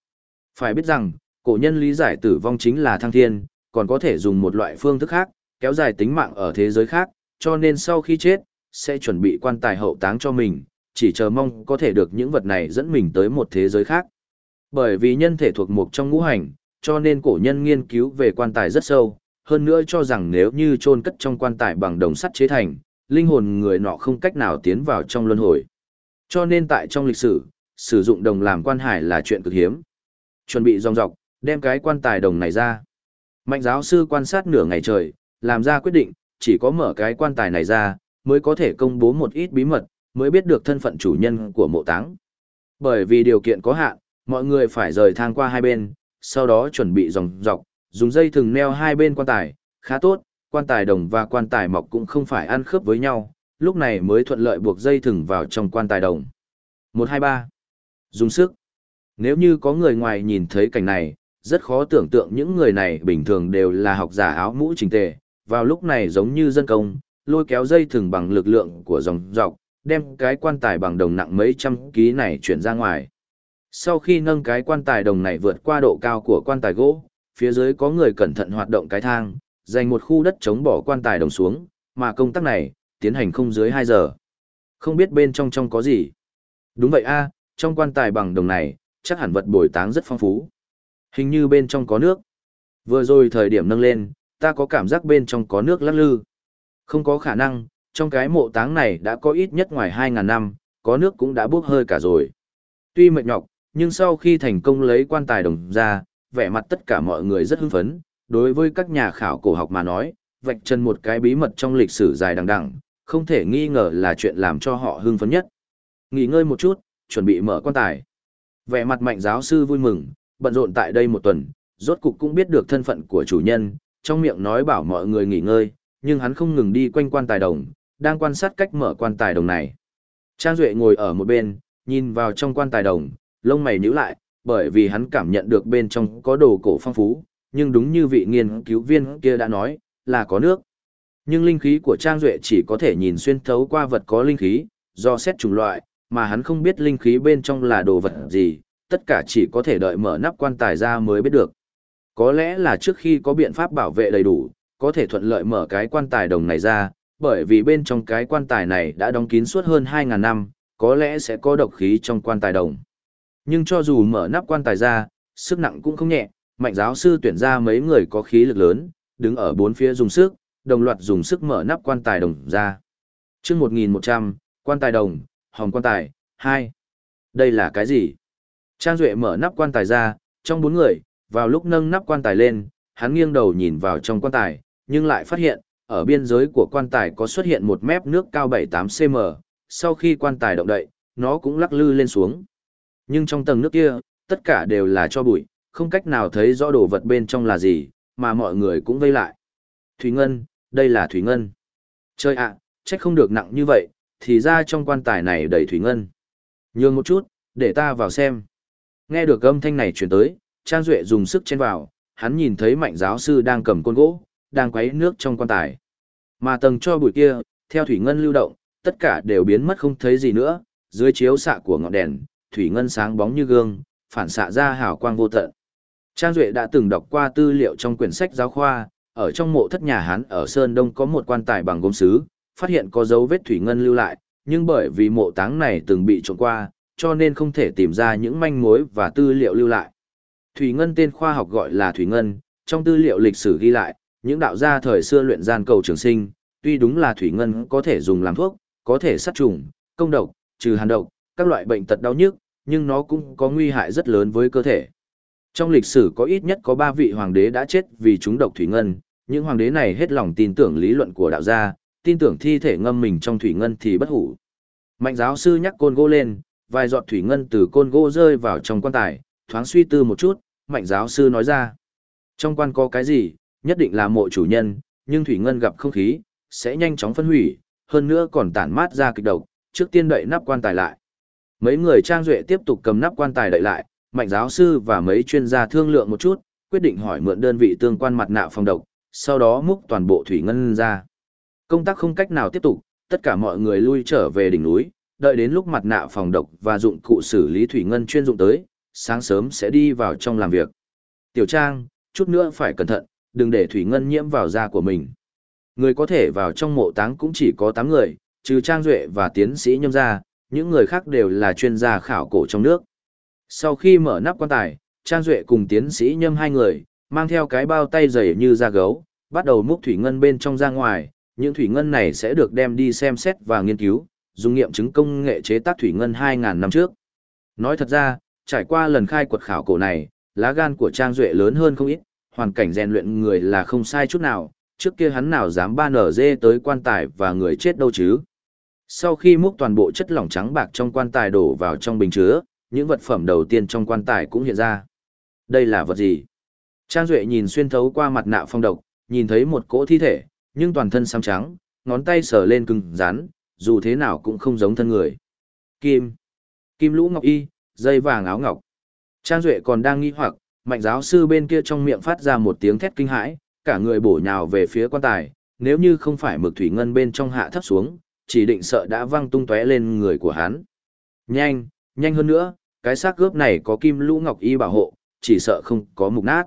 Phải biết rằng, cổ nhân lý giải tử vong chính là thăng thiên, còn có thể dùng một loại phương thức khác, kéo dài tính mạng ở thế giới khác, cho nên sau khi chết, sẽ chuẩn bị quan tài hậu táng cho mình, chỉ chờ mong có thể được những vật này dẫn mình tới một thế giới khác. Bởi vì nhân thể thuộc một trong ngũ hành, cho nên cổ nhân nghiên cứu về quan tài rất sâu, hơn nữa cho rằng nếu như chôn cất trong quan tài bằng đồng sắt chế thành, linh hồn người nọ không cách nào tiến vào trong luân hồi. Cho nên tại trong lịch sử, sử dụng đồng làm quan hải là chuyện cực hiếm. Chuẩn bị dòng dọc, đem cái quan tài đồng này ra. Mạnh giáo sư quan sát nửa ngày trời, làm ra quyết định, chỉ có mở cái quan tài này ra, mới có thể công bố một ít bí mật, mới biết được thân phận chủ nhân của mộ táng. Bởi vì điều kiện có hạn, mọi người phải rời thang qua hai bên, sau đó chuẩn bị dòng dọc, dùng dây thừng neo hai bên quan tài, khá tốt, quan tài đồng và quan tài mọc cũng không phải ăn khớp với nhau, lúc này mới thuận lợi buộc dây thừng vào trong quan tài đồng. 123. Dùng sức. Nếu như có người ngoài nhìn thấy cảnh này, rất khó tưởng tượng những người này bình thường đều là học giả áo mũ trình tề, vào lúc này giống như dân công, lôi kéo dây thừng bằng lực lượng của dòng dọc, đem cái quan tài bằng đồng nặng mấy trăm ký này chuyển ra ngoài. Sau khi nâng cái quan tài đồng này vượt qua độ cao của quan tài gỗ, phía dưới có người cẩn thận hoạt động cái thang, dành một khu đất chống bỏ quan tài đồng xuống, mà công tác này, tiến hành không dưới 2 giờ. Không biết bên trong trong có gì. Đúng vậy a trong quan tài bằng đồng này, chắc hẳn vật bồi táng rất phong phú. Hình như bên trong có nước. Vừa rồi thời điểm nâng lên, ta có cảm giác bên trong có nước lắc lư. Không có khả năng, trong cái mộ táng này đã có ít nhất ngoài 2.000 năm, có nước cũng đã bốc hơi cả rồi. Tuy mệt nhọc, nhưng sau khi thành công lấy quan tài đồng ra, vẻ mặt tất cả mọi người rất hưng phấn. Đối với các nhà khảo cổ học mà nói, vạch chân một cái bí mật trong lịch sử dài đằng đẵng, không thể nghi ngờ là chuyện làm cho họ hưng phấn nhất. Nghỉ ngơi một chút, chuẩn bị mở quan tài. Vẻ mặt mạnh giáo sư vui mừng, bận rộn tại đây một tuần, rốt cục cũng biết được thân phận của chủ nhân, trong miệng nói bảo mọi người nghỉ ngơi, nhưng hắn không ngừng đi quanh quan tài đồng, đang quan sát cách mở quan tài đồng này. Trang Duệ ngồi ở một bên, nhìn vào trong quan tài đồng, lông mày nhíu lại, bởi vì hắn cảm nhận được bên trong có đồ cổ phong phú, nhưng đúng như vị nghiên cứu viên kia đã nói, là có nước. Nhưng linh khí của Trang Duệ chỉ có thể nhìn xuyên thấu qua vật có linh khí, do xét chủng loại, mà hắn không biết linh khí bên trong là đồ vật gì, tất cả chỉ có thể đợi mở nắp quan tài ra mới biết được. Có lẽ là trước khi có biện pháp bảo vệ đầy đủ, có thể thuận lợi mở cái quan tài đồng này ra, bởi vì bên trong cái quan tài này đã đóng kín suốt hơn 2.000 năm, có lẽ sẽ có độc khí trong quan tài đồng. Nhưng cho dù mở nắp quan tài ra, sức nặng cũng không nhẹ, mạnh giáo sư tuyển ra mấy người có khí lực lớn, đứng ở bốn phía dùng sức, đồng loạt dùng sức mở nắp quan tài đồng ra. Trước 1100, quan tài đồng, hòm quan tài, 2. Đây là cái gì? Trang Duệ mở nắp quan tài ra, trong bốn người, vào lúc nâng nắp quan tài lên, hắn nghiêng đầu nhìn vào trong quan tài, nhưng lại phát hiện, ở biên giới của quan tài có xuất hiện một mép nước cao 7-8 cm, sau khi quan tài động đậy, nó cũng lắc lư lên xuống. Nhưng trong tầng nước kia, tất cả đều là cho bụi, không cách nào thấy rõ đồ vật bên trong là gì, mà mọi người cũng vây lại. Thủy Ngân, đây là Thủy Ngân. Chơi ạ, trách không được nặng như vậy, thì ra trong quan tài này đầy Thủy Ngân. Nhường một chút, để ta vào xem. Nghe được âm thanh này chuyển tới, Trang Duệ dùng sức chen vào, hắn nhìn thấy mạnh giáo sư đang cầm côn gỗ, đang quấy nước trong quan tài. Mà tầng cho bụi kia, theo thủy ngân lưu động, tất cả đều biến mất không thấy gì nữa, dưới chiếu xạ của ngọn đèn, thủy ngân sáng bóng như gương, phản xạ ra hào quang vô tận. Trang Duệ đã từng đọc qua tư liệu trong quyển sách giáo khoa, ở trong mộ thất nhà Hán ở Sơn Đông có một quan tài bằng gốm sứ, phát hiện có dấu vết thủy ngân lưu lại, nhưng bởi vì mộ táng này từng bị trộm qua, cho nên không thể tìm ra những manh mối và tư liệu lưu lại. Thủy ngân tên khoa học gọi là thủy ngân, trong tư liệu lịch sử ghi lại, những đạo gia thời xưa luyện gian cầu trường sinh, tuy đúng là thủy ngân có thể dùng làm thuốc, có thể sát trùng, công độc, trừ hàn độc, các loại bệnh tật đau nhức, nhưng nó cũng có nguy hại rất lớn với cơ thể. Trong lịch sử có ít nhất có 3 vị hoàng đế đã chết vì chúng độc thủy ngân, những hoàng đế này hết lòng tin tưởng lý luận của đạo gia, tin tưởng thi thể ngâm mình trong thủy ngân thì bất hủ. Mạnh giáo sư nhắc côn gỗ lên, vài giọt thủy ngân từ côn gỗ rơi vào trong quan tài, thoáng suy tư một chút, mạnh giáo sư nói ra. Trong quan có cái gì, nhất định là mộ chủ nhân, nhưng thủy ngân gặp không khí, sẽ nhanh chóng phân hủy, hơn nữa còn tản mát ra kịch độc, trước tiên đậy nắp quan tài lại. Mấy người trang duệ tiếp tục cầm nắp quan tài đậy lại, mạnh giáo sư và mấy chuyên gia thương lượng một chút, quyết định hỏi mượn đơn vị tương quan mặt nạ phòng độc, sau đó múc toàn bộ thủy ngân ra. Công tác không cách nào tiếp tục, tất cả mọi người lui trở về đỉnh núi, đợi đến lúc mặt nạ phòng độc và dụng cụ xử lý thủy ngân chuyên dụng tới, sáng sớm sẽ đi vào trong làm việc. Tiểu Trang, chút nữa phải cẩn thận, đừng để thủy ngân nhiễm vào da của mình. Người có thể vào trong mộ táng cũng chỉ có 8 người, trừ Trang Duệ và tiến sĩ nhâm gia, những người khác đều là chuyên gia khảo cổ trong nước. Sau khi mở nắp quan tài, Trang Duệ cùng tiến sĩ nhâm hai người, mang theo cái bao tay dày như da gấu, bắt đầu múc thủy ngân bên trong ra ngoài, những thủy ngân này sẽ được đem đi xem xét và nghiên cứu, dùng nghiệm chứng công nghệ chế tác thủy ngân 2.000 năm trước. Nói thật ra, trải qua lần khai quật khảo cổ này, lá gan của Trang Duệ lớn hơn không ít, hoàn cảnh rèn luyện người là không sai chút nào, trước kia hắn nào dám ba nở dê tới quan tài và người chết đâu chứ. Sau khi múc toàn bộ chất lỏng trắng bạc trong quan tài đổ vào trong bình chứa, những vật phẩm đầu tiên trong quan tài cũng hiện ra. Đây là vật gì? Trang Duệ nhìn xuyên thấu qua mặt nạ phong độc, nhìn thấy một cỗ thi thể, nhưng toàn thân xám trắng, ngón tay sờ lên cứng rắn, dù thế nào cũng không giống thân người. Kim. Kim lũ ngọc y, dây vàng áo ngọc. Trang Duệ còn đang nghi hoặc, mạnh giáo sư bên kia trong miệng phát ra một tiếng thét kinh hãi, cả người bổ nhào về phía quan tài, nếu như không phải mực thủy ngân bên trong hạ thấp xuống, chỉ định sợ đã văng tung tóe lên người của hắn. Nhanh, nhanh hơn nữa, cái xác gớp này có kim lũ ngọc y bảo hộ, chỉ sợ không có mục nát.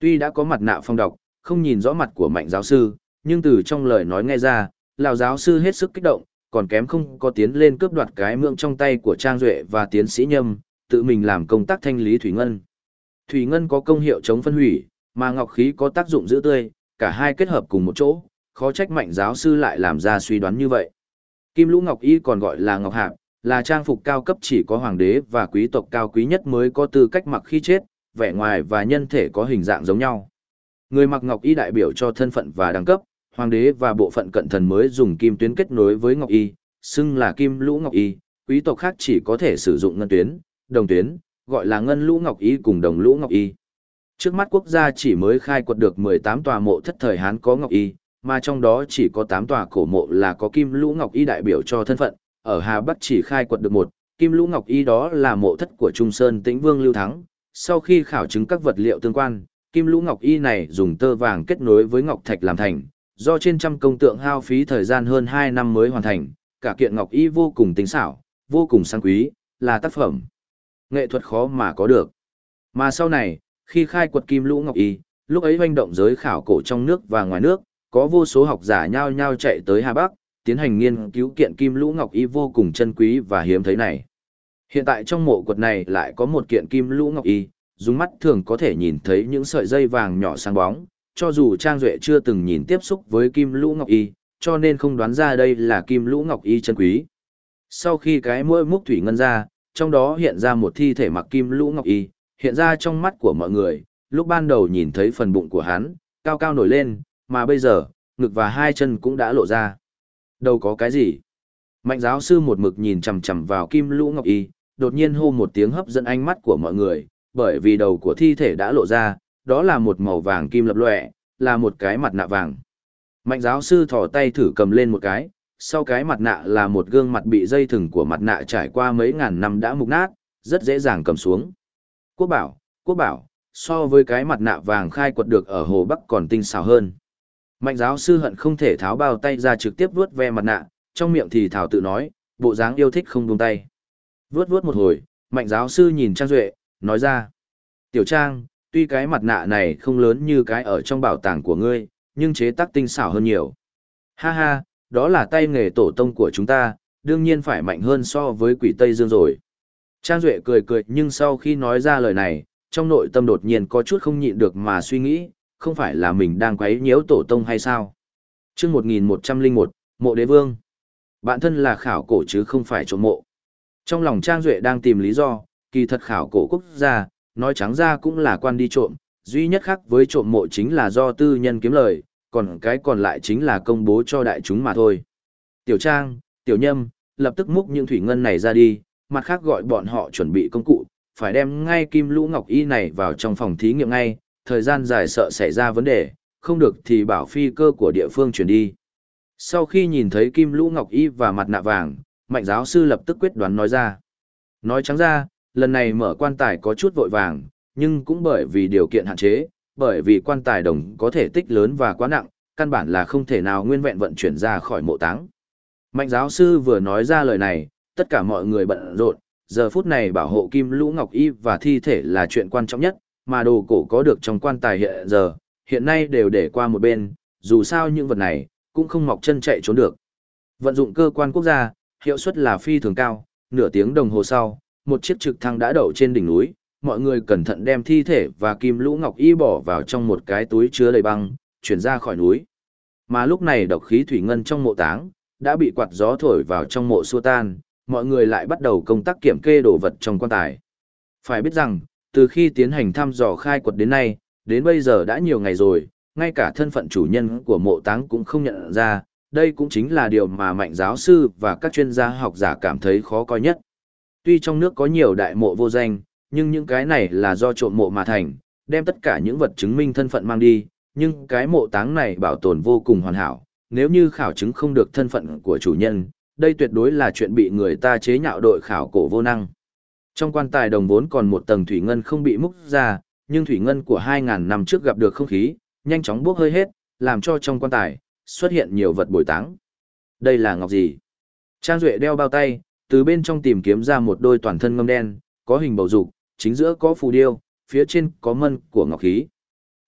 Tuy đã có mặt nạ phong độc, không nhìn rõ mặt của mạnh giáo sư, nhưng từ trong lời nói nghe ra, lão giáo sư hết sức kích động, còn kém không có tiến lên cướp đoạt cái mượng trong tay của Trang Duệ và tiến sĩ Nhâm, tự mình làm công tác thanh lý thủy ngân. Thủy ngân có công hiệu chống phân hủy, mà ngọc khí có tác dụng giữ tươi, cả hai kết hợp cùng một chỗ, khó trách mạnh giáo sư lại làm ra suy đoán như vậy. Kim lũ ngọc y còn gọi là ngọc hạp, là trang phục cao cấp chỉ có hoàng đế và quý tộc cao quý nhất mới có tư cách mặc khi chết, vẻ ngoài và nhân thể có hình dạng giống nhau. Người mặc ngọc y đại biểu cho thân phận và đẳng cấp, hoàng đế và bộ phận cận thần mới dùng kim tuyến kết nối với ngọc y, xưng là kim lũ ngọc y, quý tộc khác chỉ có thể sử dụng ngân tuyến, đồng tuyến, gọi là ngân lũ ngọc y cùng đồng lũ ngọc y. Trước mắt quốc gia chỉ mới khai quật được 18 tòa mộ thất thời Hán có ngọc y, mà trong đó chỉ có 8 tòa cổ mộ là có kim lũ ngọc y đại biểu cho thân phận, ở Hà Bắc chỉ khai quật được một, kim lũ ngọc y đó là mộ thất của Trung Sơn Tĩnh Vương Lưu Thắng. Sau khi khảo chứng các vật liệu tương quan, kim lũ ngọc y này dùng tơ vàng kết nối với ngọc thạch làm thành, do trên trăm công tượng hao phí thời gian hơn 2 năm mới hoàn thành, cả kiện ngọc y vô cùng tinh xảo, vô cùng sang quý, là tác phẩm nghệ thuật khó mà có được. Mà sau này, khi khai quật kim lũ ngọc y, lúc ấy hoành động giới khảo cổ trong nước và ngoài nước, có vô số học giả nhao nhao chạy tới Hà Bắc, tiến hành nghiên cứu kiện kim lũ ngọc y vô cùng chân quý và hiếm thấy này. Hiện tại trong mộ quật này lại có một kiện kim lũ ngọc y, dùng mắt thường có thể nhìn thấy những sợi dây vàng nhỏ sáng bóng, cho dù Trang Duệ chưa từng nhìn tiếp xúc với kim lũ ngọc y, cho nên không đoán ra đây là kim lũ ngọc y chân quý. Sau khi cái mũi múc thủy ngân ra, trong đó hiện ra một thi thể mặc kim lũ ngọc y, hiện ra trong mắt của mọi người, lúc ban đầu nhìn thấy phần bụng của hắn, cao cao nổi lên, mà bây giờ, ngực và hai chân cũng đã lộ ra. Đâu có cái gì? Mạnh giáo sư một mực nhìn chằm chằm vào kim lũ ngọc y, đột nhiên hô một tiếng hấp dẫn ánh mắt của mọi người, bởi vì đầu của thi thể đã lộ ra, đó là một màu vàng kim lập lòe, là một cái mặt nạ vàng. Mạnh giáo sư thò tay thử cầm lên một cái, sau cái mặt nạ là một gương mặt bị dây thừng của mặt nạ trải qua mấy ngàn năm đã mục nát, rất dễ dàng cầm xuống. Quốc bảo, quốc bảo, so với cái mặt nạ vàng khai quật được ở Hồ Bắc còn tinh xảo hơn. Mạnh giáo sư hận không thể tháo bao tay ra trực tiếp vuốt ve mặt nạ, trong miệng thì thảo tự nói, bộ dáng yêu thích không buông tay. Vuốt vuốt một hồi, mạnh giáo sư nhìn Trang Duệ, nói ra. Tiểu Trang, tuy cái mặt nạ này không lớn như cái ở trong bảo tàng của ngươi, nhưng chế tác tinh xảo hơn nhiều. Ha ha, đó là tay nghề tổ tông của chúng ta, đương nhiên phải mạnh hơn so với quỷ Tây Dương rồi. Trang Duệ cười cười nhưng sau khi nói ra lời này, trong nội tâm đột nhiên có chút không nhịn được mà suy nghĩ, không phải là mình đang quấy nhiễu tổ tông hay sao? chương 1101, Mộ Đế Vương. Bạn thân là khảo cổ chứ không phải trộm mộ. Trong lòng Trang Duệ đang tìm lý do, kỳ thật khảo cổ quốc gia, nói trắng ra cũng là quan đi trộm, duy nhất khác với trộm mộ chính là do tư nhân kiếm lời, còn cái còn lại chính là công bố cho đại chúng mà thôi. Tiểu Trang, Tiểu Nhâm, lập tức múc những thủy ngân này ra đi, mặt khác gọi bọn họ chuẩn bị công cụ, phải đem ngay kim lũ ngọc y này vào trong phòng thí nghiệm ngay, thời gian dài sợ xảy ra vấn đề, không được thì bảo phi cơ của địa phương chuyển đi. Sau khi nhìn thấy kim lũ ngọc y và mặt nạ vàng, mạnh giáo sư lập tức quyết đoán nói ra. Nói trắng ra, lần này mở quan tài có chút vội vàng, nhưng cũng bởi vì điều kiện hạn chế, bởi vì quan tài đồng có thể tích lớn và quá nặng, căn bản là không thể nào nguyên vẹn vận chuyển ra khỏi mộ táng. Mạnh giáo sư vừa nói ra lời này, tất cả mọi người bận rộn, giờ phút này bảo hộ kim lũ ngọc y và thi thể là chuyện quan trọng nhất, mà đồ cổ có được trong quan tài hiện giờ, hiện nay đều để qua một bên, dù sao những vật này, cũng không mọc chân chạy trốn được. Vận dụng cơ quan quốc gia, hiệu suất là phi thường cao, nửa tiếng đồng hồ sau, một chiếc trực thăng đã đậu trên đỉnh núi, mọi người cẩn thận đem thi thể và kim lũ ngọc y bỏ vào trong một cái túi chứa đầy băng, chuyển ra khỏi núi. Mà lúc này độc khí thủy ngân trong mộ táng, đã bị quạt gió thổi vào trong mộ xua tan, mọi người lại bắt đầu công tác kiểm kê đồ vật trong quan tài. Phải biết rằng, từ khi tiến hành thăm dò khai quật đến nay, đến bây giờ đã nhiều ngày rồi, ngay cả thân phận chủ nhân của mộ táng cũng không nhận ra, đây cũng chính là điều mà mạnh giáo sư và các chuyên gia học giả cảm thấy khó coi nhất. Tuy trong nước có nhiều đại mộ vô danh, nhưng những cái này là do trộm mộ mà thành, đem tất cả những vật chứng minh thân phận mang đi, nhưng cái mộ táng này bảo tồn vô cùng hoàn hảo, nếu như khảo chứng không được thân phận của chủ nhân, đây tuyệt đối là chuyện bị người ta chế nhạo đội khảo cổ vô năng. Trong quan tài đồng vốn còn một tầng thủy ngân không bị múc ra, nhưng thủy ngân của 2.000 năm trước gặp được không khí, nhanh chóng bốc hơi hết, làm cho trong quan tài xuất hiện nhiều vật bồi táng. Đây là ngọc gì? Trang Duệ đeo bao tay, từ bên trong tìm kiếm ra một đôi toàn thân ngâm đen, có hình bầu dục, chính giữa có phù điêu, phía trên có mân của ngọc khí.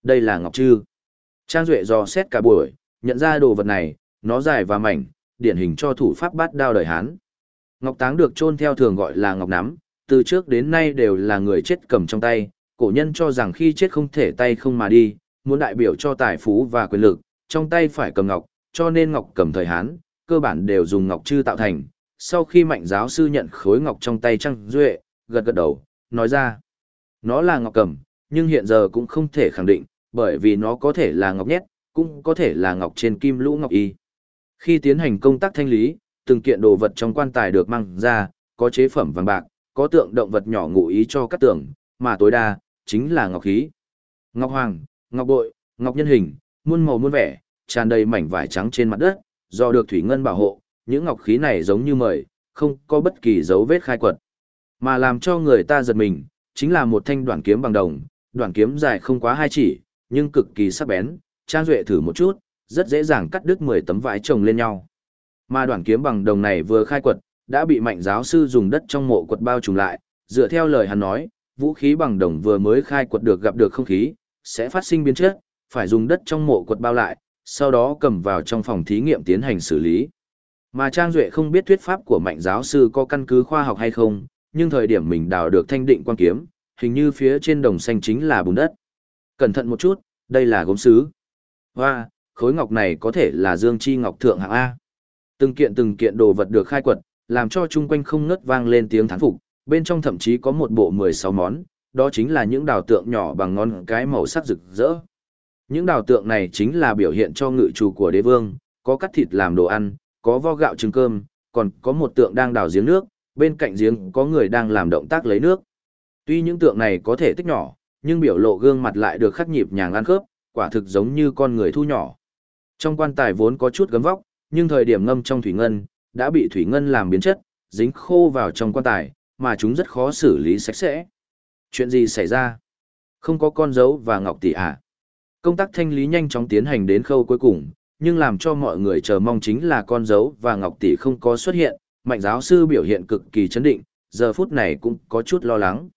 Đây là ngọc trư. Trang Duệ dò xét cả buổi, nhận ra đồ vật này, nó dài và mảnh, điển hình cho thủ pháp bát đao đời Hán. Ngọc táng được chôn theo thường gọi là ngọc nắm, từ trước đến nay đều là người chết cầm trong tay, cổ nhân cho rằng khi chết không thể tay không mà đi, muốn đại biểu cho tài phú và quyền lực, trong tay phải cầm ngọc, cho nên ngọc cầm thời Hán, cơ bản đều dùng ngọc chư tạo thành. Sau khi mạnh giáo sư nhận khối ngọc trong tay trăng Duệ, gật gật đầu, nói ra, nó là ngọc cầm, nhưng hiện giờ cũng không thể khẳng định, bởi vì nó có thể là ngọc nhét, cũng có thể là ngọc trên kim lũ ngọc y. Khi tiến hành công tác thanh lý, từng kiện đồ vật trong quan tài được mang ra, có chế phẩm vàng bạc, có tượng động vật nhỏ ngụ ý cho các tượng, mà tối đa, chính là ngọc khí. Ngọc hoàng, ngọc bội, ngọc nhân hình, muôn màu muôn vẻ, tràn đầy mảnh vải trắng trên mặt đất, do được thủy ngân bảo hộ, những ngọc khí này giống như mời, không có bất kỳ dấu vết khai quật. Mà làm cho người ta giật mình, chính là một thanh đoạn kiếm bằng đồng, đoạn kiếm dài không quá hai chỉ, nhưng cực kỳ sắc bén, Trang Duệ thử một chút, rất dễ dàng cắt đứt 10 tấm vải chồng lên nhau. Mà đoạn kiếm bằng đồng này vừa khai quật, đã bị mạnh giáo sư dùng đất trong mộ quật bao trùm lại, dựa theo lời hắn nói, vũ khí bằng đồng vừa mới khai quật được gặp được không khí, sẽ phát sinh biến chất, phải dùng đất trong mộ quật bao lại, sau đó cầm vào trong phòng thí nghiệm tiến hành xử lý. Mà Trang Duệ không biết thuyết pháp của mạnh giáo sư có căn cứ khoa học hay không, nhưng thời điểm mình đào được thanh định quan kiếm, hình như phía trên đồng xanh chính là bùn đất. Cẩn thận một chút, đây là gốm sứ. Hoa, khối ngọc này có thể là dương chi ngọc thượng hạng A. Từng kiện từng kiện đồ vật được khai quật, làm cho chung quanh không ngớt vang lên tiếng thán phục, bên trong thậm chí có một bộ 16 món, đó chính là những đào tượng nhỏ bằng ngón cái màu sắc rực rỡ. Những đào tượng này chính là biểu hiện cho ngự chủ của đế vương, có cắt thịt làm đồ ăn, có vo gạo trứng cơm, còn có một tượng đang đào giếng nước, bên cạnh giếng có người đang làm động tác lấy nước. Tuy những tượng này có thể tích nhỏ, nhưng biểu lộ gương mặt lại được khắc nhịp nhàng ăn khớp, quả thực giống như con người thu nhỏ. Trong quan tài vốn có chút gấm vóc, nhưng thời điểm ngâm trong thủy ngân, đã bị thủy ngân làm biến chất, dính khô vào trong quan tài, mà chúng rất khó xử lý sạch sẽ. Chuyện gì xảy ra? Không có con dấu và ngọc tỷ à? Công tác thanh lý nhanh chóng tiến hành đến khâu cuối cùng, nhưng làm cho mọi người chờ mong chính là con dấu và ngọc tỷ không có xuất hiện, mạnh giáo sư biểu hiện cực kỳ chấn định, giờ phút này cũng có chút lo lắng.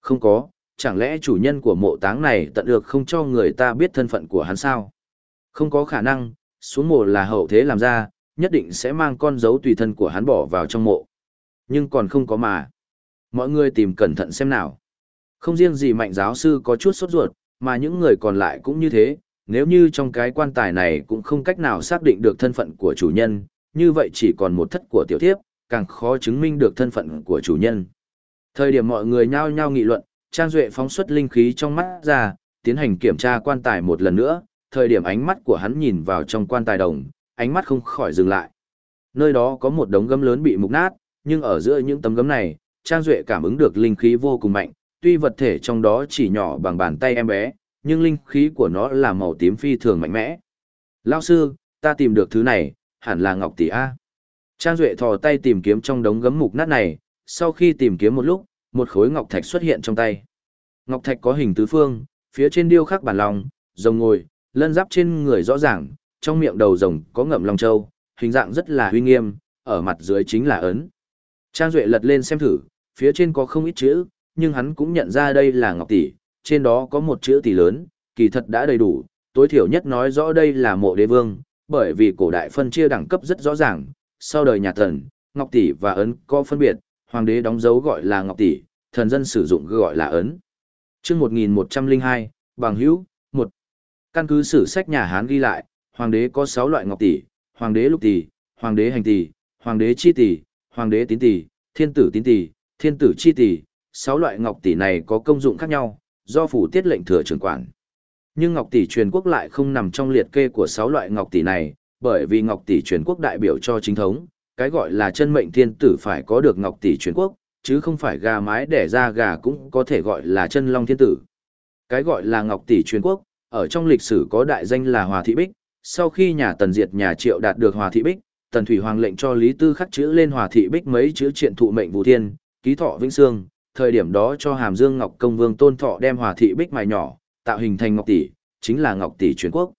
Không có, chẳng lẽ chủ nhân của mộ táng này tận được không cho người ta biết thân phận của hắn sao? Không có khả năng, xuống mộ là hậu thế làm ra, nhất định sẽ mang con dấu tùy thân của hắn bỏ vào trong mộ. Nhưng còn không có mà. Mọi người tìm cẩn thận xem nào. Không riêng gì mạnh giáo sư có chút sốt ruột, Mà những người còn lại cũng như thế, nếu như trong cái quan tài này cũng không cách nào xác định được thân phận của chủ nhân, như vậy chỉ còn một thất của tiểu thiếp, càng khó chứng minh được thân phận của chủ nhân. Thời điểm mọi người nhao nhao nghị luận, Trang Duệ phóng xuất linh khí trong mắt ra, tiến hành kiểm tra quan tài một lần nữa, thời điểm ánh mắt của hắn nhìn vào trong quan tài đồng, ánh mắt không khỏi dừng lại. Nơi đó có một đống gấm lớn bị mục nát, nhưng ở giữa những tấm gấm này, Trang Duệ cảm ứng được linh khí vô cùng mạnh, tuy vật thể trong đó chỉ nhỏ bằng bàn tay em bé, nhưng linh khí của nó là màu tím phi thường mạnh mẽ. Lao sư, ta tìm được thứ này, hẳn là Ngọc Tỷ A. Trang Duệ thò tay tìm kiếm trong đống gấm mục nát này, sau khi tìm kiếm một lúc, một khối ngọc thạch xuất hiện trong tay. Ngọc thạch có hình tứ phương, phía trên điêu khắc bản lòng, rồng ngồi, lân giáp trên người rõ ràng, trong miệng đầu rồng có ngậm long châu, hình dạng rất là uy nghiêm, ở mặt dưới chính là ấn. Trang Duệ lật lên xem thử, phía trên có không ít chữ, nhưng hắn cũng nhận ra đây là ngọc tỷ, trên đó có một chữ tỷ lớn, kỳ thật đã đầy đủ, tối thiểu nhất nói rõ đây là mộ đế vương, bởi vì cổ đại phân chia đẳng cấp rất rõ ràng, sau đời nhà thần, ngọc tỷ và ấn có phân biệt, hoàng đế đóng dấu gọi là ngọc tỷ, thần dân sử dụng gọi là ấn. Chương 1102, bằng hữu, một Căn cứ sử sách nhà Hán ghi lại, hoàng đế có 6 loại ngọc tỷ, hoàng đế lục tỷ, hoàng đế hành tỷ, hoàng đế chi tỷ, hoàng đế tín tỷ, thiên tử tín tỷ, thiên tử chi tỷ, 6 loại ngọc tỷ này có công dụng khác nhau, do phủ tiết lệnh thừa trưởng quản. Nhưng ngọc tỷ truyền quốc lại không nằm trong liệt kê của 6 loại ngọc tỷ này, bởi vì ngọc tỷ truyền quốc đại biểu cho chính thống, cái gọi là chân mệnh thiên tử phải có được ngọc tỷ truyền quốc, chứ không phải gà mái đẻ ra gà cũng có thể gọi là chân long thiên tử. Cái gọi là ngọc tỷ truyền quốc, ở trong lịch sử có đại danh là Hòa Thị Bích, sau khi nhà Tần diệt nhà Triệu đạt được Hòa Thị Bích, Tần Thủy Hoàng lệnh cho Lý Tư khắc chữ lên Hòa Thị Bích mấy chữ triện thụ mệnh vũ thiên, ký thọ vĩnh sương. thời điểm đó cho Hàm Dương Ngọc Công Vương Tôn Thọ đem Hòa Thị Bích mài nhỏ, tạo hình thành Ngọc Tỷ, chính là Ngọc Tỷ truyền quốc.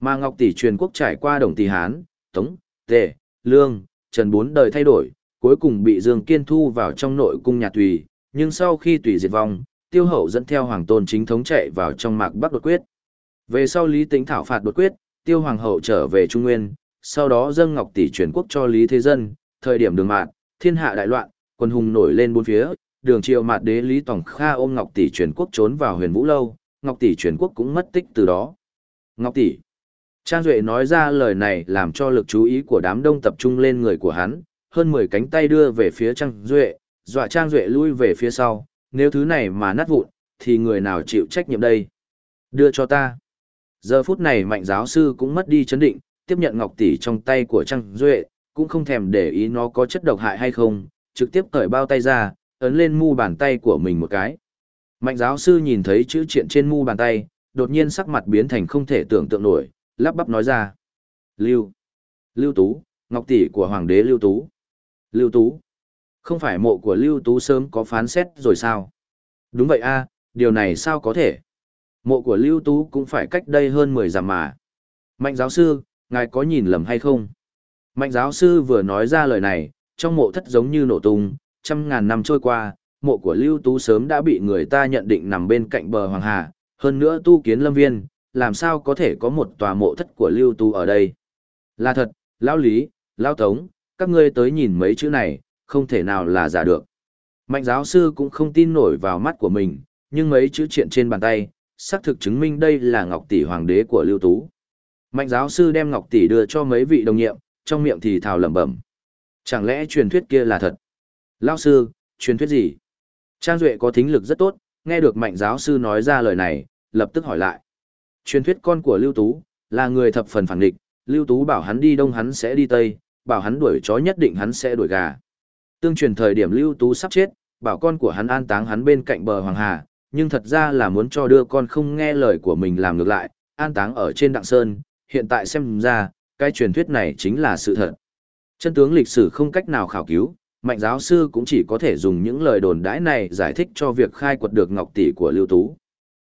Mà Ngọc Tỷ truyền quốc trải qua Đồng Tỷ Hán, Tống, Tề, Lương, Trần bốn đời thay đổi, cuối cùng bị Dương Kiên thu vào trong nội cung nhà Tùy, nhưng sau khi Tùy diệt vong, Tiêu Hậu dẫn theo Hoàng Tôn chính thống chạy vào trong mạc Bắc đột quyết. Về sau Lý Tĩnh thảo phạt đột quyết, Tiêu Hoàng hậu trở về Trung Nguyên, sau đó dâng Ngọc Tỷ truyền quốc cho Lý Thế Dân, thời điểm đường mạn, thiên hạ đại loạn, quân hùng nổi lên bốn phía, đường triều mạt đế Lý Tổng Kha ôm Ngọc Tỷ truyền quốc trốn vào huyền vũ lâu, Ngọc Tỷ truyền quốc cũng mất tích từ đó. Ngọc Tỷ Trang Duệ nói ra lời này làm cho lực chú ý của đám đông tập trung lên người của hắn, hơn 10 cánh tay đưa về phía Trang Duệ, dọa Trang Duệ lui về phía sau, nếu thứ này mà nát vụn, thì người nào chịu trách nhiệm đây? Đưa cho ta. Giờ phút này mạnh giáo sư cũng mất đi chấn định, tiếp nhận ngọc tỷ trong tay của Trang Duệ, cũng không thèm để ý nó có chất độc hại hay không, trực tiếp cởi bao tay ra, ấn lên mu bàn tay của mình một cái. Mạnh giáo sư nhìn thấy chữ triện trên mu bàn tay, đột nhiên sắc mặt biến thành không thể tưởng tượng nổi, lắp bắp nói ra. Lưu. Lưu Tú, ngọc tỷ của Hoàng đế Lưu Tú. Lưu Tú. Không phải mộ của Lưu Tú sớm có phán xét rồi sao? Đúng vậy a điều này sao có thể? Mộ của Lưu Tú cũng phải cách đây hơn 10 dặm mà. Mạnh giáo sư, ngài có nhìn lầm hay không? Mạnh giáo sư vừa nói ra lời này, trong mộ thất giống như nổ tung, trăm ngàn năm trôi qua, mộ của Lưu Tú sớm đã bị người ta nhận định nằm bên cạnh bờ Hoàng Hà, hơn nữa tu kiến lâm viên, làm sao có thể có một tòa mộ thất của Lưu Tú ở đây? Là thật, Lão Lý, Lão Tống, các ngươi tới nhìn mấy chữ này, không thể nào là giả được. Mạnh giáo sư cũng không tin nổi vào mắt của mình, nhưng mấy chữ triện trên bàn tay, xác thực chứng minh đây là Ngọc Tỷ Hoàng đế của Lưu Tú. Mạnh giáo sư đem Ngọc Tỷ đưa cho mấy vị đồng nhiệm, trong miệng thì thào lẩm bẩm. Chẳng lẽ truyền thuyết kia là thật? Lao sư, truyền thuyết gì? Trang Duệ có thính lực rất tốt, nghe được mạnh giáo sư nói ra lời này, lập tức hỏi lại. Truyền thuyết con của Lưu Tú, là người thập phần phản địch, Lưu Tú bảo hắn đi đông hắn sẽ đi tây, bảo hắn đuổi chó nhất định hắn sẽ đuổi gà. Tương truyền thời điểm Lưu Tú sắp chết, bảo con của hắn an táng hắn bên cạnh bờ Hoàng Hà, nhưng thật ra là muốn cho đưa con không nghe lời của mình làm ngược lại, an táng ở trên Đặng Sơn, hiện tại xem ra, cái truyền thuyết này chính là sự thật. Chân tướng lịch sử không cách nào khảo cứu, mạnh giáo sư cũng chỉ có thể dùng những lời đồn đãi này giải thích cho việc khai quật được ngọc tỷ của Lưu Tú.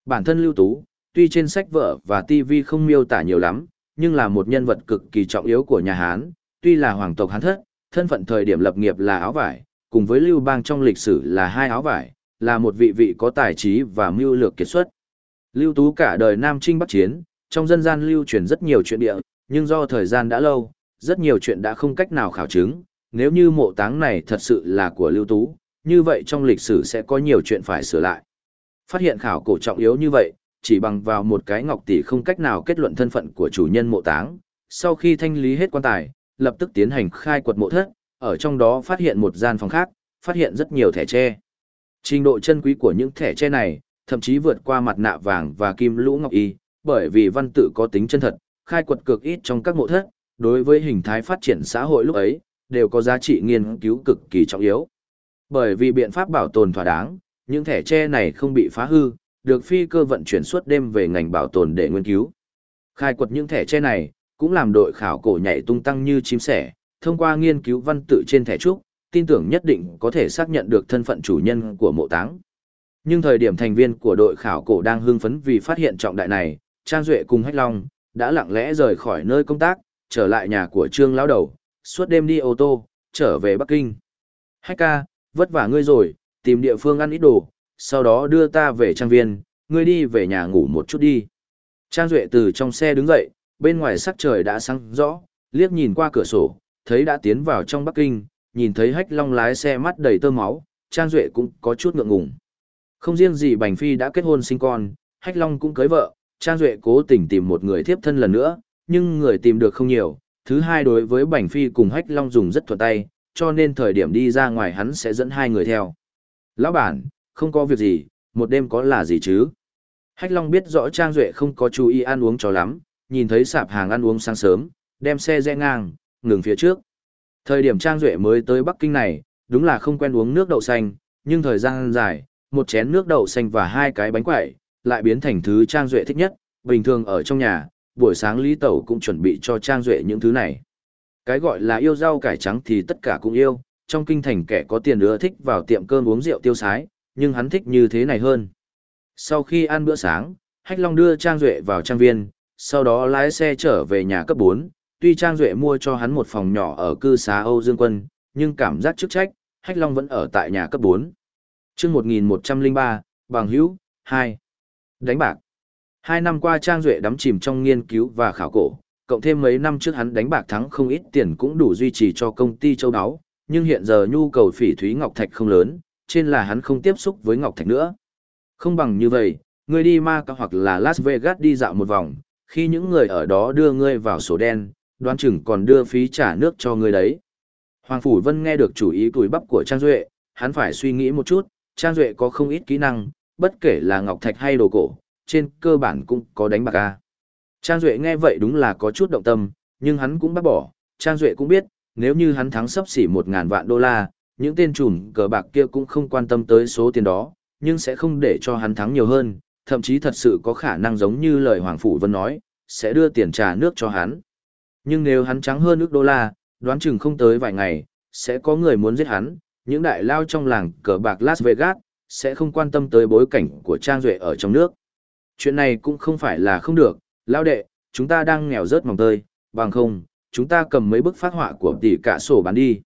Bản thân Lưu Tú, tuy trên sách vở và TV không miêu tả nhiều lắm, nhưng là một nhân vật cực kỳ trọng yếu của nhà Hán, tuy là hoàng tộc Hán thất, thân phận thời điểm lập nghiệp là áo vải, cùng với Lưu Bang trong lịch sử là hai áo vải, là một vị vị có tài trí và mưu lược kiệt xuất. Lưu Tú cả đời Nam Trinh Bắc Chiến, trong dân gian lưu truyền rất nhiều chuyện địa, nhưng do thời gian đã lâu, rất nhiều chuyện đã không cách nào khảo chứng, nếu như mộ táng này thật sự là của Lưu Tú, như vậy trong lịch sử sẽ có nhiều chuyện phải sửa lại. Phát hiện khảo cổ trọng yếu như vậy, chỉ bằng vào một cái ngọc tỷ không cách nào kết luận thân phận của chủ nhân mộ táng. Sau khi thanh lý hết quan tài, lập tức tiến hành khai quật mộ thất, ở trong đó phát hiện một gian phòng khác, phát hiện rất nhiều thẻ tre. Trình độ chân quý của những thẻ tre này, thậm chí vượt qua mặt nạ vàng và kim lũ ngọc y, bởi vì văn tự có tính chân thật, khai quật cực ít trong các mộ thất, đối với hình thái phát triển xã hội lúc ấy, đều có giá trị nghiên cứu cực kỳ trọng yếu. Bởi vì biện pháp bảo tồn thỏa đáng, những thẻ tre này không bị phá hư, được phi cơ vận chuyển suốt đêm về ngành bảo tồn để nghiên cứu. Khai quật những thẻ tre này, cũng làm đội khảo cổ nhảy tung tăng như chim sẻ, thông qua nghiên cứu văn tự trên thẻ trúc, tin tưởng nhất định có thể xác nhận được thân phận chủ nhân của mộ táng. Nhưng thời điểm thành viên của đội khảo cổ đang hưng phấn vì phát hiện trọng đại này, Trang Duệ cùng Hách Long đã lặng lẽ rời khỏi nơi công tác, trở lại nhà của Trương lão đầu, suốt đêm đi ô tô, trở về Bắc Kinh. Hách ca, vất vả ngươi rồi, tìm địa phương ăn ít đồ, sau đó đưa ta về trang viên, ngươi đi về nhà ngủ một chút đi. Trang Duệ từ trong xe đứng dậy, bên ngoài sắc trời đã sáng rõ, liếc nhìn qua cửa sổ, thấy đã tiến vào trong Bắc Kinh, nhìn thấy hách long lái xe mắt đầy tơ máu, Trang Duệ cũng có chút ngượng ngùng. Không riêng gì Bành Phi đã kết hôn sinh con, hách long cũng cưới vợ, Trang Duệ cố tình tìm một người thiếp thân lần nữa, nhưng người tìm được không nhiều. Thứ hai đối với Bành Phi cùng hách long dùng rất thuận tay, cho nên thời điểm đi ra ngoài hắn sẽ dẫn hai người theo. Lão bản, không có việc gì, một đêm có là gì chứ? Hách Long biết rõ Trang Duệ không có chú ý ăn uống cho lắm, nhìn thấy sạp hàng ăn uống sáng sớm, đem xe rẽ ngang, ngừng phía trước. Thời điểm Trang Duệ mới tới Bắc Kinh này, đúng là không quen uống nước đậu xanh, nhưng thời gian dài, một chén nước đậu xanh và hai cái bánh quẩy, lại biến thành thứ Trang Duệ thích nhất, bình thường ở trong nhà, buổi sáng Lý Tẩu cũng chuẩn bị cho Trang Duệ những thứ này. Cái gọi là yêu rau cải trắng thì tất cả cũng yêu, trong kinh thành kẻ có tiền ưa thích vào tiệm cơm uống rượu tiêu sái, nhưng hắn thích như thế này hơn. Sau khi ăn bữa sáng, Hách Long đưa Trang Duệ vào trang viên, sau đó lái xe trở về nhà cấp 4, tuy Trang Duệ mua cho hắn một phòng nhỏ ở cư xá Âu Dương Quân, nhưng cảm giác chức trách, Hách Long vẫn ở tại nhà cấp 4. chương 1103, Bằng Hữu, 2. Đánh bạc. Hai năm qua Trang Duệ đắm chìm trong nghiên cứu và khảo cổ, cộng thêm mấy năm trước hắn đánh bạc thắng không ít tiền cũng đủ duy trì cho công ty châu đáo, nhưng hiện giờ nhu cầu phỉ thúy ngọc thạch không lớn, trên là hắn không tiếp xúc với ngọc thạch nữa. Không bằng như vậy, ngươi đi ma hoặc là Las Vegas đi dạo một vòng, khi những người ở đó đưa ngươi vào sổ đen, đoán chừng còn đưa phí trả nước cho ngươi đấy. Hoàng Phủ Vân nghe được chủ ý tuổi bắp của Trang Duệ, hắn phải suy nghĩ một chút, Trang Duệ có không ít kỹ năng, bất kể là ngọc thạch hay đồ cổ, trên cơ bản cũng có đánh bạc a. Trang Duệ nghe vậy đúng là có chút động tâm, nhưng hắn cũng bác bỏ, Trang Duệ cũng biết, nếu như hắn thắng sấp xỉ 1.000 vạn đô la, những tên trùm cờ bạc kia cũng không quan tâm tới số tiền đó, nhưng sẽ không để cho hắn thắng nhiều hơn, thậm chí thật sự có khả năng giống như lời Hoàng Phủ Vân nói, sẽ đưa tiền trà nước cho hắn. Nhưng nếu hắn trắng hơn ước đô la, đoán chừng không tới vài ngày, sẽ có người muốn giết hắn, những đại lao trong làng cờ bạc Las Vegas, sẽ không quan tâm tới bối cảnh của Trang Duệ ở trong nước. Chuyện này cũng không phải là không được, lao đệ, chúng ta đang nghèo rớt mỏng tơi, bằng không, chúng ta cầm mấy bức phát họa của tỷ cả sổ bán đi.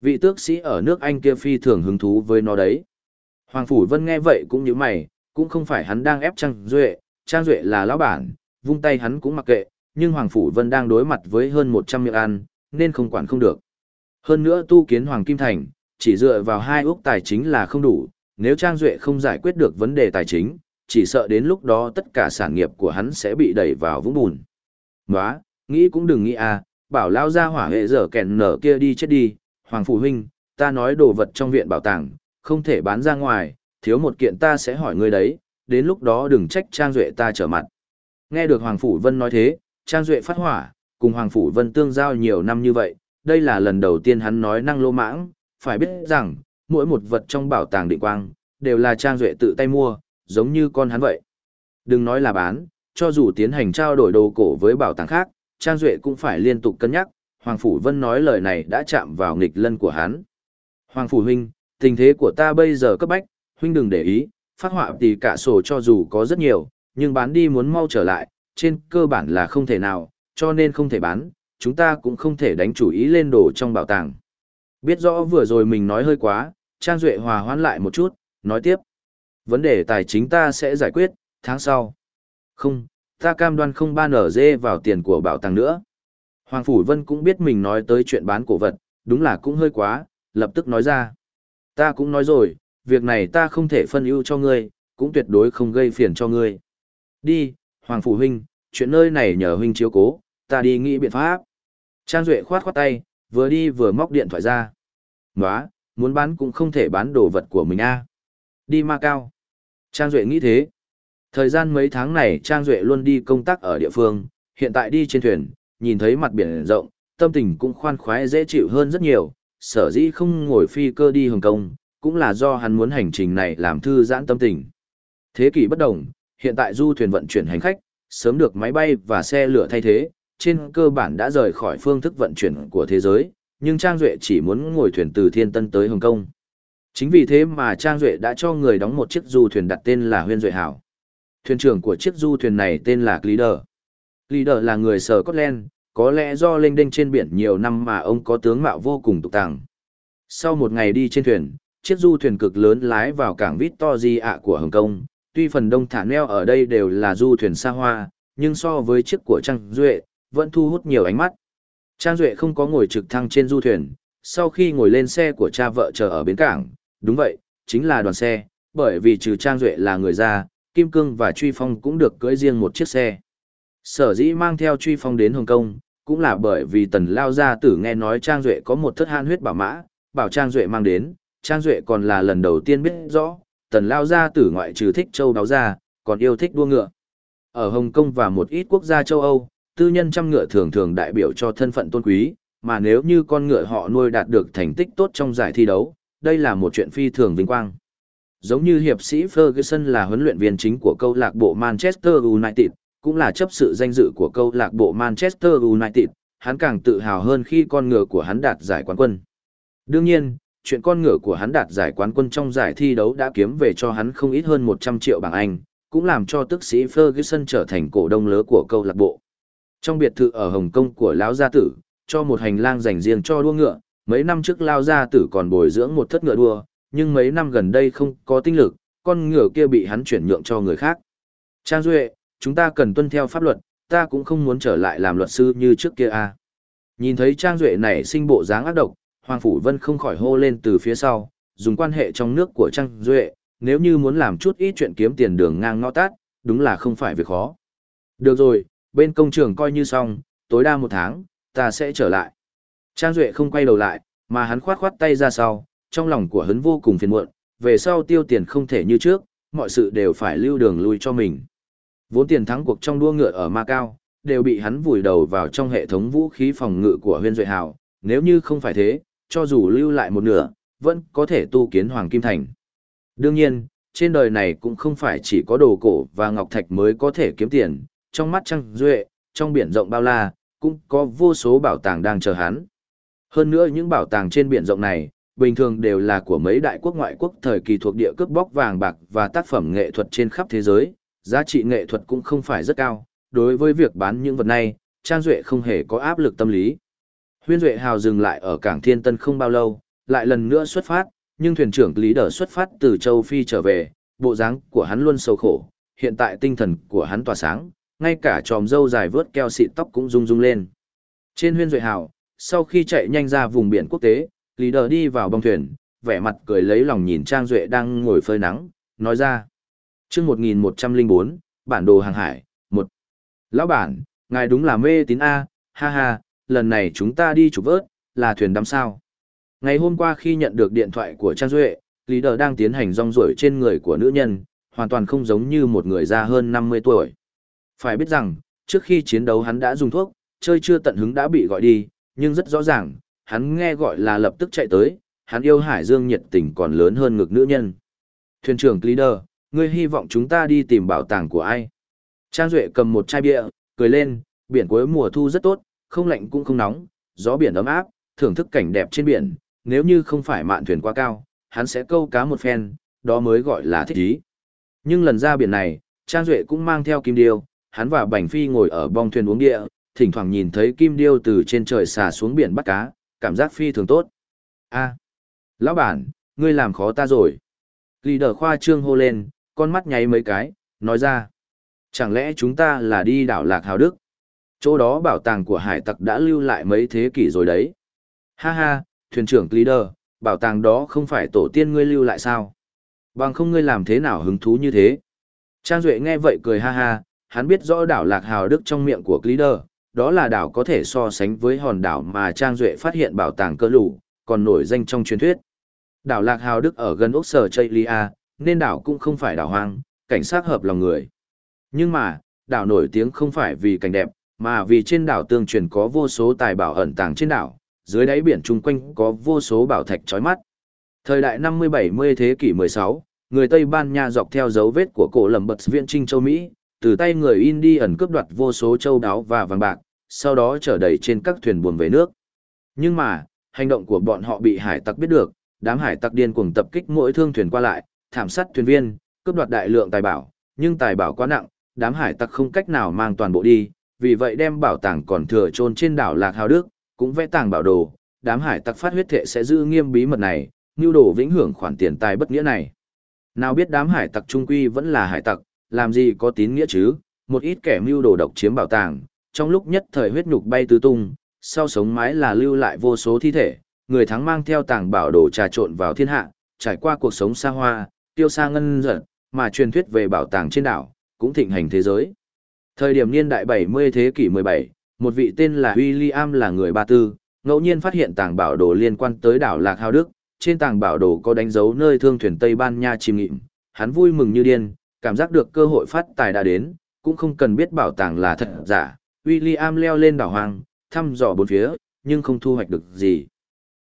Vị tước sĩ ở nước Anh kia phi thường hứng thú với nó đấy. Hoàng Phủ Vân nghe vậy cũng như mày, cũng không phải hắn đang ép Trang Duệ, Trang Duệ là lão bản, vung tay hắn cũng mặc kệ, nhưng Hoàng Phủ Vân đang đối mặt với hơn 100 miệng ăn, nên không quản không được. Hơn nữa tu kiến Hoàng Kim Thành, chỉ dựa vào hai ước tài chính là không đủ, nếu Trang Duệ không giải quyết được vấn đề tài chính, chỉ sợ đến lúc đó tất cả sản nghiệp của hắn sẽ bị đẩy vào vũng bùn. Nóa, nghĩ cũng đừng nghĩ à, bảo lao ra hỏa hệ dở kẹn nở kia đi chết đi, Hoàng Phủ Huynh, ta nói đồ vật trong viện bảo tàng, không thể bán ra ngoài, thiếu một kiện ta sẽ hỏi ngươi đấy, đến lúc đó đừng trách Trang Duệ ta trở mặt. Nghe được Hoàng Phủ Vân nói thế, Trang Duệ phát hỏa, cùng Hoàng Phủ Vân tương giao nhiều năm như vậy, đây là lần đầu tiên hắn nói năng lô mãng, phải biết rằng, mỗi một vật trong bảo tàng định quang, đều là Trang Duệ tự tay mua, giống như con hắn vậy. Đừng nói là bán, cho dù tiến hành trao đổi đồ cổ với bảo tàng khác, Trang Duệ cũng phải liên tục cân nhắc, Hoàng Phủ Vân nói lời này đã chạm vào nghịch lân của hắn. Hoàng Phủ Huynh, tình thế của ta bây giờ cấp bách, Huynh đừng để ý, phát họa thì cả sổ cho dù có rất nhiều, nhưng bán đi muốn mau trở lại, trên cơ bản là không thể nào, cho nên không thể bán, chúng ta cũng không thể đánh chủ ý lên đồ trong bảo tàng. Biết rõ vừa rồi mình nói hơi quá, Trang Duệ hòa hoãn lại một chút, nói tiếp. Vấn đề tài chính ta sẽ giải quyết, tháng sau. Không, ta cam đoan không ban ở dê vào tiền của bảo tàng nữa. Hoàng Phủ Vân cũng biết mình nói tới chuyện bán cổ vật, đúng là cũng hơi quá, lập tức nói ra. Ta cũng nói rồi, việc này ta không thể phân ưu cho ngươi, cũng tuyệt đối không gây phiền cho ngươi. Đi, Hoàng Phủ Huynh, chuyện nơi này nhờ Huynh chiếu cố, ta đi nghĩ biện pháp. Trang Duệ khoát khoát tay, vừa đi vừa móc điện thoại ra. Nóa, muốn bán cũng không thể bán đồ vật của mình a Đi ma cao. Trang Duệ nghĩ thế. Thời gian mấy tháng này Trang Duệ luôn đi công tác ở địa phương, hiện tại đi trên thuyền, nhìn thấy mặt biển rộng, tâm tình cũng khoan khoái dễ chịu hơn rất nhiều, sở dĩ không ngồi phi cơ đi Hồng Kông, cũng là do hắn muốn hành trình này làm thư giãn tâm tình. Thế kỷ bất đồng, hiện tại du thuyền vận chuyển hành khách, sớm được máy bay và xe lửa thay thế, trên cơ bản đã rời khỏi phương thức vận chuyển của thế giới, nhưng Trang Duệ chỉ muốn ngồi thuyền từ Thiên Tân tới Hồng Kông. Chính vì thế mà Trang Duệ đã cho người đóng một chiếc du thuyền đặt tên là Huyên Duệ Hảo. Thuyền trưởng của chiếc du thuyền này tên là Glider. Glider là người sở Scotland, có lẽ do lênh đênh trên biển nhiều năm mà ông có tướng mạo vô cùng tục tàng. Sau một ngày đi trên thuyền, chiếc du thuyền cực lớn lái vào cảng Victoria của Hồng Kông. Tuy phần đông thả neo ở đây đều là du thuyền xa hoa, nhưng so với chiếc của Trang Duệ, vẫn thu hút nhiều ánh mắt. Trang Duệ không có ngồi trực thăng trên du thuyền, sau khi ngồi lên xe của cha vợ chờ ở bến cảng, đúng vậy, chính là đoàn xe, bởi vì trừ Trang Duệ là người ra, Kim Cương và Truy Phong cũng được cưỡi riêng một chiếc xe. Sở dĩ mang theo Truy Phong đến Hồng Kông, cũng là bởi vì tần lao gia tử nghe nói Trang Duệ có một thất han huyết bảo mã, bảo Trang Duệ mang đến, Trang Duệ còn là lần đầu tiên biết rõ, tần lao gia tử ngoại trừ thích châu đáo ra, còn yêu thích đua ngựa. Ở Hồng Kông và một ít quốc gia châu Âu, tư nhân chăm ngựa thường thường đại biểu cho thân phận tôn quý, mà nếu như con ngựa họ nuôi đạt được thành tích tốt trong giải thi đấu, đây là một chuyện phi thường vinh quang. Giống như hiệp sĩ Ferguson là huấn luyện viên chính của câu lạc bộ Manchester United, cũng là chấp sự danh dự của câu lạc bộ Manchester United, hắn càng tự hào hơn khi con ngựa của hắn đạt giải quán quân. Đương nhiên, chuyện con ngựa của hắn đạt giải quán quân trong giải thi đấu đã kiếm về cho hắn không ít hơn 100 triệu bảng Anh, cũng làm cho tức sĩ Ferguson trở thành cổ đông lớn của câu lạc bộ. Trong biệt thự ở Hồng Kông của lão gia tử, cho một hành lang dành riêng cho đua ngựa, mấy năm trước lão gia tử còn bồi dưỡng một thất ngựa đua, nhưng mấy năm gần đây không có tinh lực, con ngựa kia bị hắn chuyển nhượng cho người khác. Trang Duệ, chúng ta cần tuân theo pháp luật, ta cũng không muốn trở lại làm luật sư như trước kia a. À. Nhìn thấy Trang Duệ này sinh bộ dáng ác độc, Hoàng Phủ Vân không khỏi hô lên từ phía sau, dùng quan hệ trong nước của Trang Duệ, nếu như muốn làm chút ít chuyện kiếm tiền đường ngang ngõ tát, đúng là không phải việc khó. Được rồi, bên công trường coi như xong, tối đa một tháng, ta sẽ trở lại. Trang Duệ không quay đầu lại, mà hắn khoát khoát tay ra sau, trong lòng của hắn vô cùng phiền muộn, về sau tiêu tiền không thể như trước, mọi sự đều phải lưu đường lui cho mình. Vốn tiền thắng cuộc trong đua ngựa ở Macau, đều bị hắn vùi đầu vào trong hệ thống vũ khí phòng ngự của huyên duệ hào, nếu như không phải thế, cho dù lưu lại một nửa, vẫn có thể tu kiến Hoàng Kim Thành. Đương nhiên, trên đời này cũng không phải chỉ có đồ cổ và ngọc thạch mới có thể kiếm tiền, trong mắt trăng duệ, trong biển rộng bao la, cũng có vô số bảo tàng đang chờ hắn. Hơn nữa những bảo tàng trên biển rộng này, bình thường đều là của mấy đại quốc ngoại quốc thời kỳ thuộc địa cướp bóc vàng bạc và tác phẩm nghệ thuật trên khắp thế giới, giá trị nghệ thuật cũng không phải rất cao, đối với việc bán những vật này, Trang Duệ không hề có áp lực tâm lý. Huyên Duệ Hào dừng lại ở cảng Thiên Tân không bao lâu, lại lần nữa xuất phát, nhưng thuyền trưởng Lý Đờ xuất phát từ châu Phi trở về, bộ dáng của hắn luôn sâu khổ, hiện tại tinh thần của hắn tỏa sáng, ngay cả tròm râu dài vớt keo xịt tóc cũng rung rung lên. Trên huyên duệ hào, sau khi chạy nhanh ra vùng biển quốc tế, Lý Đờ đi vào bong thuyền, vẻ mặt cười lấy lòng nhìn Trang Duệ đang ngồi phơi nắng, nói ra. chương 1104, bản đồ hàng hải, một Lão bản, ngài đúng là mê tín A, ha ha, lần này chúng ta đi chụp vớt, là thuyền đắm sao. Ngày hôm qua khi nhận được điện thoại của Trang Duệ, Lý Đờ đang tiến hành rong ruổi trên người của nữ nhân, hoàn toàn không giống như một người già hơn 50 tuổi. Phải biết rằng, trước khi chiến đấu hắn đã dùng thuốc, chơi chưa tận hứng đã bị gọi đi, nhưng rất rõ ràng, hắn nghe gọi là lập tức chạy tới, hắn yêu Hải Dương nhiệt tình còn lớn hơn ngực nữ nhân. Thuyền trưởng Leader, ngươi hy vọng chúng ta đi tìm bảo tàng của ai? Trang Duệ cầm một chai bia, cười lên, biển cuối mùa thu rất tốt, không lạnh cũng không nóng, gió biển ấm áp, thưởng thức cảnh đẹp trên biển, nếu như không phải mạn thuyền quá cao, hắn sẽ câu cá một phen, đó mới gọi là thích ý. Nhưng lần ra biển này, Trang Duệ cũng mang theo kim điêu, hắn và Bành Phi ngồi ở bong thuyền uống địa, thỉnh thoảng nhìn thấy kim điêu từ trên trời xà xuống biển bắt cá, cảm giác phi thường tốt. a lão bản, ngươi làm khó ta rồi. Lì đờ khoa trương hô lên, con mắt nháy mấy cái, nói ra. Chẳng lẽ chúng ta là đi đảo Lạc Hào Đức? Chỗ đó bảo tàng của hải tặc đã lưu lại mấy thế kỷ rồi đấy. Ha ha, thuyền trưởng Leader, bảo tàng đó không phải tổ tiên ngươi lưu lại sao? Bằng không ngươi làm thế nào hứng thú như thế? Trang Duệ nghe vậy cười ha ha, hắn biết rõ đảo Lạc Hào Đức trong miệng của Glider, đó là đảo có thể so sánh với hòn đảo mà Trang Duệ phát hiện bảo tàng cơ lũ, còn nổi danh trong truyền thuyết. Đảo Lạc Hào Đức ở gần ốc sở Chaylia, nên đảo cũng không phải đảo hoang, cảnh sát hợp lòng người. Nhưng mà, đảo nổi tiếng không phải vì cảnh đẹp, mà vì trên đảo tương truyền có vô số tài bảo ẩn tàng trên đảo, dưới đáy biển chung quanh có vô số bảo thạch chói mắt. Thời đại 50-70 thế kỷ 16, người Tây Ban Nha dọc theo dấu vết của cổ lầm bật viện trinh châu Mỹ, từ tay người Indian cướp đoạt vô số châu đáo và vàng bạc, sau đó chở đầy trên các thuyền buồm về nước. Nhưng mà, hành động của bọn họ bị hải tặc biết được, đám hải tặc điên cuồng tập kích mỗi thương thuyền qua lại, thảm sát thuyền viên, cướp đoạt đại lượng tài bảo, nhưng tài bảo quá nặng, đám hải tặc không cách nào mang toàn bộ đi, vì vậy đem bảo tàng còn thừa trôn trên đảo Lạc Hào Đức, cũng vẽ tàng bảo đồ, đám hải tặc phát huyết thệ sẽ giữ nghiêm bí mật này, nưu đồ vĩnh hưởng khoản tiền tài bất nghĩa này. Nào biết đám hải tặc trung quy vẫn là hải tặc, làm gì có tín nghĩa chứ, một ít kẻ mưu đồ độc chiếm bảo tàng, trong lúc nhất thời huyết nhục bay tứ tung, sau sống mái là lưu lại vô số thi thể, người thắng mang theo tàng bảo đồ trà trộn vào thiên hạ, trải qua cuộc sống xa hoa, tiêu xa ngân giật, mà truyền thuyết về bảo tàng trên đảo, cũng thịnh hành thế giới. Thời điểm niên đại 70 thế kỷ 17, một vị tên là William là người Ba Tư, ngẫu nhiên phát hiện tàng bảo đồ liên quan tới đảo Lạc Hào Đức, trên tàng bảo đồ có đánh dấu nơi thương thuyền Tây Ban Nha chìm nghịm, hắn vui mừng như điên, cảm giác được cơ hội phát tài đã đến, cũng không cần biết bảo tàng là thật giả. William leo lên đảo hoang, thăm dò bốn phía, nhưng không thu hoạch được gì.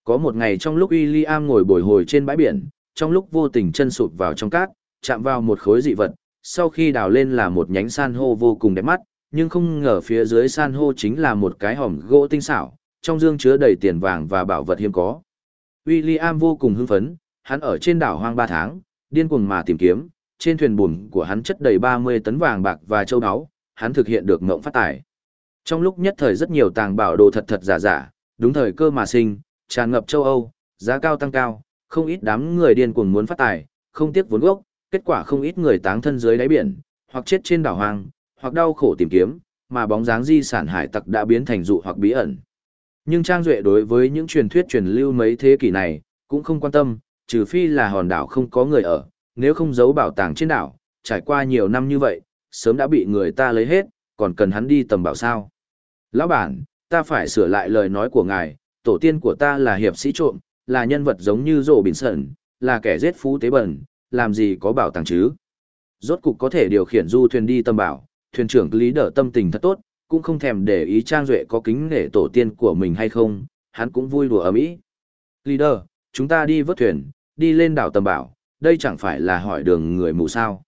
Có một ngày trong lúc William ngồi bồi hồi trên bãi biển, trong lúc vô tình chân sụt vào trong cát, chạm vào một khối dị vật, sau khi đào lên là một nhánh san hô vô cùng đẹp mắt, nhưng không ngờ phía dưới san hô chính là một cái hòm gỗ tinh xảo, trong dương chứa đầy tiền vàng và bảo vật hiếm có. William vô cùng hưng phấn, hắn ở trên đảo hoang 3 tháng, điên cuồng mà tìm kiếm, trên thuyền buồm của hắn chất đầy 30 tấn vàng bạc và châu báu, hắn thực hiện được mộng phát tài. Trong lúc nhất thời rất nhiều tàng bảo đồ thật thật giả giả, đúng thời cơ mà sinh, tràn ngập châu Âu, giá cao tăng cao, không ít đám người điên cuồng muốn phát tài, không tiếc vốn gốc, kết quả không ít người táng thân dưới đáy biển, hoặc chết trên đảo hoang, hoặc đau khổ tìm kiếm, mà bóng dáng di sản hải tặc đã biến thành dụ hoặc bí ẩn. Nhưng Trang Duệ đối với những truyền thuyết truyền lưu mấy thế kỷ này, cũng không quan tâm, trừ phi là hòn đảo không có người ở, nếu không giấu bảo tàng trên đảo, trải qua nhiều năm như vậy, sớm đã bị người ta lấy hết, còn cần hắn đi tầm bảo sao. Lão bản, ta phải sửa lại lời nói của ngài, tổ tiên của ta là hiệp sĩ trộm, là nhân vật giống như rộ bình sẩn, là kẻ giết phú tế bẩn, làm gì có bảo tàng chứ. Rốt cục có thể điều khiển du thuyền đi Tâm bảo, thuyền trưởng lý đỡ tâm tình thật tốt, cũng không thèm để ý Trang Duệ có kính nể tổ tiên của mình hay không, hắn cũng vui đùa ấm ý. Leader, chúng ta đi vớt thuyền, đi lên đảo tầm bảo, đây chẳng phải là hỏi đường người mù sao.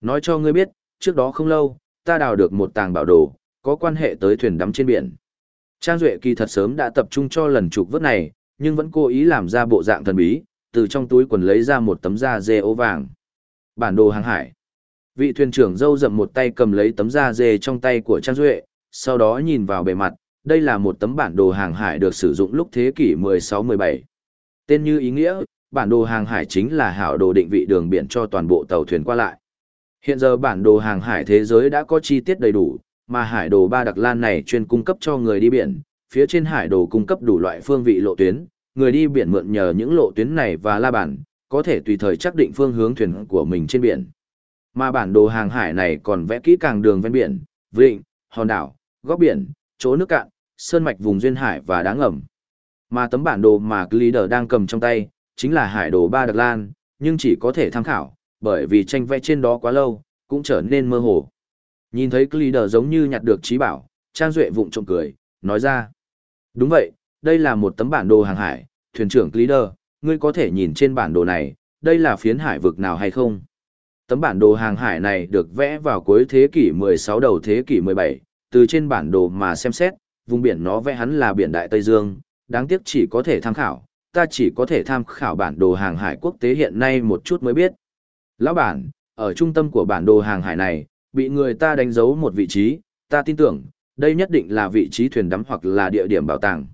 Nói cho ngươi biết, trước đó không lâu, ta đào được một tàng bảo đồ, có quan hệ tới thuyền đắm trên biển. Trang Duệ kỳ thật sớm đã tập trung cho lần trục vớt này, nhưng vẫn cố ý làm ra bộ dạng thần bí, từ trong túi quần lấy ra một tấm da dê ố vàng. Bản đồ hàng hải. Vị thuyền trưởng dâu rậm một tay cầm lấy tấm da dê trong tay của Trang Duệ, sau đó nhìn vào bề mặt, đây là một tấm bản đồ hàng hải được sử dụng lúc thế kỷ 16-17. Tên như ý nghĩa, bản đồ hàng hải chính là hảo đồ định vị đường biển cho toàn bộ tàu thuyền qua lại. Hiện giờ bản đồ hàng hải thế giới đã có chi tiết đầy đủ, mà hải đồ ba đặc lan này chuyên cung cấp cho người đi biển, phía trên hải đồ cung cấp đủ loại phương vị lộ tuyến, người đi biển mượn nhờ những lộ tuyến này và la bản, có thể tùy thời xác định phương hướng thuyền của mình trên biển. Mà bản đồ hàng hải này còn vẽ kỹ càng đường ven biển, vịnh, hòn đảo, góc biển, chỗ nước cạn, sơn mạch vùng duyên hải và đá ngầm. Mà tấm bản đồ mà Glider đang cầm trong tay, chính là hải đồ ba đặc lan, nhưng chỉ có thể tham khảo, bởi vì tranh vẽ trên đó quá lâu, cũng trở nên mơ hồ. Nhìn thấy Glider giống như nhặt được trí bảo, Trang Duệ vụng trộm cười, nói ra. Đúng vậy, đây là một tấm bản đồ hàng hải, thuyền trưởng Glider, ngươi có thể nhìn trên bản đồ này, đây là phiến hải vực nào hay không? Tấm bản đồ hàng hải này được vẽ vào cuối thế kỷ 16 đầu thế kỷ 17, từ trên bản đồ mà xem xét, vùng biển nó vẽ hắn là biển Đại Tây Dương, đáng tiếc chỉ có thể tham khảo, ta chỉ có thể tham khảo bản đồ hàng hải quốc tế hiện nay một chút mới biết. Lão bản, ở trung tâm của bản đồ hàng hải này, bị người ta đánh dấu một vị trí, ta tin tưởng, đây nhất định là vị trí thuyền đắm hoặc là địa điểm bảo tàng.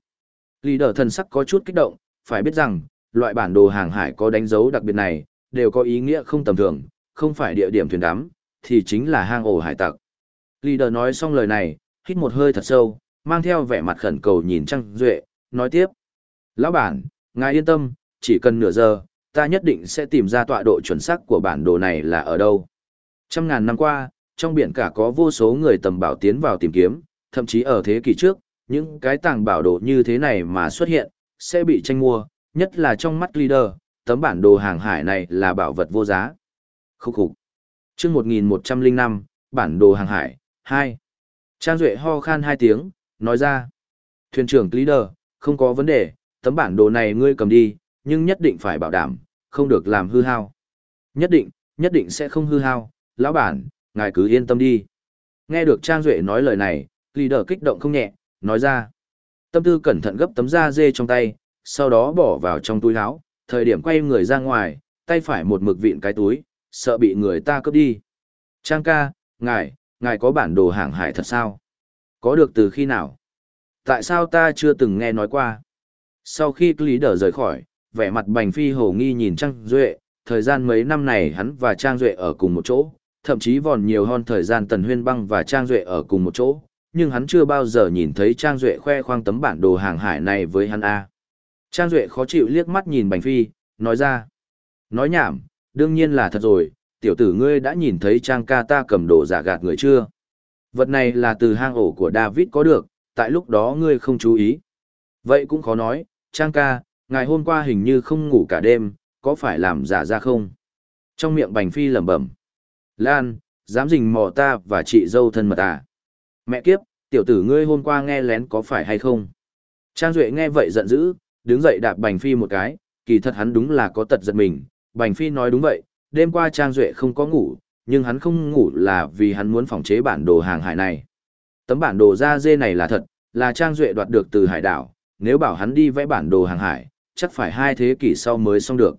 Leader thần sắc có chút kích động, phải biết rằng, loại bản đồ hàng hải có đánh dấu đặc biệt này, đều có ý nghĩa không tầm thường, không phải địa điểm thuyền đắm, thì chính là hang ổ hải tặc. Leader nói xong lời này, hít một hơi thật sâu, mang theo vẻ mặt khẩn cầu nhìn Trăng Duệ, nói tiếp. Lão bản, ngài yên tâm, chỉ cần nửa giờ, ta nhất định sẽ tìm ra tọa độ chuẩn xác của bản đồ này là ở đâu. Trăm ngàn năm qua, trong biển cả có vô số người tầm bảo tiến vào tìm kiếm, thậm chí ở thế kỷ trước, những cái tàng bảo đồ như thế này mà xuất hiện, sẽ bị tranh mua, nhất là trong mắt leader, tấm bản đồ hàng hải này là bảo vật vô giá. Khúc khục. Trước 1105, bản đồ hàng hải, 2. Trang Duệ ho khan hai tiếng, nói ra. Thuyền trưởng leader, không có vấn đề, tấm bản đồ này ngươi cầm đi, nhưng nhất định phải bảo đảm, không được làm hư hao. Nhất định, nhất định sẽ không hư hao, lão bản, ngài cứ yên tâm đi. Nghe được Trang Duệ nói lời này, leader kích động không nhẹ, nói ra. Tâm tư cẩn thận gấp tấm da dê trong tay, sau đó bỏ vào trong túi áo, thời điểm quay người ra ngoài, tay phải một mực vịn cái túi, sợ bị người ta cướp đi. Trang ca, ngài, ngài có bản đồ hàng hải thật sao? Có được từ khi nào? Tại sao ta chưa từng nghe nói qua? Sau khi Lý Đờ rời khỏi, vẻ mặt Bành Phi hồ nghi nhìn Trang Duệ, thời gian mấy năm này hắn và Trang Duệ ở cùng một chỗ, thậm chí vòn nhiều hơn thời gian Tần Huyên Băng và Trang Duệ ở cùng một chỗ, nhưng hắn chưa bao giờ nhìn thấy Trang Duệ khoe khoang tấm bản đồ hàng hải này với hắn A. Trang Duệ khó chịu liếc mắt nhìn Bành Phi, nói ra. Nói nhảm, đương nhiên là thật rồi, tiểu tử ngươi đã nhìn thấy Trang ca ta cầm đồ giả gạt người chưa? Vật này là từ hang ổ của David có được, tại lúc đó ngươi không chú ý. Vậy cũng khó nói, Trang ca, ngày hôm qua hình như không ngủ cả đêm, có phải làm giả ra không? Trong miệng Bành Phi lẩm bẩm. Lan, dám dình mò ta và chị dâu thân mật à? Mẹ kiếp, tiểu tử ngươi hôm qua nghe lén có phải hay không? Trang Duệ nghe vậy giận dữ, đứng dậy đạp Bành Phi một cái, kỳ thật hắn đúng là có tật giật mình. Bành Phi nói đúng vậy, đêm qua Trang Duệ không có ngủ, nhưng hắn không ngủ là vì hắn muốn phòng chế bản đồ hàng hải này. Tấm bản đồ da dê này là thật, là Trang Duệ đoạt được từ hải đảo, nếu bảo hắn đi vẽ bản đồ hàng hải, chắc phải hai thế kỷ sau mới xong được.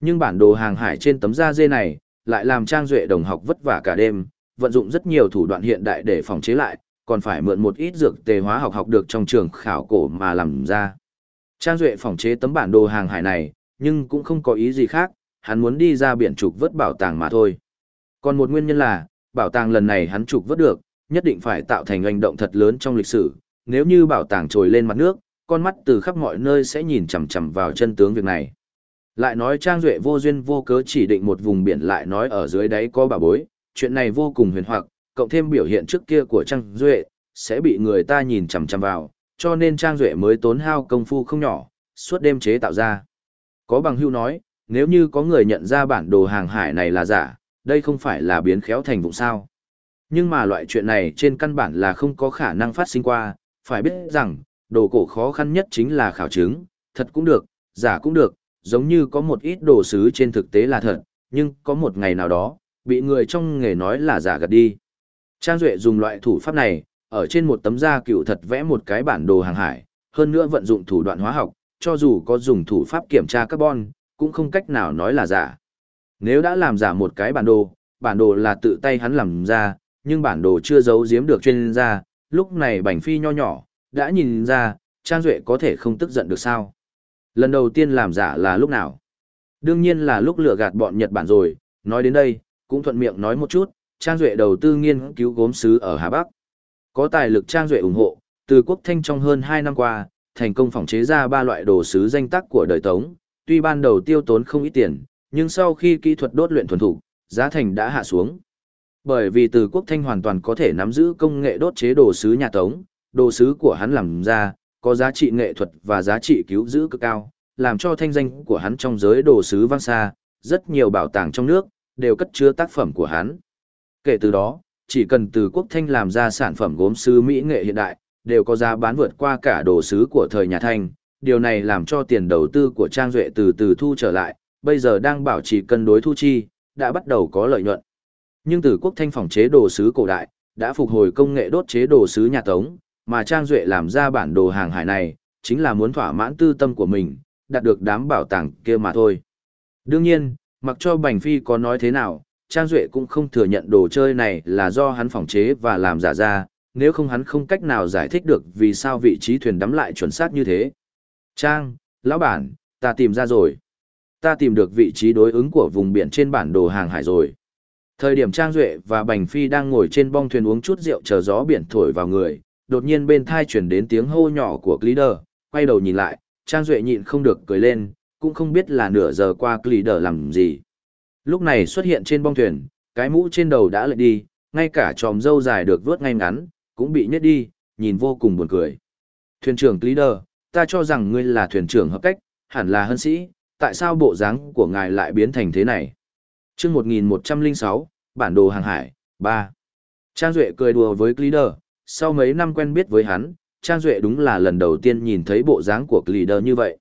Nhưng bản đồ hàng hải trên tấm da dê này, lại làm Trang Duệ đồng học vất vả cả đêm, vận dụng rất nhiều thủ đoạn hiện đại để phòng chế lại, còn phải mượn một ít dược tề hóa học học được trong trường khảo cổ mà làm ra. Trang Duệ phòng chế tấm bản đồ hàng hải này, nhưng cũng không có ý gì khác, hắn muốn đi ra biển trục vớt bảo tàng mà thôi. Còn một nguyên nhân là, bảo tàng lần này hắn trục vớt được, nhất định phải tạo thành hành động thật lớn trong lịch sử, nếu như bảo tàng trồi lên mặt nước, con mắt từ khắp mọi nơi sẽ nhìn chằm chằm vào chân tướng việc này. Lại nói Trang Duệ vô duyên vô cớ chỉ định một vùng biển lại nói ở dưới đáy có bà bối, chuyện này vô cùng huyền hoặc, cộng thêm biểu hiện trước kia của Trang Duệ, sẽ bị người ta nhìn chằm chằm vào, cho nên Trang Duệ mới tốn hao công phu không nhỏ, suốt đêm chế tạo ra. Có bằng hưu nói, nếu như có người nhận ra bản đồ hàng hải này là giả, đây không phải là biến khéo thành vụ sao. Nhưng mà loại chuyện này trên căn bản là không có khả năng phát sinh qua, phải biết rằng, đồ cổ khó khăn nhất chính là khảo chứng, thật cũng được, giả cũng được, giống như có một ít đồ sứ trên thực tế là thật, nhưng có một ngày nào đó, bị người trong nghề nói là giả gật đi. Trang Duệ dùng loại thủ pháp này, ở trên một tấm da cựu thật vẽ một cái bản đồ hàng hải, hơn nữa vận dụng thủ đoạn hóa học, cho dù có dùng thủ pháp kiểm tra carbon, cũng không cách nào nói là giả. Nếu đã làm giả một cái bản đồ, bản đồ là tự tay hắn làm ra, nhưng bản đồ chưa giấu giếm được chuyên gia, lúc này bành phi nho nhỏ, đã nhìn ra, Trang Duệ có thể không tức giận được sao. Lần đầu tiên làm giả là lúc nào? Đương nhiên là lúc lừa gạt bọn Nhật Bản rồi, nói đến đây, cũng thuận miệng nói một chút, Trang Duệ đầu tư nghiên cứu gốm sứ ở Hà Bắc. Có tài lực Trang Duệ ủng hộ, từ quốc thanh trong hơn 2 năm qua, thành công phòng chế ra ba loại đồ sứ danh tác của đời Tống, tuy ban đầu tiêu tốn không ít tiền, nhưng sau khi kỹ thuật đốt luyện thuần thủ, giá thành đã hạ xuống. Bởi vì từ quốc thanh hoàn toàn có thể nắm giữ công nghệ đốt chế đồ sứ nhà Tống, đồ sứ của hắn làm ra, có giá trị nghệ thuật và giá trị cứu giữ cực cao, làm cho thanh danh của hắn trong giới đồ sứ vang xa, rất nhiều bảo tàng trong nước, đều cất chứa tác phẩm của hắn. Kể từ đó, chỉ cần từ quốc thanh làm ra sản phẩm gốm sứ Mỹ nghệ hiện đại, đều có giá bán vượt qua cả đồ sứ của thời nhà Thanh, điều này làm cho tiền đầu tư của Trang Duệ từ từ thu trở lại, bây giờ đang bảo trì cân đối thu chi, đã bắt đầu có lợi nhuận. Nhưng từ quốc thanh phòng chế đồ sứ cổ đại, đã phục hồi công nghệ đốt chế đồ sứ nhà Tống, mà Trang Duệ làm ra bản đồ hàng hải này, chính là muốn thỏa mãn tư tâm của mình, đạt được đám bảo tàng kia mà thôi. Đương nhiên, mặc cho Bành Phi có nói thế nào, Trang Duệ cũng không thừa nhận đồ chơi này là do hắn phòng chế và làm giả ra, nếu không hắn không cách nào giải thích được vì sao vị trí thuyền đắm lại chuẩn xác như thế. Trang, lão bản, ta tìm ra rồi. Ta tìm được vị trí đối ứng của vùng biển trên bản đồ hàng hải rồi. Thời điểm Trang Duệ và Bành Phi đang ngồi trên bong thuyền uống chút rượu chờ gió biển thổi vào người, đột nhiên bên thai chuyển đến tiếng hô nhỏ của Glider, quay đầu nhìn lại, Trang Duệ nhịn không được cười lên, cũng không biết là nửa giờ qua Glider làm gì. Lúc này xuất hiện trên bong thuyền, cái mũ trên đầu đã lệch đi, ngay cả tròm dâu dài được vớt ngay ngắn, cũng bị nhét đi, nhìn vô cùng buồn cười. Thuyền trưởng Leader, ta cho rằng ngươi là thuyền trưởng hợp cách, hẳn là hân sĩ, tại sao bộ dáng của ngài lại biến thành thế này? Trước 1106, bản đồ hàng hải, 3. Trang Duệ cười đùa với Leader, sau mấy năm quen biết với hắn, Trang Duệ đúng là lần đầu tiên nhìn thấy bộ dáng của Leader như vậy.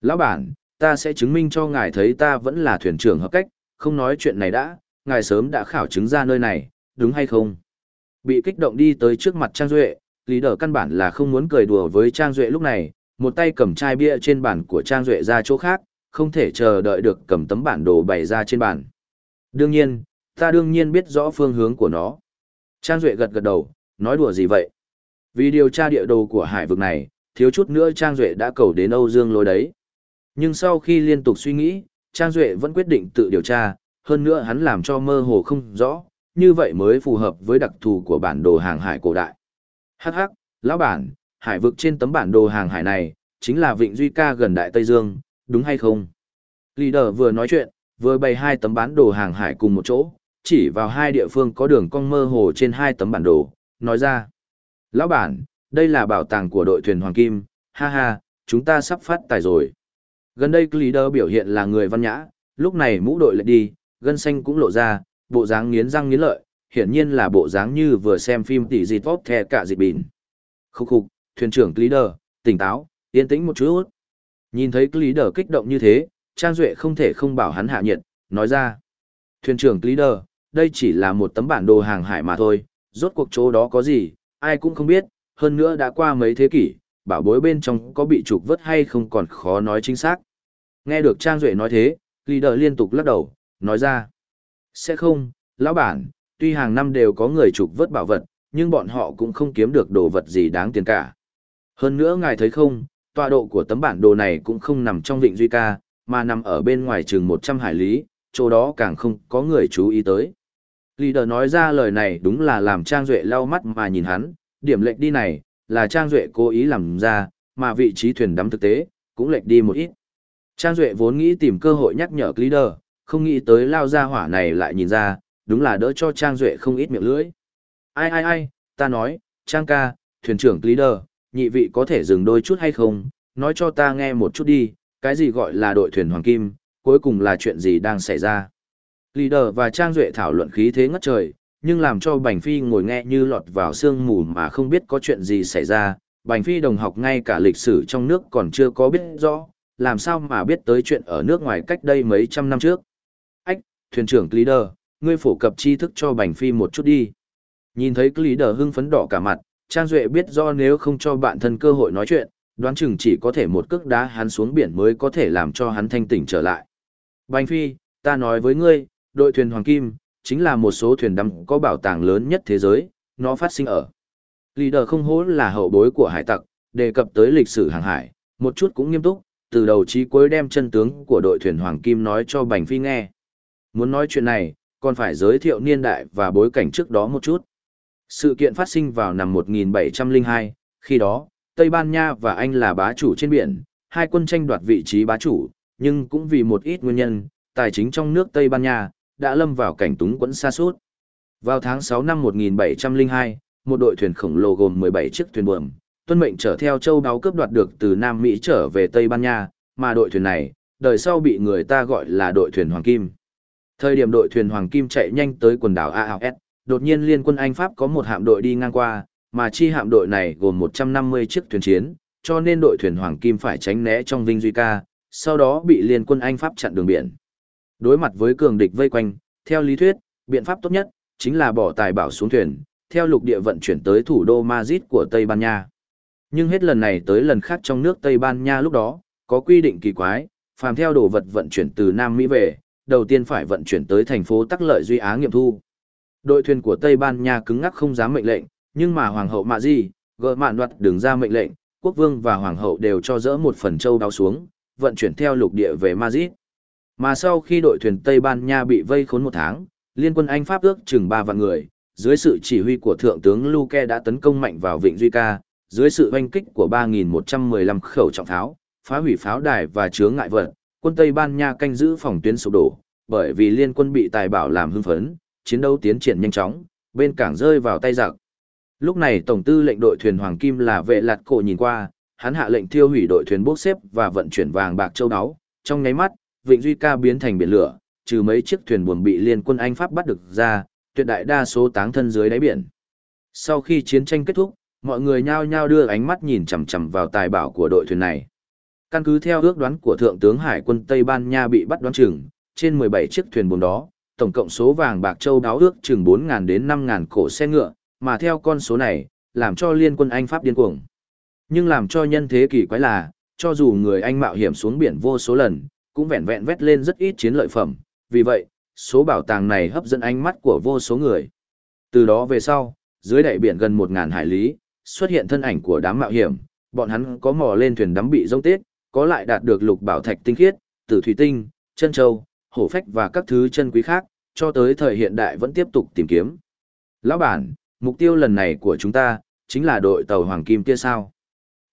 Lão bản, ta sẽ chứng minh cho ngài thấy ta vẫn là thuyền trưởng hợp cách, không nói chuyện này đã, ngài sớm đã khảo chứng ra nơi này, đúng hay không? Bị kích động đi tới trước mặt Trang Duệ, Lý Đờ căn bản là không muốn cười đùa với Trang Duệ lúc này, một tay cầm chai bia trên bàn của Trang Duệ ra chỗ khác, không thể chờ đợi được cầm tấm bản đồ bày ra trên bàn. Đương nhiên, ta đương nhiên biết rõ phương hướng của nó. Trang Duệ gật gật đầu, nói đùa gì vậy? Vì điều tra địa đồ của hải vực này, thiếu chút nữa Trang Duệ đã cầu đến Âu Dương lối đấy. Nhưng sau khi liên tục suy nghĩ, Trang Duệ vẫn quyết định tự điều tra, hơn nữa hắn làm cho mơ hồ không rõ, như vậy mới phù hợp với đặc thù của bản đồ hàng hải cổ đại. Hắc hắc, lão bản, hải vực trên tấm bản đồ hàng hải này, chính là Vịnh Duy Ca gần Đại Tây Dương, đúng hay không? Leader vừa nói chuyện, vừa bày hai tấm bản đồ hàng hải cùng một chỗ, chỉ vào hai địa phương có đường cong mơ hồ trên hai tấm bản đồ, nói ra. Lão bản, đây là bảo tàng của đội thuyền Hoàng Kim, ha ha, chúng ta sắp phát tài rồi. Gần đây Leader biểu hiện là người văn nhã, lúc này mũ đội lại đi, gân xanh cũng lộ ra, bộ dáng nghiến răng nghiến lợi, hiển nhiên là bộ dáng như vừa xem phim tỷ dịt vót thè cả dịt bỉn. Khúc khục, thuyền trưởng Leader, tỉnh táo, yên tĩnh một chút. Nhìn thấy Leader kích động như thế, Trang Duệ không thể không bảo hắn hạ nhiệt, nói ra. Thuyền trưởng Leader, đây chỉ là một tấm bản đồ hàng hải mà thôi, rốt cuộc chỗ đó có gì, ai cũng không biết, hơn nữa đã qua mấy thế kỷ, bảo bối bên trong có bị trục vớt hay không còn khó nói chính xác. Nghe được Trang Duệ nói thế, Leader liên tục lắc đầu, nói ra. Sẽ không, lão bản, tuy hàng năm đều có người trục vớt bảo vật, nhưng bọn họ cũng không kiếm được đồ vật gì đáng tiền cả. Hơn nữa ngài thấy không, tọa độ của tấm bản đồ này cũng không nằm trong vịnh Duy Ca, mà nằm ở bên ngoài chừng 100 hải lý, chỗ đó càng không có người chú ý tới. Leader nói ra lời này đúng là làm Trang Duệ lau mắt mà nhìn hắn, điểm lệnh đi này, là Trang Duệ cố ý làm ra, mà vị trí thuyền đắm thực tế, cũng lệch đi một ít. Trang Duệ vốn nghĩ tìm cơ hội nhắc nhở Leader, không nghĩ tới lao ra hỏa này lại nhìn ra, đúng là đỡ cho Trang Duệ không ít miệng lưỡi. Ai ai ai, ta nói, Trang ca, thuyền trưởng leader, nhị vị có thể dừng đôi chút hay không, nói cho ta nghe một chút đi, cái gì gọi là đội thuyền Hoàng Kim, cuối cùng là chuyện gì đang xảy ra. Leader và Trang Duệ thảo luận khí thế ngất trời, nhưng làm cho Bành Phi ngồi nghe như lọt vào sương mù mà không biết có chuyện gì xảy ra. Bành Phi đồng học ngay cả lịch sử trong nước còn chưa có biết rõ, làm sao mà biết tới chuyện ở nước ngoài cách đây mấy trăm năm trước. Ách, thuyền trưởng leader, ngươi phổ cập tri thức cho Bành Phi một chút đi. Nhìn thấy leader hưng phấn đỏ cả mặt, Trang Duệ biết do nếu không cho bạn thân cơ hội nói chuyện, đoán chừng chỉ có thể một cước đá hắn xuống biển mới có thể làm cho hắn thanh tỉnh trở lại. Bành Phi, ta nói với ngươi, đội thuyền Hoàng Kim, chính là một số thuyền đắm có bảo tàng lớn nhất thế giới, nó phát sinh ở. Leader không hố là hậu bối của hải tặc, đề cập tới lịch sử hàng hải, một chút cũng nghiêm túc, từ đầu chí cuối đem chân tướng của đội thuyền Hoàng Kim nói cho Bành Phi nghe. Muốn nói chuyện này, còn phải giới thiệu niên đại và bối cảnh trước đó một chút. Sự kiện phát sinh vào năm 1702, khi đó, Tây Ban Nha và Anh là bá chủ trên biển, hai quân tranh đoạt vị trí bá chủ, nhưng cũng vì một ít nguyên nhân, tài chính trong nước Tây Ban Nha đã lâm vào cảnh túng quẫn xa suốt. Vào tháng 6 năm 1702, một đội thuyền khổng lồ gồm 17 chiếc thuyền buồm, tuân mệnh trở theo châu đáo cướp đoạt được từ Nam Mỹ trở về Tây Ban Nha, mà đội thuyền này, đời sau bị người ta gọi là đội thuyền Hoàng Kim. Thời điểm đội thuyền Hoàng Kim chạy nhanh tới quần đảo ALS, đột nhiên liên quân Anh Pháp có một hạm đội đi ngang qua, mà chi hạm đội này gồm 150 chiếc thuyền chiến, cho nên đội thuyền Hoàng Kim phải tránh né trong Vinh Duy Ca, sau đó bị liên quân Anh Pháp chặn đường biển. Đối mặt với cường địch vây quanh, theo lý thuyết, biện pháp tốt nhất chính là bỏ tài bảo xuống thuyền, theo lục địa vận chuyển tới thủ đô Madrid của Tây Ban Nha. Nhưng hết lần này tới lần khác trong nước Tây Ban Nha lúc đó, có quy định kỳ quái, phàm theo đồ vật vận chuyển từ Nam Mỹ về, đầu tiên phải vận chuyển tới thành phố Tắc Lợi Duy Á nghiệm thu. Đội thuyền của Tây Ban Nha cứng ngắc không dám mệnh lệnh, nhưng mà Hoàng hậu Mạ Di, gỡ mạn đoạt đường ra mệnh lệnh, quốc vương và Hoàng hậu đều cho dỡ một phần châu đáo xuống, vận chuyển theo lục địa về Madrid. Mà sau khi đội thuyền Tây Ban Nha bị vây khốn một tháng, liên quân Anh Pháp ước chừng 3 vạn người, dưới sự chỉ huy của Thượng tướng Luque đã tấn công mạnh vào Vịnh Duy Ca, dưới sự oanh kích của 3.115 khẩu trọng pháo, phá hủy pháo đài và chướng ngại vật, quân Tây Ban Nha canh giữ phòng tuyến sụp đổ, bởi vì liên quân bị tài bảo làm hưng phấn, chiến đấu tiến triển nhanh chóng, bên cảng rơi vào tay giặc. Lúc này tổng tư lệnh đội thuyền Hoàng Kim là vệ lạt cổ nhìn qua, hắn hạ lệnh thiêu hủy đội thuyền bốc xếp và vận chuyển vàng bạc châu đáo, trong nháy mắt, Vịnh Duy Ca biến thành biển lửa, trừ mấy chiếc thuyền buồm bị liên quân Anh Pháp bắt được ra, tuyệt đại đa số táng thân dưới đáy biển. Sau khi chiến tranh kết thúc, mọi người nhao nhao đưa ánh mắt nhìn chằm chằm vào tài bảo của đội thuyền này. Căn cứ theo ước đoán của Thượng tướng Hải quân Tây Ban Nha bị bắt đoán chừng, trên 17 chiếc thuyền buồm đó, tổng cộng số vàng bạc châu đáo ước chừng 4.000 đến 5.000 cổ xe ngựa, mà theo con số này, làm cho liên quân Anh Pháp điên cuồng. Nhưng làm cho nhân thế kỳ quái là, cho dù người Anh mạo hiểm xuống biển vô số lần, cũng vẹn vẹn vét lên rất ít chiến lợi phẩm, vì vậy, số bảo tàng này hấp dẫn ánh mắt của vô số người. Từ đó về sau, dưới đại biển gần 1.000 hải lý, xuất hiện thân ảnh của đám mạo hiểm, bọn hắn có mò lên thuyền đắm bị rông tết, có lại đạt được lục bảo thạch tinh khiết, tử thủy tinh, chân châu, hổ phách và các thứ chân quý khác, cho tới thời hiện đại vẫn tiếp tục tìm kiếm. Lão bản, mục tiêu lần này của chúng ta, chính là đội tàu Hoàng Kim kia sao?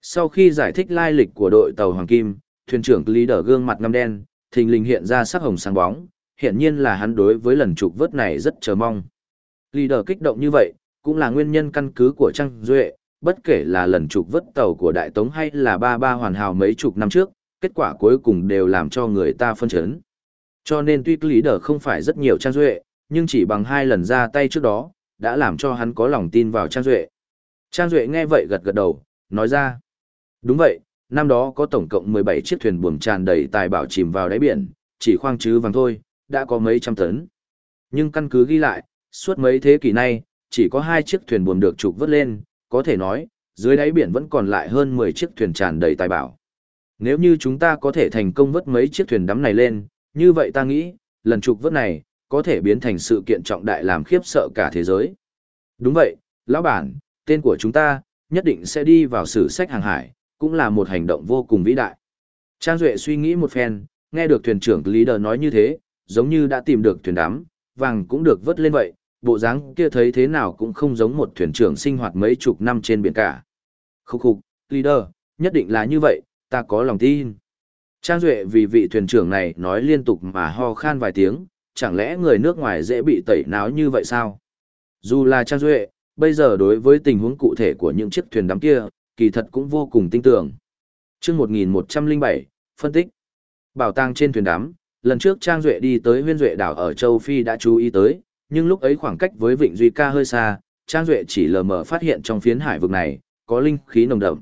Sau khi giải thích lai lịch của đội tàu Hoàng Kim, thuyền trưởng lý đỡ gương mặt ngăm đen, thình lình hiện ra sắc hồng sáng bóng, hiện nhiên là hắn đối với lần trục vớt này rất chờ mong. Lý đỡ kích động như vậy, cũng là nguyên nhân căn cứ của Trang Duệ, bất kể là lần trục vớt tàu của Đại Tống hay là ba ba hoàn hảo mấy chục năm trước, kết quả cuối cùng đều làm cho người ta phân chấn. Cho nên tuy lý đỡ không phải rất nhiều Trang Duệ, nhưng chỉ bằng hai lần ra tay trước đó, đã làm cho hắn có lòng tin vào Trang Duệ. Trang Duệ nghe vậy gật gật đầu, nói ra. Đúng vậy, năm đó có tổng cộng 17 chiếc thuyền buồm tràn đầy tài bảo chìm vào đáy biển, chỉ khoang chứ vàng thôi, đã có mấy trăm tấn. Nhưng căn cứ ghi lại, suốt mấy thế kỷ nay, chỉ có hai chiếc thuyền buồm được trục vớt lên, có thể nói, dưới đáy biển vẫn còn lại hơn 10 chiếc thuyền tràn đầy tài bảo. Nếu như chúng ta có thể thành công vớt mấy chiếc thuyền đắm này lên, như vậy ta nghĩ, lần trục vớt này, có thể biến thành sự kiện trọng đại làm khiếp sợ cả thế giới. Đúng vậy, lão bản, tên của chúng ta, nhất định sẽ đi vào sử sách hàng hải, cũng là một hành động vô cùng vĩ đại. Trang Duệ suy nghĩ một phen, nghe được thuyền trưởng leader nói như thế, giống như đã tìm được thuyền đám, vàng cũng được vớt lên vậy, bộ dáng kia thấy thế nào cũng không giống một thuyền trưởng sinh hoạt mấy chục năm trên biển cả. Khúc khục, leader, nhất định là như vậy, ta có lòng tin. Trang Duệ vì vị thuyền trưởng này nói liên tục mà ho khan vài tiếng, chẳng lẽ người nước ngoài dễ bị tẩy náo như vậy sao? Dù là Trang Duệ, bây giờ đối với tình huống cụ thể của những chiếc thuyền đám kia, kỳ thật cũng vô cùng tinh tưởng. chương 1107, phân tích. Bảo tàng trên thuyền đám, lần trước Trang Duệ đi tới huyên duệ đảo ở châu Phi đã chú ý tới, nhưng lúc ấy khoảng cách với Vịnh Duy Ca hơi xa, Trang Duệ chỉ lờ mờ phát hiện trong phiến hải vực này, có linh khí nồng đậm.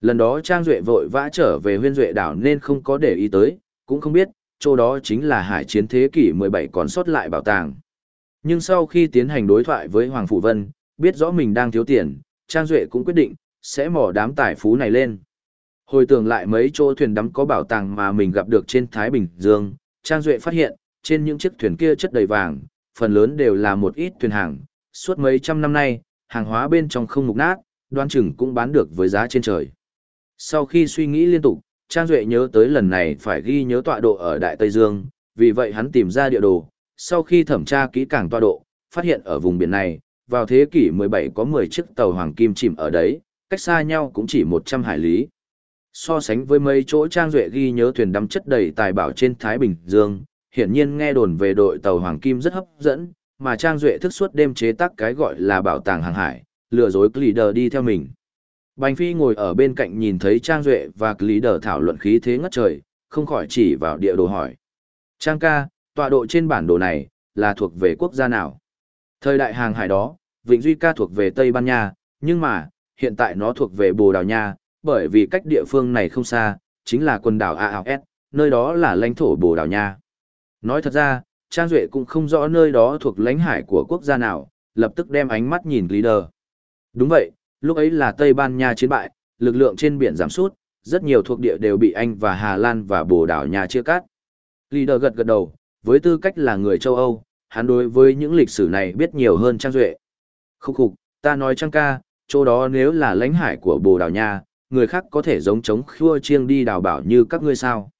Lần đó Trang Duệ vội vã trở về huyên duệ đảo nên không có để ý tới, cũng không biết, chỗ đó chính là hải chiến thế kỷ 17 còn sót lại bảo tàng. Nhưng sau khi tiến hành đối thoại với Hoàng Phủ Vân, biết rõ mình đang thiếu tiền, Trang Duệ cũng quyết định, sẽ mỏ đám tài phú này lên. Hồi tưởng lại mấy chỗ thuyền đắm có bảo tàng mà mình gặp được trên Thái Bình Dương, Trang Duệ phát hiện, trên những chiếc thuyền kia chất đầy vàng, phần lớn đều là một ít thuyền hàng, suốt mấy trăm năm nay, hàng hóa bên trong không mục nát, đoan chừng cũng bán được với giá trên trời. Sau khi suy nghĩ liên tục, Trang Duệ nhớ tới lần này phải ghi nhớ tọa độ ở Đại Tây Dương, vì vậy hắn tìm ra địa đồ, sau khi thẩm tra kỹ càng tọa độ, phát hiện ở vùng biển này, vào thế kỷ 17 có 10 chiếc tàu hoàng kim chìm ở đấy, cách xa nhau cũng chỉ 100 hải lý. So sánh với mấy chỗ Trang Duệ ghi nhớ thuyền đắm chất đầy tài bảo trên Thái Bình Dương, hiển nhiên nghe đồn về đội tàu hoàng kim rất hấp dẫn, mà Trang Duệ thức suốt đêm chế tác cái gọi là bảo tàng hàng hải, lừa dối Leader đi theo mình. Bành Phi ngồi ở bên cạnh nhìn thấy Trang Duệ và Leader thảo luận khí thế ngất trời, không khỏi chỉ vào địa đồ hỏi. Trang ca, tọa độ trên bản đồ này, là thuộc về quốc gia nào? Thời đại hàng hải đó, Vịnh Duy ca thuộc về Tây Ban Nha, nhưng mà, hiện tại nó thuộc về Bồ Đào Nha, bởi vì cách địa phương này không xa, chính là quần đảo ALS, nơi đó là lãnh thổ Bồ Đào Nha. Nói thật ra, Trang Duệ cũng không rõ nơi đó thuộc lãnh hải của quốc gia nào, lập tức đem ánh mắt nhìn leader. Đúng vậy, lúc ấy là Tây Ban Nha chiến bại, lực lượng trên biển giảm sút, rất nhiều thuộc địa đều bị Anh và Hà Lan và Bồ Đào Nha chia cắt. Leader gật gật đầu, với tư cách là người châu Âu, hắn đối với những lịch sử này biết nhiều hơn Trang Duệ. Khúc khục, ta nói Trang ca, chỗ đó nếu là lãnh hải của Bồ Đào Nha, người khác có thể giống chống khua chiêng đi đào bảo như các ngươi sao.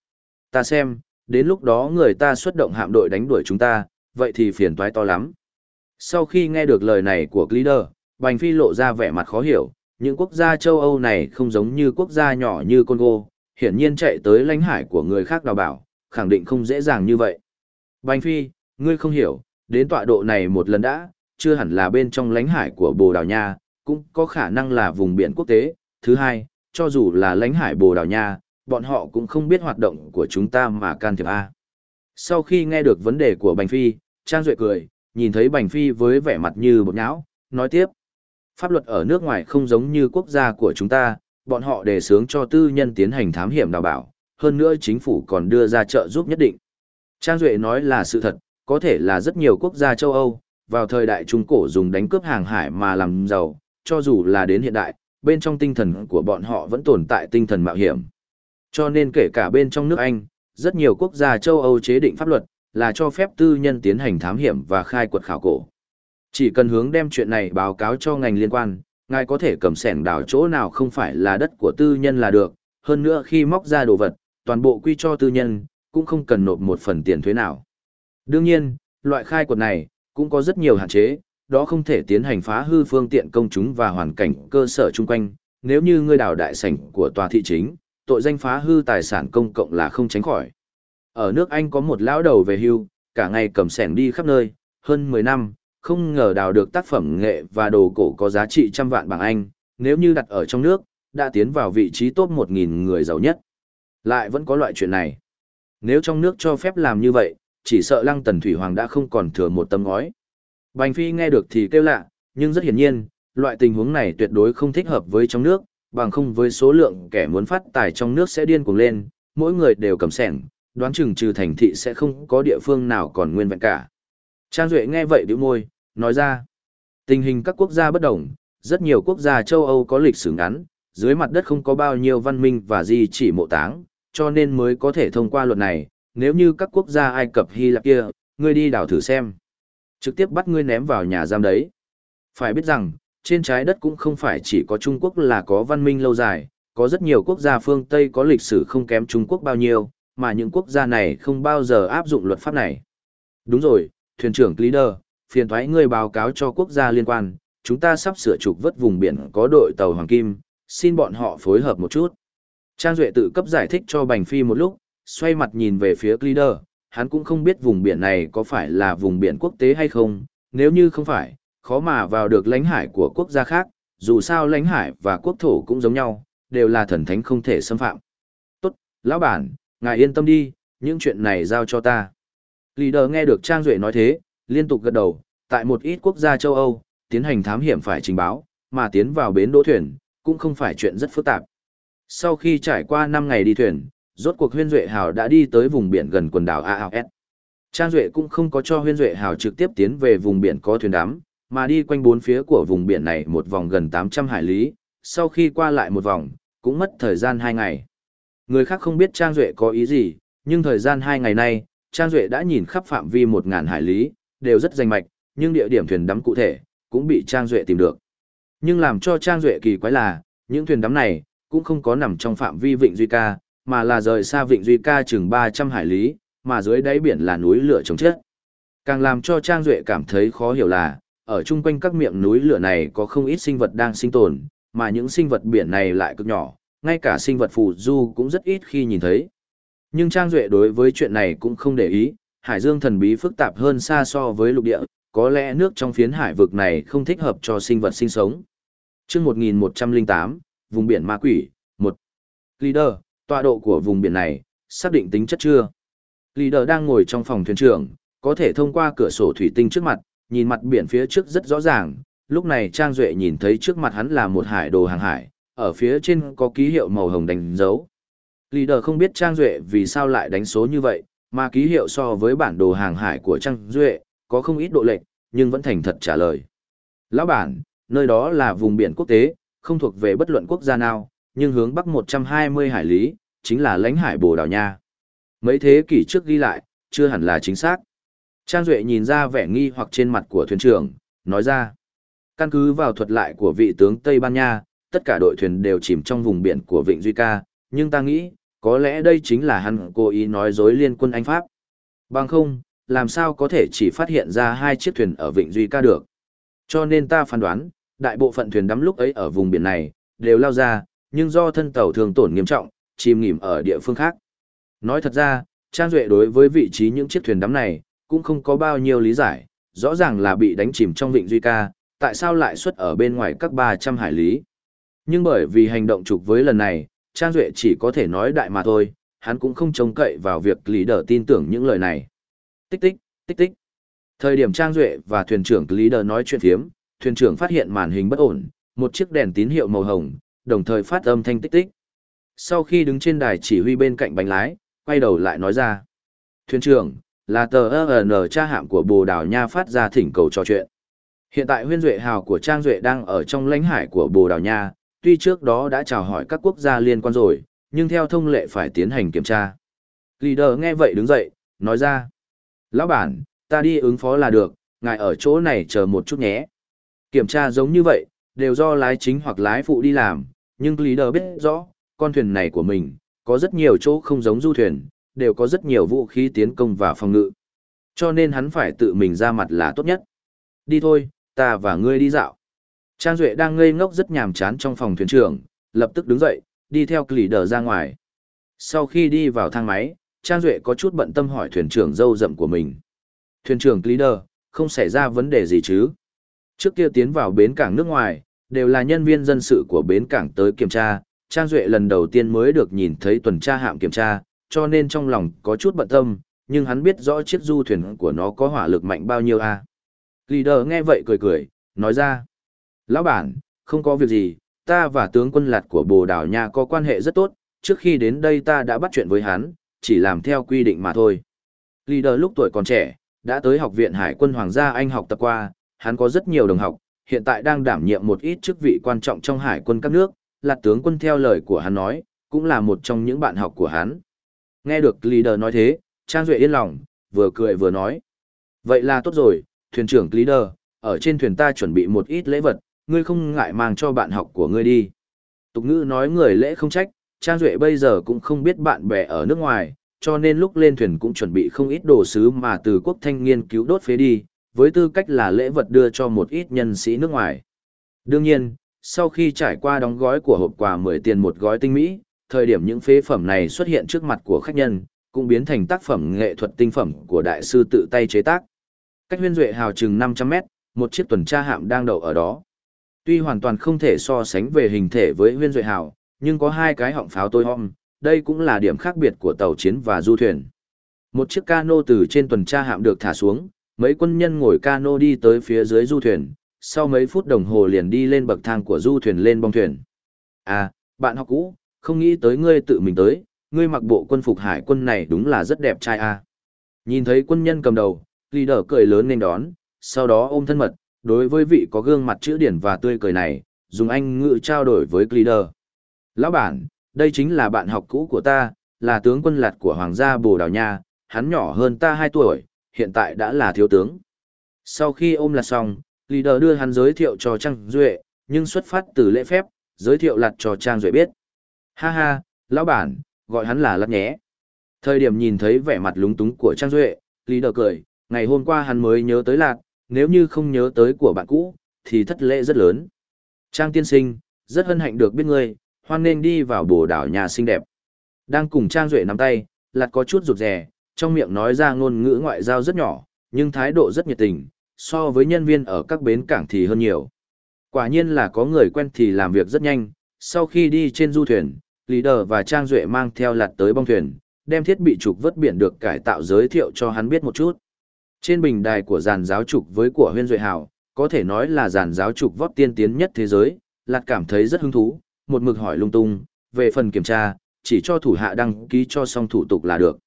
Ta xem, đến lúc đó người ta xuất động hạm đội đánh đuổi chúng ta, vậy thì phiền toái to lắm. Sau khi nghe được lời này của leader, Bành Phi lộ ra vẻ mặt khó hiểu, những quốc gia châu Âu này không giống như quốc gia nhỏ như Congo, hiển nhiên chạy tới lãnh hải của người khác đào bảo, khẳng định không dễ dàng như vậy. Bành Phi, ngươi không hiểu, đến tọa độ này một lần đã, chưa hẳn là bên trong lãnh hải của Bồ Đào Nha, cũng có khả năng là vùng biển quốc tế. Thứ hai, cho dù là lãnh hải Bồ Đào Nha, bọn họ cũng không biết hoạt động của chúng ta mà can thiệp A. Sau khi nghe được vấn đề của Bành Phi, Trang Duệ cười, nhìn thấy Bành Phi với vẻ mặt như bột nhão, nói tiếp. Pháp luật ở nước ngoài không giống như quốc gia của chúng ta, bọn họ đề xướng cho tư nhân tiến hành thám hiểm đào bảo, hơn nữa chính phủ còn đưa ra trợ giúp nhất định. Trang Duệ nói là sự thật, có thể là rất nhiều quốc gia châu Âu, vào thời đại Trung Cổ dùng đánh cướp hàng hải mà làm giàu, cho dù là đến hiện đại, bên trong tinh thần của bọn họ vẫn tồn tại tinh thần mạo hiểm. Cho nên kể cả bên trong nước Anh, rất nhiều quốc gia châu Âu chế định pháp luật, là cho phép tư nhân tiến hành thám hiểm và khai quật khảo cổ. Chỉ cần hướng đem chuyện này báo cáo cho ngành liên quan, ngài có thể cầm sẻng đào chỗ nào không phải là đất của tư nhân là được, hơn nữa khi móc ra đồ vật, toàn bộ quy cho tư nhân, cũng không cần nộp một phần tiền thuế nào. Đương nhiên, loại khai quật này, cũng có rất nhiều hạn chế, đó không thể tiến hành phá hư phương tiện công chúng và hoàn cảnh cơ sở chung quanh, nếu như ngươi đào đại sảnh của tòa thị chính, tội danh phá hư tài sản công cộng là không tránh khỏi. Ở nước Anh có một lão đầu về hưu, cả ngày cầm sẻng đi khắp nơi, hơn 10 năm, không ngờ đào được tác phẩm nghệ và đồ cổ có giá trị trăm vạn bảng Anh, nếu như đặt ở trong nước, đã tiến vào vị trí top 1.000 người giàu nhất. Lại vẫn có loại chuyện này. Nếu trong nước cho phép làm như vậy, chỉ sợ lăng tần thủy hoàng đã không còn thừa một tâm ngói. Bành Phi nghe được thì kêu lạ, nhưng rất hiển nhiên, loại tình huống này tuyệt đối không thích hợp với trong nước, bằng không với số lượng kẻ muốn phát tài trong nước sẽ điên cuồng lên, mỗi người đều cầm sẻng, đoán chừng trừ thành thị sẽ không có địa phương nào còn nguyên vẹn cả. Trang Duệ nghe vậy điệu môi, nói ra, tình hình các quốc gia bất đồng, rất nhiều quốc gia châu Âu có lịch sử ngắn, dưới mặt đất không có bao nhiêu văn minh và di chỉ mộ táng, cho nên mới có thể thông qua luật này, nếu như các quốc gia Ai Cập Hy Lạp kia, ngươi đi đảo thử xem. Trực tiếp bắt ngươi ném vào nhà giam đấy. Phải biết rằng, trên trái đất cũng không phải chỉ có Trung Quốc là có văn minh lâu dài, có rất nhiều quốc gia phương Tây có lịch sử không kém Trung Quốc bao nhiêu, mà những quốc gia này không bao giờ áp dụng luật pháp này. Đúng rồi, thuyền trưởng Leader, phiền thoái ngươi báo cáo cho quốc gia liên quan, chúng ta sắp sửa trục vớt vùng biển có đội tàu Hoàng Kim, xin bọn họ phối hợp một chút. Trang Duệ tự cấp giải thích cho Bành Phi một lúc, xoay mặt nhìn về phía Leader, hắn cũng không biết vùng biển này có phải là vùng biển quốc tế hay không, nếu như không phải, khó mà vào được lãnh hải của quốc gia khác, dù sao lãnh hải và quốc thổ cũng giống nhau, đều là thần thánh không thể xâm phạm. Tốt, lão bản, ngài yên tâm đi, những chuyện này giao cho ta. Leader nghe được Trang Duệ nói thế, liên tục gật đầu, tại một ít quốc gia châu Âu, tiến hành thám hiểm phải trình báo, mà tiến vào bến đỗ thuyền, cũng không phải chuyện rất phức tạp. Sau khi trải qua 5 ngày đi thuyền, rốt cuộc huyên duệ hào đã đi tới vùng biển gần quần đảo AAS. Trang Duệ cũng không có cho huyên duệ hào trực tiếp tiến về vùng biển có thuyền đám, mà đi quanh bốn phía của vùng biển này một vòng gần 800 hải lý, sau khi qua lại một vòng, cũng mất thời gian 2 ngày. Người khác không biết Trang Duệ có ý gì, nhưng thời gian 2 ngày nay, Trang Duệ đã nhìn khắp phạm vi 1.000 hải lý, đều rất danh mạch, nhưng địa điểm thuyền đắm cụ thể, cũng bị Trang Duệ tìm được. Nhưng làm cho Trang Duệ kỳ quái là, những thuyền đắm này, cũng không có nằm trong phạm vi Vịnh Duy Ca, mà là rời xa Vịnh Duy Ca chừng 300 hải lý, mà dưới đáy biển là núi lửa chống chết. Càng làm cho Trang Duệ cảm thấy khó hiểu là, ở chung quanh các miệng núi lửa này có không ít sinh vật đang sinh tồn, mà những sinh vật biển này lại cực nhỏ, ngay cả sinh vật phù du cũng rất ít khi nhìn thấy. Nhưng Trang Duệ đối với chuyện này cũng không để ý, hải dương thần bí phức tạp hơn xa so với lục địa, có lẽ nước trong phiến hải vực này không thích hợp cho sinh vật sinh sống. chương 1108, vùng biển ma quỷ, 1. Leader, tọa độ của vùng biển này, xác định tính chất chưa? Leader đang ngồi trong phòng thuyền trưởng, có thể thông qua cửa sổ thủy tinh trước mặt, nhìn mặt biển phía trước rất rõ ràng. Lúc này Trang Duệ nhìn thấy trước mặt hắn là một hải đồ hàng hải, ở phía trên có ký hiệu màu hồng đánh dấu. Leader không biết Trang Duệ vì sao lại đánh số như vậy, mà ký hiệu so với bản đồ hàng hải của Trang Duệ, có không ít độ lệch, nhưng vẫn thành thật trả lời. Lão bản, nơi đó là vùng biển quốc tế, không thuộc về bất luận quốc gia nào, nhưng hướng bắc 120 hải lý, chính là lãnh hải Bồ Đào Nha. Mấy thế kỷ trước ghi lại, chưa hẳn là chính xác. Trang Duệ nhìn ra vẻ nghi hoặc trên mặt của thuyền trưởng, nói ra. Căn cứ vào thuật lại của vị tướng Tây Ban Nha, tất cả đội thuyền đều chìm trong vùng biển của Vịnh Duy Ca, nhưng ta nghĩ, có lẽ đây chính là hắn cố ý nói dối liên quân Anh Pháp. Bằng không, làm sao có thể chỉ phát hiện ra hai chiếc thuyền ở Vịnh Duy Ca được. Cho nên ta phán đoán, đại bộ phận thuyền đắm lúc ấy ở vùng biển này, đều lao ra, nhưng do thân tàu thường tổn nghiêm trọng, chìm nghỉm ở địa phương khác. Nói thật ra, Trang Duệ đối với vị trí những chiếc thuyền đắm này, cũng không có bao nhiêu lý giải, rõ ràng là bị đánh chìm trong vịnh Duy Ca, tại sao lại xuất ở bên ngoài các 300 hải lý. Nhưng bởi vì hành động trục với lần này, Trang Duệ chỉ có thể nói đại mà thôi, hắn cũng không trông cậy vào việc lý đờ tin tưởng những lời này. Tích tích, tích tích. Thời điểm Trang Duệ và thuyền trưởng lý đờ nói chuyện thiếm, thuyền trưởng phát hiện màn hình bất ổn, một chiếc đèn tín hiệu màu hồng, đồng thời phát âm thanh tích tích. Sau khi đứng trên đài chỉ huy bên cạnh bánh lái, quay đầu lại nói ra. Thuyền trưởng, là tờ EN tra hạm của Bồ Đào Nha phát ra thỉnh cầu trò chuyện. Hiện tại huyên duệ hào của Trang Duệ đang ở trong lãnh hải của Bồ Đào Nha, tuy trước đó đã chào hỏi các quốc gia liên quan rồi, nhưng theo thông lệ phải tiến hành kiểm tra. Leader nghe vậy đứng dậy, nói ra. Lão bản, ta đi ứng phó là được, ngài ở chỗ này chờ một chút nhé. Kiểm tra giống như vậy, đều do lái chính hoặc lái phụ đi làm, nhưng Leader biết rõ, con thuyền này của mình, có rất nhiều chỗ không giống du thuyền, đều có rất nhiều vũ khí tiến công và phòng ngự. Cho nên hắn phải tự mình ra mặt là tốt nhất. Đi thôi, ta và ngươi đi dạo. Trang Duệ đang ngây ngốc rất nhàm chán trong phòng thuyền trưởng, lập tức đứng dậy, đi theo Leader ra ngoài. Sau khi đi vào thang máy, Trang Duệ có chút bận tâm hỏi thuyền trưởng dâu rậm của mình. Thuyền trưởng Leader, không xảy ra vấn đề gì chứ? Trước kia tiến vào bến cảng nước ngoài, đều là nhân viên dân sự của bến cảng tới kiểm tra, Trang Duệ lần đầu tiên mới được nhìn thấy tuần tra hạm kiểm tra, cho nên trong lòng có chút bận tâm, nhưng hắn biết rõ chiếc du thuyền của nó có hỏa lực mạnh bao nhiêu a à? Leader nghe vậy cười cười, nói ra. Lão bản, không có việc gì, ta và tướng quân lạt của Bồ Đào Nha có quan hệ rất tốt, trước khi đến đây ta đã bắt chuyện với hắn, chỉ làm theo quy định mà thôi. Leader lúc tuổi còn trẻ, đã tới học viện Hải quân Hoàng gia Anh học tập qua, hắn có rất nhiều đồng học, hiện tại đang đảm nhiệm một ít chức vị quan trọng trong Hải quân các nước, là tướng quân theo lời của hắn nói, cũng là một trong những bạn học của hắn. Nghe được leader nói thế, Trang Duệ yên lòng, vừa cười vừa nói. Vậy là tốt rồi, thuyền trưởng leader, ở trên thuyền ta chuẩn bị một ít lễ vật, ngươi không ngại mang cho bạn học của ngươi đi. Tục ngữ nói người lễ không trách, Trang Duệ bây giờ cũng không biết bạn bè ở nước ngoài, cho nên lúc lên thuyền cũng chuẩn bị không ít đồ sứ mà từ quốc thanh nghiên cứu đốt phế đi, với tư cách là lễ vật đưa cho một ít nhân sĩ nước ngoài. Đương nhiên, sau khi trải qua đóng gói của hộp quà 10 tiền một gói tinh mỹ, thời điểm những phế phẩm này xuất hiện trước mặt của khách nhân, cũng biến thành tác phẩm nghệ thuật tinh phẩm của đại sư tự tay chế tác. Cách huyên duệ hào chừng 500 mét, một chiếc tuần tra hạm đang đậu ở đó. Tuy hoàn toàn không thể so sánh về hình thể với huyên duệ hào, nhưng có hai cái họng pháo tôi hom, đây cũng là điểm khác biệt của tàu chiến và du thuyền. Một chiếc cano từ trên tuần tra hạm được thả xuống, mấy quân nhân ngồi cano đi tới phía dưới du thuyền, sau mấy phút đồng hồ liền đi lên bậc thang của du thuyền lên bong thuyền. À, bạn học cũ, không nghĩ tới ngươi tự mình tới, ngươi mặc bộ quân phục hải quân này đúng là rất đẹp trai à. Nhìn thấy quân nhân cầm đầu, leader cười lớn nên đón, sau đó ôm thân mật, đối với vị có gương mặt chữ điển và tươi cười này, dùng anh ngữ trao đổi với leader. Lão bản, đây chính là bạn học cũ của ta, là tướng quân lạt của Hoàng gia Bồ Đào Nha, hắn nhỏ hơn ta 2 tuổi, hiện tại đã là thiếu tướng. Sau khi ôm là xong, leader đưa hắn giới thiệu cho Trang Duệ, nhưng xuất phát từ lễ phép, giới thiệu lặt cho Trang Duệ biết. Ha ha, lão bản, gọi hắn là lạt nhé. Thời điểm nhìn thấy vẻ mặt lúng túng của Trang Duệ, leader cười, ngày hôm qua hắn mới nhớ tới lạt, nếu như không nhớ tới của bạn cũ, thì thất lễ rất lớn. Trang tiên sinh, rất hân hạnh được biết ngươi, hoan nên đi vào bồ đảo nhà xinh đẹp. Đang cùng Trang Duệ nắm tay, lạt có chút rụt rè, trong miệng nói ra ngôn ngữ ngoại giao rất nhỏ, nhưng thái độ rất nhiệt tình, so với nhân viên ở các bến cảng thì hơn nhiều. Quả nhiên là có người quen thì làm việc rất nhanh, sau khi đi trên du thuyền, Leader và Trang Duệ mang theo lạt tới bong thuyền, đem thiết bị trục vớt biển được cải tạo giới thiệu cho hắn biết một chút. Trên bình đài của giàn giáo trục với của huyên duệ hào, có thể nói là giàn giáo trục vót tiên tiến nhất thế giới, lạt cảm thấy rất hứng thú, một mực hỏi lung tung, về phần kiểm tra, chỉ cho thủ hạ đăng ký cho xong thủ tục là được.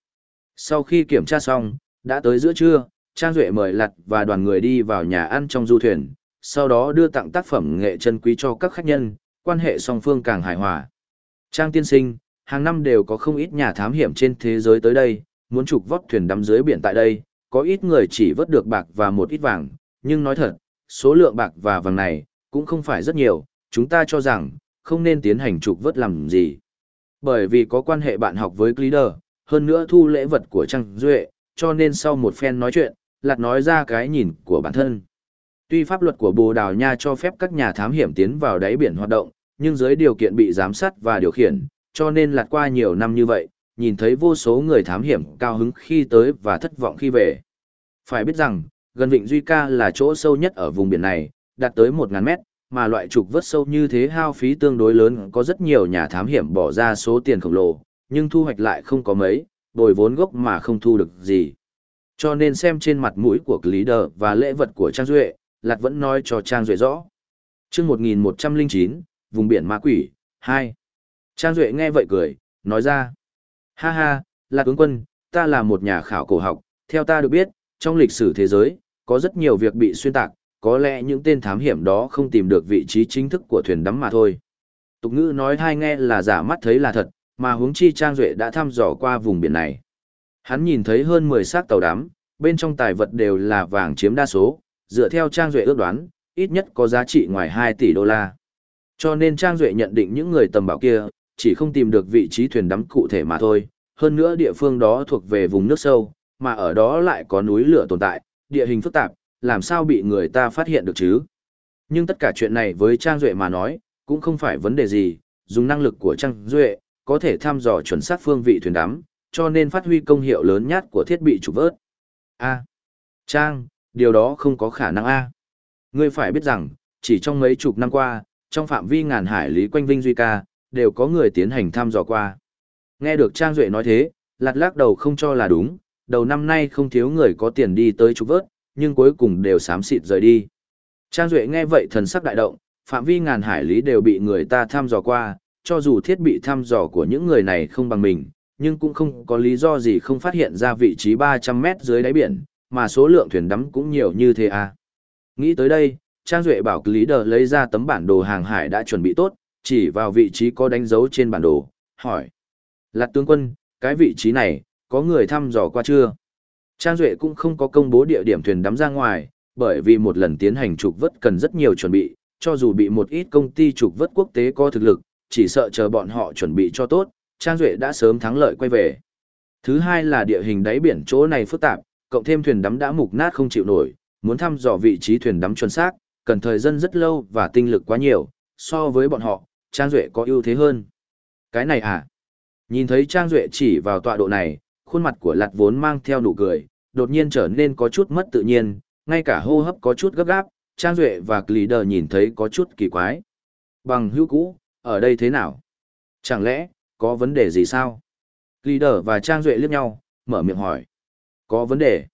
Sau khi kiểm tra xong, đã tới giữa trưa, Trang Duệ mời lặt và đoàn người đi vào nhà ăn trong du thuyền, sau đó đưa tặng tác phẩm nghệ chân quý cho các khách nhân, quan hệ song phương càng hài hòa. Trang tiên sinh, hàng năm đều có không ít nhà thám hiểm trên thế giới tới đây, muốn trục vót thuyền đắm dưới biển tại đây, có ít người chỉ vớt được bạc và một ít vàng, nhưng nói thật, số lượng bạc và vàng này cũng không phải rất nhiều, chúng ta cho rằng không nên tiến hành trục vớt làm gì. Bởi vì có quan hệ bạn học với Glider, hơn nữa thu lễ vật của Trang Duệ, cho nên sau một phen nói chuyện, Lạt nói ra cái nhìn của bản thân. Tuy pháp luật của Bồ Đào Nha cho phép các nhà thám hiểm tiến vào đáy biển hoạt động, nhưng dưới điều kiện bị giám sát và điều khiển, cho nên Lạt qua nhiều năm như vậy, nhìn thấy vô số người thám hiểm cao hứng khi tới và thất vọng khi về. Phải biết rằng, gần Vịnh Duy Ca là chỗ sâu nhất ở vùng biển này, đạt tới 1.000 mét, mà loại trục vớt sâu như thế hao phí tương đối lớn có rất nhiều nhà thám hiểm bỏ ra số tiền khổng lồ, nhưng thu hoạch lại không có mấy, bồi vốn gốc mà không thu được gì. Cho nên xem trên mặt mũi của lý đờ và lễ vật của Trang Duệ, Lạt vẫn nói cho Trang Duệ rõ. chương 1109, vùng biển ma quỷ, 2. Trang Duệ nghe vậy cười, nói ra. Ha ha, Lạt tướng quân, ta là một nhà khảo cổ học, theo ta được biết, trong lịch sử thế giới, có rất nhiều việc bị xuyên tạc, có lẽ những tên thám hiểm đó không tìm được vị trí chính thức của thuyền đắm mà thôi. Tục ngữ nói hai nghe là giả mắt thấy là thật, mà huống chi Trang Duệ đã thăm dò qua vùng biển này. Hắn nhìn thấy hơn 10 xác tàu đắm, bên trong tài vật đều là vàng chiếm đa số, dựa theo Trang Duệ ước đoán, ít nhất có giá trị ngoài 2 tỷ đô la. Cho nên Trang Duệ nhận định những người tầm bảo kia, chỉ không tìm được vị trí thuyền đắm cụ thể mà thôi, hơn nữa địa phương đó thuộc về vùng nước sâu, mà ở đó lại có núi lửa tồn tại, địa hình phức tạp, làm sao bị người ta phát hiện được chứ? Nhưng tất cả chuyện này với Trang Duệ mà nói, cũng không phải vấn đề gì, dùng năng lực của Trang Duệ, có thể thăm dò chuẩn xác phương vị thuyền đắm, cho nên phát huy công hiệu lớn nhất của thiết bị trục vớt. A. Trang, điều đó không có khả năng A. Ngươi phải biết rằng, chỉ trong mấy chục năm qua, trong phạm vi ngàn hải lý quanh Vinh Duy Ca, đều có người tiến hành thăm dò qua. Nghe được Trang Duệ nói thế, lạt lác đầu không cho là đúng, đầu năm nay không thiếu người có tiền đi tới trục vớt, nhưng cuối cùng đều xám xịt rời đi. Trang Duệ nghe vậy thần sắc đại động, phạm vi ngàn hải lý đều bị người ta thăm dò qua, cho dù thiết bị thăm dò của những người này không bằng mình, nhưng cũng không có lý do gì không phát hiện ra vị trí 300 mét dưới đáy biển, mà số lượng thuyền đắm cũng nhiều như thế à. Nghĩ tới đây, Trang Duệ bảo lý đờ lấy ra tấm bản đồ hàng hải đã chuẩn bị tốt, chỉ vào vị trí có đánh dấu trên bản đồ, hỏi. Lạc tướng quân, cái vị trí này, có người thăm dò qua chưa? Trang Duệ cũng không có công bố địa điểm thuyền đắm ra ngoài, bởi vì một lần tiến hành trục vớt cần rất nhiều chuẩn bị, cho dù bị một ít công ty trục vớt quốc tế có thực lực, chỉ sợ chờ bọn họ chuẩn bị cho tốt, Trang Duệ đã sớm thắng lợi quay về. Thứ hai là địa hình đáy biển chỗ này phức tạp, cộng thêm thuyền đắm đã mục nát không chịu nổi, muốn thăm dò vị trí thuyền đắm chuẩn xác, cần thời gian rất lâu và tinh lực quá nhiều, so với bọn họ, Trang Duệ có ưu thế hơn. Cái này à? Nhìn thấy Trang Duệ chỉ vào tọa độ này, khuôn mặt của Lạt vốn mang theo nụ cười, đột nhiên trở nên có chút mất tự nhiên, ngay cả hô hấp có chút gấp gáp, Trang Duệ và Leader nhìn thấy có chút kỳ quái. Bằng hữu cũ, ở đây thế nào? Chẳng lẽ, có vấn đề gì sao? Leader và Trang Duệ liếc nhau, mở miệng hỏi. Có vấn đề.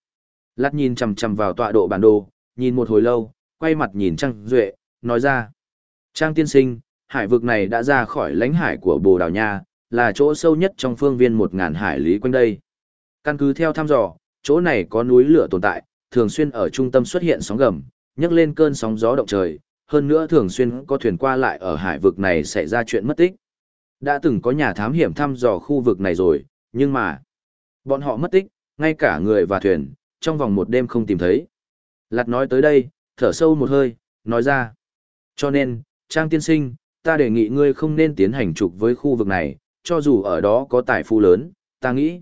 Lát nhìn chầm chầm vào tọa độ bản đồ, nhìn một hồi lâu, quay mặt nhìn Trang Duệ, nói ra. Trang tiên sinh, hải vực này đã ra khỏi lãnh hải của Bồ Đào Nha, là chỗ sâu nhất trong phương viên 1.000 hải lý quanh đây. Căn cứ theo thăm dò, chỗ này có núi lửa tồn tại, thường xuyên ở trung tâm xuất hiện sóng gầm, nhấc lên cơn sóng gió động trời, hơn nữa thường xuyên có thuyền qua lại ở hải vực này xảy ra chuyện mất tích. Đã từng có nhà thám hiểm thăm dò khu vực này rồi, nhưng mà bọn họ mất tích, ngay cả người và thuyền, trong vòng một đêm không tìm thấy. Lạt nói tới đây, thở sâu một hơi, nói ra. Cho nên, Trang tiên sinh, ta đề nghị ngươi không nên tiến hành trục với khu vực này, cho dù ở đó có tài phú lớn, ta nghĩ.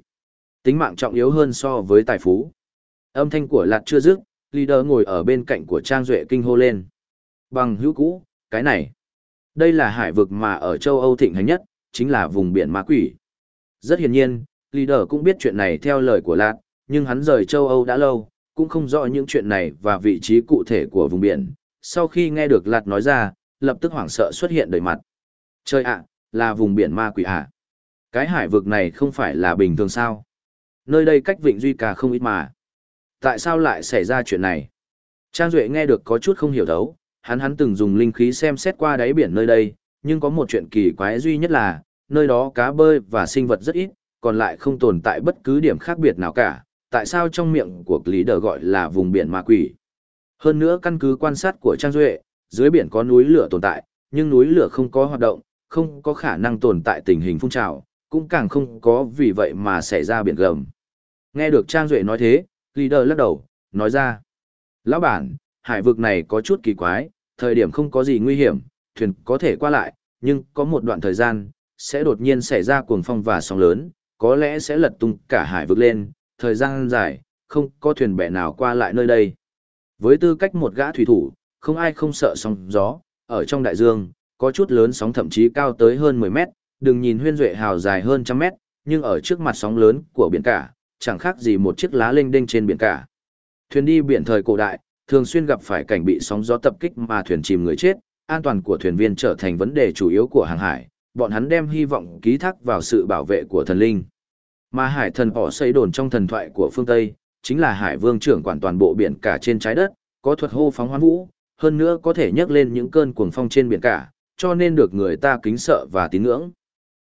Tính mạng trọng yếu hơn so với tài phú. Âm thanh của Lạt chưa dứt, leader ngồi ở bên cạnh của Trang Duệ kinh hô lên. Bằng hữu cũ, cái này. Đây là hải vực mà ở châu Âu thịnh hành nhất, chính là vùng biển ma quỷ. Rất hiển nhiên, leader cũng biết chuyện này theo lời của Lạt, nhưng hắn rời châu Âu đã lâu, cũng không rõ những chuyện này và vị trí cụ thể của vùng biển. Sau khi nghe được Lạt nói ra, lập tức hoảng sợ xuất hiện đầy mặt. Trời ạ, là vùng biển ma quỷ ạ. Cái hải vực này không phải là bình thường sao? Nơi đây cách Vịnh Duy Ca không ít mà. Tại sao lại xảy ra chuyện này? Trang Duệ nghe được có chút không hiểu thấu, hắn hắn từng dùng linh khí xem xét qua đáy biển nơi đây, nhưng có một chuyện kỳ quái duy nhất là, nơi đó cá bơi và sinh vật rất ít, còn lại không tồn tại bất cứ điểm khác biệt nào cả. Tại sao trong miệng của lý đờ gọi là vùng biển ma quỷ? Hơn nữa căn cứ quan sát của Trang Duệ, dưới biển có núi lửa tồn tại, nhưng núi lửa không có hoạt động, không có khả năng tồn tại tình hình phun trào, cũng càng không có vì vậy mà xảy ra biển gầm. Nghe được Trang Duệ nói thế, leader lắc đầu, nói ra. Lão bản, hải vực này có chút kỳ quái, thời điểm không có gì nguy hiểm, thuyền có thể qua lại, nhưng có một đoạn thời gian, sẽ đột nhiên xảy ra cuồng phong và sóng lớn, có lẽ sẽ lật tung cả hải vực lên, thời gian dài, không có thuyền bè nào qua lại nơi đây. Với tư cách một gã thủy thủ, không ai không sợ sóng gió, ở trong đại dương, có chút lớn sóng thậm chí cao tới hơn 10 mét, đừng nhìn huyên duệ hào dài hơn trăm mét, nhưng ở trước mặt sóng lớn của biển cả, chẳng khác gì một chiếc lá lênh đênh trên biển cả. Thuyền đi biển thời cổ đại, thường xuyên gặp phải cảnh bị sóng gió tập kích mà thuyền chìm người chết, an toàn của thuyền viên trở thành vấn đề chủ yếu của hàng hải, bọn hắn đem hy vọng ký thác vào sự bảo vệ của thần linh. Mà hải thần họ xây đồn trong thần thoại của phương Tây, chính là hải vương trưởng quản toàn bộ biển cả trên trái đất, có thuật hô phóng hoán vũ, hơn nữa có thể nhấc lên những cơn cuồng phong trên biển cả, cho nên được người ta kính sợ và tín ngưỡng.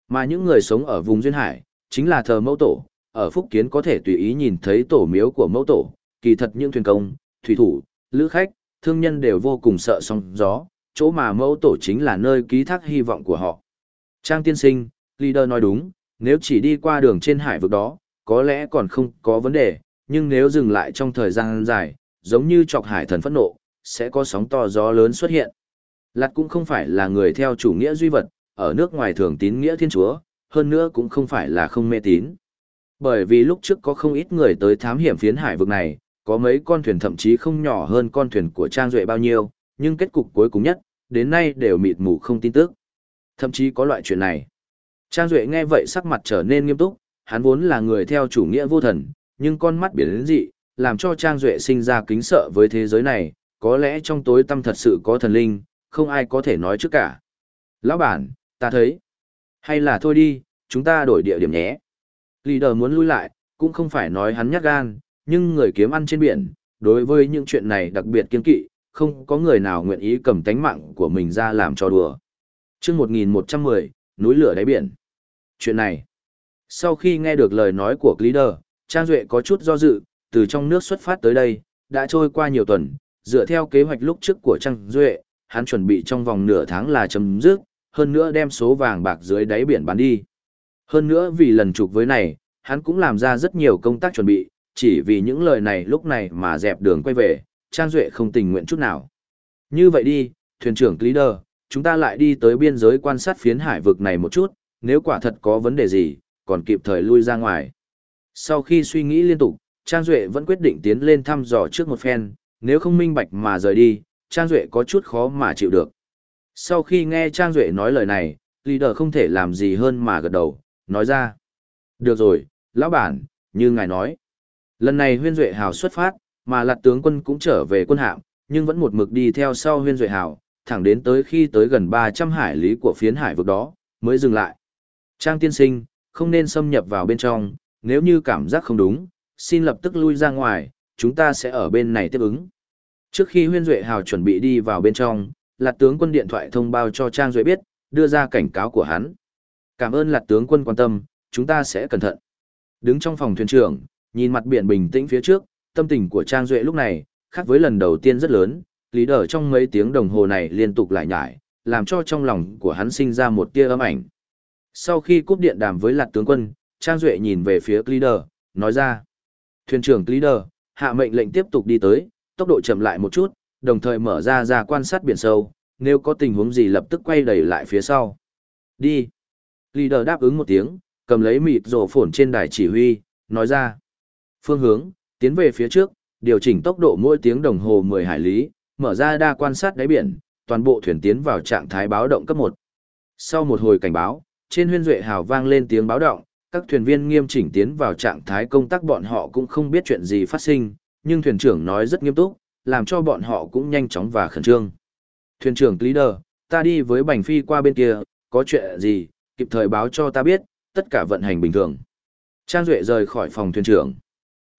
Mà những người sống ở vùng duyên hải, chính là thờ mẫu tổ, ở Phúc Kiến có thể tùy ý nhìn thấy tổ miếu của mẫu tổ, kỳ thật những thuyền công, thủy thủ, lữ khách, thương nhân đều vô cùng sợ sóng gió, chỗ mà mẫu tổ chính là nơi ký thác hy vọng của họ. Trang tiên sinh, leader nói đúng, nếu chỉ đi qua đường trên hải vực đó, có lẽ còn không có vấn đề, nhưng nếu dừng lại trong thời gian dài, giống như chọc hải thần phẫn nộ, sẽ có sóng to gió lớn xuất hiện. Lạt cũng không phải là người theo chủ nghĩa duy vật, ở nước ngoài thường tín nghĩa thiên chúa, hơn nữa cũng không phải là không mê tín. Bởi vì lúc trước có không ít người tới thám hiểm phiến hải vực này, có mấy con thuyền thậm chí không nhỏ hơn con thuyền của Trang Duệ bao nhiêu, nhưng kết cục cuối cùng nhất, đến nay đều mịt mù không tin tức. Thậm chí có loại chuyện này. Trang Duệ nghe vậy sắc mặt trở nên nghiêm túc, hắn vốn là người theo chủ nghĩa vô thần, nhưng con mắt biển đến dị, làm cho Trang Duệ sinh ra kính sợ với thế giới này, có lẽ trong tối tâm thật sự có thần linh, không ai có thể nói trước cả. Lão bản, ta thấy. Hay là thôi đi, chúng ta đổi địa điểm nhé. Leader muốn lui lại, cũng không phải nói hắn nhát gan, nhưng người kiếm ăn trên biển, đối với những chuyện này đặc biệt kiên kỵ, không có người nào nguyện ý cầm tánh mạng của mình ra làm cho đùa. chương 1110, núi lửa đáy biển. Chuyện này, sau khi nghe được lời nói của leader, Trang Duệ có chút do dự, từ trong nước xuất phát tới đây, đã trôi qua nhiều tuần, dựa theo kế hoạch lúc trước của Trang Duệ, hắn chuẩn bị trong vòng nửa tháng là chấm dứt, hơn nữa đem số vàng bạc dưới đáy biển bán đi. Hơn nữa vì lần trục với này, hắn cũng làm ra rất nhiều công tác chuẩn bị, chỉ vì những lời này lúc này mà dẹp đường quay về, Trang Duệ không tình nguyện chút nào. Như vậy đi, thuyền trưởng leader, chúng ta lại đi tới biên giới quan sát phiến hải vực này một chút, nếu quả thật có vấn đề gì, còn kịp thời lui ra ngoài. Sau khi suy nghĩ liên tục, Trang Duệ vẫn quyết định tiến lên thăm dò trước một phen, nếu không minh bạch mà rời đi, Trang Duệ có chút khó mà chịu được. Sau khi nghe Trang Duệ nói lời này, leader không thể làm gì hơn mà gật đầu, nói ra. Được rồi, lão bản, như ngài nói. Lần này huyên duệ hào xuất phát, mà lạt tướng quân cũng trở về quân hạm, nhưng vẫn một mực đi theo sau huyên duệ hào, thẳng đến tới khi tới gần 300 hải lý của phiến hải vực đó, mới dừng lại. Trang tiên sinh, không nên xâm nhập vào bên trong, nếu như cảm giác không đúng, xin lập tức lui ra ngoài, chúng ta sẽ ở bên này tiếp ứng. Trước khi huyên duệ hào chuẩn bị đi vào bên trong, lạt tướng quân điện thoại thông báo cho Trang Duệ biết, đưa ra cảnh cáo của hắn. Cảm ơn lạt tướng quân quan tâm, chúng ta sẽ cẩn thận. Đứng trong phòng thuyền trưởng, nhìn mặt biển bình tĩnh phía trước, tâm tình của Trang Duệ lúc này, khác với lần đầu tiên rất lớn, lý đờ trong mấy tiếng đồng hồ này liên tục lại nhải, làm cho trong lòng của hắn sinh ra một tia âm ảnh. Sau khi cúp điện đàm với lạt tướng quân, Trang Duệ nhìn về phía leader, nói ra. Thuyền trưởng leader, hạ mệnh lệnh tiếp tục đi tới, tốc độ chậm lại một chút, đồng thời mở ra ra quan sát biển sâu, nếu có tình huống gì lập tức quay đẩy lại phía sau. Đi. Leader đáp ứng một tiếng, cầm lấy mịt rổ phổn trên đài chỉ huy, nói ra. Phương hướng, tiến về phía trước, điều chỉnh tốc độ mỗi tiếng đồng hồ 10 hải lý, mở ra đa quan sát đáy biển, toàn bộ thuyền tiến vào trạng thái báo động cấp 1. Sau một hồi cảnh báo, trên huyên duệ hào vang lên tiếng báo động, các thuyền viên nghiêm chỉnh tiến vào trạng thái công tác bọn họ cũng không biết chuyện gì phát sinh, nhưng thuyền trưởng nói rất nghiêm túc, làm cho bọn họ cũng nhanh chóng và khẩn trương. Thuyền trưởng leader, ta đi với Bành Phi qua bên kia, có chuyện gì, kịp thời báo cho ta biết, tất cả vận hành bình thường. Trang Duệ rời khỏi phòng thuyền trưởng.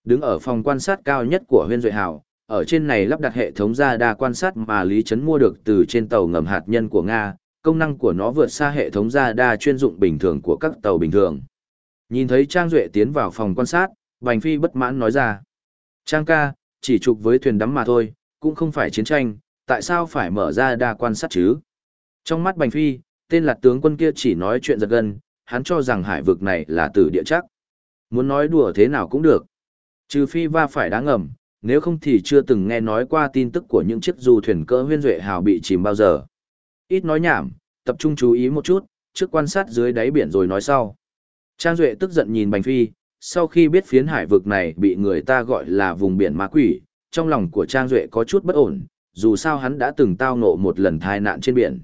Đứng ở phòng quan sát cao nhất của huyên Duệ Hào, ở trên này lắp đặt hệ thống ra đa quan sát mà Lý Trấn mua được từ trên tàu ngầm hạt nhân của Nga, công năng của nó vượt xa hệ thống ra đa chuyên dụng bình thường của các tàu bình thường. Nhìn thấy Trang Duệ tiến vào phòng quan sát, Bành Phi bất mãn nói ra. Trang ca, chỉ chụp với thuyền đắm mà thôi, cũng không phải chiến tranh, tại sao phải mở ra đa quan sát chứ? Trong mắt Bành Phi, tên là tướng quân kia chỉ nói chuyện giật gân, hắn cho rằng hải vực này là từ địa chắc. Muốn nói đùa thế nào cũng được. Trừ phi va phải đáng ngầm, nếu không thì chưa từng nghe nói qua tin tức của những chiếc du thuyền cỡ huyên duệ hào bị chìm bao giờ. Ít nói nhảm, tập trung chú ý một chút, trước quan sát dưới đáy biển rồi nói sau. Trang Duệ tức giận nhìn Bành Phi, sau khi biết phiến hải vực này bị người ta gọi là vùng biển ma quỷ, trong lòng của Trang Duệ có chút bất ổn, dù sao hắn đã từng tao ngộ một lần thai nạn trên biển.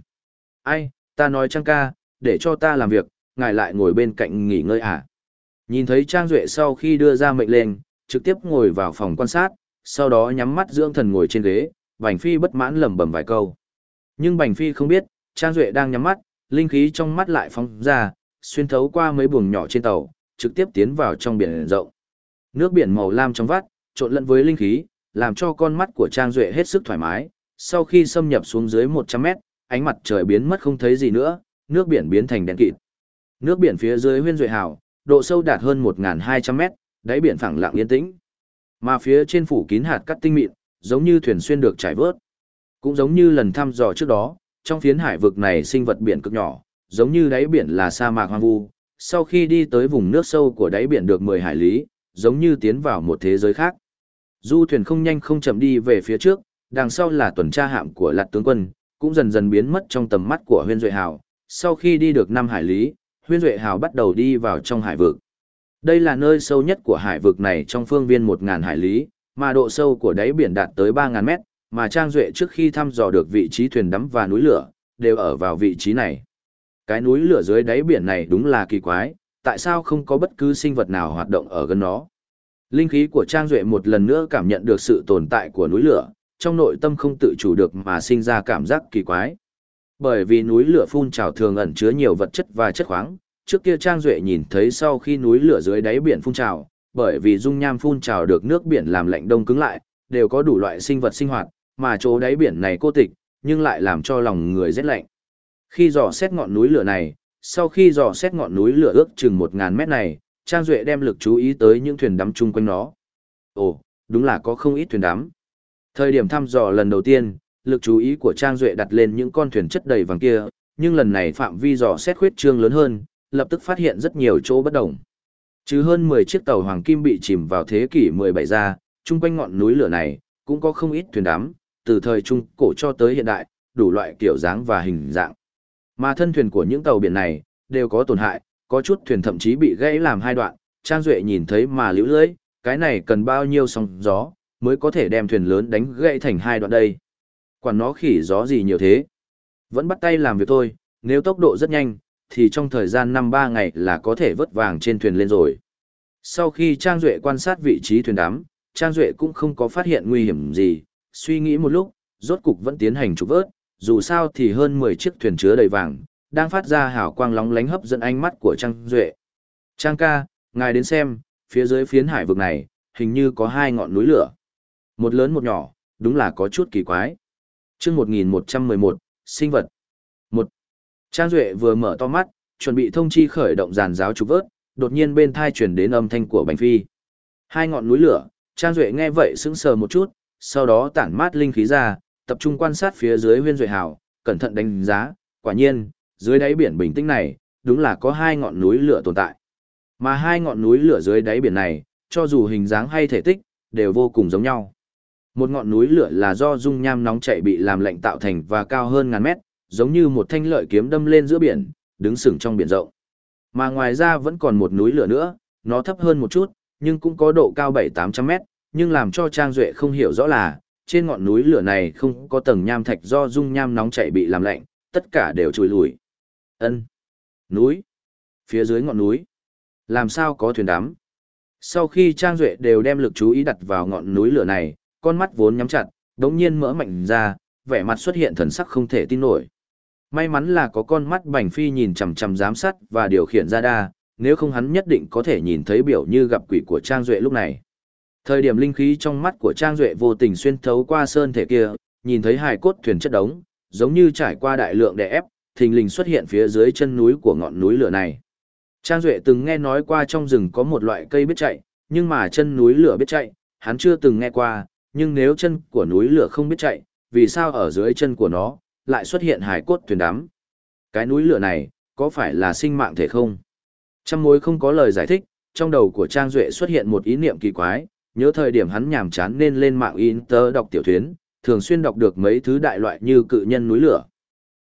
Ai, ta nói Trang ca, để cho ta làm việc, ngài lại ngồi bên cạnh nghỉ ngơi à. Nhìn thấy Trang Duệ sau khi đưa ra mệnh lệnh, trực tiếp ngồi vào phòng quan sát, sau đó nhắm mắt dưỡng thần ngồi trên ghế, Bành Phi bất mãn lẩm bẩm vài câu. Nhưng Bành Phi không biết, Trang Duệ đang nhắm mắt, linh khí trong mắt lại phóng ra, xuyên thấu qua mấy buồng nhỏ trên tàu, trực tiếp tiến vào trong biển rộng. Nước biển màu lam trong vắt, trộn lẫn với linh khí, làm cho con mắt của Trang Duệ hết sức thoải mái. Sau khi xâm nhập xuống dưới 100 mét, ánh mặt trời biến mất không thấy gì nữa, nước biển biến thành đen kịt. Nước biển phía dưới huyên duệ hào, độ sâu đạt hơn 1.200 mét, đáy biển phẳng lặng yên tĩnh. Mà phía trên phủ kín hạt cắt tinh mịn, giống như thuyền xuyên được trải vớt. Cũng giống như lần thăm dò trước đó, trong phiến hải vực này sinh vật biển cực nhỏ, giống như đáy biển là sa mạc hoang vu. Sau khi đi tới vùng nước sâu của đáy biển được 10 hải lý, giống như tiến vào một thế giới khác. Du thuyền không nhanh không chậm đi về phía trước, đằng sau là tuần tra hạm của Lạt tướng quân, cũng dần dần biến mất trong tầm mắt của Huyên Duệ Hào. Sau khi đi được 5 hải lý, Huyên Duệ Hào bắt đầu đi vào trong hải vực. Đây là nơi sâu nhất của hải vực này trong phương viên 1.000 hải lý, mà độ sâu của đáy biển đạt tới 3.000 mét, mà Trang Duệ trước khi thăm dò được vị trí thuyền đắm và núi lửa, đều ở vào vị trí này. Cái núi lửa dưới đáy biển này đúng là kỳ quái, tại sao không có bất cứ sinh vật nào hoạt động ở gần nó. Linh khí của Trang Duệ một lần nữa cảm nhận được sự tồn tại của núi lửa, trong nội tâm không tự chủ được mà sinh ra cảm giác kỳ quái. Bởi vì núi lửa phun trào thường ẩn chứa nhiều vật chất và chất khoáng, trước kia Trang Duệ nhìn thấy sau khi núi lửa dưới đáy biển phun trào, bởi vì dung nham phun trào được nước biển làm lạnh đông cứng lại, đều có đủ loại sinh vật sinh hoạt, mà chỗ đáy biển này cô tịch, nhưng lại làm cho lòng người rét lạnh. Khi dò xét ngọn núi lửa này, sau khi dò xét ngọn núi lửa ước chừng 1000 mét này, Trang Duệ đem lực chú ý tới những thuyền đắm chung quanh nó. Ồ, đúng là có không ít thuyền đắm. Thời điểm thăm dò lần đầu tiên, lực chú ý của Trang Duệ đặt lên những con thuyền chất đầy vàng kia, nhưng lần này phạm vi dò xét khuyết trương lớn hơn, lập tức phát hiện rất nhiều chỗ bất đồng. Chứ hơn 10 chiếc tàu hoàng kim bị chìm vào thế kỷ 17 ra, chung quanh ngọn núi lửa này, cũng có không ít thuyền đắm, từ thời trung cổ cho tới hiện đại, đủ loại kiểu dáng và hình dạng. Mà thân thuyền của những tàu biển này, đều có tổn hại, có chút thuyền thậm chí bị gãy làm hai đoạn, Trang Duệ nhìn thấy mà liễu lưỡi, cái này cần bao nhiêu sóng gió, mới có thể đem thuyền lớn đánh gãy thành hai đoạn đây. Quản nó khỉ gió gì nhiều thế. Vẫn bắt tay làm việc thôi, nếu tốc độ rất nhanh, thì trong thời gian năm ba ngày là có thể vớt vàng trên thuyền lên rồi. Sau khi Trang Duệ quan sát vị trí thuyền đám, Trang Duệ cũng không có phát hiện nguy hiểm gì, suy nghĩ một lúc, rốt cục vẫn tiến hành trục vớt, dù sao thì hơn 10 chiếc thuyền chứa đầy vàng, đang phát ra hào quang lóng lánh hấp dẫn ánh mắt của Trang Duệ. Trang ca, ngài đến xem, phía dưới phiến hải vực này, hình như có hai ngọn núi lửa. Một lớn một nhỏ, đúng là có chút kỳ quái. chương 1111, sinh vật. Trang Duệ vừa mở to mắt, chuẩn bị thông chi khởi động giàn giáo trục vớt, đột nhiên bên thai chuyển đến âm thanh của Bành Phi. Hai ngọn núi lửa, Trang Duệ nghe vậy sững sờ một chút, sau đó tản mát linh khí ra, tập trung quan sát phía dưới huyên duệ hào, cẩn thận đánh giá, quả nhiên, dưới đáy biển bình tĩnh này, đúng là có hai ngọn núi lửa tồn tại. Mà hai ngọn núi lửa dưới đáy biển này, cho dù hình dáng hay thể tích, đều vô cùng giống nhau. Một ngọn núi lửa là do dung nham nóng chảy bị làm lạnh tạo thành và cao hơn ngàn mét, giống như một thanh lợi kiếm đâm lên giữa biển, đứng sừng trong biển rộng. Mà ngoài ra vẫn còn một núi lửa nữa, nó thấp hơn một chút, nhưng cũng có độ cao 7-800 mét, nhưng làm cho Trang Duệ không hiểu rõ là, trên ngọn núi lửa này không có tầng nham thạch do dung nham nóng chảy bị làm lạnh, tất cả đều trùi lùi. ân Núi. Phía dưới ngọn núi. Làm sao có thuyền đám? Sau khi Trang Duệ đều đem lực chú ý đặt vào ngọn núi lửa này, con mắt vốn nhắm chặt, đống nhiên mở mạnh ra, vẻ mặt xuất hiện thần sắc không thể tin nổi. May mắn là có con mắt bành phi nhìn chằm chằm giám sát và điều khiển ra đa, nếu không hắn nhất định có thể nhìn thấy biểu như gặp quỷ của Trang Duệ lúc này. Thời điểm linh khí trong mắt của Trang Duệ vô tình xuyên thấu qua sơn thể kia, nhìn thấy hài cốt thuyền chất đống, giống như trải qua đại lượng đè ép, thình lình xuất hiện phía dưới chân núi của ngọn núi lửa này. Trang Duệ từng nghe nói qua trong rừng có một loại cây biết chạy, nhưng mà chân núi lửa biết chạy, hắn chưa từng nghe qua, nhưng nếu chân của núi lửa không biết chạy, vì sao ở dưới chân của nó, lại xuất hiện hải cốt thuyền đám. Cái núi lửa này, có phải là sinh mạng thể không? Trăm mối không có lời giải thích, trong đầu của Trang Duệ xuất hiện một ý niệm kỳ quái, nhớ thời điểm hắn nhàm chán nên lên mạng Inter đọc tiểu thuyến, thường xuyên đọc được mấy thứ đại loại như cự nhân núi lửa.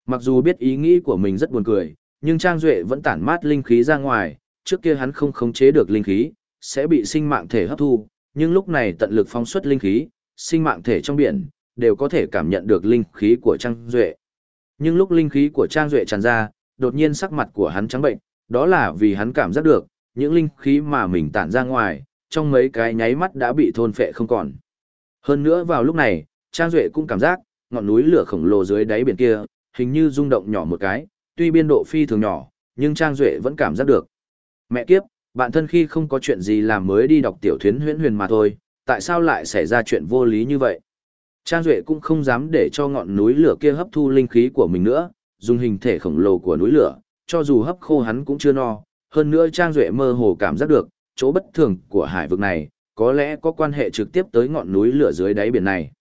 Mặc dù biết ý nghĩ của mình rất buồn cười, nhưng Trang Duệ vẫn tản mát linh khí ra ngoài, trước kia hắn không khống chế được linh khí, sẽ bị sinh mạng thể hấp thu, nhưng lúc này tận lực phóng xuất linh khí, sinh mạng thể trong biển, đều có thể cảm nhận được linh khí của Trang Duệ. Nhưng lúc linh khí của Trang Duệ tràn ra, đột nhiên sắc mặt của hắn trắng bệnh, đó là vì hắn cảm giác được, những linh khí mà mình tản ra ngoài, trong mấy cái nháy mắt đã bị thôn phệ không còn. Hơn nữa vào lúc này, Trang Duệ cũng cảm giác, ngọn núi lửa khổng lồ dưới đáy biển kia, hình như rung động nhỏ một cái, tuy biên độ phi thường nhỏ, nhưng Trang Duệ vẫn cảm giác được. Mẹ kiếp, bạn thân khi không có chuyện gì làm mới đi đọc tiểu thuyết huyễn huyền mà thôi, tại sao lại xảy ra chuyện vô lý như vậy? Trang Duệ cũng không dám để cho ngọn núi lửa kia hấp thu linh khí của mình nữa, dùng hình thể khổng lồ của núi lửa, cho dù hấp khô hắn cũng chưa no. Hơn nữa Trang Duệ mơ hồ cảm giác được, chỗ bất thường của hải vực này, có lẽ có quan hệ trực tiếp tới ngọn núi lửa dưới đáy biển này.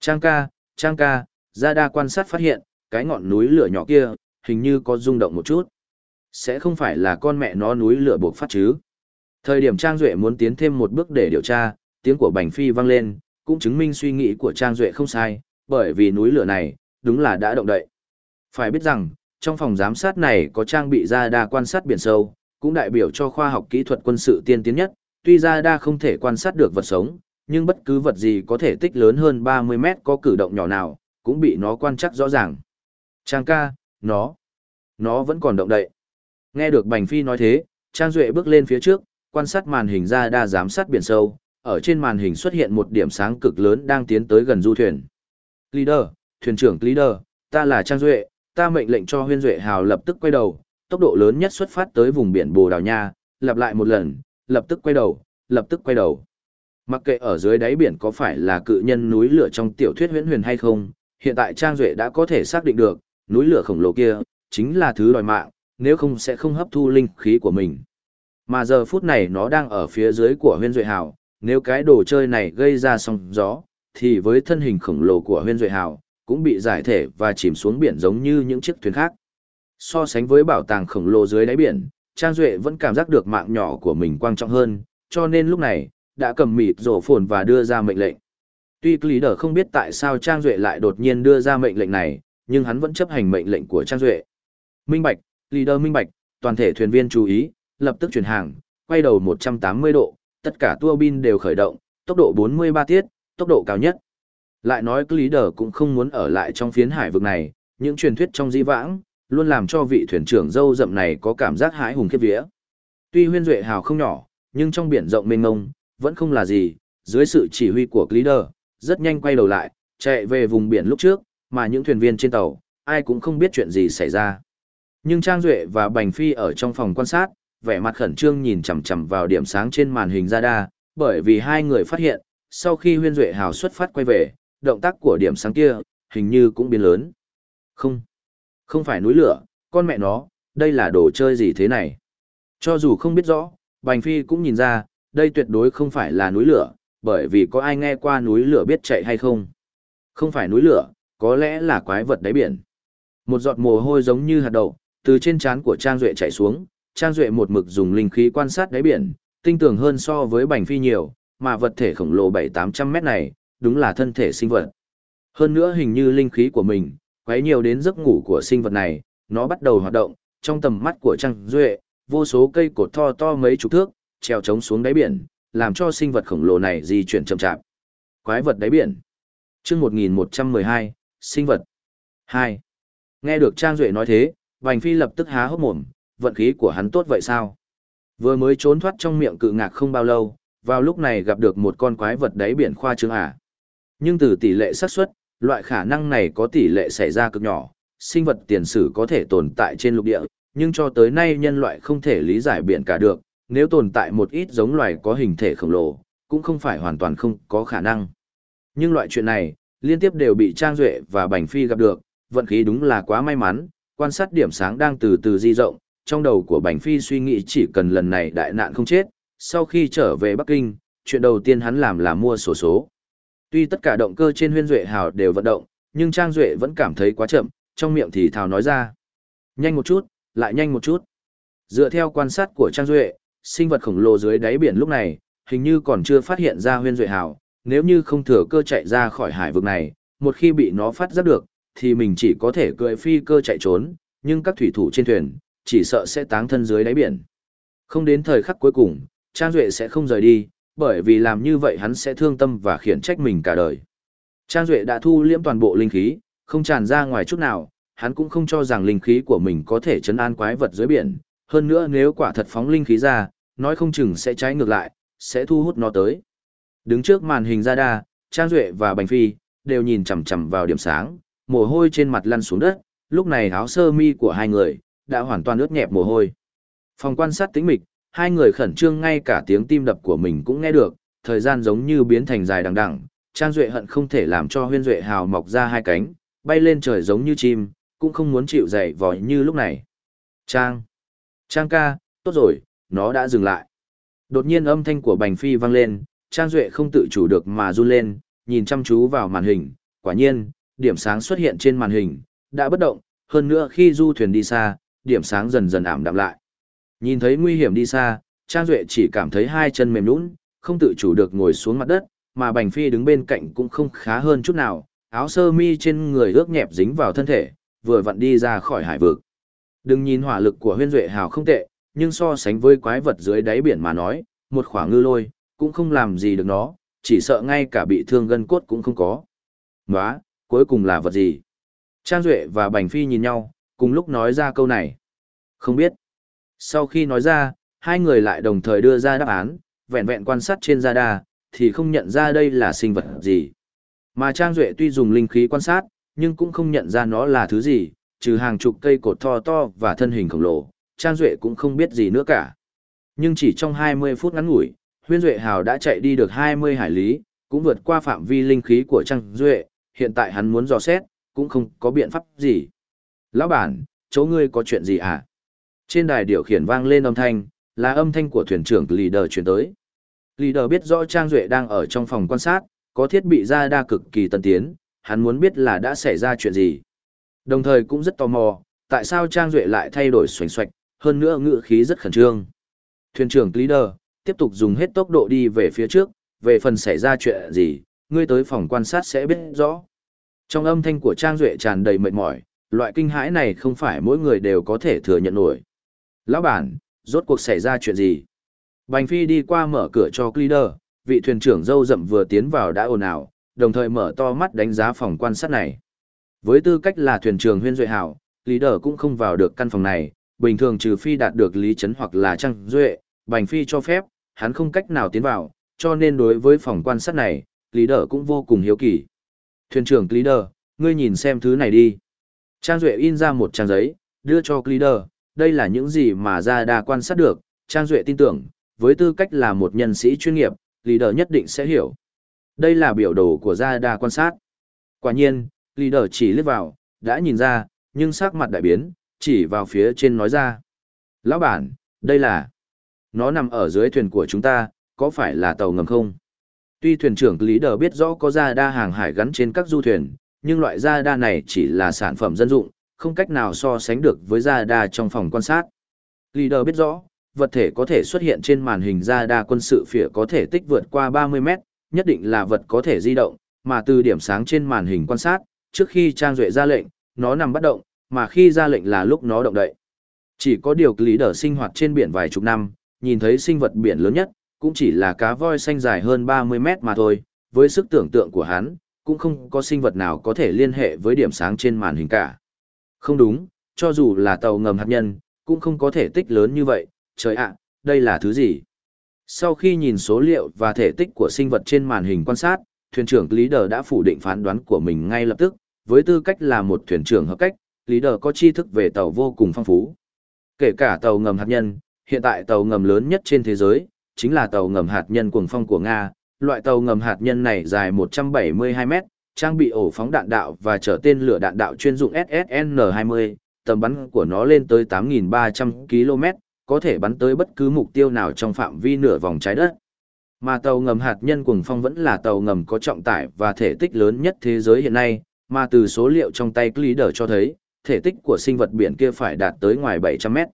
Trang ca, Trang ca, ra đa quan sát phát hiện, cái ngọn núi lửa nhỏ kia, hình như có rung động một chút. Sẽ không phải là con mẹ nó núi lửa buộc phát chứ. Thời điểm Trang Duệ muốn tiến thêm một bước để điều tra, tiếng của Bành Phi vang lên, cũng chứng minh suy nghĩ của Trang Duệ không sai, bởi vì núi lửa này, đúng là đã động đậy. Phải biết rằng, trong phòng giám sát này có trang bị ra đa quan sát biển sâu, cũng đại biểu cho khoa học kỹ thuật quân sự tiên tiến nhất, tuy ra đa không thể quan sát được vật sống, nhưng bất cứ vật gì có thể tích lớn hơn 30 mét có cử động nhỏ nào, cũng bị nó quan chắc rõ ràng. Trang ca, nó, nó vẫn còn động đậy. Nghe được Bành Phi nói thế, Trang Duệ bước lên phía trước, quan sát màn hình ra đa giám sát biển sâu, ở trên màn hình xuất hiện một điểm sáng cực lớn đang tiến tới gần du thuyền. Leader, thuyền trưởng Leader, ta là Trang Duệ, ta mệnh lệnh cho huyên Duệ hào lập tức quay đầu, tốc độ lớn nhất xuất phát tới vùng biển Bồ Đào Nha, lặp lại một lần, lập tức quay đầu, lập tức quay đầu. Mặc kệ ở dưới đáy biển có phải là cự nhân núi lửa trong tiểu thuyết huyễn huyền hay không, hiện tại Trang Duệ đã có thể xác định được, núi lửa khổng lồ kia, chính là thứ đòi mạng, nếu không sẽ không hấp thu linh khí của mình. Mà giờ phút này nó đang ở phía dưới của huyên Duệ hào, nếu cái đồ chơi này gây ra sóng gió, thì với thân hình khổng lồ của huyên Duệ hào, cũng bị giải thể và chìm xuống biển giống như những chiếc thuyền khác. So sánh với bảo tàng khổng lồ dưới đáy biển, Trang Duệ vẫn cảm giác được mạng nhỏ của mình quan trọng hơn, cho nên lúc này, đã cầm mịt rổ phồn và đưa ra mệnh lệnh. Tuy lý không biết tại sao Trang Duệ lại đột nhiên đưa ra mệnh lệnh này, nhưng hắn vẫn chấp hành mệnh lệnh của Trang Duệ. Minh Bạch, leader Minh Bạch, toàn thể thuyền viên chú ý, lập tức chuyển hàng, quay đầu 180 độ, tất cả tua bin đều khởi động, tốc độ 43 tiết, tốc độ cao nhất. Lại nói lý cũng không muốn ở lại trong phiến hải vực này, những truyền thuyết trong di vãng, luôn làm cho vị thuyền trưởng dâu rậm này có cảm giác hãi hùng khiếp vía. Tuy huyên duệ hào không nhỏ, nhưng trong biển rộng mênh mông, vẫn không là gì, dưới sự chỉ huy của leader, rất nhanh quay đầu lại, chạy về vùng biển lúc trước, mà những thuyền viên trên tàu, ai cũng không biết chuyện gì xảy ra. Nhưng Trang Duệ và Bành Phi ở trong phòng quan sát, vẻ mặt khẩn trương nhìn chằm chằm vào điểm sáng trên màn hình ra đa bởi vì hai người phát hiện, sau khi huyên duệ hào xuất phát quay về, động tác của điểm sáng kia, hình như cũng biến lớn. Không, không phải núi lửa, con mẹ nó, đây là đồ chơi gì thế này? Cho dù không biết rõ, Bành Phi cũng nhìn ra, đây tuyệt đối không phải là núi lửa, bởi vì có ai nghe qua núi lửa biết chạy hay không? Không phải núi lửa, có lẽ là quái vật đáy biển. Một giọt mồ hôi giống như hạt đậu, từ trên trán của Trang Duệ chạy xuống, Trang Duệ một mực dùng linh khí quan sát đáy biển, tinh tường hơn so với Bành Phi nhiều, mà vật thể khổng lồ 7-800 mét này, đúng là thân thể sinh vật. Hơn nữa hình như linh khí của mình, quấy nhiều đến giấc ngủ của sinh vật này, nó bắt đầu hoạt động, trong tầm mắt của Trang Duệ, vô số cây cột to to mấy chục thước, treo trống xuống đáy biển, làm cho sinh vật khổng lồ này di chuyển chậm chạp. Quái vật đáy biển. Chương 1112, sinh vật. 2. Nghe được Trang Duệ nói thế, Vành Phi lập tức há hốc mồm, vận khí của hắn tốt vậy sao? Vừa mới trốn thoát trong miệng cự ngạc không bao lâu, vào lúc này gặp được một con quái vật đáy biển khoa trương à. Nhưng từ tỷ lệ xác suất, loại khả năng này có tỷ lệ xảy ra cực nhỏ, sinh vật tiền sử có thể tồn tại trên lục địa, nhưng cho tới nay nhân loại không thể lý giải biển cả được, nếu tồn tại một ít giống loài có hình thể khổng lồ, cũng không phải hoàn toàn không có khả năng. Nhưng loại chuyện này, liên tiếp đều bị Trang Duệ và Bành Phi gặp được, vận khí đúng là quá may mắn, quan sát điểm sáng đang từ từ di rộng, trong đầu của Bành Phi suy nghĩ chỉ cần lần này đại nạn không chết, sau khi trở về Bắc Kinh, chuyện đầu tiên hắn làm là mua sổ số. Tuy tất cả động cơ trên huyên duệ hào đều vận động, nhưng Trang Duệ vẫn cảm thấy quá chậm, trong miệng thì thào nói ra. Nhanh một chút, lại nhanh một chút. Dựa theo quan sát của Trang Duệ, sinh vật khổng lồ dưới đáy biển lúc này, hình như còn chưa phát hiện ra huyên duệ hào, nếu như không thừa cơ chạy ra khỏi hải vực này, một khi bị nó phát giác được, thì mình chỉ có thể cưỡi phi cơ chạy trốn, nhưng các thủy thủ trên thuyền, chỉ sợ sẽ táng thân dưới đáy biển. Không đến thời khắc cuối cùng, Trang Duệ sẽ không rời đi, bởi vì làm như vậy hắn sẽ thương tâm và khiển trách mình cả đời. Trang Duệ đã thu liễm toàn bộ linh khí, không tràn ra ngoài chút nào, hắn cũng không cho rằng linh khí của mình có thể chấn an quái vật dưới biển. Hơn nữa nếu quả thật phóng linh khí ra, nói không chừng sẽ trái ngược lại, sẽ thu hút nó tới. Đứng trước màn hình radar, Trang Duệ và Bành Phi, đều nhìn chằm chằm vào điểm sáng, mồ hôi trên mặt lăn xuống đất, lúc này áo sơ mi của hai người, đã hoàn toàn ướt nhẹp mồ hôi. Phòng quan sát tĩnh mịch, hai người khẩn trương ngay cả tiếng tim đập của mình cũng nghe được, thời gian giống như biến thành dài đằng đằng, Trang Duệ hận không thể làm cho huyên Duệ hào mọc ra hai cánh, bay lên trời giống như chim, cũng không muốn chịu dậy vòi như lúc này. Trang! Trang ca, tốt rồi, nó đã dừng lại. Đột nhiên âm thanh của Bành Phi vang lên, Trang Duệ không tự chủ được mà run lên, nhìn chăm chú vào màn hình, quả nhiên, điểm sáng xuất hiện trên màn hình, đã bất động, hơn nữa khi du thuyền đi xa, điểm sáng dần dần ảm đạm lại. Nhìn thấy nguy hiểm đi xa, Trang Duệ chỉ cảm thấy hai chân mềm nhũn, không tự chủ được ngồi xuống mặt đất, mà Bành Phi đứng bên cạnh cũng không khá hơn chút nào, áo sơ mi trên người ướt nhẹp dính vào thân thể, vừa vặn đi ra khỏi hải vực. Đừng nhìn hỏa lực của huyên duệ hào không tệ, nhưng so sánh với quái vật dưới đáy biển mà nói, một khoảng ngư lôi, cũng không làm gì được nó, chỉ sợ ngay cả bị thương gân cốt cũng không có. Nóa, cuối cùng là vật gì? Trang Duệ và Bành Phi nhìn nhau, cùng lúc nói ra câu này. Không biết. Sau khi nói ra, hai người lại đồng thời đưa ra đáp án, vẹn vẹn quan sát trên radar, thì không nhận ra đây là sinh vật gì. Mà Trang Duệ tuy dùng linh khí quan sát, nhưng cũng không nhận ra nó là thứ gì, trừ hàng chục cây cột to to và thân hình khổng lồ, Trang Duệ cũng không biết gì nữa cả. Nhưng chỉ trong 20 phút ngắn ngủi, Huyên Duệ Hào đã chạy đi được 20 hải lý, cũng vượt qua phạm vi linh khí của Trang Duệ, hiện tại hắn muốn dò xét, cũng không có biện pháp gì. Lão bản, chỗ ngươi có chuyện gì à? Trên đài điều khiển vang lên âm thanh, là âm thanh của thuyền trưởng Leader chuyển tới. Leader biết rõ Trang Duệ đang ở trong phòng quan sát, có thiết bị ra đa cực kỳ tân tiến, hắn muốn biết là đã xảy ra chuyện gì. Đồng thời cũng rất tò mò, tại sao Trang Duệ lại thay đổi xoành xoạch, hơn nữa ngựa khí rất khẩn trương. Thuyền trưởng Leader, tiếp tục dùng hết tốc độ đi về phía trước, về phần xảy ra chuyện gì, ngươi tới phòng quan sát sẽ biết rõ. Trong âm thanh của Trang Duệ tràn đầy mệt mỏi, loại kinh hãi này không phải mỗi người đều có thể thừa nhận nổi. Lão bản, rốt cuộc xảy ra chuyện gì? Bành Phi đi qua mở cửa cho Leader, vị thuyền trưởng dâu rậm vừa tiến vào đã ồn ào, đồng thời mở to mắt đánh giá phòng quan sát này. Với tư cách là thuyền trưởng huyên duệ hảo, Leader cũng không vào được căn phòng này, bình thường trừ phi đạt được lý chấn hoặc là trăng duệ, Bành Phi cho phép, hắn không cách nào tiến vào, cho nên đối với phòng quan sát này, Leader cũng vô cùng hiếu kỳ. Thuyền trưởng Leader, ngươi nhìn xem thứ này đi. Trang Duệ in ra một trang giấy, đưa cho Leader, đây là những gì mà ra đa quan sát được, Trang Duệ tin tưởng, với tư cách là một nhân sĩ chuyên nghiệp, leader nhất định sẽ hiểu. Đây là biểu đồ của gia đa quan sát. Quả nhiên, leader chỉ liếc vào, đã nhìn ra, nhưng sắc mặt đại biến, chỉ vào phía trên nói ra. Lão bản, đây là... Nó nằm ở dưới thuyền của chúng ta, có phải là tàu ngầm không? Tuy thuyền trưởng leader biết rõ có Ra đa hàng hải gắn trên các du thuyền, nhưng loại da đa này chỉ là sản phẩm dân dụng, không cách nào so sánh được với da đa trong phòng quan sát. Leader biết rõ, vật thể có thể xuất hiện trên màn hình da đa quân sự phía có thể tích vượt qua 30 mét, nhất định là vật có thể di động, mà từ điểm sáng trên màn hình quan sát, trước khi Trang Duệ ra lệnh, nó nằm bất động, mà khi ra lệnh là lúc nó động đậy. Chỉ có điều Leader sinh hoạt trên biển vài chục năm, nhìn thấy sinh vật biển lớn nhất, cũng chỉ là cá voi xanh dài hơn 30 mét mà thôi, với sức tưởng tượng của hắn, cũng không có sinh vật nào có thể liên hệ với điểm sáng trên màn hình cả. Không đúng, cho dù là tàu ngầm hạt nhân, cũng không có thể tích lớn như vậy, trời ạ, đây là thứ gì? Sau khi nhìn số liệu và thể tích của sinh vật trên màn hình quan sát, thuyền trưởng Lý Đờ đã phủ định phán đoán của mình ngay lập tức, với tư cách là một thuyền trưởng hợp cách, Lý Đờ có tri thức về tàu vô cùng phong phú. Kể cả tàu ngầm hạt nhân, hiện tại tàu ngầm lớn nhất trên thế giới, chính là tàu ngầm hạt nhân cuồng phong của Nga. Loại tàu ngầm hạt nhân này dài 172 mét, trang bị ổ phóng đạn đạo và chở tên lửa đạn đạo chuyên dụng SSN-20, tầm bắn của nó lên tới 8.300 km, có thể bắn tới bất cứ mục tiêu nào trong phạm vi nửa vòng trái đất. Mà tàu ngầm hạt nhân cuồng phong vẫn là tàu ngầm có trọng tải và thể tích lớn nhất thế giới hiện nay, mà từ số liệu trong tay Cleader cho thấy, thể tích của sinh vật biển kia phải đạt tới ngoài 700 mét.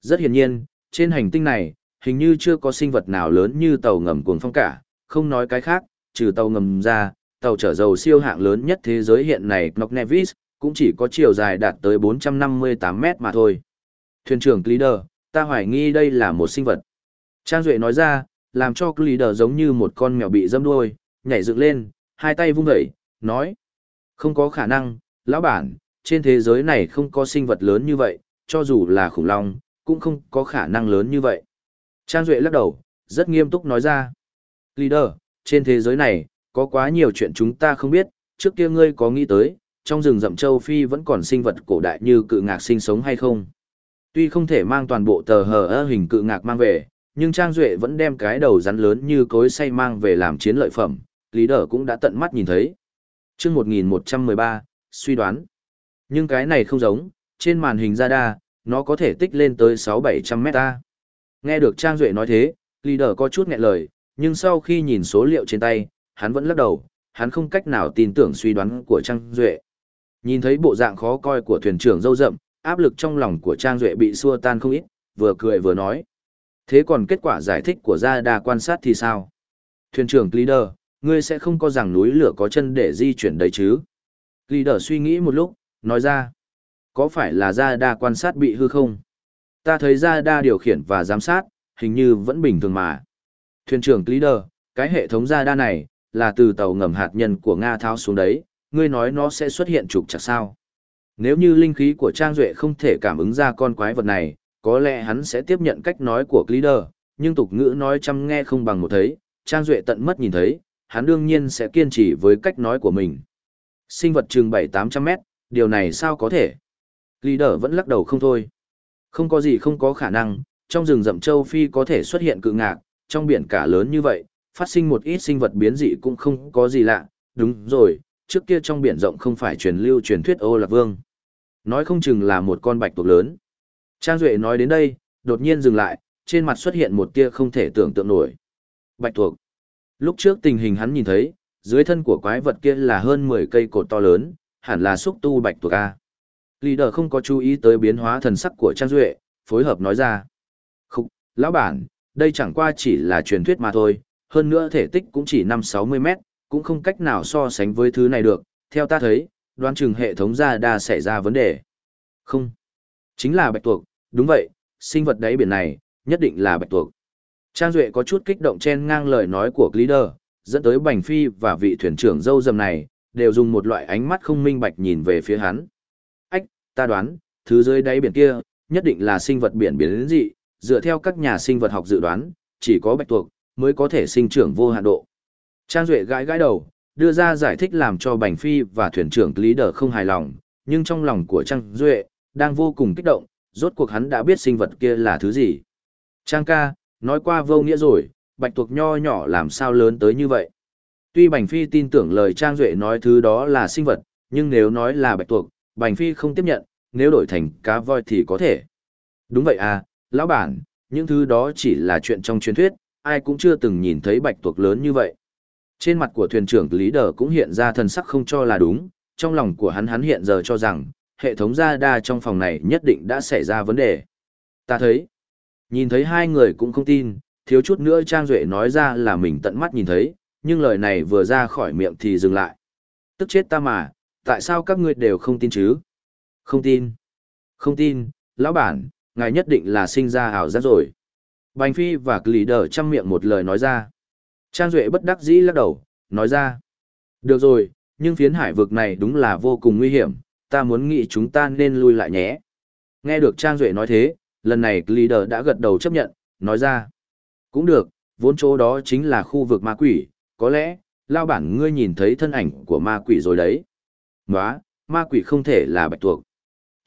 Rất hiển nhiên, trên hành tinh này, hình như chưa có sinh vật nào lớn như tàu ngầm cuồng phong cả, không nói cái khác, trừ tàu ngầm ra, tàu chở dầu siêu hạng lớn nhất thế giới hiện này Knock Nevis, cũng chỉ có chiều dài đạt tới 458 mét mà thôi. Thuyền trưởng Leader, ta hoài nghi đây là một sinh vật. Trang Duệ nói ra, làm cho leader giống như một con mèo bị dâm đuôi, nhảy dựng lên, hai tay vung dậy, nói. Không có khả năng, lão bản, trên thế giới này không có sinh vật lớn như vậy, cho dù là khủng long, cũng không có khả năng lớn như vậy. Trang Duệ lắc đầu, rất nghiêm túc nói ra. Leader, trên thế giới này, có quá nhiều chuyện chúng ta không biết, trước kia ngươi có nghĩ tới, trong rừng rậm châu Phi vẫn còn sinh vật cổ đại như cự ngạc sinh sống hay không? Tuy không thể mang toàn bộ tờ hờ ơ hình cự ngạc mang về, nhưng Trang Duệ vẫn đem cái đầu rắn lớn như cối say mang về làm chiến lợi phẩm, Lý cũng đã tận mắt nhìn thấy. chương 1113, suy đoán. Nhưng cái này không giống, trên màn hình radar, nó có thể tích lên tới 6-700 mét ta. Nghe được Trang Duệ nói thế, Lý có chút nghẹn lời, nhưng sau khi nhìn số liệu trên tay, hắn vẫn lắc đầu, hắn không cách nào tin tưởng suy đoán của Trang Duệ. Nhìn thấy bộ dạng khó coi của thuyền trưởng dâu rậm, áp lực trong lòng của Trang Duệ bị xua tan không ít, vừa cười vừa nói. Thế còn kết quả giải thích của gia đà quan sát thì sao? Thuyền trưởng Leader, ngươi sẽ không có rằng núi lửa có chân để di chuyển đấy chứ? Leader suy nghĩ một lúc, nói ra. Có phải là gia đa quan sát bị hư không? Ta thấy gia đa điều khiển và giám sát, hình như vẫn bình thường mà. Thuyền trưởng Leader, cái hệ thống ra đa này, là từ tàu ngầm hạt nhân của Nga thao xuống đấy, ngươi nói nó sẽ xuất hiện trục chặt sao? Nếu như linh khí của Trang Duệ không thể cảm ứng ra con quái vật này, có lẽ hắn sẽ tiếp nhận cách nói của Glider, nhưng tục ngữ nói chăm nghe không bằng một thấy, Trang Duệ tận mất nhìn thấy, hắn đương nhiên sẽ kiên trì với cách nói của mình. Sinh vật chừng 7-800 mét, điều này sao có thể? Glider vẫn lắc đầu không thôi. Không có gì không có khả năng, trong rừng rậm châu Phi có thể xuất hiện cự ngạc, trong biển cả lớn như vậy, phát sinh một ít sinh vật biến dị cũng không có gì lạ, đúng rồi, trước kia trong biển rộng không phải truyền lưu truyền thuyết ô lạc vương. Nói không chừng là một con bạch tuộc lớn. Trang Duệ nói đến đây, đột nhiên dừng lại, trên mặt xuất hiện một tia không thể tưởng tượng nổi. Bạch tuộc. Lúc trước tình hình hắn nhìn thấy, dưới thân của quái vật kia là hơn 10 cây cột to lớn, hẳn là xúc tu bạch tuộc A. Leader không có chú ý tới biến hóa thần sắc của Trang Duệ, phối hợp nói ra. Không, lão bản, đây chẳng qua chỉ là truyền thuyết mà thôi, hơn nữa thể tích cũng chỉ 5-60 mét, cũng không cách nào so sánh với thứ này được, theo ta thấy, đoán chừng hệ thống ra đa xảy ra vấn đề. Không, chính là bạch tuộc, đúng vậy, sinh vật đáy biển này, nhất định là bạch tuộc. Trang Duệ có chút kích động chen ngang lời nói của leader, dẫn tới Bành Phi và vị thuyền trưởng dâu dầm này, đều dùng một loại ánh mắt không minh bạch nhìn về phía hắn. Ách, ta đoán, thứ dưới đáy biển kia, nhất định là sinh vật biển biến dị, dựa theo các nhà sinh vật học dự đoán, chỉ có bạch tuộc, mới có thể sinh trưởng vô hạn độ. Trang Duệ gãi gãi đầu, đưa ra giải thích làm cho Bành Phi và thuyền trưởng leader không hài lòng, nhưng trong lòng của Trang Duệ, đang vô cùng kích động, rốt cuộc hắn đã biết sinh vật kia là thứ gì. Trang ca, nói qua vô nghĩa rồi, bạch tuộc nho nhỏ làm sao lớn tới như vậy. Tuy Bành Phi tin tưởng lời Trang Duệ nói thứ đó là sinh vật, nhưng nếu nói là bạch tuộc, Bành Phi không tiếp nhận, nếu đổi thành cá voi thì có thể. Đúng vậy à, lão bản, những thứ đó chỉ là chuyện trong truyền thuyết, ai cũng chưa từng nhìn thấy bạch tuộc lớn như vậy. Trên mặt của thuyền trưởng Lý Đờ cũng hiện ra thần sắc không cho là đúng, trong lòng của hắn hắn hiện giờ cho rằng, hệ thống radar trong phòng này nhất định đã xảy ra vấn đề. Ta thấy, nhìn thấy hai người cũng không tin, thiếu chút nữa Trang Duệ nói ra là mình tận mắt nhìn thấy, nhưng lời này vừa ra khỏi miệng thì dừng lại. Tức chết ta mà, tại sao các ngươi đều không tin chứ? Không tin. Không tin, lão bản, ngài nhất định là sinh ra ảo giác rồi. Bành Phi và Lý Đờ chăm miệng một lời nói ra. Trang Duệ bất đắc dĩ lắc đầu, nói ra. Được rồi, nhưng phiến hải vực này đúng là vô cùng nguy hiểm, ta muốn nghĩ chúng ta nên lui lại nhé. Nghe được Trang Duệ nói thế, lần này leader đã gật đầu chấp nhận, nói ra. Cũng được, vốn chỗ đó chính là khu vực ma quỷ, có lẽ, lao bản ngươi nhìn thấy thân ảnh của ma quỷ rồi đấy. Nóa, ma quỷ không thể là bạch tuộc.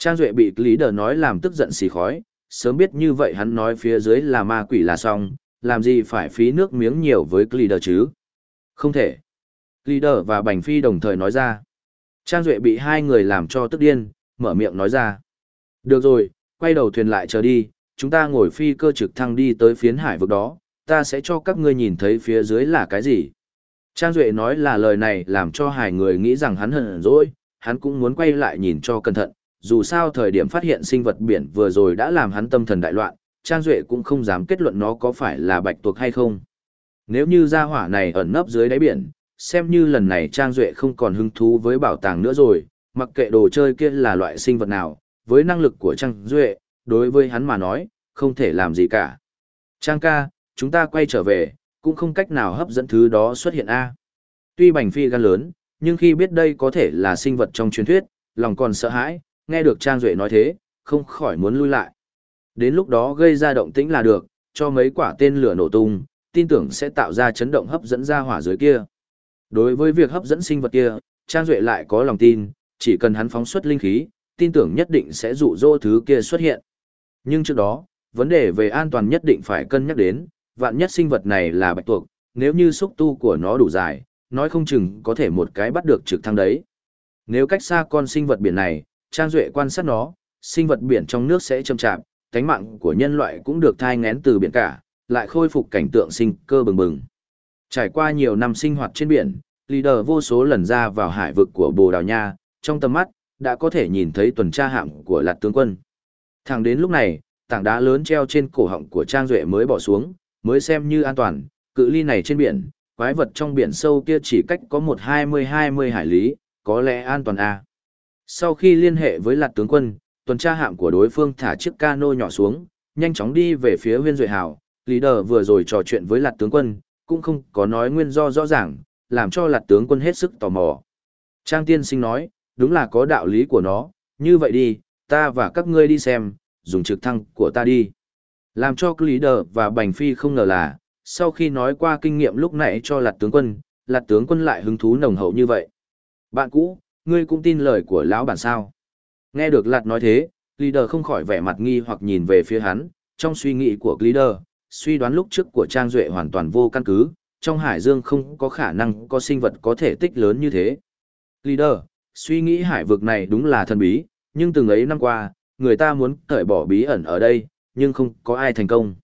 Trang Duệ bị Lý Đờ nói làm tức giận xì khói, sớm biết như vậy hắn nói phía dưới là ma quỷ là xong, làm gì phải phí nước miếng nhiều với Lý Đờ chứ? Không thể. Lý Đờ và Bành Phi đồng thời nói ra. Trang Duệ bị hai người làm cho tức điên, mở miệng nói ra. Được rồi, quay đầu thuyền lại chờ đi, chúng ta ngồi phi cơ trực thăng đi tới phiến hải vực đó, ta sẽ cho các ngươi nhìn thấy phía dưới là cái gì. Trang Duệ nói là lời này làm cho hai người nghĩ rằng hắn hận rồi, hắn cũng muốn quay lại nhìn cho cẩn thận, dù sao thời điểm phát hiện sinh vật biển vừa rồi đã làm hắn tâm thần đại loạn, Trang Duệ cũng không dám kết luận nó có phải là bạch tuộc hay không. Nếu như gia hỏa này ẩn nấp dưới đáy biển, xem như lần này Trang Duệ không còn hứng thú với bảo tàng nữa rồi, mặc kệ đồ chơi kia là loại sinh vật nào, với năng lực của Trang Duệ, đối với hắn mà nói, không thể làm gì cả. Trang ca, chúng ta quay trở về, cũng không cách nào hấp dẫn thứ đó xuất hiện A. Tuy Bành Phi gan lớn, nhưng khi biết đây có thể là sinh vật trong truyền thuyết, lòng còn sợ hãi, nghe được Trang Duệ nói thế, không khỏi muốn lui lại. Đến lúc đó gây ra động tĩnh là được, cho mấy quả tên lửa nổ tung, tin tưởng sẽ tạo ra chấn động hấp dẫn ra hỏa dưới kia. Đối với việc hấp dẫn sinh vật kia, Trang Duệ lại có lòng tin, chỉ cần hắn phóng xuất linh khí, tin tưởng nhất định sẽ dụ dỗ thứ kia xuất hiện. Nhưng trước đó, vấn đề về an toàn nhất định phải cân nhắc đến, vạn nhất sinh vật này là bạch tuộc, nếu như xúc tu của nó đủ dài, nói không chừng có thể một cái bắt được trực thăng đấy. Nếu cách xa con sinh vật biển này, Trang Duệ quan sát nó, sinh vật biển trong nước sẽ châm chạm, tánh mạng của nhân loại cũng được thai ngén từ biển cả, lại khôi phục cảnh tượng sinh cơ bừng bừng. Trải qua nhiều năm sinh hoạt trên biển, leader vô số lần ra vào hải vực của Bồ Đào Nha, trong tầm mắt, đã có thể nhìn thấy tuần tra hạm của lạt tướng quân. Thẳng đến lúc này, tảng đá lớn treo trên cổ họng của Trang Duệ mới bỏ xuống, mới xem như an toàn, cự ly này trên biển, quái vật trong biển sâu kia chỉ cách có một hai mươi hai mươi hải lý, có lẽ an toàn à. Sau khi liên hệ với lạt tướng quân, tuần tra hạm của đối phương thả chiếc cano nhỏ xuống, nhanh chóng đi về phía huyên duệ hào. Leader vừa rồi trò chuyện với lạt tướng quân, cũng không có nói nguyên do rõ ràng, làm cho lạt tướng quân hết sức tò mò. Trang tiên sinh nói, đúng là có đạo lý của nó, như vậy đi, ta và các ngươi đi xem, dùng trực thăng của ta đi. Làm cho leader và Bành Phi không ngờ là, sau khi nói qua kinh nghiệm lúc nãy cho lạt tướng quân, lạt tướng quân lại hứng thú nồng hậu như vậy. Bạn cũ, ngươi cũng tin lời của lão bản sao. Nghe được lạt nói thế, leader không khỏi vẻ mặt nghi hoặc nhìn về phía hắn, trong suy nghĩ của leader, suy đoán lúc trước của Trang Duệ hoàn toàn vô căn cứ, trong hải dương không có khả năng có sinh vật có thể tích lớn như thế. Leader, suy nghĩ hải vực này đúng là thần bí, nhưng từng ấy năm qua, người ta muốn cởi bỏ bí ẩn ở đây, nhưng không có ai thành công.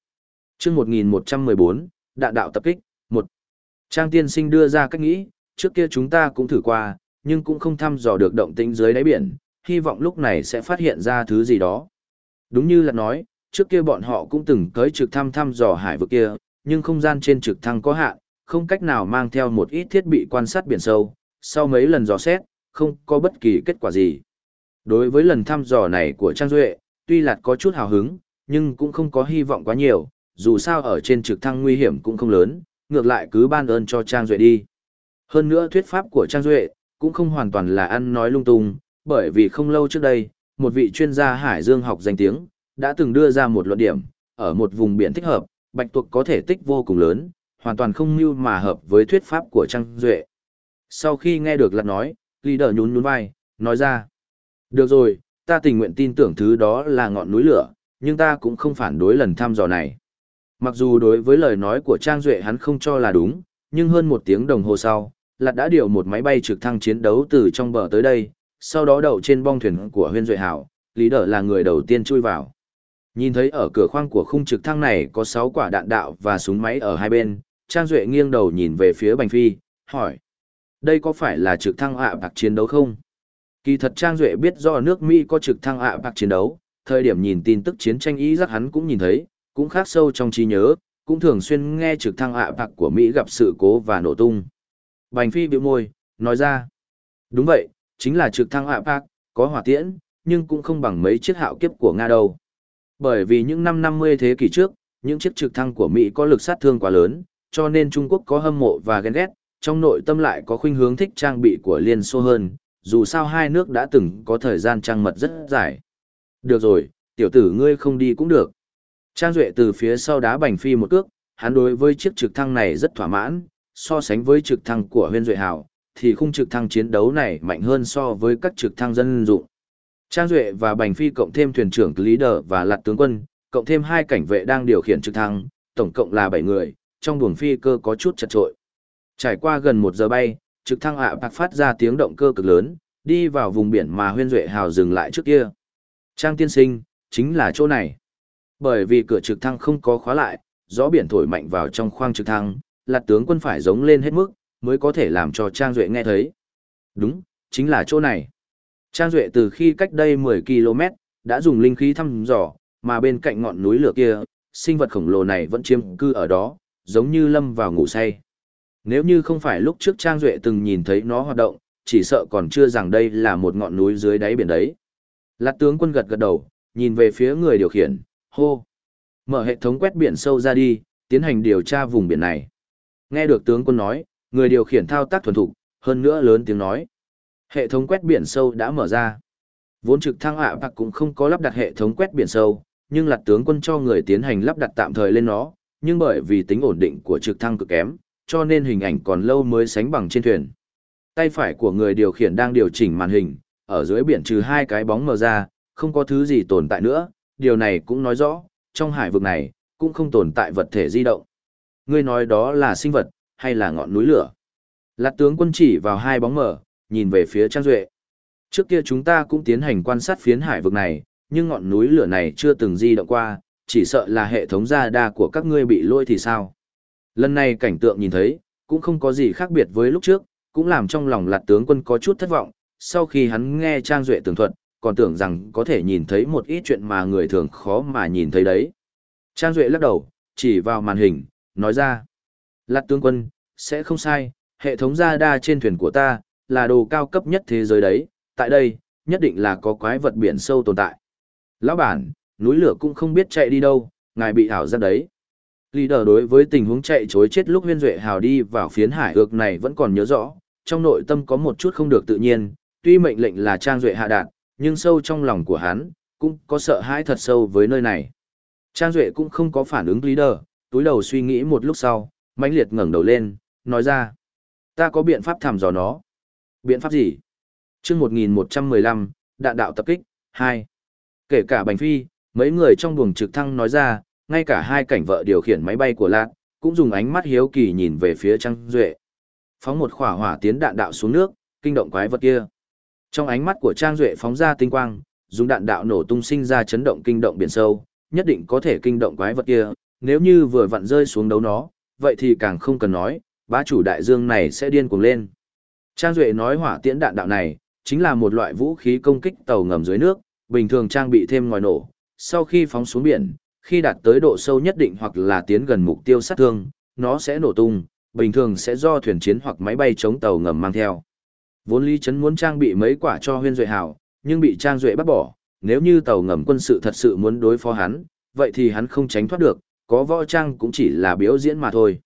Trước 1114, đạn đạo tập kích, 1. Trang tiên sinh đưa ra cách nghĩ, trước kia chúng ta cũng thử qua, nhưng cũng không thăm dò được động tĩnh dưới đáy biển, hy vọng lúc này sẽ phát hiện ra thứ gì đó. Đúng như là nói, trước kia bọn họ cũng từng tới trực thăm thăm dò hải vực kia, nhưng không gian trên trực thăng có hạn, không cách nào mang theo một ít thiết bị quan sát biển sâu, sau mấy lần dò xét, không có bất kỳ kết quả gì. Đối với lần thăm dò này của Trang Duệ, tuy là có chút hào hứng, nhưng cũng không có hy vọng quá nhiều, dù sao ở trên trực thăng nguy hiểm cũng không lớn, ngược lại cứ ban ơn cho Trang Duệ đi. Hơn nữa thuyết pháp của Trang Duệ, cũng không hoàn toàn là ăn nói lung tung, bởi vì không lâu trước đây, một vị chuyên gia hải dương học danh tiếng, đã từng đưa ra một luận điểm, ở một vùng biển thích hợp, bạch tuộc có thể tích vô cùng lớn, hoàn toàn không mưu mà hợp với thuyết pháp của Trang Duệ. Sau khi nghe được lật nói, leader nhún nhún vai, nói ra. Được rồi, ta tình nguyện tin tưởng thứ đó là ngọn núi lửa, nhưng ta cũng không phản đối lần thăm dò này. Mặc dù đối với lời nói của Trang Duệ hắn không cho là đúng, nhưng hơn một tiếng đồng hồ sau, Lạt đã điều một máy bay trực thăng chiến đấu từ trong bờ tới đây, sau đó đậu trên bong thuyền của huyên Duệ Hảo, Lý Đở là người đầu tiên chui vào. Nhìn thấy ở cửa khoang của khung trực thăng này có 6 quả đạn đạo và súng máy ở hai bên, Trang Duệ nghiêng đầu nhìn về phía Bành Phi, hỏi. Đây có phải là trực thăng ạ bạc chiến đấu không? Kỳ thật Trang Duệ biết do nước Mỹ có trực thăng ạ bạc chiến đấu, thời điểm nhìn tin tức chiến tranh ý giác hắn cũng nhìn thấy, cũng khác sâu trong trí nhớ, cũng thường xuyên nghe trực thăng ạ bạc của Mỹ gặp sự cố và nổ tung. Bành Phi biểu môi, nói ra. Đúng vậy, chính là trực thăng ạ bạc, có hỏa tiễn, nhưng cũng không bằng mấy chiếc hạo kiếp của Nga đâu. Bởi vì những năm 50 thế kỷ trước, những chiếc trực thăng của Mỹ có lực sát thương quá lớn, cho nên Trung Quốc có hâm mộ và ghen ghét, trong nội tâm lại có khuynh hướng thích trang bị của Liên Xô hơn, dù sao hai nước đã từng có thời gian trang mật rất dài. Được rồi, tiểu tử ngươi không đi cũng được. Trang Duệ từ phía sau đá bành phi một cước, hắn đối với chiếc trực thăng này rất thỏa mãn, so sánh với trực thăng của huyên Duệ Hào, thì khung trực thăng chiến đấu này mạnh hơn so với các trực thăng dân dụng. Trang Duệ và Bành Phi cộng thêm thuyền trưởng Lý Đờ và Lạt tướng quân, cộng thêm hai cảnh vệ đang điều khiển trực thăng, tổng cộng là bảy người, trong buồng phi cơ có chút chật trội. Trải qua gần một giờ bay, trực thăng ạ bạc phát ra tiếng động cơ cực lớn, đi vào vùng biển mà huyên duệ hào dừng lại trước kia. Trang tiên sinh, chính là chỗ này. Bởi vì cửa trực thăng không có khóa lại, gió biển thổi mạnh vào trong khoang trực thăng, lạt tướng quân phải giống lên hết mức, mới có thể làm cho Trang Duệ nghe thấy. Đúng, chính là chỗ này. Trang Duệ từ khi cách đây 10 km, đã dùng linh khí thăm dò, mà bên cạnh ngọn núi lửa kia, sinh vật khổng lồ này vẫn chiếm cư ở đó, giống như lâm vào ngủ say. Nếu như không phải lúc trước Trang Duệ từng nhìn thấy nó hoạt động, chỉ sợ còn chưa rằng đây là một ngọn núi dưới đáy biển đấy. Lạt tướng quân gật gật đầu, nhìn về phía người điều khiển, hô. Mở hệ thống quét biển sâu ra đi, tiến hành điều tra vùng biển này. Nghe được tướng quân nói, người điều khiển thao tác thuần thục, hơn nữa lớn tiếng nói. Hệ thống quét biển sâu đã mở ra. Vốn trực thăng ạ bạc cũng không có lắp đặt hệ thống quét biển sâu, nhưng là tướng quân cho người tiến hành lắp đặt tạm thời lên nó, nhưng bởi vì tính ổn định của trực thăng cực kém, cho nên hình ảnh còn lâu mới sánh bằng trên thuyền. Tay phải của người điều khiển đang điều chỉnh màn hình, ở dưới biển trừ hai cái bóng mờ ra, không có thứ gì tồn tại nữa, điều này cũng nói rõ, trong hải vực này, cũng không tồn tại vật thể di động. Ngươi nói đó là sinh vật, hay là ngọn núi lửa? Lạc tướng quân chỉ vào hai bóng mờ, nhìn về phía Trang Duệ. Trước kia chúng ta cũng tiến hành quan sát phiến hải vực này, nhưng ngọn núi lửa này chưa từng di động qua, chỉ sợ là hệ thống radar của các ngươi bị lôi thì sao. Lần này cảnh tượng nhìn thấy, cũng không có gì khác biệt với lúc trước, cũng làm trong lòng lạt tướng quân có chút thất vọng, sau khi hắn nghe Trang Duệ tường thuật, còn tưởng rằng có thể nhìn thấy một ít chuyện mà người thường khó mà nhìn thấy đấy. Trang Duệ lắc đầu, chỉ vào màn hình, nói ra. Lạt tướng quân, sẽ không sai, hệ thống ra đa trên thuyền của ta, là đồ cao cấp nhất thế giới đấy, tại đây, nhất định là có quái vật biển sâu tồn tại. Lão bản, núi lửa cũng không biết chạy đi đâu, ngài bị ảo giác đấy. Leader đối với tình huống chạy chối chết lúc huyên duệ hào đi vào phiến hải ước này vẫn còn nhớ rõ, trong nội tâm có một chút không được tự nhiên, tuy mệnh lệnh là trang duệ hạ đạt, nhưng sâu trong lòng của hắn, cũng có sợ hãi thật sâu với nơi này. Trang duệ cũng không có phản ứng leader, túi đầu suy nghĩ một lúc sau, mãnh liệt ngẩng đầu lên, nói ra. Ta có biện pháp thảm dò nó. Biện pháp gì? chương 1115, đạn đạo tập kích, 2. Kể cả Bành Phi, mấy người trong buồng trực thăng nói ra, ngay cả hai cảnh vợ điều khiển máy bay của Lạc, cũng dùng ánh mắt hiếu kỳ nhìn về phía Trang Duệ. Phóng một khỏa hỏa tiến đạn đạo xuống nước, kinh động quái vật kia. Trong ánh mắt của Trang Duệ phóng ra tinh quang, dùng đạn đạo nổ tung sinh ra chấn động kinh động biển sâu, nhất định có thể kinh động quái vật kia, nếu như vừa vặn rơi xuống đấu nó, vậy thì càng không cần nói, bá chủ đại dương này sẽ điên cuồng lên. Trang Duệ nói hỏa tiễn đạn đạo này, chính là một loại vũ khí công kích tàu ngầm dưới nước, bình thường trang bị thêm ngòi nổ, sau khi phóng xuống biển, khi đạt tới độ sâu nhất định hoặc là tiến gần mục tiêu sát thương, nó sẽ nổ tung, bình thường sẽ do thuyền chiến hoặc máy bay chống tàu ngầm mang theo. Vốn Lý Trấn muốn trang bị mấy quả cho huyên duệ hảo, nhưng bị Trang Duệ bắt bỏ, nếu như tàu ngầm quân sự thật sự muốn đối phó hắn, vậy thì hắn không tránh thoát được, có võ trang cũng chỉ là biểu diễn mà thôi.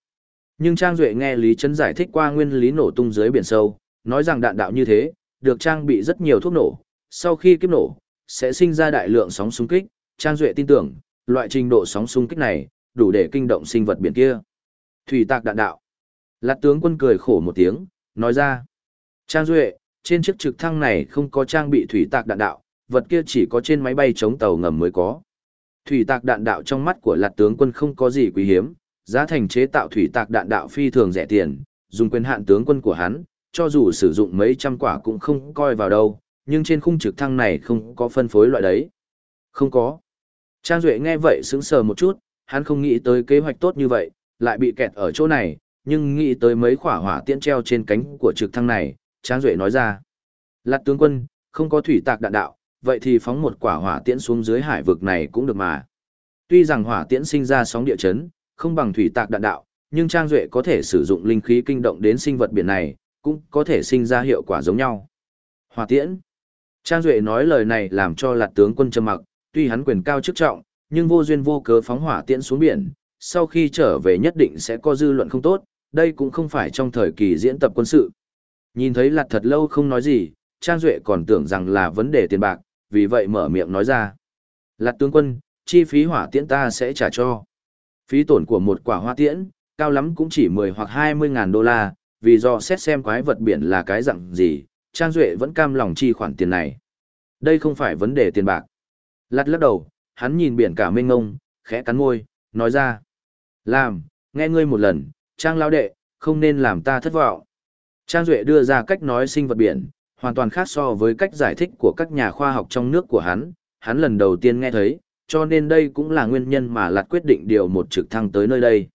Nhưng Trang Duệ nghe Lý Trấn giải thích qua nguyên lý nổ tung dưới biển sâu, nói rằng đạn đạo như thế, được trang bị rất nhiều thuốc nổ, sau khi kiếp nổ, sẽ sinh ra đại lượng sóng xung kích, Trang Duệ tin tưởng, loại trình độ sóng xung kích này, đủ để kinh động sinh vật biển kia. Thủy tạc đạn đạo. Lạt tướng quân cười khổ một tiếng, nói ra. Trang Duệ, trên chiếc trực thăng này không có trang bị thủy tạc đạn đạo, vật kia chỉ có trên máy bay chống tàu ngầm mới có. Thủy tạc đạn đạo trong mắt của lạt tướng quân không có gì quý hiếm, giá thành chế tạo thủy tạc đạn đạo phi thường rẻ tiền, dùng quyền hạn tướng quân của hắn, cho dù sử dụng mấy trăm quả cũng không coi vào đâu, nhưng trên khung trực thăng này không có phân phối loại đấy. Không có. Trang Duệ nghe vậy sững sờ một chút, hắn không nghĩ tới kế hoạch tốt như vậy, lại bị kẹt ở chỗ này, nhưng nghĩ tới mấy quả hỏa tiễn treo trên cánh của trực thăng này, Trang Duệ nói ra. Lạt tướng quân, không có thủy tạc đạn đạo, vậy thì phóng một quả hỏa tiễn xuống dưới hải vực này cũng được mà. Tuy rằng hỏa tiễn sinh ra sóng địa chấn, không bằng thủy tạc đạn đạo, nhưng Trang Duệ có thể sử dụng linh khí kinh động đến sinh vật biển này, cũng có thể sinh ra hiệu quả giống nhau. Hỏa tiễn. Trang Duệ nói lời này làm cho lạt tướng quân trầm mặc, tuy hắn quyền cao chức trọng, nhưng vô duyên vô cớ phóng hỏa tiễn xuống biển, sau khi trở về nhất định sẽ có dư luận không tốt, đây cũng không phải trong thời kỳ diễn tập quân sự. Nhìn thấy lạt thật lâu không nói gì, Trang Duệ còn tưởng rằng là vấn đề tiền bạc, vì vậy mở miệng nói ra. Lạt tướng quân, chi phí hỏa tiễn ta sẽ trả cho. Phí tổn của một quả hỏa tiễn, cao lắm cũng chỉ 10 hoặc 20 ngàn đô la, vì do xét xem quái vật biển là cái dạng gì, Trang Duệ vẫn cam lòng chi khoản tiền này. Đây không phải vấn đề tiền bạc. Lát lắc đầu, hắn nhìn biển cả mênh ngông, khẽ cắn môi, nói ra. Làm, nghe ngươi một lần, Trang lao đệ, không nên làm ta thất vọng. Trang Duệ đưa ra cách nói sinh vật biển, hoàn toàn khác so với cách giải thích của các nhà khoa học trong nước của hắn, hắn lần đầu tiên nghe thấy, cho nên đây cũng là nguyên nhân mà Lạt quyết định điều một trực thăng tới nơi đây.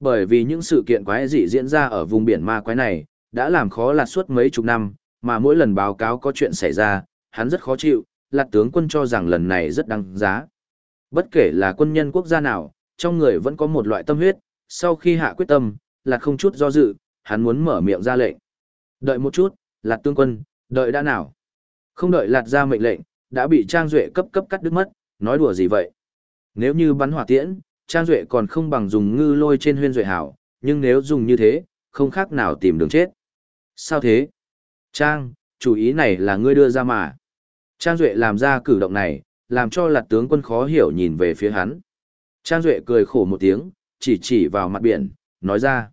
Bởi vì những sự kiện quái dị diễn ra ở vùng biển ma quái này, đã làm khó Lạt suốt mấy chục năm, mà mỗi lần báo cáo có chuyện xảy ra, hắn rất khó chịu, Lạt tướng quân cho rằng lần này rất đáng giá. Bất kể là quân nhân quốc gia nào, trong người vẫn có một loại tâm huyết, sau khi hạ quyết tâm, Lạt không chút do dự, hắn muốn mở miệng ra lệnh. Đợi một chút, Lạt tướng quân, đợi đã nào. Không đợi Lạt ra mệnh lệnh, đã bị Trang Duệ cấp cấp cắt đứt mất, nói đùa gì vậy? Nếu như bắn hỏa tiễn, Trang Duệ còn không bằng dùng ngư lôi trên huyên Duệ hảo, nhưng nếu dùng như thế, không khác nào tìm đường chết. Sao thế? Trang, chủ ý này là ngươi đưa ra mà. Trang Duệ làm ra cử động này, làm cho lạt tướng quân khó hiểu nhìn về phía hắn. Trang Duệ cười khổ một tiếng, chỉ chỉ vào mặt biển, nói ra.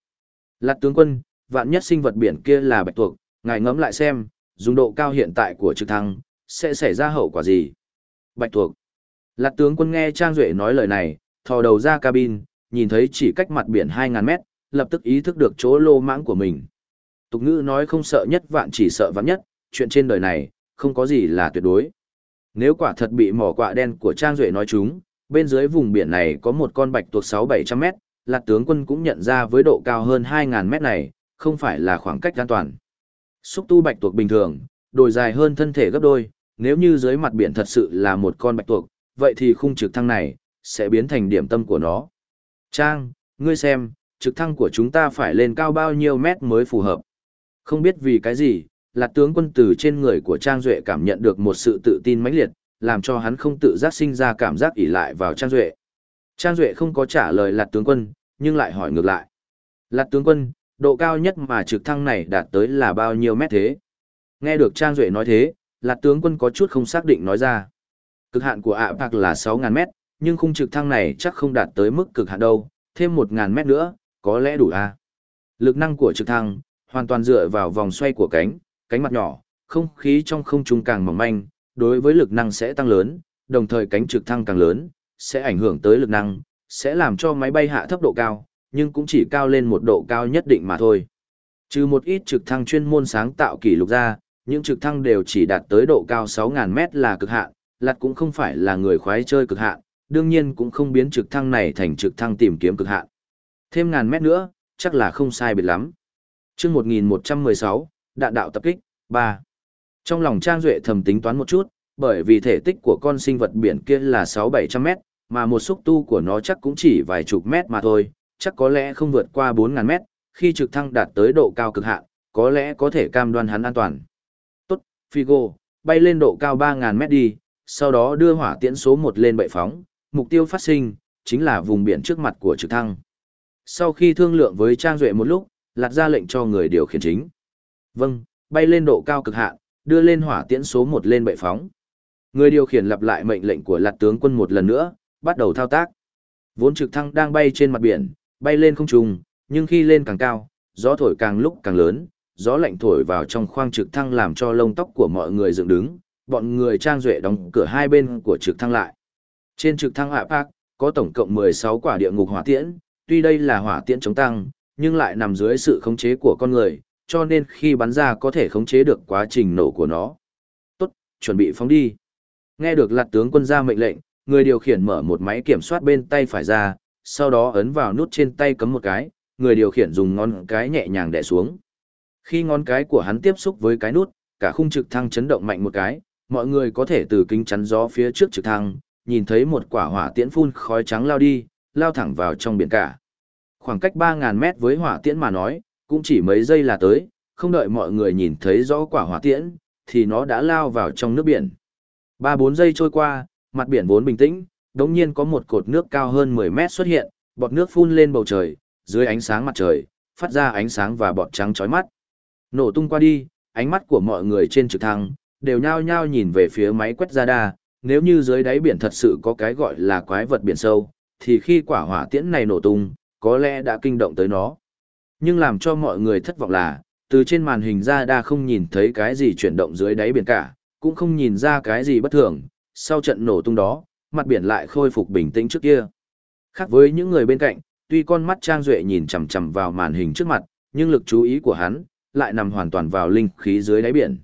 lạt tướng quân, vạn nhất sinh vật biển kia là bạch tuộc, ngài ngẫm lại xem, dùng độ cao hiện tại của trực thăng, sẽ xảy ra hậu quả gì? Bạch tuộc. Lạc tướng quân nghe Trang Duệ nói lời này, thò đầu ra cabin, nhìn thấy chỉ cách mặt biển 2.000 mét, lập tức ý thức được chỗ lô mãng của mình. Tục ngữ nói không sợ nhất vạn chỉ sợ vạn nhất, chuyện trên đời này, không có gì là tuyệt đối. Nếu quả thật bị mỏ quạ đen của Trang Duệ nói chúng, bên dưới vùng biển này có một con bạch tuộc 6-700 mét, Lạc tướng quân cũng nhận ra với độ cao hơn 2.000 mét này, không phải là khoảng cách an toàn. Xúc tu bạch tuộc bình thường, đồi dài hơn thân thể gấp đôi, nếu như dưới mặt biển thật sự là một con bạch tuộc, vậy thì khung trực thăng này, sẽ biến thành điểm tâm của nó. Trang, ngươi xem, trực thăng của chúng ta phải lên cao bao nhiêu mét mới phù hợp. Không biết vì cái gì, Lạc tướng quân từ trên người của Trang Duệ cảm nhận được một sự tự tin mãnh liệt, làm cho hắn không tự giác sinh ra cảm giác ỉ lại vào Trang Duệ. Trang Duệ không có trả lời Lạc tướng quân, nhưng lại hỏi ngược lại. Lạc tướng quân, độ cao nhất mà trực thăng này đạt tới là bao nhiêu mét thế? Nghe được Trang Duệ nói thế, Lạc tướng quân có chút không xác định nói ra. Cực hạn của ạ bạc là 6.000 mét, nhưng khung trực thăng này chắc không đạt tới mức cực hạn đâu, thêm 1.000 mét nữa, có lẽ đủ à. Lực năng của trực thăng, hoàn toàn dựa vào vòng xoay của cánh, cánh mặt nhỏ, không khí trong không trung càng mỏng manh, đối với lực năng sẽ tăng lớn, đồng thời cánh trực thăng càng lớn, sẽ ảnh hưởng tới lực năng, sẽ làm cho máy bay hạ thấp độ cao, nhưng cũng chỉ cao lên một độ cao nhất định mà thôi. Trừ một ít trực thăng chuyên môn sáng tạo kỷ lục ra, những trực thăng đều chỉ đạt tới độ cao 6.000 mét là cực hạn, lặt cũng không phải là người khoái chơi cực hạn, đương nhiên cũng không biến trực thăng này thành trực thăng tìm kiếm cực hạn. Thêm ngàn mét nữa, chắc là không sai biệt lắm. chương 1116, đạn đạo tập kích, 3. Trong lòng Trang Duệ thầm tính toán một chút, bởi vì thể tích của con sinh vật biển kia là 6-700 mét, mà một xúc tu của nó chắc cũng chỉ vài chục mét mà thôi, chắc có lẽ không vượt qua 4.000 mét, khi trực thăng đạt tới độ cao cực hạn, có lẽ có thể cam đoan hắn an toàn. Tốt, Figo, bay lên độ cao 3.000 mét đi, sau đó đưa hỏa tiễn số 1 lên bệ phóng, mục tiêu phát sinh, chính là vùng biển trước mặt của trực thăng. Sau khi thương lượng với Trang Duệ một lúc, lạt ra lệnh cho người điều khiển chính. Vâng, bay lên độ cao cực hạn, đưa lên hỏa tiễn số 1 lên bệ phóng. Người điều khiển lặp lại mệnh lệnh của lạt tướng quân một lần nữa, bắt đầu thao tác. Vốn trực thăng đang bay trên mặt biển, bay lên không trung, nhưng khi lên càng cao, gió thổi càng lúc càng lớn, gió lạnh thổi vào trong khoang trực thăng làm cho lông tóc của mọi người dựng đứng, bọn người trang duệ đóng cửa hai bên của trực thăng lại. Trên trực thăng hạ park, có tổng cộng 16 quả địa ngục hỏa tiễn, tuy đây là hỏa tiễn chống tăng, nhưng lại nằm dưới sự khống chế của con người, cho nên khi bắn ra có thể khống chế được quá trình nổ của nó. Tốt, chuẩn bị phóng đi. Nghe được lạt tướng quân ra mệnh lệnh, người điều khiển mở một máy kiểm soát bên tay phải ra, sau đó ấn vào nút trên tay cấm một cái, người điều khiển dùng ngón cái nhẹ nhàng đè xuống. Khi ngón cái của hắn tiếp xúc với cái nút, cả khung trực thăng chấn động mạnh một cái, mọi người có thể từ kính chắn gió phía trước trực thăng, nhìn thấy một quả hỏa tiễn phun khói trắng lao đi, lao thẳng vào trong biển cả. Khoảng cách 3.000 mét với hỏa tiễn mà nói, cũng chỉ mấy giây là tới, không đợi mọi người nhìn thấy rõ quả hỏa tiễn, thì nó đã lao vào trong nước biển. 3-4 giây trôi qua, mặt biển vốn bình tĩnh, đống nhiên có một cột nước cao hơn 10 mét xuất hiện, bọt nước phun lên bầu trời, dưới ánh sáng mặt trời, phát ra ánh sáng và bọt trắng chói mắt. Nổ tung qua đi, ánh mắt của mọi người trên trực thăng, đều nhao nhao nhìn về phía máy quét radar, nếu như dưới đáy biển thật sự có cái gọi là quái vật biển sâu, thì khi quả hỏa tiễn này nổ tung, có lẽ đã kinh động tới nó. Nhưng làm cho mọi người thất vọng là, từ trên màn hình radar không nhìn thấy cái gì chuyển động dưới đáy biển cả, cũng không nhìn ra cái gì bất thường, sau trận nổ tung đó, mặt biển lại khôi phục bình tĩnh trước kia. Khác với những người bên cạnh, tuy con mắt Trang Duệ nhìn chằm chằm vào màn hình trước mặt, nhưng lực chú ý của hắn lại nằm hoàn toàn vào linh khí dưới đáy biển.